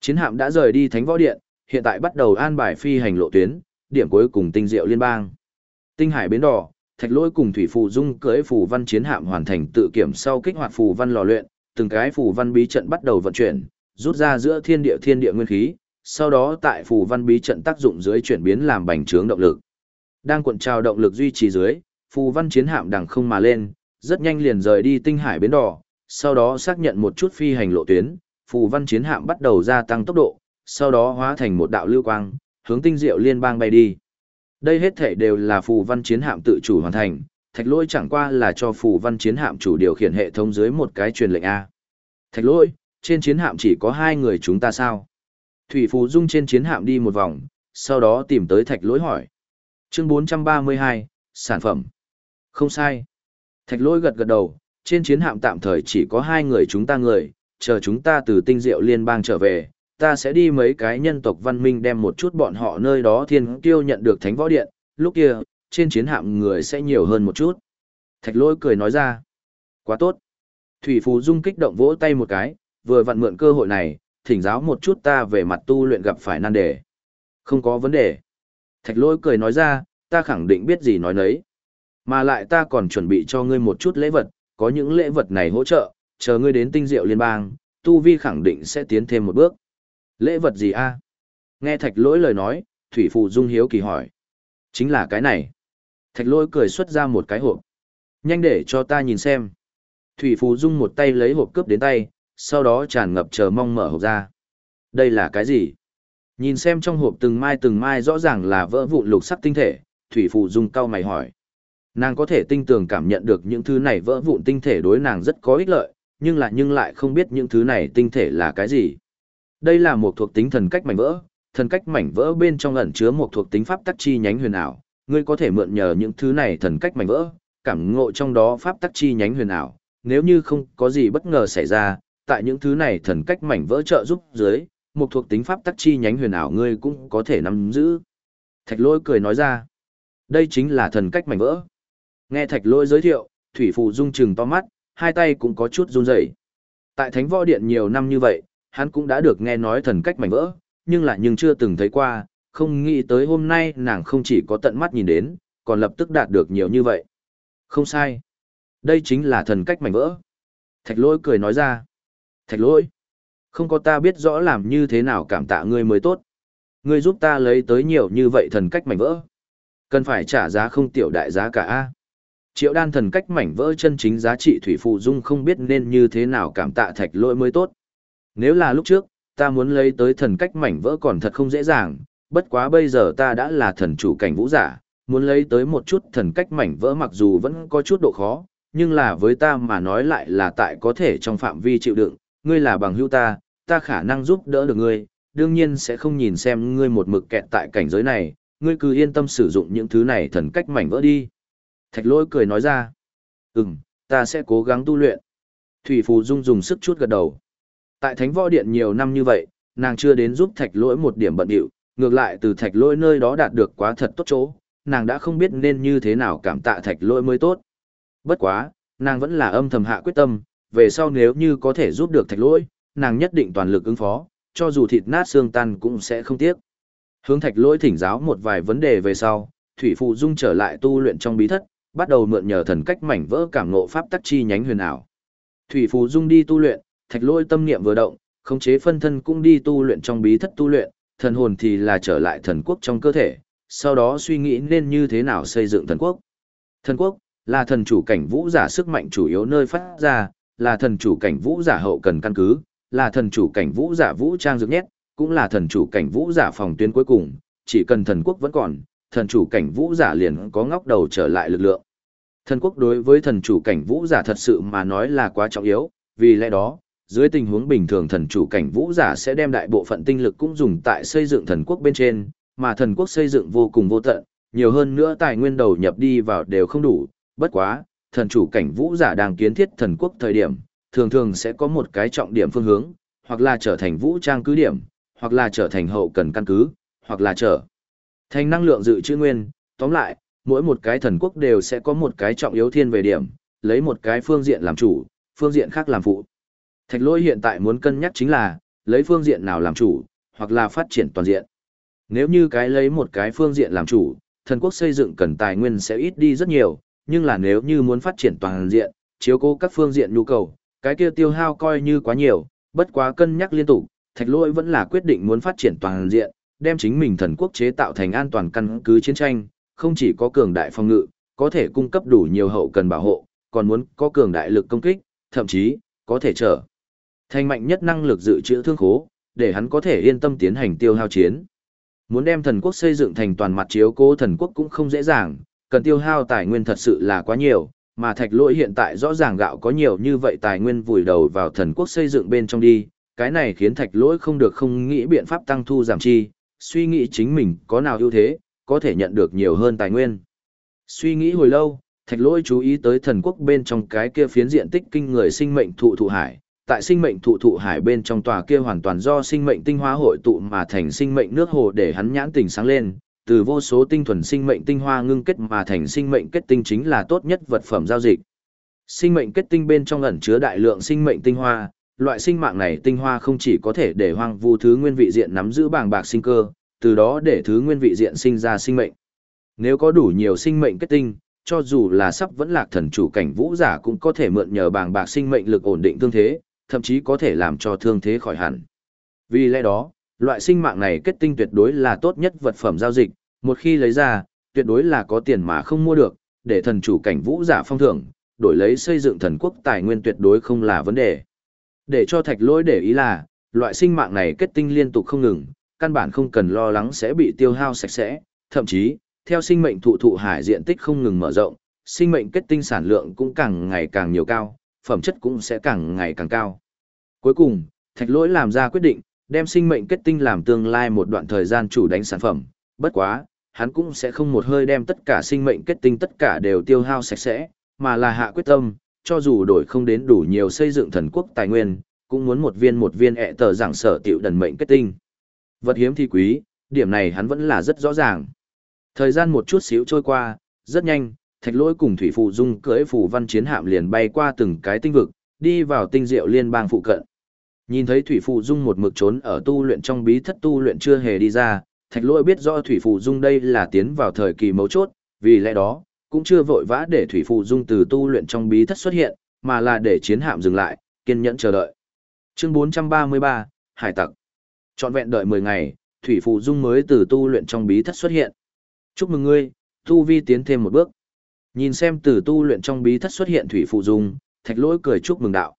Chiến hạm đã rời đi Thánh Võ Điện, hiện tại bắt đầu an bài phi hành lộ tuyến, điểm cuối cùng tinh diệu liên bang. Tinh hải bến đỏ, Thạch Lỗi cùng Thủy Phù Dung cưỡi phù văn chiến hạm hoàn thành tự kiểm sau kích hoạt phù văn lò luyện, từng cái phù văn bí trận bắt đầu vận chuyển, rút ra giữa thiên địa thiên địa nguyên khí, sau đó tại phù văn bí trận tác dụng dưới chuyển biến làm bành trướng động lực. Đang cuộn trào động lực duy trì dưới, phù văn chiến hạm đằng không mà lên, rất nhanh liền rời đi tinh hải bến đỏ, sau đó xác nhận một chút phi hành lộ tuyến, phù văn chiến hạm bắt đầu gia tăng tốc độ, sau đó hóa thành một đạo lưu quang, hướng tinh diệu liên bang bay đi. Đây hết thể đều là phù văn chiến hạm tự chủ hoàn thành, thạch lỗi chẳng qua là cho phù văn chiến hạm chủ điều khiển hệ thống dưới một cái truyền lệnh A. Thạch lỗi, trên chiến hạm chỉ có hai người chúng ta sao? Thủy Phù Dung trên chiến hạm đi một vòng, sau đó tìm tới thạch lỗi hỏi. Chương 432, sản phẩm. Không sai. Thạch lỗi gật gật đầu, trên chiến hạm tạm thời chỉ có hai người chúng ta người, chờ chúng ta từ tinh diệu liên bang trở về, ta sẽ đi mấy cái nhân tộc văn minh đem một chút bọn họ nơi đó thiên kiêu nhận được thánh võ điện, lúc kia, trên chiến hạm người sẽ nhiều hơn một chút. Thạch lỗi cười nói ra. Quá tốt. Thủy Phù Dung kích động vỗ tay một cái, vừa vặn mượn cơ hội này, thỉnh giáo một chút ta về mặt tu luyện gặp phải nan đề. Không có vấn đề. Thạch lỗi cười nói ra, ta khẳng định biết gì nói nấy. Mà lại ta còn chuẩn bị cho ngươi một chút lễ vật, có những lễ vật này hỗ trợ, chờ ngươi đến tinh diệu liên bang, tu vi khẳng định sẽ tiến thêm một bước. Lễ vật gì a? Nghe thạch lỗi lời nói, Thủy Phù Dung hiếu kỳ hỏi. Chính là cái này. Thạch lỗi cười xuất ra một cái hộp. Nhanh để cho ta nhìn xem. Thủy Phù Dung một tay lấy hộp cướp đến tay, sau đó tràn ngập chờ mong mở hộp ra. Đây là cái gì? Nhìn xem trong hộp từng mai từng mai rõ ràng là vỡ vụn lục sắc tinh thể, Thủy phụ Dung cau mày hỏi. Nàng có thể tinh tường cảm nhận được những thứ này vỡ vụn tinh thể đối nàng rất có ích lợi, nhưng lại nhưng lại không biết những thứ này tinh thể là cái gì. Đây là một thuộc tính thần cách mảnh vỡ, thần cách mảnh vỡ bên trong ẩn chứa một thuộc tính pháp tắc chi nhánh huyền ảo, ngươi có thể mượn nhờ những thứ này thần cách mảnh vỡ, cảm ngộ trong đó pháp tắc chi nhánh huyền ảo, nếu như không có gì bất ngờ xảy ra, tại những thứ này thần cách mảnh vỡ trợ giúp dưới, một thuộc tính pháp tắc chi nhánh huyền ảo ngươi cũng có thể nắm giữ. Thạch lôi cười nói ra, đây chính là thần cách mảnh vỡ. Nghe thạch lôi giới thiệu, thủy phù dung chừng to mắt, hai tay cũng có chút run rẩy. Tại thánh võ điện nhiều năm như vậy, hắn cũng đã được nghe nói thần cách mảnh vỡ, nhưng lại nhưng chưa từng thấy qua, không nghĩ tới hôm nay nàng không chỉ có tận mắt nhìn đến, còn lập tức đạt được nhiều như vậy. Không sai. Đây chính là thần cách mảnh vỡ. Thạch lôi cười nói ra. Thạch lỗi. Không có ta biết rõ làm như thế nào cảm tạ ngươi mới tốt. Ngươi giúp ta lấy tới nhiều như vậy thần cách mảnh vỡ. Cần phải trả giá không tiểu đại giá cả a. Triệu đan thần cách mảnh vỡ chân chính giá trị thủy phụ dung không biết nên như thế nào cảm tạ thạch lỗi mới tốt. Nếu là lúc trước, ta muốn lấy tới thần cách mảnh vỡ còn thật không dễ dàng, bất quá bây giờ ta đã là thần chủ cảnh vũ giả, muốn lấy tới một chút thần cách mảnh vỡ mặc dù vẫn có chút độ khó, nhưng là với ta mà nói lại là tại có thể trong phạm vi chịu đựng, ngươi là bằng hữu ta, ta khả năng giúp đỡ được ngươi, đương nhiên sẽ không nhìn xem ngươi một mực kẹt tại cảnh giới này, ngươi cứ yên tâm sử dụng những thứ này thần cách mảnh vỡ đi. Thạch lỗi cười nói ra, ừm, ta sẽ cố gắng tu luyện. Thủy Phù Dung dùng sức chút gật đầu. Tại Thánh Võ Điện nhiều năm như vậy, nàng chưa đến giúp Thạch Lỗi một điểm bận điệu, ngược lại từ Thạch Lỗi nơi đó đạt được quá thật tốt chỗ, nàng đã không biết nên như thế nào cảm tạ Thạch Lỗi mới tốt. Bất quá, nàng vẫn là âm thầm hạ quyết tâm, về sau nếu như có thể giúp được Thạch Lỗi, nàng nhất định toàn lực ứng phó, cho dù thịt nát xương tan cũng sẽ không tiếc. Hướng Thạch Lỗi thỉnh giáo một vài vấn đề về sau, Thủy Phụ Dung trở lại tu luyện trong bí thất, bắt đầu mượn nhờ thần cách mảnh vỡ cảm ngộ pháp tắc chi nhánh huyền ảo. Thủy Phụ Dung đi tu luyện, thạch lôi tâm niệm vừa động, khống chế phân thân cũng đi tu luyện trong bí thất tu luyện, thần hồn thì là trở lại thần quốc trong cơ thể, sau đó suy nghĩ nên như thế nào xây dựng thần quốc. Thần quốc là thần chủ cảnh vũ giả sức mạnh chủ yếu nơi phát ra, là thần chủ cảnh vũ giả hậu cần căn cứ, là thần chủ cảnh vũ giả vũ trang dược nhét, cũng là thần chủ cảnh vũ giả phòng tuyến cuối cùng, chỉ cần thần quốc vẫn còn, thần chủ cảnh vũ giả liền có ngóc đầu trở lại lực lượng. Thần quốc đối với thần chủ cảnh vũ giả thật sự mà nói là quá trọng yếu, vì lẽ đó, dưới tình huống bình thường thần chủ cảnh vũ giả sẽ đem đại bộ phận tinh lực cũng dùng tại xây dựng thần quốc bên trên, mà thần quốc xây dựng vô cùng vô tận, nhiều hơn nữa tài nguyên đầu nhập đi vào đều không đủ, bất quá, thần chủ cảnh vũ giả đang kiến thiết thần quốc thời điểm, thường thường sẽ có một cái trọng điểm phương hướng, hoặc là trở thành vũ trang cứ điểm, hoặc là trở thành hậu cần căn cứ, hoặc là trở thành năng lượng dự trữ nguyên, tóm lại, mỗi một cái thần quốc đều sẽ có một cái trọng yếu thiên về điểm, lấy một cái phương diện làm chủ, phương diện khác làm phụ. Thạch lỗi hiện tại muốn cân nhắc chính là, lấy phương diện nào làm chủ, hoặc là phát triển toàn diện. Nếu như cái lấy một cái phương diện làm chủ, thần quốc xây dựng cần tài nguyên sẽ ít đi rất nhiều, nhưng là nếu như muốn phát triển toàn diện, chiếu cố các phương diện nhu cầu, cái kia tiêu hao coi như quá nhiều, bất quá cân nhắc liên tục, thạch lỗi vẫn là quyết định muốn phát triển toàn diện, đem chính mình thần quốc chế tạo thành an toàn căn cứ chiến tranh, không chỉ có cường đại phòng ngự, có thể cung cấp đủ nhiều hậu cần bảo hộ, còn muốn có cường đại lực công kích, thậm chí, có thể trở thành mạnh nhất năng lực dự trữ thương khố, để hắn có thể yên tâm tiến hành tiêu hao chiến. Muốn đem thần quốc xây dựng thành toàn mặt chiếu cố thần quốc cũng không dễ dàng, cần tiêu hao tài nguyên thật sự là quá nhiều, mà thạch lỗi hiện tại rõ ràng gạo có nhiều như vậy tài nguyên vùi đầu vào thần quốc xây dựng bên trong đi, cái này khiến thạch lỗi không được không nghĩ biện pháp tăng thu giảm chi, suy nghĩ chính mình có nào ưu thế, có thể nhận được nhiều hơn tài nguyên. Suy nghĩ hồi lâu, thạch lỗi chú ý tới thần quốc bên trong cái kia phiến diện tích kinh người sinh mệnh thụ thụ hải. Tại sinh mệnh thụ thụ hải bên trong tòa kia hoàn toàn do sinh mệnh tinh hoa hội tụ mà thành sinh mệnh nước hồ để hắn nhãn tình sáng lên, từ vô số tinh thuần sinh mệnh tinh hoa ngưng kết mà thành sinh mệnh kết tinh chính là tốt nhất vật phẩm giao dịch. Sinh mệnh kết tinh bên trong ẩn chứa đại lượng sinh mệnh tinh hoa, loại sinh mạng này tinh hoa không chỉ có thể để hoang vu thứ nguyên vị diện nắm giữ bảng bạc sinh cơ, từ đó để thứ nguyên vị diện sinh ra sinh mệnh. Nếu có đủ nhiều sinh mệnh kết tinh, cho dù là sắp vẫn lạc thần chủ cảnh vũ giả cũng có thể mượn nhờ bảng bạc sinh mệnh lực ổn định thương thế, thậm chí có thể làm cho thương thế khỏi hẳn. Vì lẽ đó, loại sinh mạng này kết tinh tuyệt đối là tốt nhất vật phẩm giao dịch, một khi lấy ra, tuyệt đối là có tiền mà không mua được, để thần chủ cảnh vũ giả phong thưởng, đổi lấy xây dựng thần quốc tài nguyên tuyệt đối không là vấn đề. Để cho thạch lỗi để ý là, loại sinh mạng này kết tinh liên tục không ngừng, căn bản không cần lo lắng sẽ bị tiêu hao sạch sẽ, thậm chí, theo sinh mệnh thụ thụ hải diện tích không ngừng mở rộng, sinh mệnh kết tinh sản lượng cũng càng ngày càng nhiều cao, phẩm chất cũng sẽ càng ngày càng cao. Cuối cùng, thạch lỗi làm ra quyết định, đem sinh mệnh kết tinh làm tương lai một đoạn thời gian chủ đánh sản phẩm, bất quá, hắn cũng sẽ không một hơi đem tất cả sinh mệnh kết tinh tất cả đều tiêu hao sạch sẽ, mà là hạ quyết tâm, cho dù đổi không đến đủ nhiều xây dựng thần quốc tài nguyên, cũng muốn một viên một viên ẹ tờ giảng sở tiểu đần mệnh kết tinh. Vật hiếm thì quý, điểm này hắn vẫn là rất rõ ràng. Thời gian một chút xíu trôi qua, rất nhanh, thạch lỗi cùng thủy phụ dung cưỡi phù văn chiến hạm liền bay qua từng cái tinh vực, đi vào tinh diệu liên bang phụ cận. Nhìn thấy thủy phụ dung một mực trốn ở tu luyện trong bí thất tu luyện chưa hề đi ra, thạch lỗi biết rõ thủy phụ dung đây là tiến vào thời kỳ mấu chốt, vì lẽ đó, cũng chưa vội vã để thủy phụ dung từ tu luyện trong bí thất xuất hiện, mà là để chiến hạm dừng lại, kiên nhẫn chờ đợi. Chương 433, Hải tặc. Trọn vẹn đợi 10 ngày, thủy phụ dung mới từ tu luyện trong bí thất xuất hiện. Chúc mừng ngươi, tu vi tiến thêm một bước. Nhìn xem từ tu luyện trong bí thất xuất hiện thủy phụ dung, thạch lỗi cười chúc mừng đạo.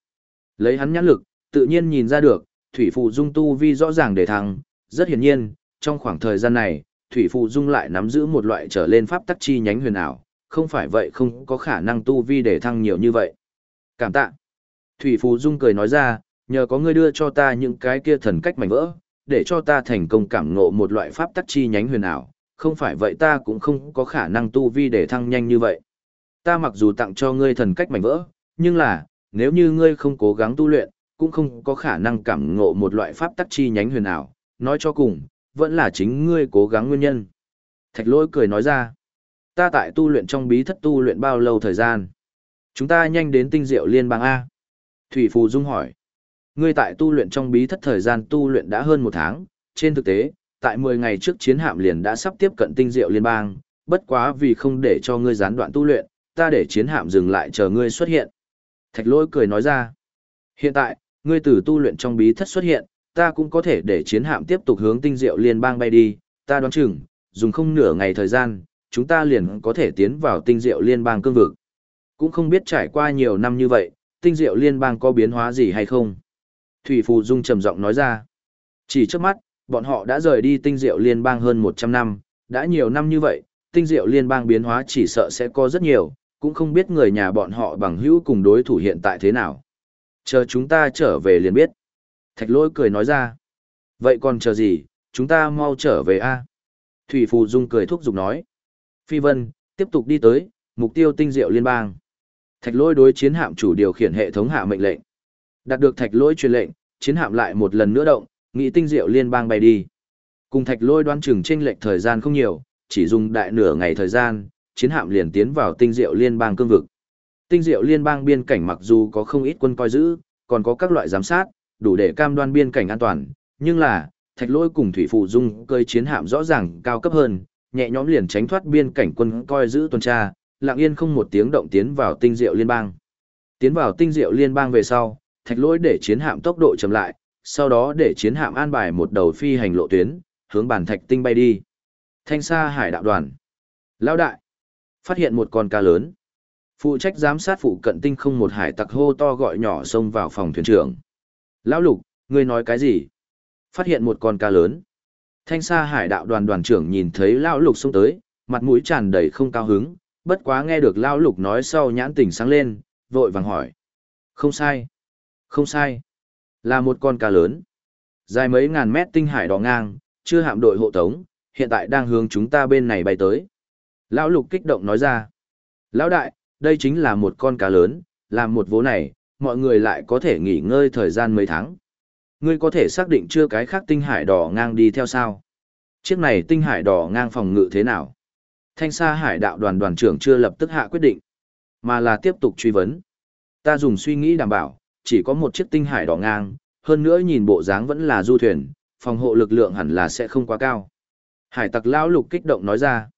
Lấy hắn nhãn lực, tự nhiên nhìn ra được, thủy phụ dung tu vi rõ ràng để thăng, rất hiển nhiên, trong khoảng thời gian này, thủy phụ dung lại nắm giữ một loại trở lên pháp tắc chi nhánh huyền ảo, không phải vậy không có khả năng tu vi để thăng nhiều như vậy. Cảm tạ. Thủy phụ dung cười nói ra, nhờ có ngươi đưa cho ta những cái kia thần cách mảnh vỡ, để cho ta thành công cảm ngộ một loại pháp tắc chi nhánh huyền ảo, không phải vậy ta cũng không có khả năng tu vi để thăng nhanh như vậy. Ta mặc dù tặng cho ngươi thần cách mảnh vỡ, nhưng là, nếu như ngươi không cố gắng tu luyện, cũng không có khả năng cảm ngộ một loại pháp tắc chi nhánh huyền ảo, nói cho cùng, vẫn là chính ngươi cố gắng nguyên nhân. Thạch lỗi cười nói ra, ta tại tu luyện trong bí thất tu luyện bao lâu thời gian? Chúng ta nhanh đến tinh diệu liên bang A. Thủy Phù Dung hỏi, ngươi tại tu luyện trong bí thất thời gian tu luyện đã hơn một tháng, trên thực tế, tại 10 ngày trước chiến hạm liền đã sắp tiếp cận tinh diệu liên bang, bất quá vì không để cho ngươi gián đoạn tu luyện, ta để chiến hạm dừng lại chờ ngươi xuất hiện. Thạch lỗi cười nói ra, hiện tại, ngươi từ tu luyện trong bí thất xuất hiện, ta cũng có thể để chiến hạm tiếp tục hướng tinh diệu liên bang bay đi, ta đoán chừng, dùng không nửa ngày thời gian, chúng ta liền có thể tiến vào tinh diệu liên bang cương vực. Cũng không biết trải qua nhiều năm như vậy, tinh diệu liên bang có biến hóa gì hay không. Thủy Phù Dung trầm giọng nói ra. Chỉ trước mắt, bọn họ đã rời đi tinh diệu liên bang hơn 100 năm, đã nhiều năm như vậy, tinh diệu liên bang biến hóa chỉ sợ sẽ có rất nhiều, cũng không biết người nhà bọn họ bằng hữu cùng đối thủ hiện tại thế nào. Chờ chúng ta trở về liền biết. Thạch lỗi cười nói ra. Vậy còn chờ gì, chúng ta mau trở về a Thủy Phù Dung cười thúc giục nói. Phi Vân, tiếp tục đi tới, mục tiêu tinh diệu liên bang. Thạch lỗi đối chiến hạm chủ điều khiển hệ thống hạ mệnh lệnh. Đạt được thạch lỗi truyền lệnh, chiến hạm lại một lần nữa động, nghĩ tinh diệu liên bang bay đi. Cùng thạch lôi đoán chừng trên lệch thời gian không nhiều, chỉ dùng đại nửa ngày thời gian, chiến hạm liền tiến vào tinh diệu liên bang cương vực. Tinh diệu liên bang biên cảnh mặc dù có không ít quân coi giữ, còn có các loại giám sát, đủ để cam đoan biên cảnh an toàn, nhưng là, thạch lôi cùng thủy phụ dung cơi chiến hạm rõ ràng cao cấp hơn, nhẹ nhõm liền tránh thoát biên cảnh quân coi giữ tuần tra, lặng yên không một tiếng động tiến vào tinh diệu liên bang. Tiến vào tinh diệu liên bang về sau, thạch lôi để chiến hạm tốc độ chậm lại, sau đó để chiến hạm an bài một đầu phi hành lộ tuyến, hướng bản thạch tinh bay đi. Thanh xa hải đạo đoàn. Lao đại. Phát hiện một con cá lớn. Phụ trách giám sát phụ cận tinh không một hải tặc hô to gọi nhỏ xông vào phòng thuyền trưởng. Lão lục, ngươi nói cái gì? Phát hiện một con cá lớn. Thanh sa hải đạo đoàn đoàn trưởng nhìn thấy lão lục xông tới, mặt mũi tràn đầy không cao hứng, bất quá nghe được lão lục nói sau nhãn tình sáng lên, vội vàng hỏi. Không sai. Không sai. Là một con cá lớn. Dài mấy ngàn mét tinh hải đỏ ngang, chưa hạm đội hộ tống, hiện tại đang hướng chúng ta bên này bay tới. Lão lục kích động nói ra. Lão đại, đây chính là một con cá lớn, làm một vố này, mọi người lại có thể nghỉ ngơi thời gian mấy tháng. Ngươi có thể xác định chưa cái khác tinh hải đỏ ngang đi theo sao? Chiếc này tinh hải đỏ ngang phòng ngự thế nào? Thanh Sa hải đạo đoàn đoàn trưởng chưa lập tức hạ quyết định, mà là tiếp tục truy vấn. Ta dùng suy nghĩ đảm bảo, chỉ có một chiếc tinh hải đỏ ngang, hơn nữa nhìn bộ dáng vẫn là du thuyền, phòng hộ lực lượng hẳn là sẽ không quá cao. Hải tặc lão lục kích động nói ra.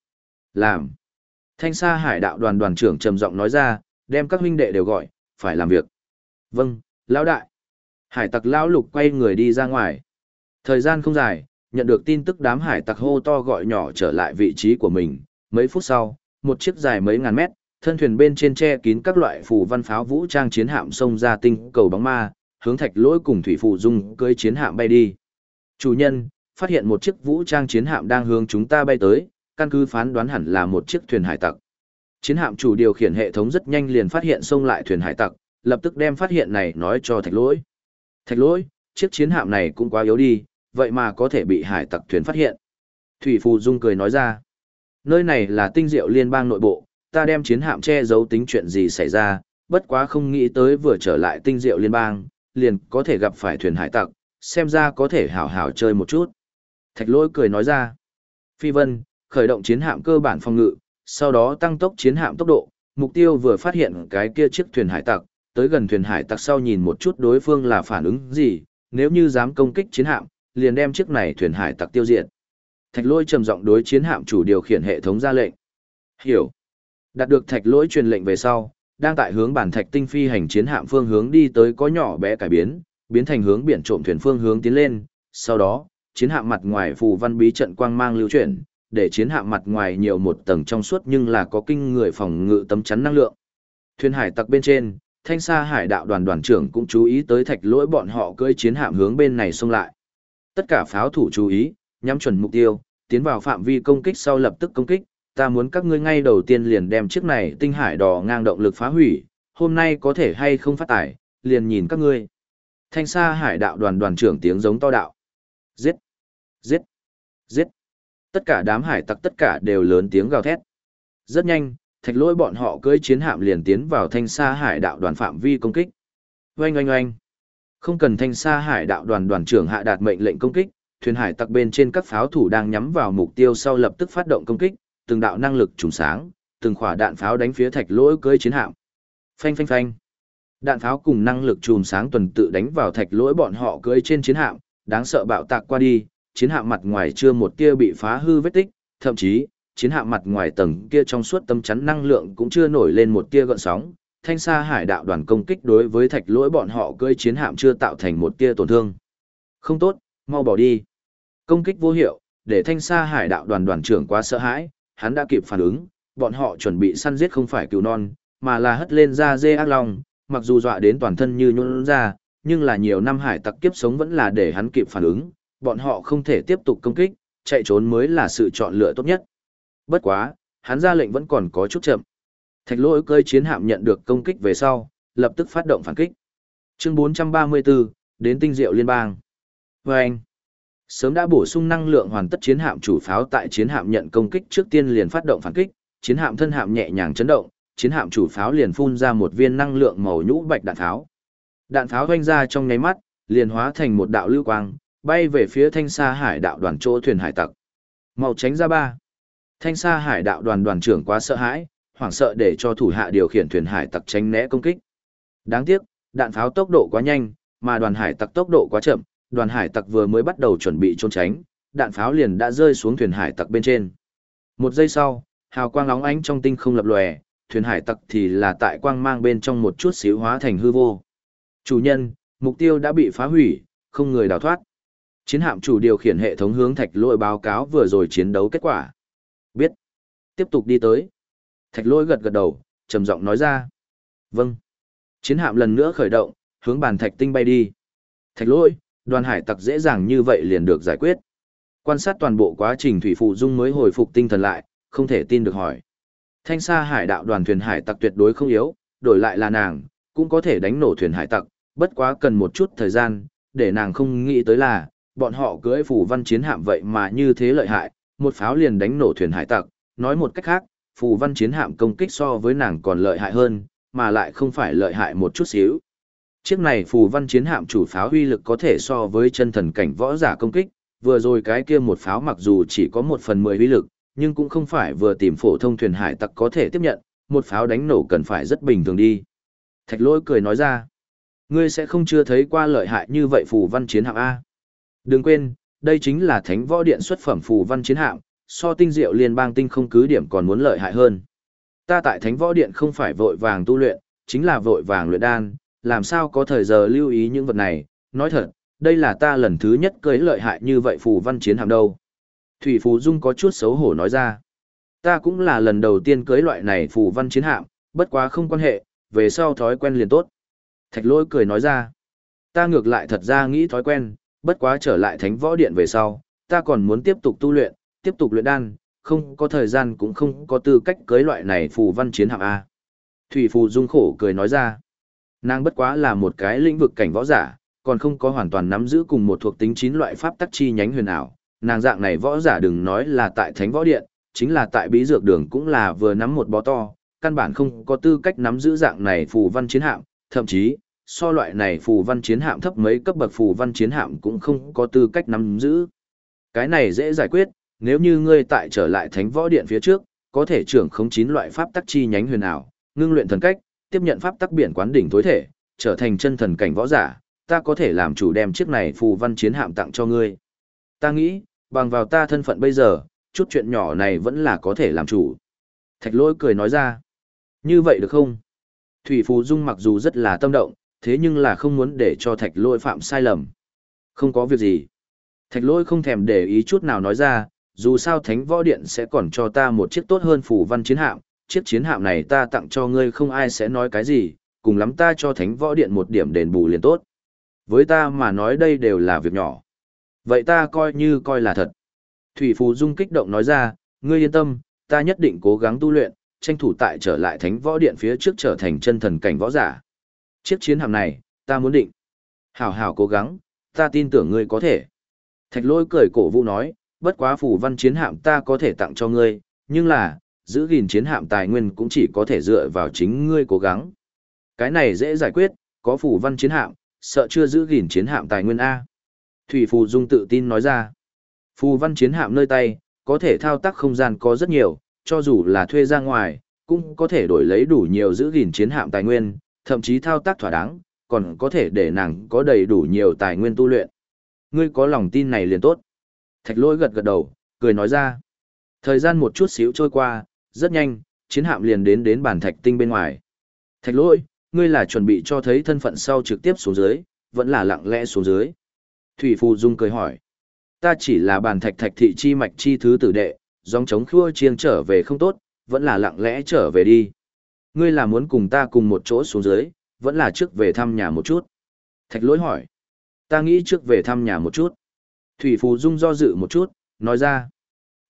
Làm. Thanh Sa hải đạo đoàn đoàn trưởng trầm giọng nói ra, đem các huynh đệ đều gọi, phải làm việc. Vâng, lão đại. Hải tặc lão lục quay người đi ra ngoài. Thời gian không dài, nhận được tin tức đám hải tặc hô to gọi nhỏ trở lại vị trí của mình. Mấy phút sau, một chiếc dài mấy ngàn mét, thân thuyền bên trên che kín các loại phù văn pháo vũ trang chiến hạm xông ra tinh cầu bóng ma, hướng thạch lỗi cùng thủy phù dung cưới chiến hạm bay đi. Chủ nhân, phát hiện một chiếc vũ trang chiến hạm đang hướng chúng ta bay tới, căn cứ phán đoán hẳn là một chiếc thuyền hải tặc. Chiến hạm chủ điều khiển hệ thống rất nhanh liền phát hiện xông lại thuyền hải tặc, lập tức đem phát hiện này nói cho thạch lỗi. Thạch lỗi, chiếc chiến hạm này cũng quá yếu đi, vậy mà có thể bị hải tặc thuyền phát hiện. Thủy Phù Dung cười nói ra, nơi này là tinh diệu liên bang nội bộ, ta đem chiến hạm che giấu tính chuyện gì xảy ra, bất quá không nghĩ tới vừa trở lại tinh diệu liên bang, liền có thể gặp phải thuyền hải tặc, xem ra có thể hảo hảo chơi một chút. Thạch lỗi cười nói ra, Phi Vân, khởi động chiến hạm cơ bản phòng ngự, sau đó tăng tốc chiến hạm tốc độ, mục tiêu vừa phát hiện cái kia chiếc thuyền hải tặc, tới gần thuyền hải tặc sau nhìn một chút đối phương là phản ứng gì, nếu như dám công kích chiến hạm, liền đem chiếc này thuyền hải tặc tiêu diệt. Thạch Lỗi trầm giọng đối chiến hạm chủ điều khiển hệ thống ra lệnh. Hiểu. Đạt được Thạch Lỗi truyền lệnh về sau, đang tại hướng bản thạch tinh phi hành chiến hạm phương hướng đi tới có nhỏ bé cải biến, biến thành hướng biển trộm thuyền phương hướng tiến lên, sau đó, chiến hạm mặt ngoài phù văn bí trận quang mang lưu chuyển, để chiến hạm mặt ngoài nhiều một tầng trong suốt nhưng là có kinh người phòng ngự tấm chắn năng lượng. Thuyền hải tặc bên trên, thanh sa hải đạo đoàn đoàn trưởng cũng chú ý tới thạch lỗi bọn họ cưỡi chiến hạm hướng bên này xông lại. Tất cả pháo thủ chú ý, nhắm chuẩn mục tiêu, tiến vào phạm vi công kích sau lập tức công kích, ta muốn các ngươi ngay đầu tiên liền đem chiếc này tinh hải đỏ ngang động lực phá hủy, hôm nay có thể hay không phát tải, liền nhìn các ngươi. Thanh sa hải đạo đoàn đoàn trưởng tiếng giống to đạo. Giết! Giết! Giết! Tất cả đám hải tặc tất cả đều lớn tiếng gào thét. Rất nhanh, thạch lỗi bọn họ cưỡi chiến hạm liền tiến vào thanh sa hải đạo đoàn phạm vi công kích. Oanh oanh oanh! Không cần thanh sa hải đạo đoàn đoàn trưởng hạ đạt mệnh lệnh công kích, thuyền hải tặc bên trên các pháo thủ đang nhắm vào mục tiêu sau lập tức phát động công kích, từng đạo năng lực trùng sáng, từng khỏa đạn pháo đánh phía thạch lỗi cưỡi chiến hạm. Phanh phanh phanh. Đạn pháo cùng năng lực trùm sáng tuần tự đánh vào thạch lỗi bọn họ cưỡi trên chiến hạm, đáng sợ bạo tạc qua đi, chiến hạm mặt ngoài chưa một tia bị phá hư vết tích, thậm chí, chiến hạm mặt ngoài tầng kia trong suốt tâm chắn năng lượng cũng chưa nổi lên một tia gợn sóng. Thanh xa hải đạo đoàn công kích đối với thạch lỗi bọn họ cưỡi chiến hạm chưa tạo thành một tia tổn thương. Không tốt, mau bỏ đi. Công kích vô hiệu, để thanh xa hải đạo đoàn đoàn trưởng quá sợ hãi, hắn đã kịp phản ứng, bọn họ chuẩn bị săn giết không phải cừu non, mà là hất lên ra dê ác long, mặc dù dọa đến toàn thân như nhũn ra, nhưng là nhiều năm hải tặc kiếp sống vẫn là để hắn kịp phản ứng, bọn họ không thể tiếp tục công kích, chạy trốn mới là sự chọn lựa tốt nhất. Bất quá, hắn ra lệnh vẫn còn có chút chậm. Thạch lỗi cơi chiến hạm nhận được công kích về sau, lập tức phát động phản kích. Chương 434, đến tinh diệu liên bang. Vâng! anh, sớm đã bổ sung năng lượng hoàn tất chiến hạm chủ pháo tại chiến hạm nhận công kích trước tiên liền phát động phản kích, chiến hạm thân hạm nhẹ nhàng chấn động, chiến hạm chủ pháo liền phun ra một viên năng lượng màu nhũ bạch đạn pháo. Đạn pháo vanh ra trong nháy mắt, liền hóa thành một đạo lưu quang, bay về phía thanh sa hải đạo đoàn chỗ thuyền hải tặc. Màu tránh ra ba. Thanh sa hải đạo đoàn đoàn trưởng quá sợ hãi, hoảng sợ để cho thủ hạ điều khiển thuyền hải tặc tránh né công kích. Đáng tiếc, đạn pháo tốc độ quá nhanh, mà đoàn hải tặc tốc độ quá chậm, đoàn hải tặc vừa mới bắt đầu chuẩn bị trốn tránh, đạn pháo liền đã rơi xuống thuyền hải tặc bên trên. Một giây sau, hào quang lóng ánh trong tinh không lập lòe, thuyền hải tặc thì là tại quang mang bên trong một chút xíu hóa thành hư vô. Chủ nhân, mục tiêu đã bị phá hủy, không người đào thoát. Chiến hạm chủ điều khiển hệ thống hướng thạch lỗi báo cáo vừa rồi chiến đấu kết quả. Biết. Tiếp tục đi tới. Thạch lỗi gật gật đầu, trầm giọng nói ra. Vâng. Chiến hạm lần nữa khởi động, hướng bàn thạch tinh bay đi. Thạch lỗi, đoàn hải tặc dễ dàng như vậy liền được giải quyết. Quan sát toàn bộ quá trình Thủy Phụ Dung mới hồi phục tinh thần lại, không thể tin được hỏi. Thanh xa hải đạo đoàn thuyền hải tặc tuyệt đối không yếu, đổi lại là nàng, cũng có thể đánh nổ thuyền hải tặc, bất quá cần một chút thời gian, để nàng không nghĩ tới là, bọn họ cưỡi phù văn chiến hạm vậy mà như thế lợi hại, một pháo liền đánh nổ thuyền hải tặc, nói một cách khác, phù văn chiến hạm công kích so với nàng còn lợi hại hơn, mà lại không phải lợi hại một chút xíu. Chiếc này phù văn chiến hạm chủ pháo uy lực có thể so với chân thần cảnh võ giả công kích, vừa rồi cái kia một pháo mặc dù chỉ có một phần mười uy lực, nhưng cũng không phải vừa tìm phổ thông thuyền hải tặc có thể tiếp nhận, một pháo đánh nổ cần phải rất bình thường đi. Thạch lỗi cười nói ra, ngươi sẽ không chưa thấy qua lợi hại như vậy phù văn chiến hạm A. Đừng quên, đây chính là thánh võ điện xuất phẩm phù văn chiến hạm, so tinh diệu liên bang tinh không cứ điểm còn muốn lợi hại hơn. Ta tại thánh võ điện không phải vội vàng tu luyện, chính là vội vàng luyện đan, làm sao có thời giờ lưu ý những vật này, nói thật, đây là ta lần thứ nhất cưới lợi hại như vậy phù văn chiến hạm đâu. Thủy Phù Dung có chút xấu hổ nói ra. Ta cũng là lần đầu tiên cưới loại này phù văn chiến hạm, bất quá không quan hệ, về sau thói quen liền tốt. Thạch lỗi cười nói ra. Ta ngược lại thật ra nghĩ thói quen, bất quá trở lại thánh võ điện về sau, ta còn muốn tiếp tục tu luyện, tiếp tục luyện đan, không có thời gian cũng không có tư cách cưới loại này phù văn chiến hạng A. Thủy Phù Dung khổ cười nói ra. Nàng bất quá là một cái lĩnh vực cảnh võ giả, còn không có hoàn toàn nắm giữ cùng một thuộc tính chín loại pháp tắc chi nhánh huyền ảo. Nàng dạng này võ giả đừng nói là tại Thánh Võ Điện, chính là tại Bí Dược Đường cũng là vừa nắm một bó to, căn bản không có tư cách nắm giữ dạng này phù văn chiến hạm, thậm chí, so loại này phù văn chiến hạm thấp mấy cấp bậc phù văn chiến hạm cũng không có tư cách nắm giữ. Cái này dễ giải quyết, nếu như ngươi tại trở lại Thánh Võ Điện phía trước, có thể trưởng khống chín loại pháp tắc chi nhánh huyền ảo, ngưng luyện thần cách, tiếp nhận pháp tắc biển quán đỉnh tối thể, trở thành chân thần cảnh võ giả, ta có thể làm chủ đem chiếc này phù văn chiến hạm tặng cho ngươi. Ta nghĩ, bằng vào ta thân phận bây giờ, chút chuyện nhỏ này vẫn là có thể làm chủ. Thạch lỗi cười nói ra. Như vậy được không? Thủy Phù Dung mặc dù rất là tâm động, thế nhưng là không muốn để cho thạch lỗi phạm sai lầm. Không có việc gì. Thạch lỗi không thèm để ý chút nào nói ra, dù sao thánh võ điện sẽ còn cho ta một chiếc tốt hơn phủ văn chiến hạm, chiếc chiến hạm này ta tặng cho ngươi không ai sẽ nói cái gì, cùng lắm ta cho thánh võ điện một điểm đền bù liền tốt. Với ta mà nói đây đều là việc nhỏ. Vậy ta coi như coi là thật. Thủy Phù Dung kích động nói ra, ngươi yên tâm, ta nhất định cố gắng tu luyện, tranh thủ tại trở lại thánh võ điện phía trước trở thành chân thần cảnh võ giả. Chiếc chiến hạm này, ta muốn định. Hảo hảo cố gắng, ta tin tưởng ngươi có thể. Thạch lôi cười cổ vũ nói, bất quá phủ văn chiến hạm ta có thể tặng cho ngươi, nhưng là, giữ gìn chiến hạm tài nguyên cũng chỉ có thể dựa vào chính ngươi cố gắng. Cái này dễ giải quyết, có phủ văn chiến hạm, sợ chưa giữ gìn chiến hạm tài nguyên A. Thủy Phù Dung tự tin nói ra. Phù văn chiến hạm nơi tay, có thể thao tác không gian có rất nhiều, cho dù là thuê ra ngoài, cũng có thể đổi lấy đủ nhiều giữ gìn chiến hạm tài nguyên, thậm chí thao tác thỏa đáng, còn có thể để nàng có đầy đủ nhiều tài nguyên tu luyện. Ngươi có lòng tin này liền tốt. Thạch lôi gật gật đầu, cười nói ra. Thời gian một chút xíu trôi qua, rất nhanh, chiến hạm liền đến đến bản thạch tinh bên ngoài. Thạch lôi, ngươi là chuẩn bị cho thấy thân phận sau trực tiếp xuống dưới, vẫn là lặng lẽ xuống dưới. Thủy Phù Dung cười hỏi. Ta chỉ là bàn thạch thạch thị chi mạch chi thứ tử đệ, dòng chống khua chiêng trở về không tốt, vẫn là lặng lẽ trở về đi. Ngươi là muốn cùng ta cùng một chỗ xuống dưới, vẫn là trước về thăm nhà một chút. Thạch lỗi hỏi. Ta nghĩ trước về thăm nhà một chút. Thủy Phù Dung do dự một chút, nói ra.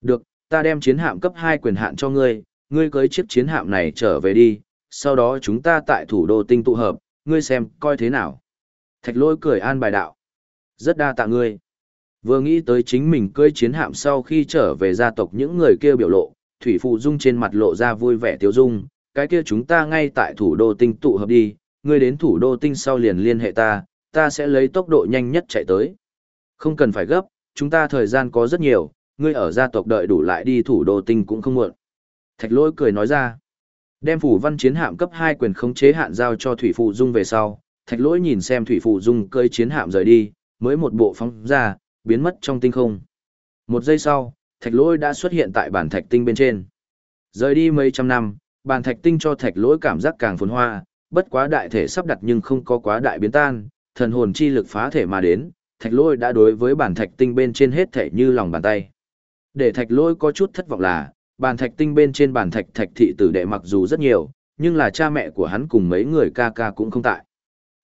Được, ta đem chiến hạm cấp 2 quyền hạn cho ngươi, ngươi cưới chiếc chiến hạm này trở về đi, sau đó chúng ta tại thủ đô tinh tụ hợp, ngươi xem, coi thế nào. Thạch lỗi cười an bài đạo. Rất đa tạ ngươi. Vừa nghĩ tới chính mình cưỡi chiến hạm sau khi trở về gia tộc những người kia biểu lộ, Thủy Phụ Dung trên mặt lộ ra vui vẻ tiêu dung, cái kia chúng ta ngay tại thủ đô tinh tụ hợp đi, ngươi đến thủ đô tinh sau liền liên hệ ta, ta sẽ lấy tốc độ nhanh nhất chạy tới. Không cần phải gấp, chúng ta thời gian có rất nhiều, ngươi ở gia tộc đợi đủ lại đi thủ đô tinh cũng không muộn. Thạch lỗi cười nói ra. Đem phủ văn chiến hạm cấp 2 quyền khống chế hạn giao cho Thủy Phụ Dung về sau, Thạch Lỗi nhìn xem Thủy Phụ Dung cơi chiến hạm rời đi, mới một bộ phóng ra, biến mất trong tinh không. Một giây sau, Thạch Lỗi đã xuất hiện tại bản thạch tinh bên trên. Rời đi mấy trăm năm, Bàn thạch tinh cho Thạch Lỗi cảm giác càng phồn hoa, bất quá đại thể sắp đặt nhưng không có quá đại biến tan, thần hồn chi lực phá thể mà đến, Thạch Lỗi đã đối với bàn thạch tinh bên trên hết thể như lòng bàn tay. Để Thạch Lỗi có chút thất vọng là, bàn thạch tinh bên trên bàn thạch thạch thị tử đệ mặc dù rất nhiều, nhưng là cha mẹ của hắn cùng mấy người ca ca cũng không tại.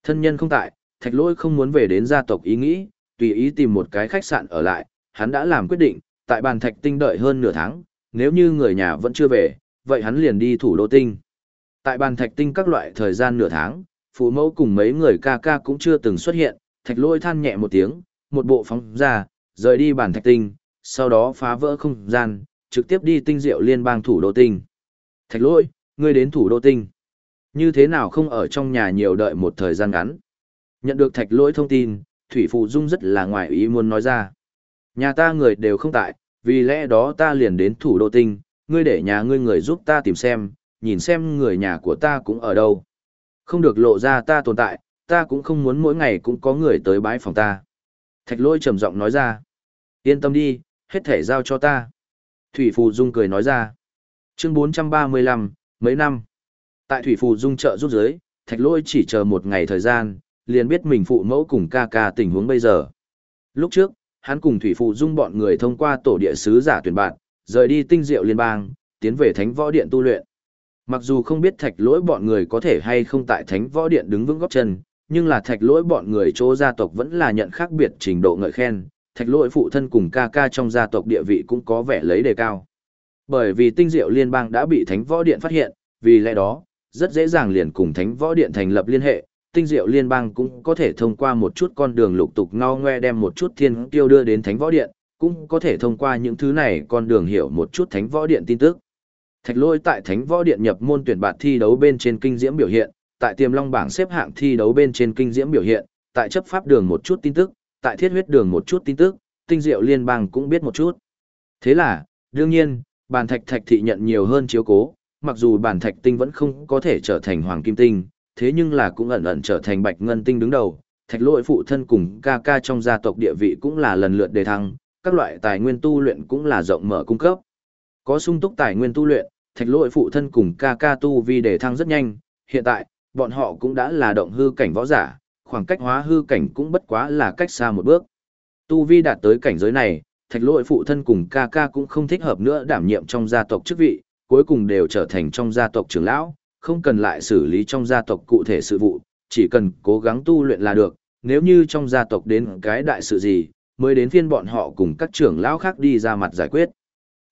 Thân nhân không tại, thạch lỗi không muốn về đến gia tộc ý nghĩ, tùy ý tìm một cái khách sạn ở lại, hắn đã làm quyết định, tại bàn thạch tinh đợi hơn nửa tháng, nếu như người nhà vẫn chưa về, vậy hắn liền đi thủ đô tinh. Tại bàn thạch tinh các loại thời gian nửa tháng, phụ mẫu cùng mấy người ca ca cũng chưa từng xuất hiện, thạch lôi than nhẹ một tiếng, một bộ phóng ra, rời đi bàn thạch tinh, sau đó phá vỡ không gian, trực tiếp đi tinh diệu liên bang thủ đô tinh. Thạch lôi, ngươi đến thủ đô tinh. Như thế nào không ở trong nhà nhiều đợi một thời gian ngắn. Nhận được thạch lỗi thông tin, Thủy Phụ Dung rất là ngoài ý muốn nói ra. Nhà ta người đều không tại, vì lẽ đó ta liền đến thủ đô tinh, ngươi để nhà ngươi người giúp ta tìm xem, nhìn xem người nhà của ta cũng ở đâu. Không được lộ ra ta tồn tại, ta cũng không muốn mỗi ngày cũng có người tới bãi phòng ta. Thạch lôi trầm giọng nói ra. Yên tâm đi, hết thể giao cho ta. Thủy Phù Dung cười nói ra. Chương 435, mấy năm. Tại Thủy Phù Dung chợ rút giới, thạch lôi chỉ chờ một ngày thời gian, liền biết mình phụ mẫu cùng ca ca tình huống bây giờ. Lúc trước, hắn cùng Thủy Phù Dung bọn người thông qua tổ địa sứ giả tuyển bạn, rời đi tinh diệu liên bang, tiến về thánh võ điện tu luyện. Mặc dù không biết thạch lỗi bọn người có thể hay không tại thánh võ điện đứng vững góc chân, nhưng là thạch lỗi bọn người chỗ gia tộc vẫn là nhận khác biệt trình độ ngợi khen, thạch lỗi phụ thân cùng ca ca trong gia tộc địa vị cũng có vẻ lấy đề cao. Bởi vì tinh diệu liên bang đã bị thánh võ điện phát hiện, vì lẽ đó, rất dễ dàng liền cùng thánh võ điện thành lập liên hệ, tinh diệu liên bang cũng có thể thông qua một chút con đường lục tục ngao ngoe đem một chút thiên tiêu đưa đến thánh võ điện, cũng có thể thông qua những thứ này con đường hiểu một chút thánh võ điện tin tức. Thạch lôi tại thánh võ điện nhập môn tuyển bạt thi đấu bên trên kinh diễm biểu hiện, tại tiềm long bảng xếp hạng thi đấu bên trên kinh diễm biểu hiện, tại chấp pháp đường một chút tin tức, tại thiết huyết đường một chút tin tức, tinh diệu liên bang cũng biết một chút. Thế là, đương nhiên, bàn thạch thạch thị nhận nhiều hơn chiếu cố, mặc dù bàn thạch tinh vẫn không có thể trở thành hoàng kim tinh, thế nhưng là cũng ẩn ẩn trở thành bạch ngân tinh đứng đầu. Thạch lỗi phụ thân cùng ca ca trong gia tộc địa vị cũng là lần lượt đề thăng, các loại tài nguyên tu luyện cũng là rộng mở cung cấp. Có sung túc tài nguyên tu luyện, thạch lỗi phụ thân cùng ca ca tu vi đề thăng rất nhanh, hiện tại, bọn họ cũng đã là động hư cảnh võ giả, khoảng cách hóa hư cảnh cũng bất quá là cách xa một bước. Tu vi đạt tới cảnh giới này, thạch lỗi phụ thân cùng ca ca cũng không thích hợp nữa đảm nhiệm trong gia tộc chức vị, cuối cùng đều trở thành trong gia tộc trưởng lão, không cần lại xử lý trong gia tộc cụ thể sự vụ, chỉ cần cố gắng tu luyện là được, nếu như trong gia tộc đến cái đại sự gì, mới đến phiên bọn họ cùng các trưởng lão khác đi ra mặt giải quyết.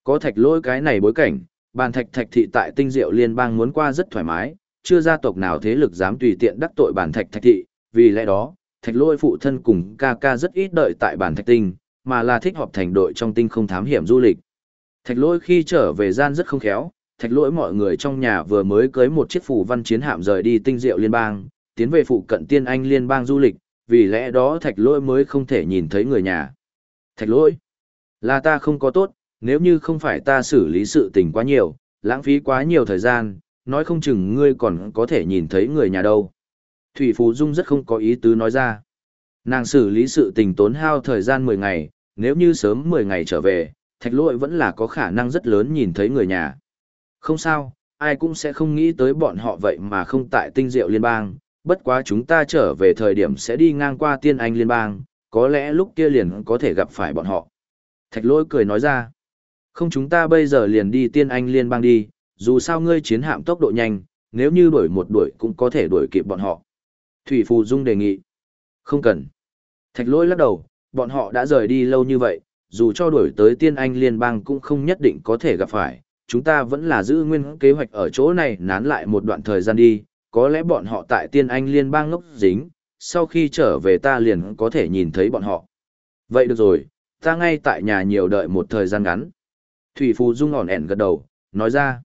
Có thạch lỗi cái này bối cảnh, bàn thạch thạch thị tại tinh diệu liên bang muốn qua rất thoải mái, chưa gia tộc nào thế lực dám tùy tiện đắc tội bàn thạch thạch thị, vì lẽ đó, thạch lỗi phụ thân cùng ca ca rất ít đợi tại bàn thạch tinh, mà là thích họp thành đội trong tinh không thám hiểm du lịch. Thạch lỗi khi trở về gian rất không khéo, thạch lỗi mọi người trong nhà vừa mới cưới một chiếc phủ văn chiến hạm rời đi tinh diệu liên bang, tiến về phụ cận tiên anh liên bang du lịch, vì lẽ đó thạch lỗi mới không thể nhìn thấy người nhà. Thạch lỗi, là ta không có tốt, nếu như không phải ta xử lý sự tình quá nhiều, lãng phí quá nhiều thời gian, nói không chừng ngươi còn có thể nhìn thấy người nhà đâu. Thủy Phú Dung rất không có ý tứ nói ra. Nàng xử lý sự tình tốn hao thời gian 10 ngày, nếu như sớm 10 ngày trở về, thạch lỗi vẫn là có khả năng rất lớn nhìn thấy người nhà. Không sao, ai cũng sẽ không nghĩ tới bọn họ vậy mà không tại tinh diệu liên bang, bất quá chúng ta trở về thời điểm sẽ đi ngang qua tiên anh liên bang, có lẽ lúc kia liền có thể gặp phải bọn họ. Thạch lỗi cười nói ra, không chúng ta bây giờ liền đi tiên anh liên bang đi, dù sao ngươi chiến hạm tốc độ nhanh, nếu như đuổi một đuổi cũng có thể đuổi kịp bọn họ. Thủy Phù Dung đề nghị, không cần. Thạch lỗi lắc đầu, bọn họ đã rời đi lâu như vậy, dù cho đuổi tới tiên anh liên bang cũng không nhất định có thể gặp phải, chúng ta vẫn là giữ nguyên kế hoạch ở chỗ này nán lại một đoạn thời gian đi, có lẽ bọn họ tại tiên anh liên bang ngốc dính, sau khi trở về ta liền có thể nhìn thấy bọn họ. Vậy được rồi, ta ngay tại nhà nhiều đợi một thời gian ngắn. Thủy Phù Dung ỏn ẻn gật đầu, nói ra.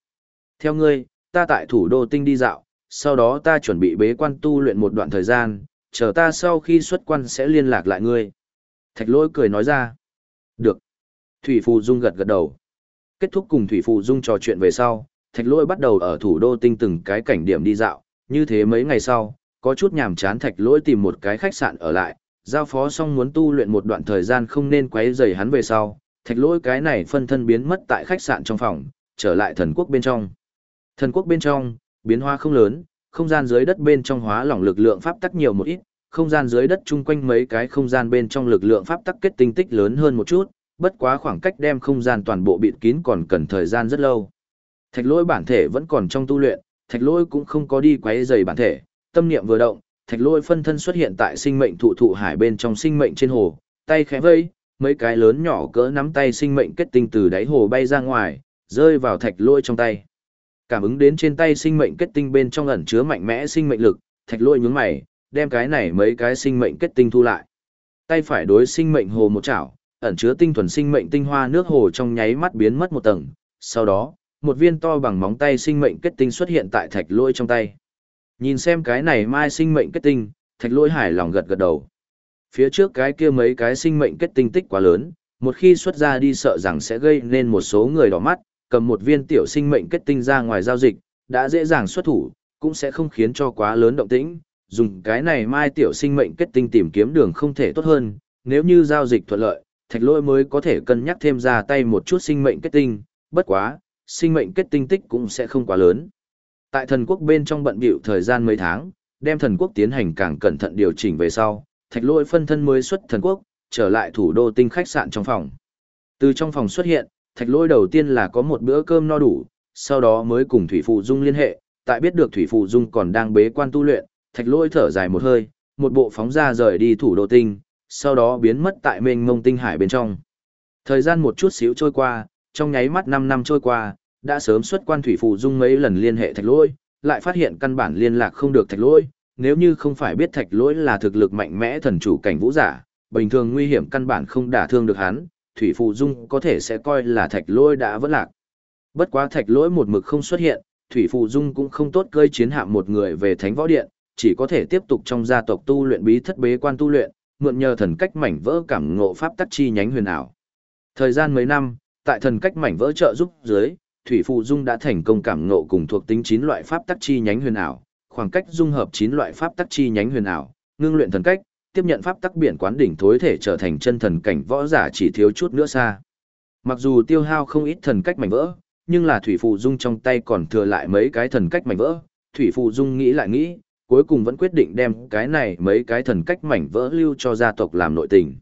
Theo ngươi, ta tại thủ đô tinh đi dạo, sau đó ta chuẩn bị bế quan tu luyện một đoạn thời gian, chờ ta sau khi xuất quan sẽ liên lạc lại ngươi. Thạch lỗi cười nói ra. Được. Thủy Phù Dung gật gật đầu. Kết thúc cùng Thủy Phù Dung trò chuyện về sau, Thạch lỗi bắt đầu ở thủ đô tinh từng cái cảnh điểm đi dạo, như thế mấy ngày sau, có chút nhàm chán thạch lỗi tìm một cái khách sạn ở lại, giao phó xong muốn tu luyện một đoạn thời gian không nên quấy rầy hắn về sau, thạch lỗi cái này phân thân biến mất tại khách sạn trong phòng, trở lại thần quốc bên trong. Thần quốc bên trong, biến hóa không lớn, không gian dưới đất bên trong hóa lỏng lực lượng pháp tắc nhiều một ít, không gian dưới đất chung quanh mấy cái không gian bên trong lực lượng pháp tắc kết tinh tích lớn hơn một chút, bất quá khoảng cách đem không gian toàn bộ bịt kín còn cần thời gian rất lâu. Thạch lỗi bản thể vẫn còn trong tu luyện, thạch lôi cũng không có đi quấy dày bản thể, tâm niệm vừa động, thạch lôi phân thân xuất hiện tại sinh mệnh thụ thụ hải bên trong sinh mệnh trên hồ, tay khẽ vây, mấy cái lớn nhỏ cỡ nắm tay sinh mệnh kết tinh từ đáy hồ bay ra ngoài, rơi vào thạch lôi trong tay. Cảm ứng đến trên tay sinh mệnh kết tinh bên trong ẩn chứa mạnh mẽ sinh mệnh lực, thạch lôi nhướng mày, đem cái này mấy cái sinh mệnh kết tinh thu lại. Tay phải đối sinh mệnh hồ một chảo, ẩn chứa tinh thuần sinh mệnh tinh hoa nước hồ trong nháy mắt biến mất một tầng, sau đó, một viên to bằng móng tay sinh mệnh kết tinh xuất hiện tại thạch lôi trong tay. Nhìn xem cái này mai sinh mệnh kết tinh, thạch lôi hài lòng gật gật đầu. Phía trước cái kia mấy cái sinh mệnh kết tinh tích quá lớn, một khi xuất ra đi sợ rằng sẽ gây nên một số người đỏ mắt, cầm một viên tiểu sinh mệnh kết tinh ra ngoài giao dịch, đã dễ dàng xuất thủ, cũng sẽ không khiến cho quá lớn động tĩnh. Dùng cái này mai tiểu sinh mệnh kết tinh tìm kiếm đường không thể tốt hơn, nếu như giao dịch thuận lợi, thạch lôi mới có thể cân nhắc thêm ra tay một chút sinh mệnh kết tinh, bất quá, sinh mệnh kết tinh tích cũng sẽ không quá lớn. Tại thần quốc bên trong bận bịu thời gian mấy tháng, đem thần quốc tiến hành càng cẩn thận điều chỉnh về sau, thạch lôi phân thân mới xuất thần quốc, trở lại thủ đô tinh khách sạn trong phòng. Từ trong phòng xuất hiện, thạch lôi đầu tiên là có một bữa cơm no đủ, sau đó mới cùng Thủy Phụ Dung liên hệ, tại biết được Thủy Phụ Dung còn đang bế quan tu luyện, thạch lôi thở dài một hơi, một bộ phóng ra rời đi thủ đô tinh, sau đó biến mất tại mênh mông tinh hải bên trong. Thời gian một chút xíu trôi qua, trong nháy mắt 5 năm trôi qua, đã sớm xuất quan Thủy Phụ Dung mấy lần liên hệ thạch lỗi, lại phát hiện căn bản liên lạc không được thạch lỗi, nếu như không phải biết thạch lỗi là thực lực mạnh mẽ thần chủ cảnh vũ giả, bình thường nguy hiểm căn bản không đả thương được hắn, Thủy Phụ Dung có thể sẽ coi là thạch lỗi đã vỡ lạc. Bất quá thạch lỗi một mực không xuất hiện, Thủy Phụ Dung cũng không tốt cơi chiến hạm một người về Thánh Võ Điện, chỉ có thể tiếp tục trong gia tộc tu luyện bí thất bế quan tu luyện, mượn nhờ thần cách mảnh vỡ cảm ngộ pháp tắc chi nhánh huyền ảo. Thời gian mấy năm, tại thần cách mảnh vỡ trợ giúp dưới, Thủy Phụ Dung đã thành công cảm ngộ cùng thuộc tính chín loại pháp tắc chi nhánh huyền ảo, khoảng cách dung hợp chín loại pháp tắc chi nhánh huyền ảo, ngưng luyện thần cách, tiếp nhận pháp tắc biển quán đỉnh thối thể trở thành chân thần cảnh võ giả chỉ thiếu chút nữa xa. Mặc dù tiêu hao không ít thần cách mảnh vỡ, nhưng là Thủy Phụ Dung trong tay còn thừa lại mấy cái thần cách mảnh vỡ, Thủy Phụ Dung nghĩ lại nghĩ, cuối cùng vẫn quyết định đem cái này mấy cái thần cách mảnh vỡ lưu cho gia tộc làm nội tình.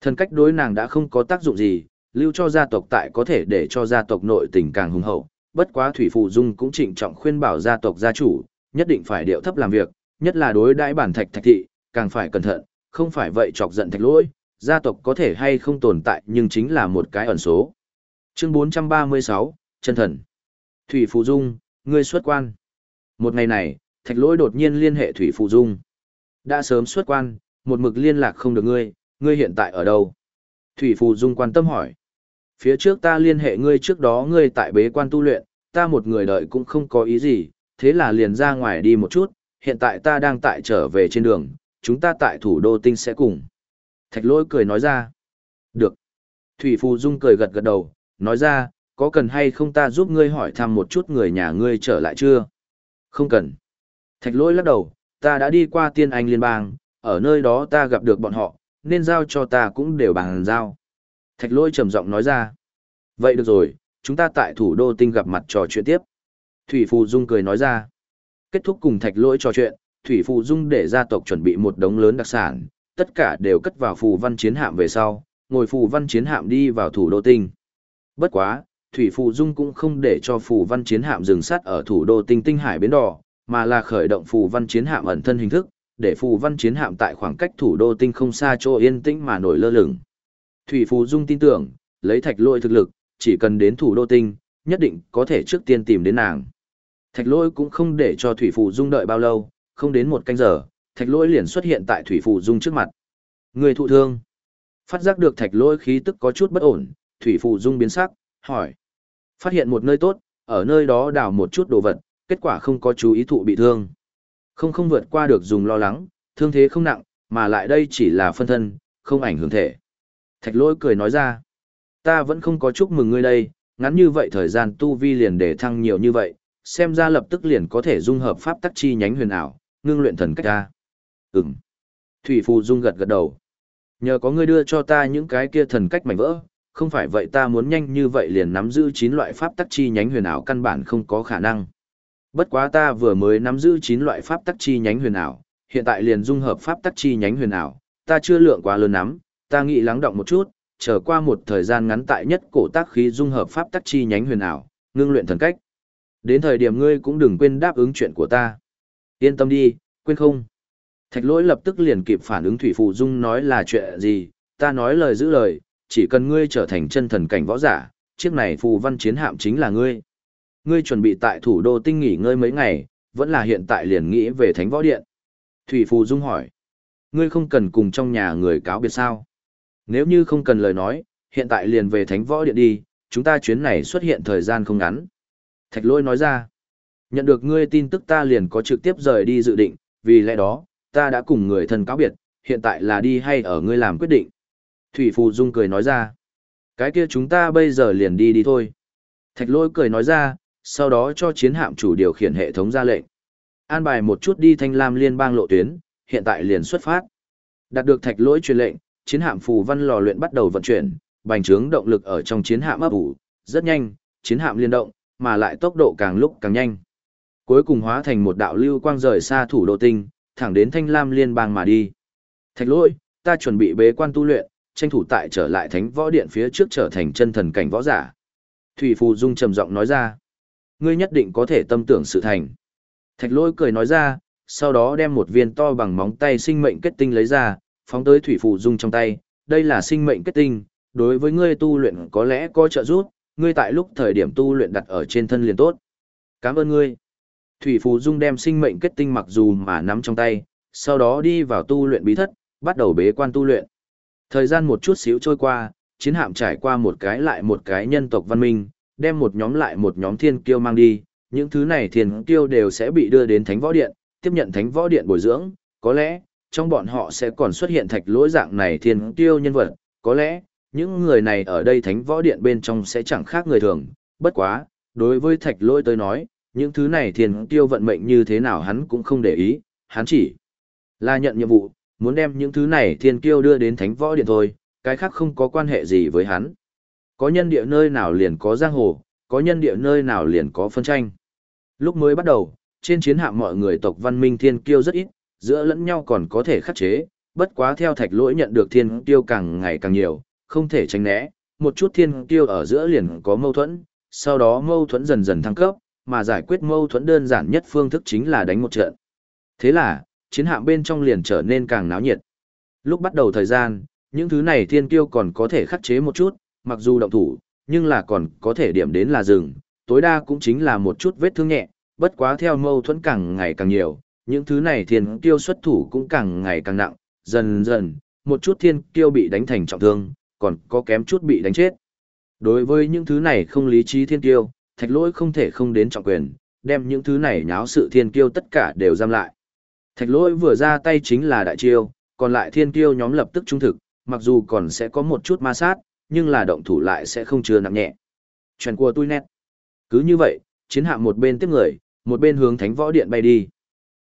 Thần cách đối nàng đã không có tác dụng gì, lưu cho gia tộc tại có thể để cho gia tộc nội tình càng hùng hậu, bất quá Thủy Phụ Dung cũng trịnh trọng khuyên bảo gia tộc gia chủ, nhất định phải điệu thấp làm việc, nhất là đối đãi bản thạch thạch thị, càng phải cẩn thận, không phải vậy chọc giận thạch lỗi, gia tộc có thể hay không tồn tại nhưng chính là một cái ẩn số. Chương 436, chân thần. Thủy Phù Dung, ngươi xuất quan. Một ngày này, thạch lỗi đột nhiên liên hệ Thủy Phù Dung. Đã sớm xuất quan, một mực liên lạc không được ngươi, ngươi hiện tại ở đâu? Thủy Phù Dung quan tâm hỏi. Phía trước ta liên hệ ngươi trước đó ngươi tại bế quan tu luyện, ta một người đợi cũng không có ý gì, thế là liền ra ngoài đi một chút, hiện tại ta đang tại trở về trên đường, chúng ta tại thủ đô tinh sẽ cùng. Thạch lỗi cười nói ra. Được. Thủy Phù Dung cười gật gật đầu, nói ra, có cần hay không ta giúp ngươi hỏi thăm một chút người nhà ngươi trở lại chưa? Không cần. Thạch lỗi lắc đầu, ta đã đi qua tiên anh liên bang, ở nơi đó ta gặp được bọn họ, nên giao cho ta cũng đều bằng giao. Thạch Lôi trầm giọng nói ra. Vậy được rồi, chúng ta tại thủ đô tinh gặp mặt trò chuyện tiếp. Thủy Phù Dung cười nói ra. Kết thúc cùng thạch lỗi trò chuyện, Thủy Phù Dung để gia tộc chuẩn bị một đống lớn đặc sản, tất cả đều cất vào phù văn chiến hạm về sau, ngồi phù văn chiến hạm đi vào thủ đô tinh. Bất quá, Thủy Phù Dung cũng không để cho phù văn chiến hạm dừng sát ở thủ đô tinh tinh hải bến đỏ, mà là khởi động phù văn chiến hạm ẩn thân hình thức, để phù văn chiến hạm tại khoảng cách thủ đô tinh không xa chỗ yên tĩnh mà nổi lơ lửng. Thủy Phù Dung tin tưởng, lấy thạch lỗi thực lực, chỉ cần đến thủ đô tinh, nhất định có thể trước tiên tìm đến nàng. Thạch lỗi cũng không để cho Thủy Phù Dung đợi bao lâu, không đến một canh giờ, thạch lỗi liền xuất hiện tại Thủy Phù Dung trước mặt. Người thụ thương. Phát giác được thạch lỗi khí tức có chút bất ổn, Thủy Phù Dung biến sắc, hỏi. Phát hiện một nơi tốt, ở nơi đó đào một chút đồ vật, kết quả không có chú ý thụ bị thương. Không không vượt qua được dùng lo lắng, thương thế không nặng, mà lại đây chỉ là phân thân, không ảnh hưởng thể. Thạch lỗi cười nói ra. Ta vẫn không có chúc mừng ngươi đây, ngắn như vậy thời gian tu vi liền để thăng nhiều như vậy, xem ra lập tức liền có thể dung hợp pháp tắc chi nhánh huyền ảo, ngưng luyện thần cách ta. Ừm. Thủy Phù Dung gật gật đầu. Nhờ có ngươi đưa cho ta những cái kia thần cách mảnh vỡ, không phải vậy ta muốn nhanh như vậy liền nắm giữ chín loại pháp tắc chi nhánh huyền ảo căn bản không có khả năng. Bất quá ta vừa mới nắm giữ chín loại pháp tắc chi nhánh huyền ảo, hiện tại liền dung hợp pháp tắc chi nhánh huyền ảo, ta chưa lượng quá lớn nắm, ta nghĩ lắng động một chút, chờ qua một thời gian ngắn tại nhất cổ tác khí dung hợp pháp tắc chi nhánh huyền ảo, ngưng luyện thần cách. Đến thời điểm ngươi cũng đừng quên đáp ứng chuyện của ta. Yên tâm đi, quên không. Thạch lỗi lập tức liền kịp phản ứng Thủy Phụ Dung nói là chuyện gì, ta nói lời giữ lời, chỉ cần ngươi trở thành chân thần cảnh võ giả, chiếc này phù văn chiến hạm chính là ngươi. Ngươi chuẩn bị tại thủ đô tinh nghỉ ngơi mấy ngày, vẫn là hiện tại liền nghĩ về thánh võ điện. Thủy Phù Dung hỏi, ngươi không cần cùng trong nhà người cáo biệt sao? Nếu như không cần lời nói, hiện tại liền về thánh võ điện đi, chúng ta chuyến này xuất hiện thời gian không ngắn. Thạch lôi nói ra, nhận được ngươi tin tức ta liền có trực tiếp rời đi dự định, vì lẽ đó, ta đã cùng người thân cáo biệt, hiện tại là đi hay ở ngươi làm quyết định. Thủy Phù Dung cười nói ra, cái kia chúng ta bây giờ liền đi đi thôi. Thạch lôi cười nói ra, sau đó cho chiến hạm chủ điều khiển hệ thống ra lệnh. An bài một chút đi thanh lam liên bang lộ tuyến, hiện tại liền xuất phát. Đạt được thạch lỗi truyền lệnh, chiến hạm phù văn lò luyện bắt đầu vận chuyển, bành trướng động lực ở trong chiến hạm ấp ủ, rất nhanh, chiến hạm liên động, mà lại tốc độ càng lúc càng nhanh. Cuối cùng hóa thành một đạo lưu quang rời xa thủ đô tinh, thẳng đến thanh lam liên bang mà đi. Thạch lỗi, ta chuẩn bị bế quan tu luyện, tranh thủ tại trở lại thánh võ điện phía trước trở thành chân thần cảnh võ giả. Thủy Phù Dung trầm giọng nói ra, ngươi nhất định có thể tâm tưởng sự thành. Thạch lỗi cười nói ra, sau đó đem một viên to bằng móng tay sinh mệnh kết tinh lấy ra, phóng tới Thủy Phù Dung trong tay, đây là sinh mệnh kết tinh, đối với ngươi tu luyện có lẽ có trợ giúp, ngươi tại lúc thời điểm tu luyện đặt ở trên thân liền tốt. Cảm ơn ngươi. Thủy Phù Dung đem sinh mệnh kết tinh mặc dù mà nắm trong tay, sau đó đi vào tu luyện bí thất, bắt đầu bế quan tu luyện. Thời gian một chút xíu trôi qua, chiến hạm trải qua một cái lại một cái nhân tộc văn minh, đem một nhóm lại một nhóm thiên kiêu mang đi, những thứ này thiên kiêu đều sẽ bị đưa đến thánh võ điện, tiếp nhận thánh võ điện bồi dưỡng, có lẽ, trong bọn họ sẽ còn xuất hiện thạch lỗi dạng này thiên tiêu nhân vật, có lẽ, những người này ở đây thánh võ điện bên trong sẽ chẳng khác người thường, bất quá, đối với thạch lỗi tới nói, những thứ này thiên tiêu vận mệnh như thế nào hắn cũng không để ý, hắn chỉ là nhận nhiệm vụ, muốn đem những thứ này thiên tiêu đưa đến thánh võ điện thôi, cái khác không có quan hệ gì với hắn. Có nhân địa nơi nào liền có giang hồ, có nhân địa nơi nào liền có phân tranh. Lúc mới bắt đầu, trên chiến hạm mọi người tộc văn minh thiên kiêu rất ít, giữa lẫn nhau còn có thể khắc chế, bất quá theo thạch lỗi nhận được thiên tiêu càng ngày càng nhiều, không thể tránh né, một chút thiên tiêu ở giữa liền có mâu thuẫn, sau đó mâu thuẫn dần dần thăng cấp, mà giải quyết mâu thuẫn đơn giản nhất phương thức chính là đánh một trận. Thế là, chiến hạm bên trong liền trở nên càng náo nhiệt. Lúc bắt đầu thời gian, những thứ này thiên tiêu còn có thể khắc chế một chút, mặc dù động thủ, nhưng là còn có thể điểm đến là rừng, tối đa cũng chính là một chút vết thương nhẹ, bất quá theo mâu thuẫn càng ngày càng nhiều, những thứ này thiên kiêu xuất thủ cũng càng ngày càng nặng, dần dần, một chút thiên kiêu bị đánh thành trọng thương, còn có kém chút bị đánh chết. Đối với những thứ này không lý trí thiên kiêu, thạch lỗi không thể không đến trọng quyền, đem những thứ này nháo sự thiên kiêu tất cả đều giam lại. Thạch lỗi vừa ra tay chính là đại chiêu, còn lại thiên kiêu nhóm lập tức trung thực, mặc dù còn sẽ có một chút ma sát, nhưng là động thủ lại sẽ không chưa nặng nhẹ. Chuyện của tôi nét. Cứ như vậy, chiến hạm một bên tiếp người, một bên hướng thánh võ điện bay đi.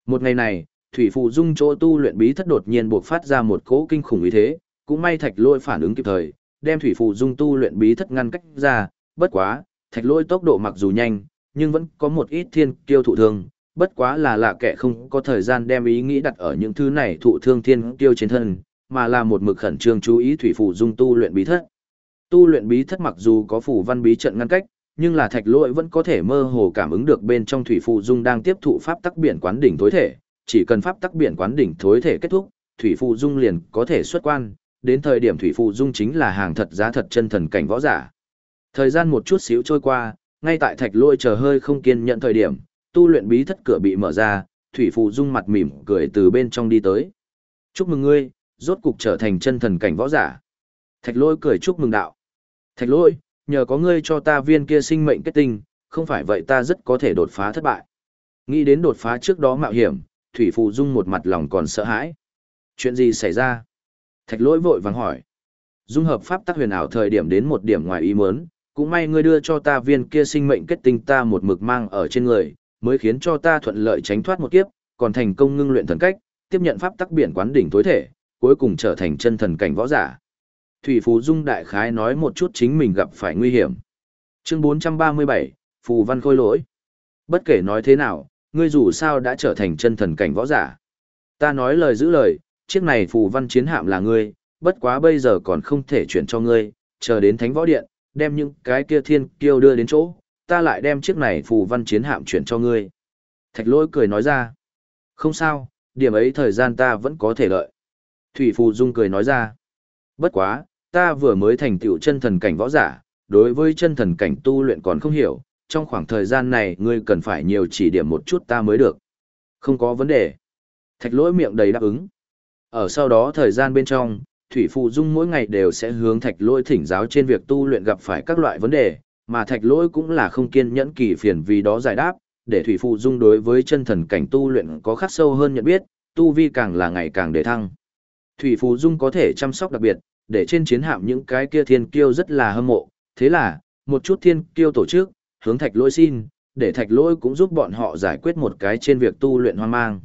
Một ngày này, thủy phụ dung chỗ tu luyện bí thất đột nhiên buộc phát ra một cỗ kinh khủng ý thế, cũng may thạch lôi phản ứng kịp thời, đem thủy phụ dung tu luyện bí thất ngăn cách ra, bất quá, thạch lôi tốc độ mặc dù nhanh, nhưng vẫn có một ít thiên kiêu thụ thương, bất quá là lạ kẻ không có thời gian đem ý nghĩ đặt ở những thứ này thụ thương thiên kiêu trên thân, mà là một mực khẩn trương chú ý thủy phụ dung tu luyện bí thất. Tu luyện bí thất mặc dù có phủ văn bí trận ngăn cách, nhưng là thạch lỗi vẫn có thể mơ hồ cảm ứng được bên trong thủy phụ dung đang tiếp thụ pháp tắc biển quán đỉnh thối thể, chỉ cần pháp tắc biển quán đỉnh thối thể kết thúc, thủy phụ dung liền có thể xuất quan, đến thời điểm thủy phụ dung chính là hàng thật giá thật chân thần cảnh võ giả. Thời gian một chút xíu trôi qua, ngay tại thạch lỗi chờ hơi không kiên nhận thời điểm, tu luyện bí thất cửa bị mở ra, thủy phụ dung mặt mỉm cười từ bên trong đi tới. Chúc mừng ngươi, rốt cục trở thành chân thần cảnh võ giả. Thạch lỗi cười chúc mừng đạo. Thạch lỗi, nhờ có ngươi cho ta viên kia sinh mệnh kết tinh, không phải vậy ta rất có thể đột phá thất bại. Nghĩ đến đột phá trước đó mạo hiểm, Thủy Phụ Dung một mặt lòng còn sợ hãi. Chuyện gì xảy ra? Thạch lỗi vội vàng hỏi. Dung hợp pháp tắc huyền ảo thời điểm đến một điểm ngoài ý muốn, cũng may ngươi đưa cho ta viên kia sinh mệnh kết tinh ta một mực mang ở trên người, mới khiến cho ta thuận lợi tránh thoát một kiếp, còn thành công ngưng luyện thần cách, tiếp nhận pháp tắc biển quán đỉnh tối thể, cuối cùng trở thành chân thần cảnh võ giả. Thủy Phú Dung đại khái nói một chút chính mình gặp phải nguy hiểm. Chương 437, Phù Văn Khôi Lỗi. Bất kể nói thế nào, ngươi dù sao đã trở thành chân thần cảnh võ giả. Ta nói lời giữ lời, chiếc này Phù Văn chiến hạm là ngươi, bất quá bây giờ còn không thể chuyển cho ngươi, chờ đến Thánh Võ Điện, đem những cái kia thiên kiêu đưa đến chỗ, ta lại đem chiếc này phù văn chiến hạm chuyển cho ngươi. Thạch lỗi cười nói ra. Không sao, điểm ấy thời gian ta vẫn có thể lợi. Thủy Phù Dung cười nói ra. Bất quá, ta vừa mới thành tựu chân thần cảnh võ giả, đối với chân thần cảnh tu luyện còn không hiểu, trong khoảng thời gian này ngươi cần phải nhiều chỉ điểm một chút ta mới được. Không có vấn đề. Thạch lỗi miệng đầy đáp ứng. Ở sau đó thời gian bên trong, Thủy phụ Dung mỗi ngày đều sẽ hướng thạch lỗi thỉnh giáo trên việc tu luyện gặp phải các loại vấn đề, mà thạch lỗi cũng là không kiên nhẫn kỳ phiền vì đó giải đáp, để Thủy phụ Dung đối với chân thần cảnh tu luyện có khắc sâu hơn nhận biết, tu vi càng là ngày càng để thăng. Thủy Phù Dung có thể chăm sóc đặc biệt, để trên chiến hạm những cái kia thiên kiêu rất là hâm mộ, thế là, một chút thiên kiêu tổ chức, hướng thạch lỗi xin, để thạch lỗi cũng giúp bọn họ giải quyết một cái trên việc tu luyện hoang mang.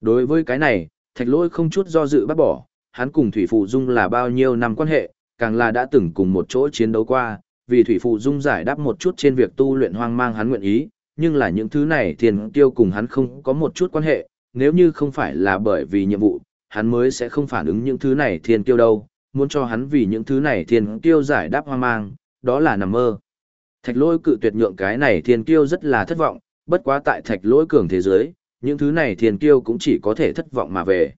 Đối với cái này, thạch lỗi không chút do dự bác bỏ, hắn cùng Thủy Phù Dung là bao nhiêu năm quan hệ, càng là đã từng cùng một chỗ chiến đấu qua, vì Thủy Phù Dung giải đáp một chút trên việc tu luyện hoang mang hắn nguyện ý, nhưng là những thứ này thiên Kiêu cùng hắn không có một chút quan hệ, nếu như không phải là bởi vì nhiệm vụ, hắn mới sẽ không phản ứng những thứ này thiên tiêu đâu, muốn cho hắn vì những thứ này thiên tiêu giải đáp hoang mang, đó là nằm mơ. Thạch lỗi cự tuyệt nhượng cái này thiên tiêu rất là thất vọng, bất quá tại thạch lỗi cường thế giới, những thứ này thiên tiêu cũng chỉ có thể thất vọng mà về.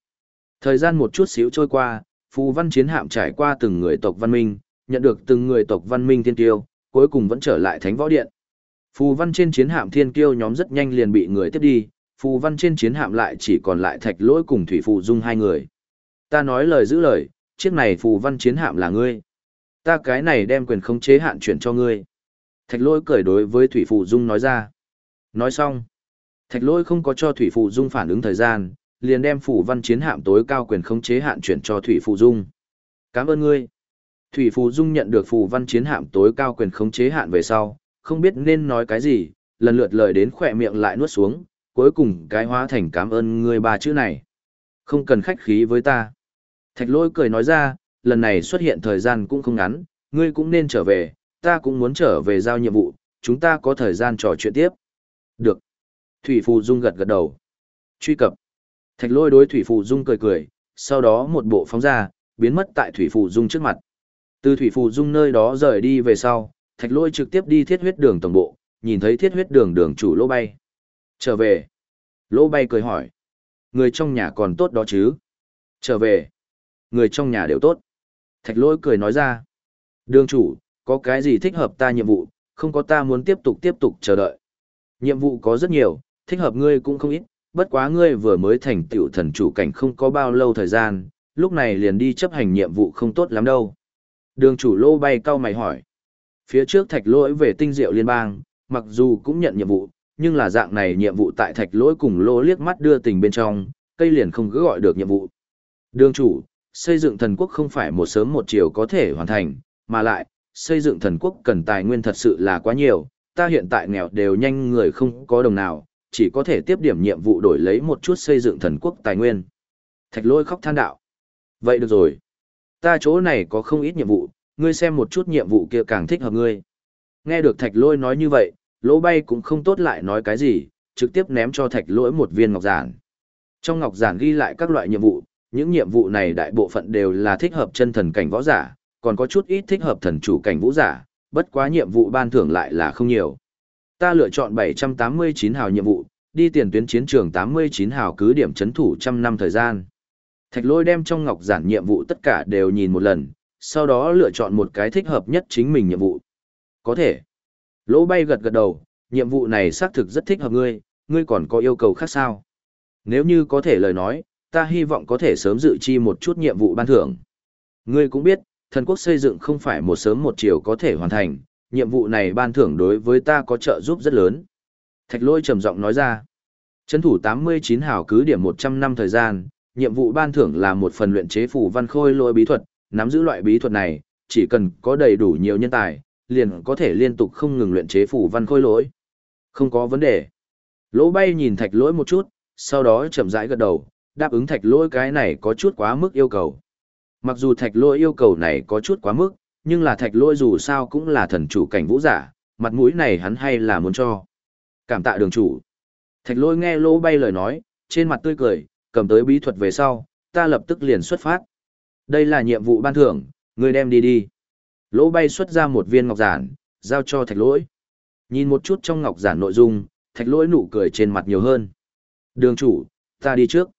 Thời gian một chút xíu trôi qua, phù văn chiến hạm trải qua từng người tộc văn minh, nhận được từng người tộc văn minh thiên tiêu, cuối cùng vẫn trở lại thánh võ điện. Phù văn trên chiến hạm thiên kiêu nhóm rất nhanh liền bị người tiếp đi, phù văn trên chiến hạm lại chỉ còn lại thạch lỗi cùng thủy phù dung hai người. Ta nói lời giữ lời, chiếc này phù văn chiến hạm là ngươi. Ta cái này đem quyền khống chế hạn chuyển cho ngươi. Thạch lỗi cười đối với thủy phù dung nói ra. Nói xong. Thạch lỗi không có cho thủy phù dung phản ứng thời gian, liền đem phù văn chiến hạm tối cao quyền khống chế hạn chuyển cho thủy phù dung. Cảm ơn ngươi. Thủy phù dung nhận được phù văn chiến hạm tối cao quyền khống chế hạn về sau, không biết nên nói cái gì, lần lượt lời đến khỏe miệng lại nuốt xuống, cuối cùng cái hóa thành cảm ơn ngươi ba chữ này. Không cần khách khí với ta. Thạch lôi cười nói ra, lần này xuất hiện thời gian cũng không ngắn, ngươi cũng nên trở về, ta cũng muốn trở về giao nhiệm vụ, chúng ta có thời gian trò chuyện tiếp. Được. Thủy Phù Dung gật gật đầu. Truy cập. Thạch lôi đối Thủy Phù Dung cười cười, sau đó một bộ phóng ra, biến mất tại Thủy Phù Dung trước mặt. Từ Thủy Phù Dung nơi đó rời đi về sau, thạch lôi trực tiếp đi thiết huyết đường tổng bộ, nhìn thấy thiết huyết đường đường chủ lỗ bay. Trở về. Lỗ bay cười hỏi. Người trong nhà còn tốt đó chứ? Trở về. Người trong nhà đều tốt. Thạch lỗi cười nói ra. Đường chủ, có cái gì thích hợp ta nhiệm vụ, không có ta muốn tiếp tục tiếp tục chờ đợi. Nhiệm vụ có rất nhiều, thích hợp ngươi cũng không ít, bất quá ngươi vừa mới thành tựu thần chủ cảnh không có bao lâu thời gian, lúc này liền đi chấp hành nhiệm vụ không tốt lắm đâu. Đường chủ lô bay cao mày hỏi. Phía trước thạch lỗi về tinh diệu liên bang, mặc dù cũng nhận nhiệm vụ, nhưng là dạng này nhiệm vụ tại thạch lỗi cùng lô liếc mắt đưa tình bên trong, cây liền không cứ gọi được nhiệm vụ. Đường chủ, xây dựng thần quốc không phải một sớm một chiều có thể hoàn thành, mà lại, xây dựng thần quốc cần tài nguyên thật sự là quá nhiều, ta hiện tại nghèo đều nhanh người không có đồng nào, chỉ có thể tiếp điểm nhiệm vụ đổi lấy một chút xây dựng thần quốc tài nguyên. Thạch lôi khóc than đạo. Vậy được rồi. Ta chỗ này có không ít nhiệm vụ, ngươi xem một chút nhiệm vụ kia càng thích hợp ngươi. Nghe được thạch lôi nói như vậy, lỗ bay cũng không tốt lại nói cái gì, trực tiếp ném cho thạch lỗi một viên ngọc giản. Trong ngọc giản ghi lại các loại nhiệm vụ, những nhiệm vụ này đại bộ phận đều là thích hợp chân thần cảnh võ giả, còn có chút ít thích hợp thần chủ cảnh vũ giả, bất quá nhiệm vụ ban thưởng lại là không nhiều. Ta lựa chọn 789 hào nhiệm vụ, đi tiền tuyến chiến trường 89 hào cứ điểm chấn thủ trăm năm thời gian. Thạch lôi đem trong ngọc giản nhiệm vụ tất cả đều nhìn một lần, sau đó lựa chọn một cái thích hợp nhất chính mình nhiệm vụ. Có thể. Lỗ bay gật gật đầu, nhiệm vụ này xác thực rất thích hợp ngươi, ngươi còn có yêu cầu khác sao? Nếu như có thể lời nói, ta hy vọng có thể sớm dự chi một chút nhiệm vụ ban thưởng. Ngươi cũng biết, thần quốc xây dựng không phải một sớm một chiều có thể hoàn thành, nhiệm vụ này ban thưởng đối với ta có trợ giúp rất lớn. Thạch lôi trầm giọng nói ra. Chấn thủ 89 hào cứ điểm 100 năm thời gian, nhiệm vụ ban thưởng là một phần luyện chế phủ văn khôi lôi bí thuật, nắm giữ loại bí thuật này, chỉ cần có đầy đủ nhiều nhân tài, liền có thể liên tục không ngừng luyện chế phủ văn khôi lỗi. Không có vấn đề. Lỗ bay nhìn thạch lỗi một chút, sau đó chậm rãi gật đầu, đáp ứng thạch lỗi cái này có chút quá mức yêu cầu. Mặc dù thạch lỗi yêu cầu này có chút quá mức, nhưng là thạch lỗi dù sao cũng là thần chủ cảnh vũ giả, mặt mũi này hắn hay là muốn cho. Cảm tạ đường chủ. Thạch lỗi nghe lỗ bay lời nói, trên mặt tươi cười, cầm tới bí thuật về sau, ta lập tức liền xuất phát. Đây là nhiệm vụ ban thưởng, người đem đi đi. Lỗ bay xuất ra một viên ngọc giản, giao cho thạch lỗi. Nhìn một chút trong ngọc giản nội dung, thạch lỗi nụ cười trên mặt nhiều hơn. Đường chủ, ta đi trước.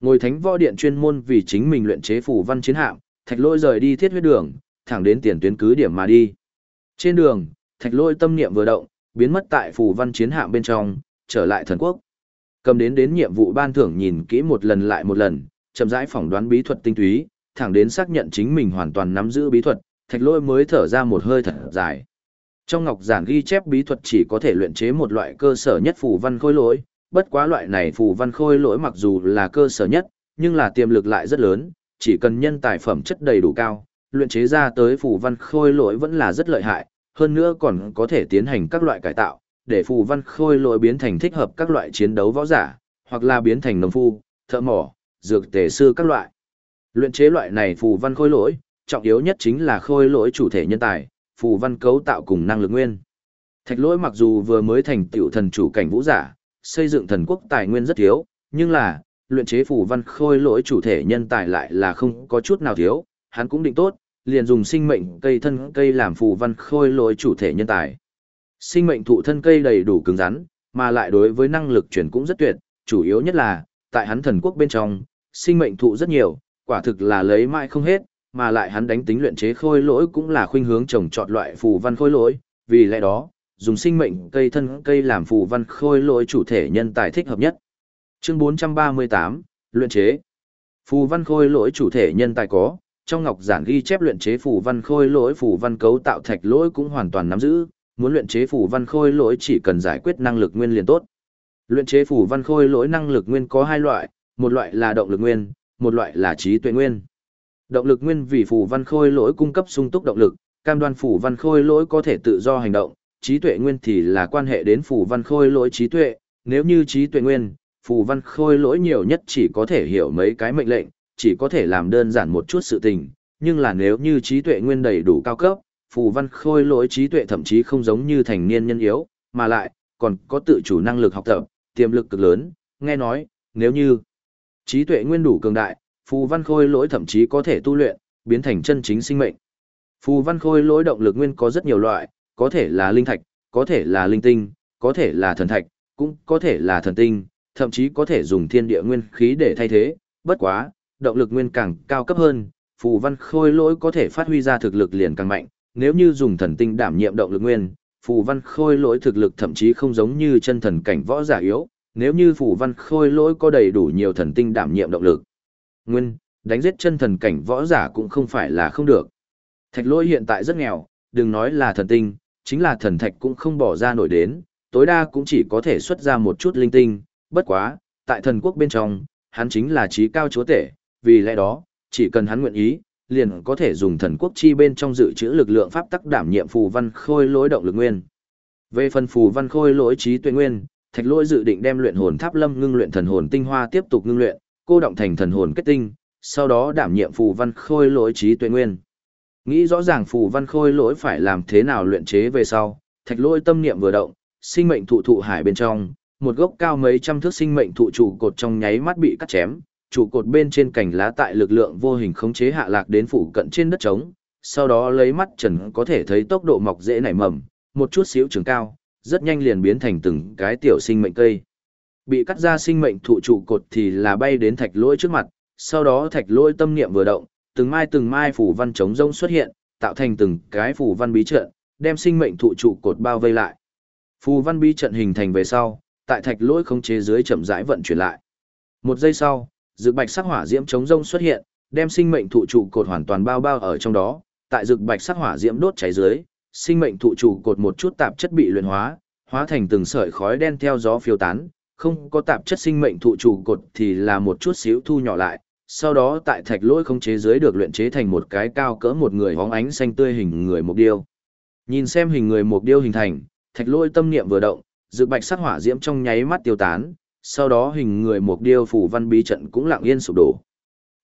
Ngồi thánh võ điện chuyên môn vì chính mình luyện chế phủ văn chiến hạm, thạch lỗi rời đi thiết huyết đường, thẳng đến tiền tuyến cứ điểm mà đi. Trên đường, thạch lỗi tâm niệm vừa động, biến mất tại phủ văn chiến hạm bên trong, trở lại thần quốc. Cầm đến đến nhiệm vụ ban thưởng nhìn kỹ một lần lại một lần, chậm rãi phỏng đoán bí thuật tinh túy, thẳng đến xác nhận chính mình hoàn toàn nắm giữ bí thuật, thạch lỗi mới thở ra một hơi thật dài. Trong ngọc giản ghi chép bí thuật chỉ có thể luyện chế một loại cơ sở nhất phù văn khôi lỗi, bất quá loại này phù văn khôi lỗi mặc dù là cơ sở nhất, nhưng là tiềm lực lại rất lớn, chỉ cần nhân tài phẩm chất đầy đủ cao, luyện chế ra tới phù văn khôi lỗi vẫn là rất lợi hại, hơn nữa còn có thể tiến hành các loại cải tạo, để phù văn khôi lỗi biến thành thích hợp các loại chiến đấu võ giả, hoặc là biến thành nông phu, thợ mỏ, dược tề sư các loại. Luyện chế loại này phù văn khôi lỗi, trọng yếu nhất chính là khôi lỗi chủ thể nhân tài, phù văn cấu tạo cùng năng lực nguyên. Thạch lỗi mặc dù vừa mới thành tiểu thần chủ cảnh vũ giả, xây dựng thần quốc tài nguyên rất thiếu, nhưng là, luyện chế phù văn khôi lỗi chủ thể nhân tài lại là không có chút nào thiếu, hắn cũng định tốt, liền dùng sinh mệnh cây thân cây làm phù văn khôi lỗi chủ thể nhân tài. Sinh mệnh thụ thân cây đầy đủ cứng rắn, mà lại đối với năng lực chuyển cũng rất tuyệt, chủ yếu nhất là, tại hắn thần quốc bên trong, sinh mệnh thụ rất nhiều, quả thực là lấy mãi không hết, mà lại hắn đánh tính luyện chế khôi lỗi cũng là khuynh hướng trồng trọt loại phù văn khôi lỗi, vì lẽ đó, dùng sinh mệnh cây thân cây làm phù văn khôi lỗi chủ thể nhân tài thích hợp nhất. Chương 438, luyện chế. Phù văn khôi lỗi chủ thể nhân tài có, trong ngọc giản ghi chép luyện chế phù văn khôi lỗi phù văn cấu tạo thạch lỗi cũng hoàn toàn nắm giữ, muốn luyện chế phù văn khôi lỗi chỉ cần giải quyết năng lực nguyên liền tốt. Luyện chế phù văn khôi lỗi năng lực nguyên có hai loại, một loại là động lực nguyên, một loại là trí tuệ nguyên. Động lực nguyên vì phù văn khôi lỗi cung cấp sung túc động lực, cam đoan phù văn khôi lỗi có thể tự do hành động, trí tuệ nguyên thì là quan hệ đến phù văn khôi lỗi trí tuệ, nếu như trí tuệ nguyên, phù văn khôi lỗi nhiều nhất chỉ có thể hiểu mấy cái mệnh lệnh, chỉ có thể làm đơn giản một chút sự tình, nhưng là nếu như trí tuệ nguyên đầy đủ cao cấp, phù văn khôi lỗi trí tuệ thậm chí không giống như thành niên nhân yếu, mà lại, còn có tự chủ năng lực học tập, tiềm lực cực lớn, nghe nói, nếu như trí tuệ nguyên đủ cường đại, phù văn khôi lỗi thậm chí có thể tu luyện, biến thành chân chính sinh mệnh. Phù văn khôi lỗi động lực nguyên có rất nhiều loại, có thể là linh thạch, có thể là linh tinh, có thể là thần thạch, cũng có thể là thần tinh, thậm chí có thể dùng thiên địa nguyên khí để thay thế, bất quá, động lực nguyên càng cao cấp hơn, phù văn khôi lỗi có thể phát huy ra thực lực liền càng mạnh, nếu như dùng thần tinh đảm nhiệm động lực nguyên, phù văn khôi lỗi thực lực thậm chí không giống như chân thần cảnh võ giả yếu, nếu như phù văn khôi lỗi có đầy đủ nhiều thần tinh đảm nhiệm động lực. Nguyên, đánh giết chân thần cảnh võ giả cũng không phải là không được. Thạch lỗi hiện tại rất nghèo, đừng nói là thần tinh, chính là thần thạch cũng không bỏ ra nổi đến, tối đa cũng chỉ có thể xuất ra một chút linh tinh, bất quá, tại thần quốc bên trong, hắn chính là trí cao chúa tể, vì lẽ đó, chỉ cần hắn nguyện ý, liền có thể dùng thần quốc chi bên trong dự trữ lực lượng pháp tắc đảm nhiệm phù văn khôi lỗi động lực nguyên. Về phần phù văn khôi lỗi trí tuệ nguyên, thạch lỗi dự định đem luyện hồn tháp lâm ngưng luyện thần hồn tinh hoa tiếp tục ngưng luyện, cô động thành thần hồn kết tinh, sau đó đảm nhiệm phù văn khôi lỗi trí tuệ nguyên. Nghĩ rõ ràng phù văn khôi lỗi phải làm thế nào luyện chế về sau, thạch lỗi tâm niệm vừa động, sinh mệnh thụ thụ hải bên trong, một gốc cao mấy trăm thước sinh mệnh thụ trụ cột trong nháy mắt bị cắt chém, trụ cột bên trên cành lá tại lực lượng vô hình khống chế hạ lạc đến phủ cận trên đất trống, sau đó lấy mắt trần có thể thấy tốc độ mọc dễ nảy mầm, một chút xíu trường cao, rất nhanh liền biến thành từng cái tiểu sinh mệnh cây. Bị cắt ra sinh mệnh thụ trụ cột thì là bay đến thạch lỗi trước mặt, sau đó thạch lỗi tâm niệm vừa động, từng mai từng mai phủ văn trống rông xuất hiện, tạo thành từng cái phủ văn bí trận, đem sinh mệnh thụ trụ cột bao vây lại. Phù văn bí trận hình thành về sau, tại thạch lỗi không chế dưới chậm rãi vận chuyển lại. Một giây sau, dược bạch sắc hỏa diễm chống rông xuất hiện, đem sinh mệnh thụ trụ cột hoàn toàn bao bao ở trong đó, tại dược bạch sắc hỏa diễm đốt cháy dưới, sinh mệnh thụ trụ cột một chút tạp chất bị luyện hóa, hóa thành từng sợi khói đen theo gió phiêu tán, không có tạp chất sinh mệnh thụ trụ cột thì là một chút xíu thu nhỏ lại, sau đó tại thạch lỗi không chế dưới được luyện chế thành một cái cao cỡ một người hóng ánh xanh tươi hình người mục điêu. Nhìn xem hình người mục điêu hình thành, thạch lỗi tâm niệm vừa động, dự bạch sắc hỏa diễm trong nháy mắt tiêu tán, sau đó hình người một điêu phủ văn bí trận cũng lặng yên sụp đổ.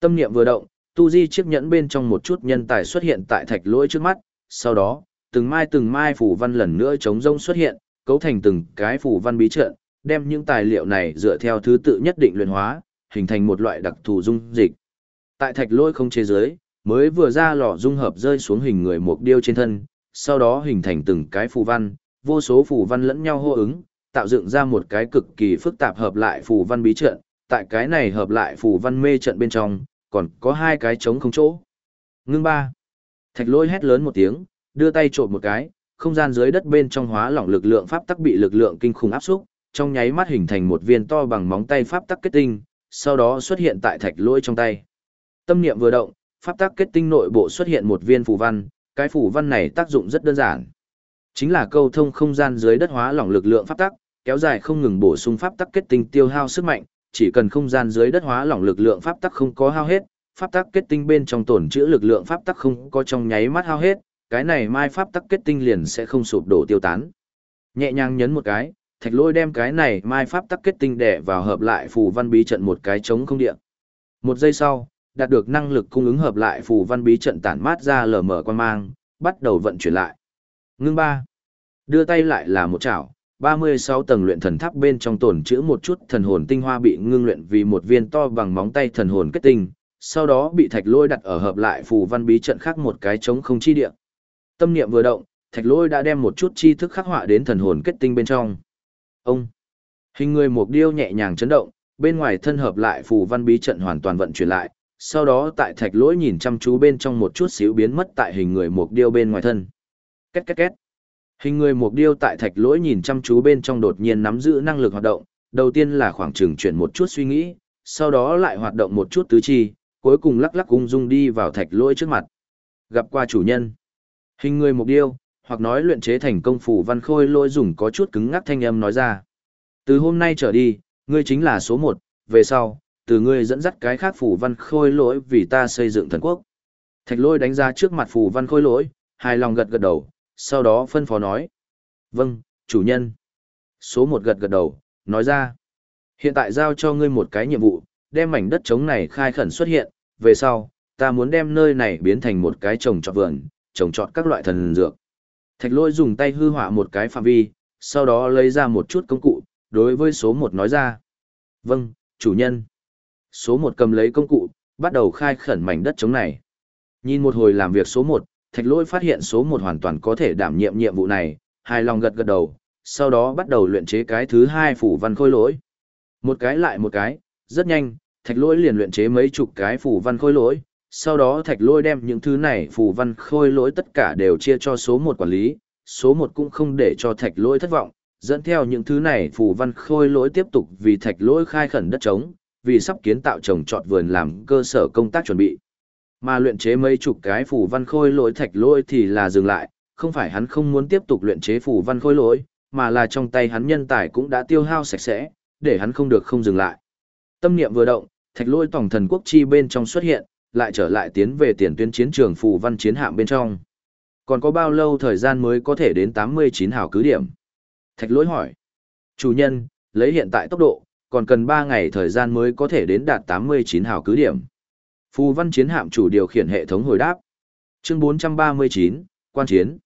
Tâm niệm vừa động, tu di chiếc nhẫn bên trong một chút nhân tài xuất hiện tại thạch lỗi trước mắt, sau đó, từng mai từng mai phủ văn lần nữa chống rông xuất hiện, cấu thành từng cái phủ văn bí trận, đem những tài liệu này dựa theo thứ tự nhất định luyện hóa, hình thành một loại đặc thù dung dịch. Tại thạch lôi không chế giới, mới vừa ra lò dung hợp rơi xuống hình người một điêu trên thân, sau đó hình thành từng cái phù văn, vô số phù văn lẫn nhau hô ứng, tạo dựng ra một cái cực kỳ phức tạp hợp lại phù văn bí trận, tại cái này hợp lại phù văn mê trận bên trong, còn có hai cái trống không chỗ. Ngưng ba. Thạch lôi hét lớn một tiếng, đưa tay trộn một cái, không gian dưới đất bên trong hóa lỏng lực lượng pháp tắc bị lực lượng kinh khủng áp xúc, trong nháy mắt hình thành một viên to bằng móng tay pháp tắc kết tinh, sau đó xuất hiện tại thạch lỗi trong tay. Tâm niệm vừa động, pháp tắc kết tinh nội bộ xuất hiện một viên phù văn, cái phù văn này tác dụng rất đơn giản. Chính là câu thông không gian dưới đất hóa lỏng lực lượng pháp tắc, kéo dài không ngừng bổ sung pháp tắc kết tinh tiêu hao sức mạnh, chỉ cần không gian dưới đất hóa lỏng lực lượng pháp tắc không có hao hết, pháp tắc kết tinh bên trong tổn trữ lực lượng pháp tắc không có trong nháy mắt hao hết, cái này mai pháp tắc kết tinh liền sẽ không sụp đổ tiêu tán. Nhẹ nhàng nhấn một cái, thạch lôi đem cái này mai pháp tắc kết tinh đẻ vào hợp lại phù văn bí trận một cái trống không điện. Một giây sau, đạt được năng lực cung ứng hợp lại phù văn bí trận tản mát ra lờ mở quan mang, bắt đầu vận chuyển lại. Ngưng ba. Đưa tay lại là một chảo, 36 tầng luyện thần tháp bên trong tổn chữ một chút thần hồn tinh hoa bị ngưng luyện vì một viên to bằng móng tay thần hồn kết tinh, sau đó bị thạch lôi đặt ở hợp lại phù văn bí trận khác một cái trống không chi địa. Tâm niệm vừa động, thạch lôi đã đem một chút chi thức khắc họa đến thần hồn kết tinh bên trong. Ông, hình người mục điêu nhẹ nhàng chấn động, bên ngoài thân hợp lại phù văn bí trận hoàn toàn vận chuyển lại, sau đó tại thạch lỗi nhìn chăm chú bên trong một chút xíu biến mất tại hình người mục điêu bên ngoài thân. Két két két. Hình người mục điêu tại thạch lỗi nhìn chăm chú bên trong đột nhiên nắm giữ năng lực hoạt động, đầu tiên là khoảng trường chuyển một chút suy nghĩ, sau đó lại hoạt động một chút tứ chi, cuối cùng lắc lắc ung dung đi vào thạch lỗi trước mặt. Gặp qua chủ nhân. Hình người mục điêu, hoặc nói luyện chế thành công phủ văn khôi lỗi dùng có chút cứng ngắc thanh âm nói ra. Từ hôm nay trở đi, ngươi chính là số một, về sau, từ ngươi dẫn dắt cái khác phủ văn khôi lỗi vì ta xây dựng thần quốc. Thạch lôi đánh ra trước mặt phủ văn khôi lỗi, hài lòng gật gật đầu, sau đó phân phó nói. Vâng, chủ nhân. Số một gật gật đầu, nói ra. Hiện tại giao cho ngươi một cái nhiệm vụ, đem mảnh đất trống này khai khẩn xuất hiện, về sau, ta muốn đem nơi này biến thành một cái trồng trọt vườn, trồng trọt các loại thần dược. Thạch lôi dùng tay hư hỏa một cái phạm vi, sau đó lấy ra một chút công cụ, đối với số một nói ra. Vâng, chủ nhân. Số một cầm lấy công cụ, bắt đầu khai khẩn mảnh đất trống này. Nhìn một hồi làm việc số một, thạch lôi phát hiện số một hoàn toàn có thể đảm nhiệm nhiệm vụ này, hài lòng gật gật đầu, sau đó bắt đầu luyện chế cái thứ hai phủ văn khôi lỗi. Một cái lại một cái, rất nhanh, thạch lôi liền luyện chế mấy chục cái phủ văn khôi lỗi, sau đó thạch lôi đem những thứ này phủ văn khôi lỗi tất cả đều chia cho số một quản lý, số một cũng không để cho thạch lỗi thất vọng, dẫn theo những thứ này phủ văn khôi lỗi tiếp tục vì thạch lỗi khai khẩn đất trống, vì sắp kiến tạo trồng trọt vườn làm cơ sở công tác chuẩn bị. Mà luyện chế mấy chục cái phủ văn khôi lỗi thạch lỗi thì là dừng lại, không phải hắn không muốn tiếp tục luyện chế phủ văn khôi lỗi, mà là trong tay hắn nhân tài cũng đã tiêu hao sạch sẽ, để hắn không được không dừng lại. Tâm niệm vừa động, thạch lỗi tổng thần quốc chi bên trong xuất hiện, lại trở lại tiến về tiền tuyến chiến trường Phù văn chiến hạm bên trong. Còn có bao lâu thời gian mới có thể đến 89 hào cứ điểm? Thạch lỗi hỏi. Chủ nhân, lấy hiện tại tốc độ, còn cần 3 ngày thời gian mới có thể đến đạt 89 hào cứ điểm. Phù văn chiến hạm chủ điều khiển hệ thống hồi đáp. Chương 439, quan chiến.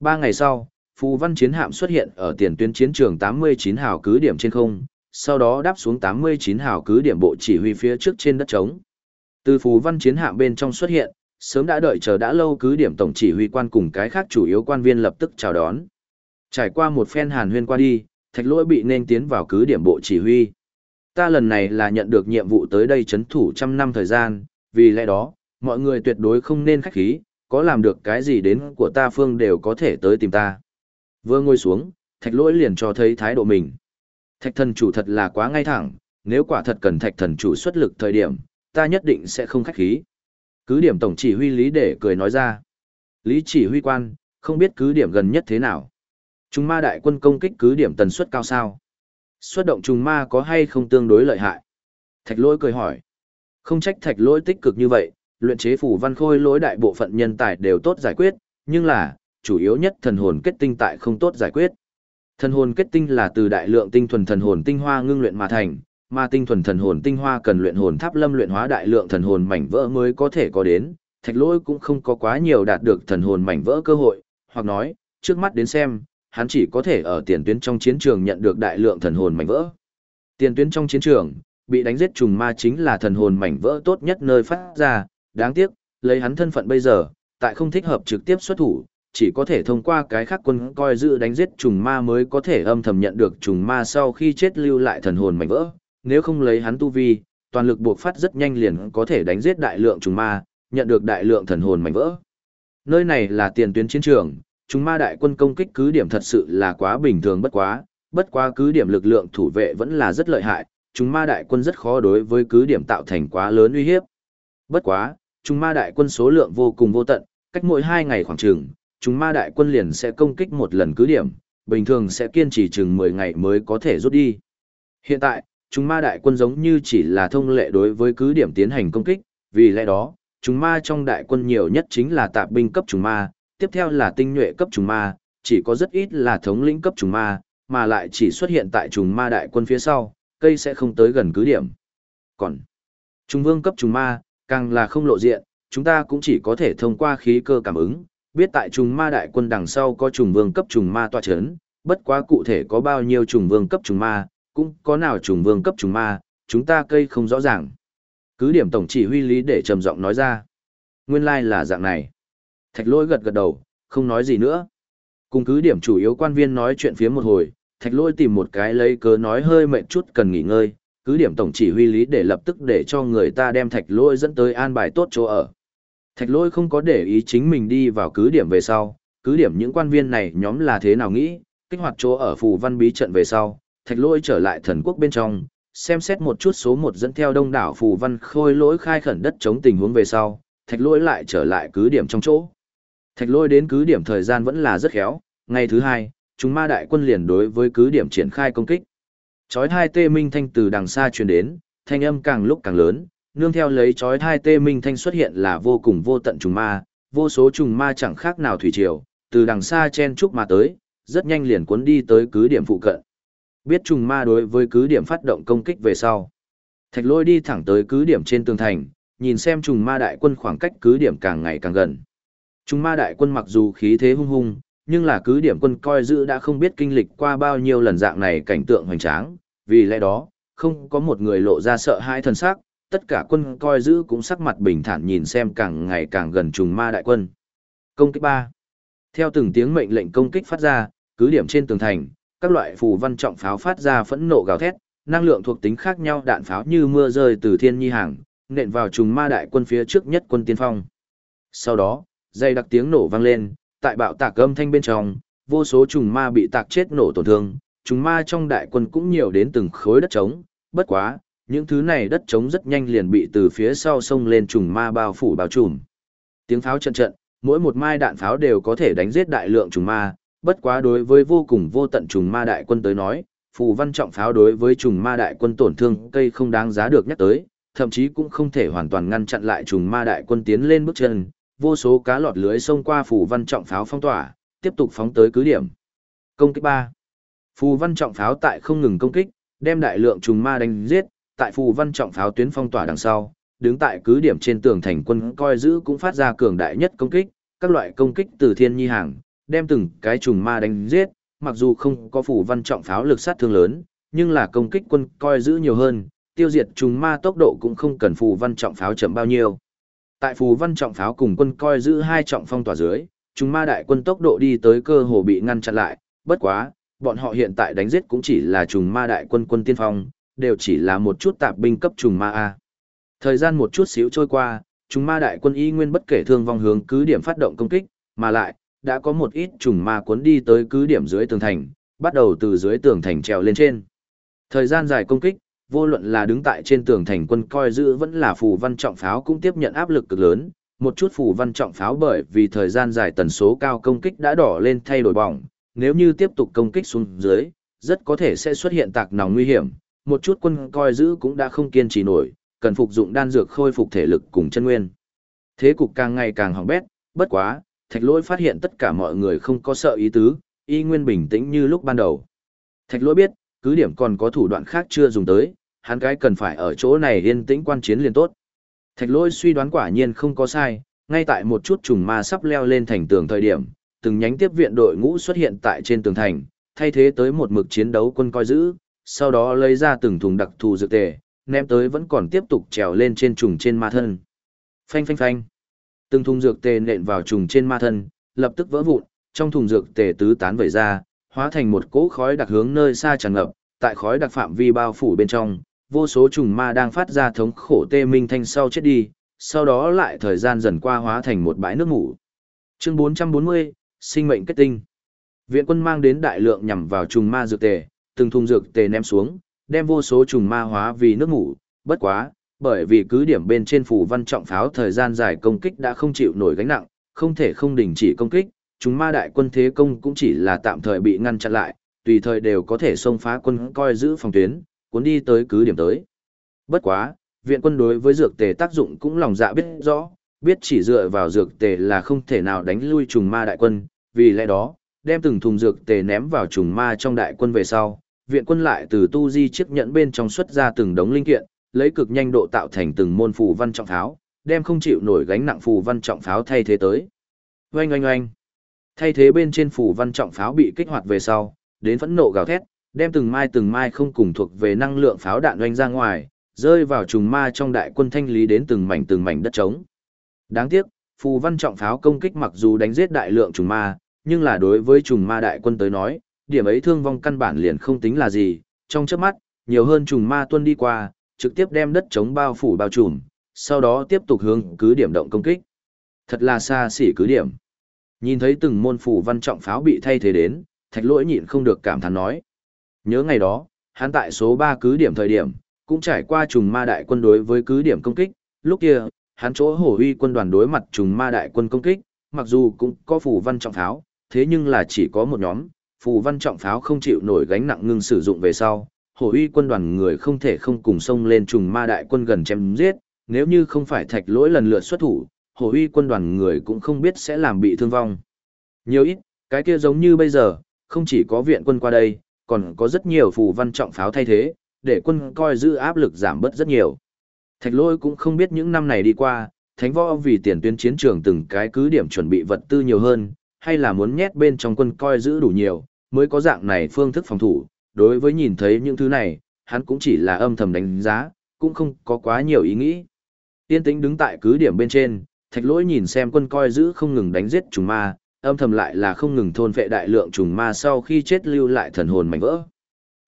Ba ngày sau, phù văn chiến hạm xuất hiện ở tiền tuyến chiến trường 89 hào cứ điểm trên không, sau đó đáp xuống 89 hào cứ điểm bộ chỉ huy phía trước trên đất trống. Từ phù văn chiến hạm bên trong xuất hiện, sớm đã đợi chờ đã lâu cứ điểm tổng chỉ huy quan cùng cái khác chủ yếu quan viên lập tức chào đón. Trải qua một phen hàn huyên qua đi, thạch lỗi bị nên tiến vào cứ điểm bộ chỉ huy. Ta lần này là nhận được nhiệm vụ tới đây chấn thủ trăm năm thời gian, vì lẽ đó, mọi người tuyệt đối không nên khách khí, có làm được cái gì đến của ta phương đều có thể tới tìm ta. Vừa ngồi xuống, thạch lỗi liền cho thấy thái độ mình. Thạch thần chủ thật là quá ngay thẳng, nếu quả thật cần thạch thần chủ xuất lực thời điểm, ta nhất định sẽ không khách khí. Cứ điểm tổng chỉ huy Lý để cười nói ra. Lý chỉ huy quan, không biết cứ điểm gần nhất thế nào. Trùng ma đại quân công kích cứ điểm tần suất cao sao. Xuất động trùng ma có hay không tương đối lợi hại? Thạch lỗi cười hỏi. Không trách thạch lỗi tích cực như vậy, luyện chế phủ văn khôi lỗi đại bộ phận nhân tài đều tốt giải quyết, nhưng là, chủ yếu nhất thần hồn kết tinh tại không tốt giải quyết. Thần hồn kết tinh là từ đại lượng tinh thuần thần hồn tinh hoa ngưng luyện mà thành, mà tinh thuần thần hồn tinh hoa cần luyện hồn tháp lâm luyện hóa đại lượng thần hồn mảnh vỡ mới có thể có đến, thạch lỗi cũng không có quá nhiều đạt được thần hồn mảnh vỡ cơ hội, hoặc nói, trước mắt đến xem, hắn chỉ có thể ở tiền tuyến trong chiến trường nhận được đại lượng thần hồn mảnh vỡ. Tiền tuyến trong chiến trường, bị đánh giết trùng ma chính là thần hồn mảnh vỡ tốt nhất nơi phát ra, đáng tiếc, lấy hắn thân phận bây giờ, tại không thích hợp trực tiếp xuất thủ, chỉ có thể thông qua cái khác quân coi giữ đánh giết trùng ma mới có thể âm thầm nhận được trùng ma sau khi chết lưu lại thần hồn mảnh vỡ, nếu không lấy hắn tu vi, toàn lực buộc phát rất nhanh liền có thể đánh giết đại lượng trùng ma, nhận được đại lượng thần hồn mảnh vỡ. Nơi này là tiền tuyến chiến trường, trùng ma đại quân công kích cứ điểm thật sự là quá bình thường bất quá, bất quá cứ điểm lực lượng thủ vệ vẫn là rất lợi hại, trùng ma đại quân rất khó đối với cứ điểm tạo thành quá lớn uy hiếp. Bất quá, trùng ma đại quân số lượng vô cùng vô tận, cách mỗi hai ngày khoảng chừng, trùng ma đại quân liền sẽ công kích một lần cứ điểm, bình thường sẽ kiên trì chừng 10 ngày mới có thể rút đi. Hiện tại, trùng ma đại quân giống như chỉ là thông lệ đối với cứ điểm tiến hành công kích, vì lẽ đó, trùng ma trong đại quân nhiều nhất chính là tạp binh cấp trùng ma, tiếp theo là tinh nhuệ cấp trùng ma, chỉ có rất ít là thống lĩnh cấp trùng ma, mà lại chỉ xuất hiện tại trùng ma đại quân phía sau, cây sẽ không tới gần cứ điểm. Còn, trùng vương cấp trùng ma, càng là không lộ diện, chúng ta cũng chỉ có thể thông qua khí cơ cảm ứng, biết tại trùng ma đại quân đằng sau có trùng vương cấp trùng ma tọa chấn, bất quá cụ thể có bao nhiêu trùng vương cấp trùng ma, cũng có nào trùng vương cấp trùng ma, chúng ta cây không rõ ràng. Cứ điểm tổng chỉ huy lý để trầm giọng nói ra. Nguyên lai like là dạng này. Thạch lôi gật gật đầu, không nói gì nữa. Cùng cứ điểm chủ yếu quan viên nói chuyện phía một hồi, thạch lôi tìm một cái lấy cớ nói hơi mệt chút cần nghỉ ngơi, cứ điểm tổng chỉ huy lý để lập tức để cho người ta đem thạch lôi dẫn tới an bài tốt chỗ ở. Thạch lôi không có để ý chính mình đi vào cứ điểm về sau, cứ điểm những quan viên này nhóm là thế nào nghĩ, kích hoạt chỗ ở phù văn bí trận về sau, thạch lôi trở lại thần quốc bên trong, xem xét một chút số một dẫn theo đông đảo phù văn khôi lỗi khai khẩn đất chống tình huống về sau, thạch lôi lại trở lại cứ điểm trong chỗ. Thạch lôi đến cứ điểm thời gian vẫn là rất khéo, ngày thứ hai, chúng ma đại quân liền đối với cứ điểm triển khai công kích. Chói hai tê minh thanh từ đằng xa truyền đến, thanh âm càng lúc càng lớn, nương theo lấy chói hai tê minh thanh xuất hiện là vô cùng vô tận trùng ma, vô số trùng ma chẳng khác nào thủy triều, từ đằng xa chen chúc mà tới, rất nhanh liền cuốn đi tới cứ điểm phụ cận. Biết trùng ma đối với cứ điểm phát động công kích về sau. Thạch lôi đi thẳng tới cứ điểm trên tường thành, nhìn xem trùng ma đại quân khoảng cách cứ điểm càng ngày càng gần. Trùng ma đại quân mặc dù khí thế hung hung, nhưng là cứ điểm quân coi giữ đã không biết kinh lịch qua bao nhiêu lần dạng này cảnh tượng hoành tráng, vì lẽ đó, không có một người lộ ra sợ hãi thần sắc, tất cả quân coi giữ cũng sắc mặt bình thản nhìn xem càng ngày càng gần trùng ma đại quân. Công kích 3. Theo từng tiếng mệnh lệnh công kích phát ra, cứ điểm trên tường thành, các loại phù văn trọng pháo phát ra phẫn nộ gào thét, năng lượng thuộc tính khác nhau đạn pháo như mưa rơi từ thiên nhi hàng, nện vào trùng ma đại quân phía trước nhất quân tiên phong. Sau đó, dây đặc tiếng nổ vang lên, tại bạo tạc âm thanh bên trong, vô số trùng ma bị tạc chết nổ tổn thương, trùng ma trong đại quân cũng nhiều đến từng khối đất trống, bất quá, những thứ này đất trống rất nhanh liền bị từ phía sau sông lên trùng ma bao phủ bao trùm. Tiếng pháo trận trận, mỗi một mai đạn pháo đều có thể đánh giết đại lượng trùng ma, bất quá đối với vô cùng vô tận trùng ma đại quân tới nói, phù văn trọng pháo đối với trùng ma đại quân tổn thương cây không đáng giá được nhắc tới, thậm chí cũng không thể hoàn toàn ngăn chặn lại trùng ma đại quân tiến lên bước chân, vô số cá lọt lưới xông qua phù văn trọng pháo phong tỏa, tiếp tục phóng tới cứ điểm. Công kích 3. Phù văn trọng pháo tại không ngừng công kích, đem đại lượng trùng ma đánh giết, tại phù văn trọng pháo tuyến phong tỏa đằng sau, đứng tại cứ điểm trên tường thành quân coi giữ cũng phát ra cường đại nhất công kích, các loại công kích từ thiên nhi hàng, đem từng cái trùng ma đánh giết, mặc dù không có phù văn trọng pháo lực sát thương lớn, nhưng là công kích quân coi giữ nhiều hơn, tiêu diệt trùng ma tốc độ cũng không cần phù văn trọng pháo chậm bao nhiêu. Tại phù văn trọng pháo cùng quân coi giữ hai trọng phong tỏa dưới, trùng ma đại quân tốc độ đi tới cơ hồ bị ngăn chặn lại, bất quá, bọn họ hiện tại đánh giết cũng chỉ là trùng ma đại quân quân tiên phong, đều chỉ là một chút tạp binh cấp trùng ma A. Thời gian một chút xíu trôi qua, trùng ma đại quân y nguyên bất kể thương vong hướng cứ điểm phát động công kích, mà lại, đã có một ít trùng ma cuốn đi tới cứ điểm dưới tường thành, bắt đầu từ dưới tường thành trèo lên trên. Thời gian dài công kích, vô luận là đứng tại trên tường thành quân coi giữ vẫn là phù văn trọng pháo cũng tiếp nhận áp lực cực lớn, một chút phù văn trọng pháo bởi vì thời gian dài tần số cao công kích đã đỏ lên thay đổi bỏng, nếu như tiếp tục công kích xuống dưới, rất có thể sẽ xuất hiện tạc nòng nguy hiểm, một chút quân coi giữ cũng đã không kiên trì nổi, cần phục dụng đan dược khôi phục thể lực cùng chân nguyên. Thế cục càng ngày càng hỏng bét, bất quá, thạch lỗi phát hiện tất cả mọi người không có sợ ý tứ, y nguyên bình tĩnh như lúc ban đầu. Thạch lỗi biết, cứ điểm còn có thủ đoạn khác chưa dùng tới, hắn cái cần phải ở chỗ này yên tĩnh quan chiến liền tốt. Thạch lỗi suy đoán quả nhiên không có sai, ngay tại một chút trùng ma sắp leo lên thành tường thời điểm, từng nhánh tiếp viện đội ngũ xuất hiện tại trên tường thành, thay thế tới một mực chiến đấu quân coi giữ, sau đó lấy ra từng thùng đặc thù dược tề, ném tới vẫn còn tiếp tục trèo lên trên trùng trên ma thân. Phanh phanh phanh. Từng thùng dược tề nện vào trùng trên ma thân, lập tức vỡ vụn, trong thùng dược tề tứ tán vẩy ra, hóa thành một cỗ khói đặc hướng nơi xa tràn ngập, tại khói đặc phạm vi bao phủ bên trong, vô số trùng ma đang phát ra thống khổ tê minh thanh sau chết đi, sau đó lại thời gian dần qua hóa thành một bãi nước ngủ. Chương 440, sinh mệnh kết tinh. Viện quân mang đến đại lượng nhằm vào trùng ma dược tề, từng thùng dược tề ném xuống, đem vô số trùng ma hóa vì nước ngủ, bất quá, bởi vì cứ điểm bên trên phủ văn trọng pháo thời gian dài công kích đã không chịu nổi gánh nặng, không thể không đình chỉ công kích, chúng ma đại quân thế công cũng chỉ là tạm thời bị ngăn chặn lại, tùy thời đều có thể xông phá quân coi giữ phòng tuyến, cuốn đi tới cứ điểm tới. Bất quá, viện quân đối với dược tề tác dụng cũng lòng dạ biết rõ, biết chỉ dựa vào dược tề là không thể nào đánh lui trùng ma đại quân, vì lẽ đó, đem từng thùng dược tề ném vào trùng ma trong đại quân về sau, viện quân lại từ tu di chiếc nhẫn bên trong xuất ra từng đống linh kiện, lấy cực nhanh độ tạo thành từng môn phù văn trọng pháo, đem không chịu nổi gánh nặng phù văn trọng pháo thay thế tới. Oanh oanh oanh. Thay thế bên trên phù văn trọng pháo bị kích hoạt về sau, đến phẫn nộ gào thét, đem từng mai từng mai không cùng thuộc về năng lượng pháo đạn oanh ra ngoài, rơi vào trùng ma trong đại quân thanh lý đến từng mảnh từng mảnh đất trống. Đáng tiếc, phù văn trọng pháo công kích mặc dù đánh giết đại lượng trùng ma, nhưng là đối với trùng ma đại quân tới nói, điểm ấy thương vong căn bản liền không tính là gì, trong chớp mắt, nhiều hơn trùng ma tuân đi qua, trực tiếp đem đất chống bao phủ bao trùm, sau đó tiếp tục hướng cứ điểm động công kích. Thật là xa xỉ cứ điểm. Nhìn thấy từng môn phủ văn trọng pháo bị thay thế đến, thạch lỗi nhịn không được cảm thán nói. Nhớ ngày đó, hắn tại số 3 cứ điểm thời điểm, cũng trải qua trùng ma đại quân đối với cứ điểm công kích, lúc kia, hắn chỗ hổ uy quân đoàn đối mặt trùng ma đại quân công kích, mặc dù cũng có phủ văn trọng pháo, thế nhưng là chỉ có một nhóm, phù văn trọng pháo không chịu nổi gánh nặng ngưng sử dụng về sau, hổ uy quân đoàn người không thể không cùng xông lên trùng ma đại quân gần chém giết, nếu như không phải thạch lỗi lần lượt xuất thủ, hổ uy quân đoàn người cũng không biết sẽ làm bị thương vong. Nhiều ít, cái kia giống như bây giờ, không chỉ có viện quân qua đây, còn có rất nhiều phù văn trọng pháo thay thế, để quân coi giữ áp lực giảm bớt rất nhiều. Thạch lỗi cũng không biết những năm này đi qua, thánh võ vì tiền tuyến chiến trường từng cái cứ điểm chuẩn bị vật tư nhiều hơn, hay là muốn nhét bên trong quân coi giữ đủ nhiều, mới có dạng này phương thức phòng thủ, đối với nhìn thấy những thứ này, hắn cũng chỉ là âm thầm đánh giá, cũng không có quá nhiều ý nghĩ. Tiên tĩnh đứng tại cứ điểm bên trên, thạch lỗi nhìn xem quân coi giữ không ngừng đánh giết trùng ma, âm thầm lại là không ngừng thôn vệ đại lượng trùng ma sau khi chết lưu lại thần hồn mảnh vỡ.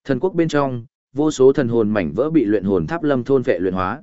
Thần quốc bên trong, vô số thần hồn mảnh vỡ bị luyện hồn tháp lâm thôn vệ luyện hóa.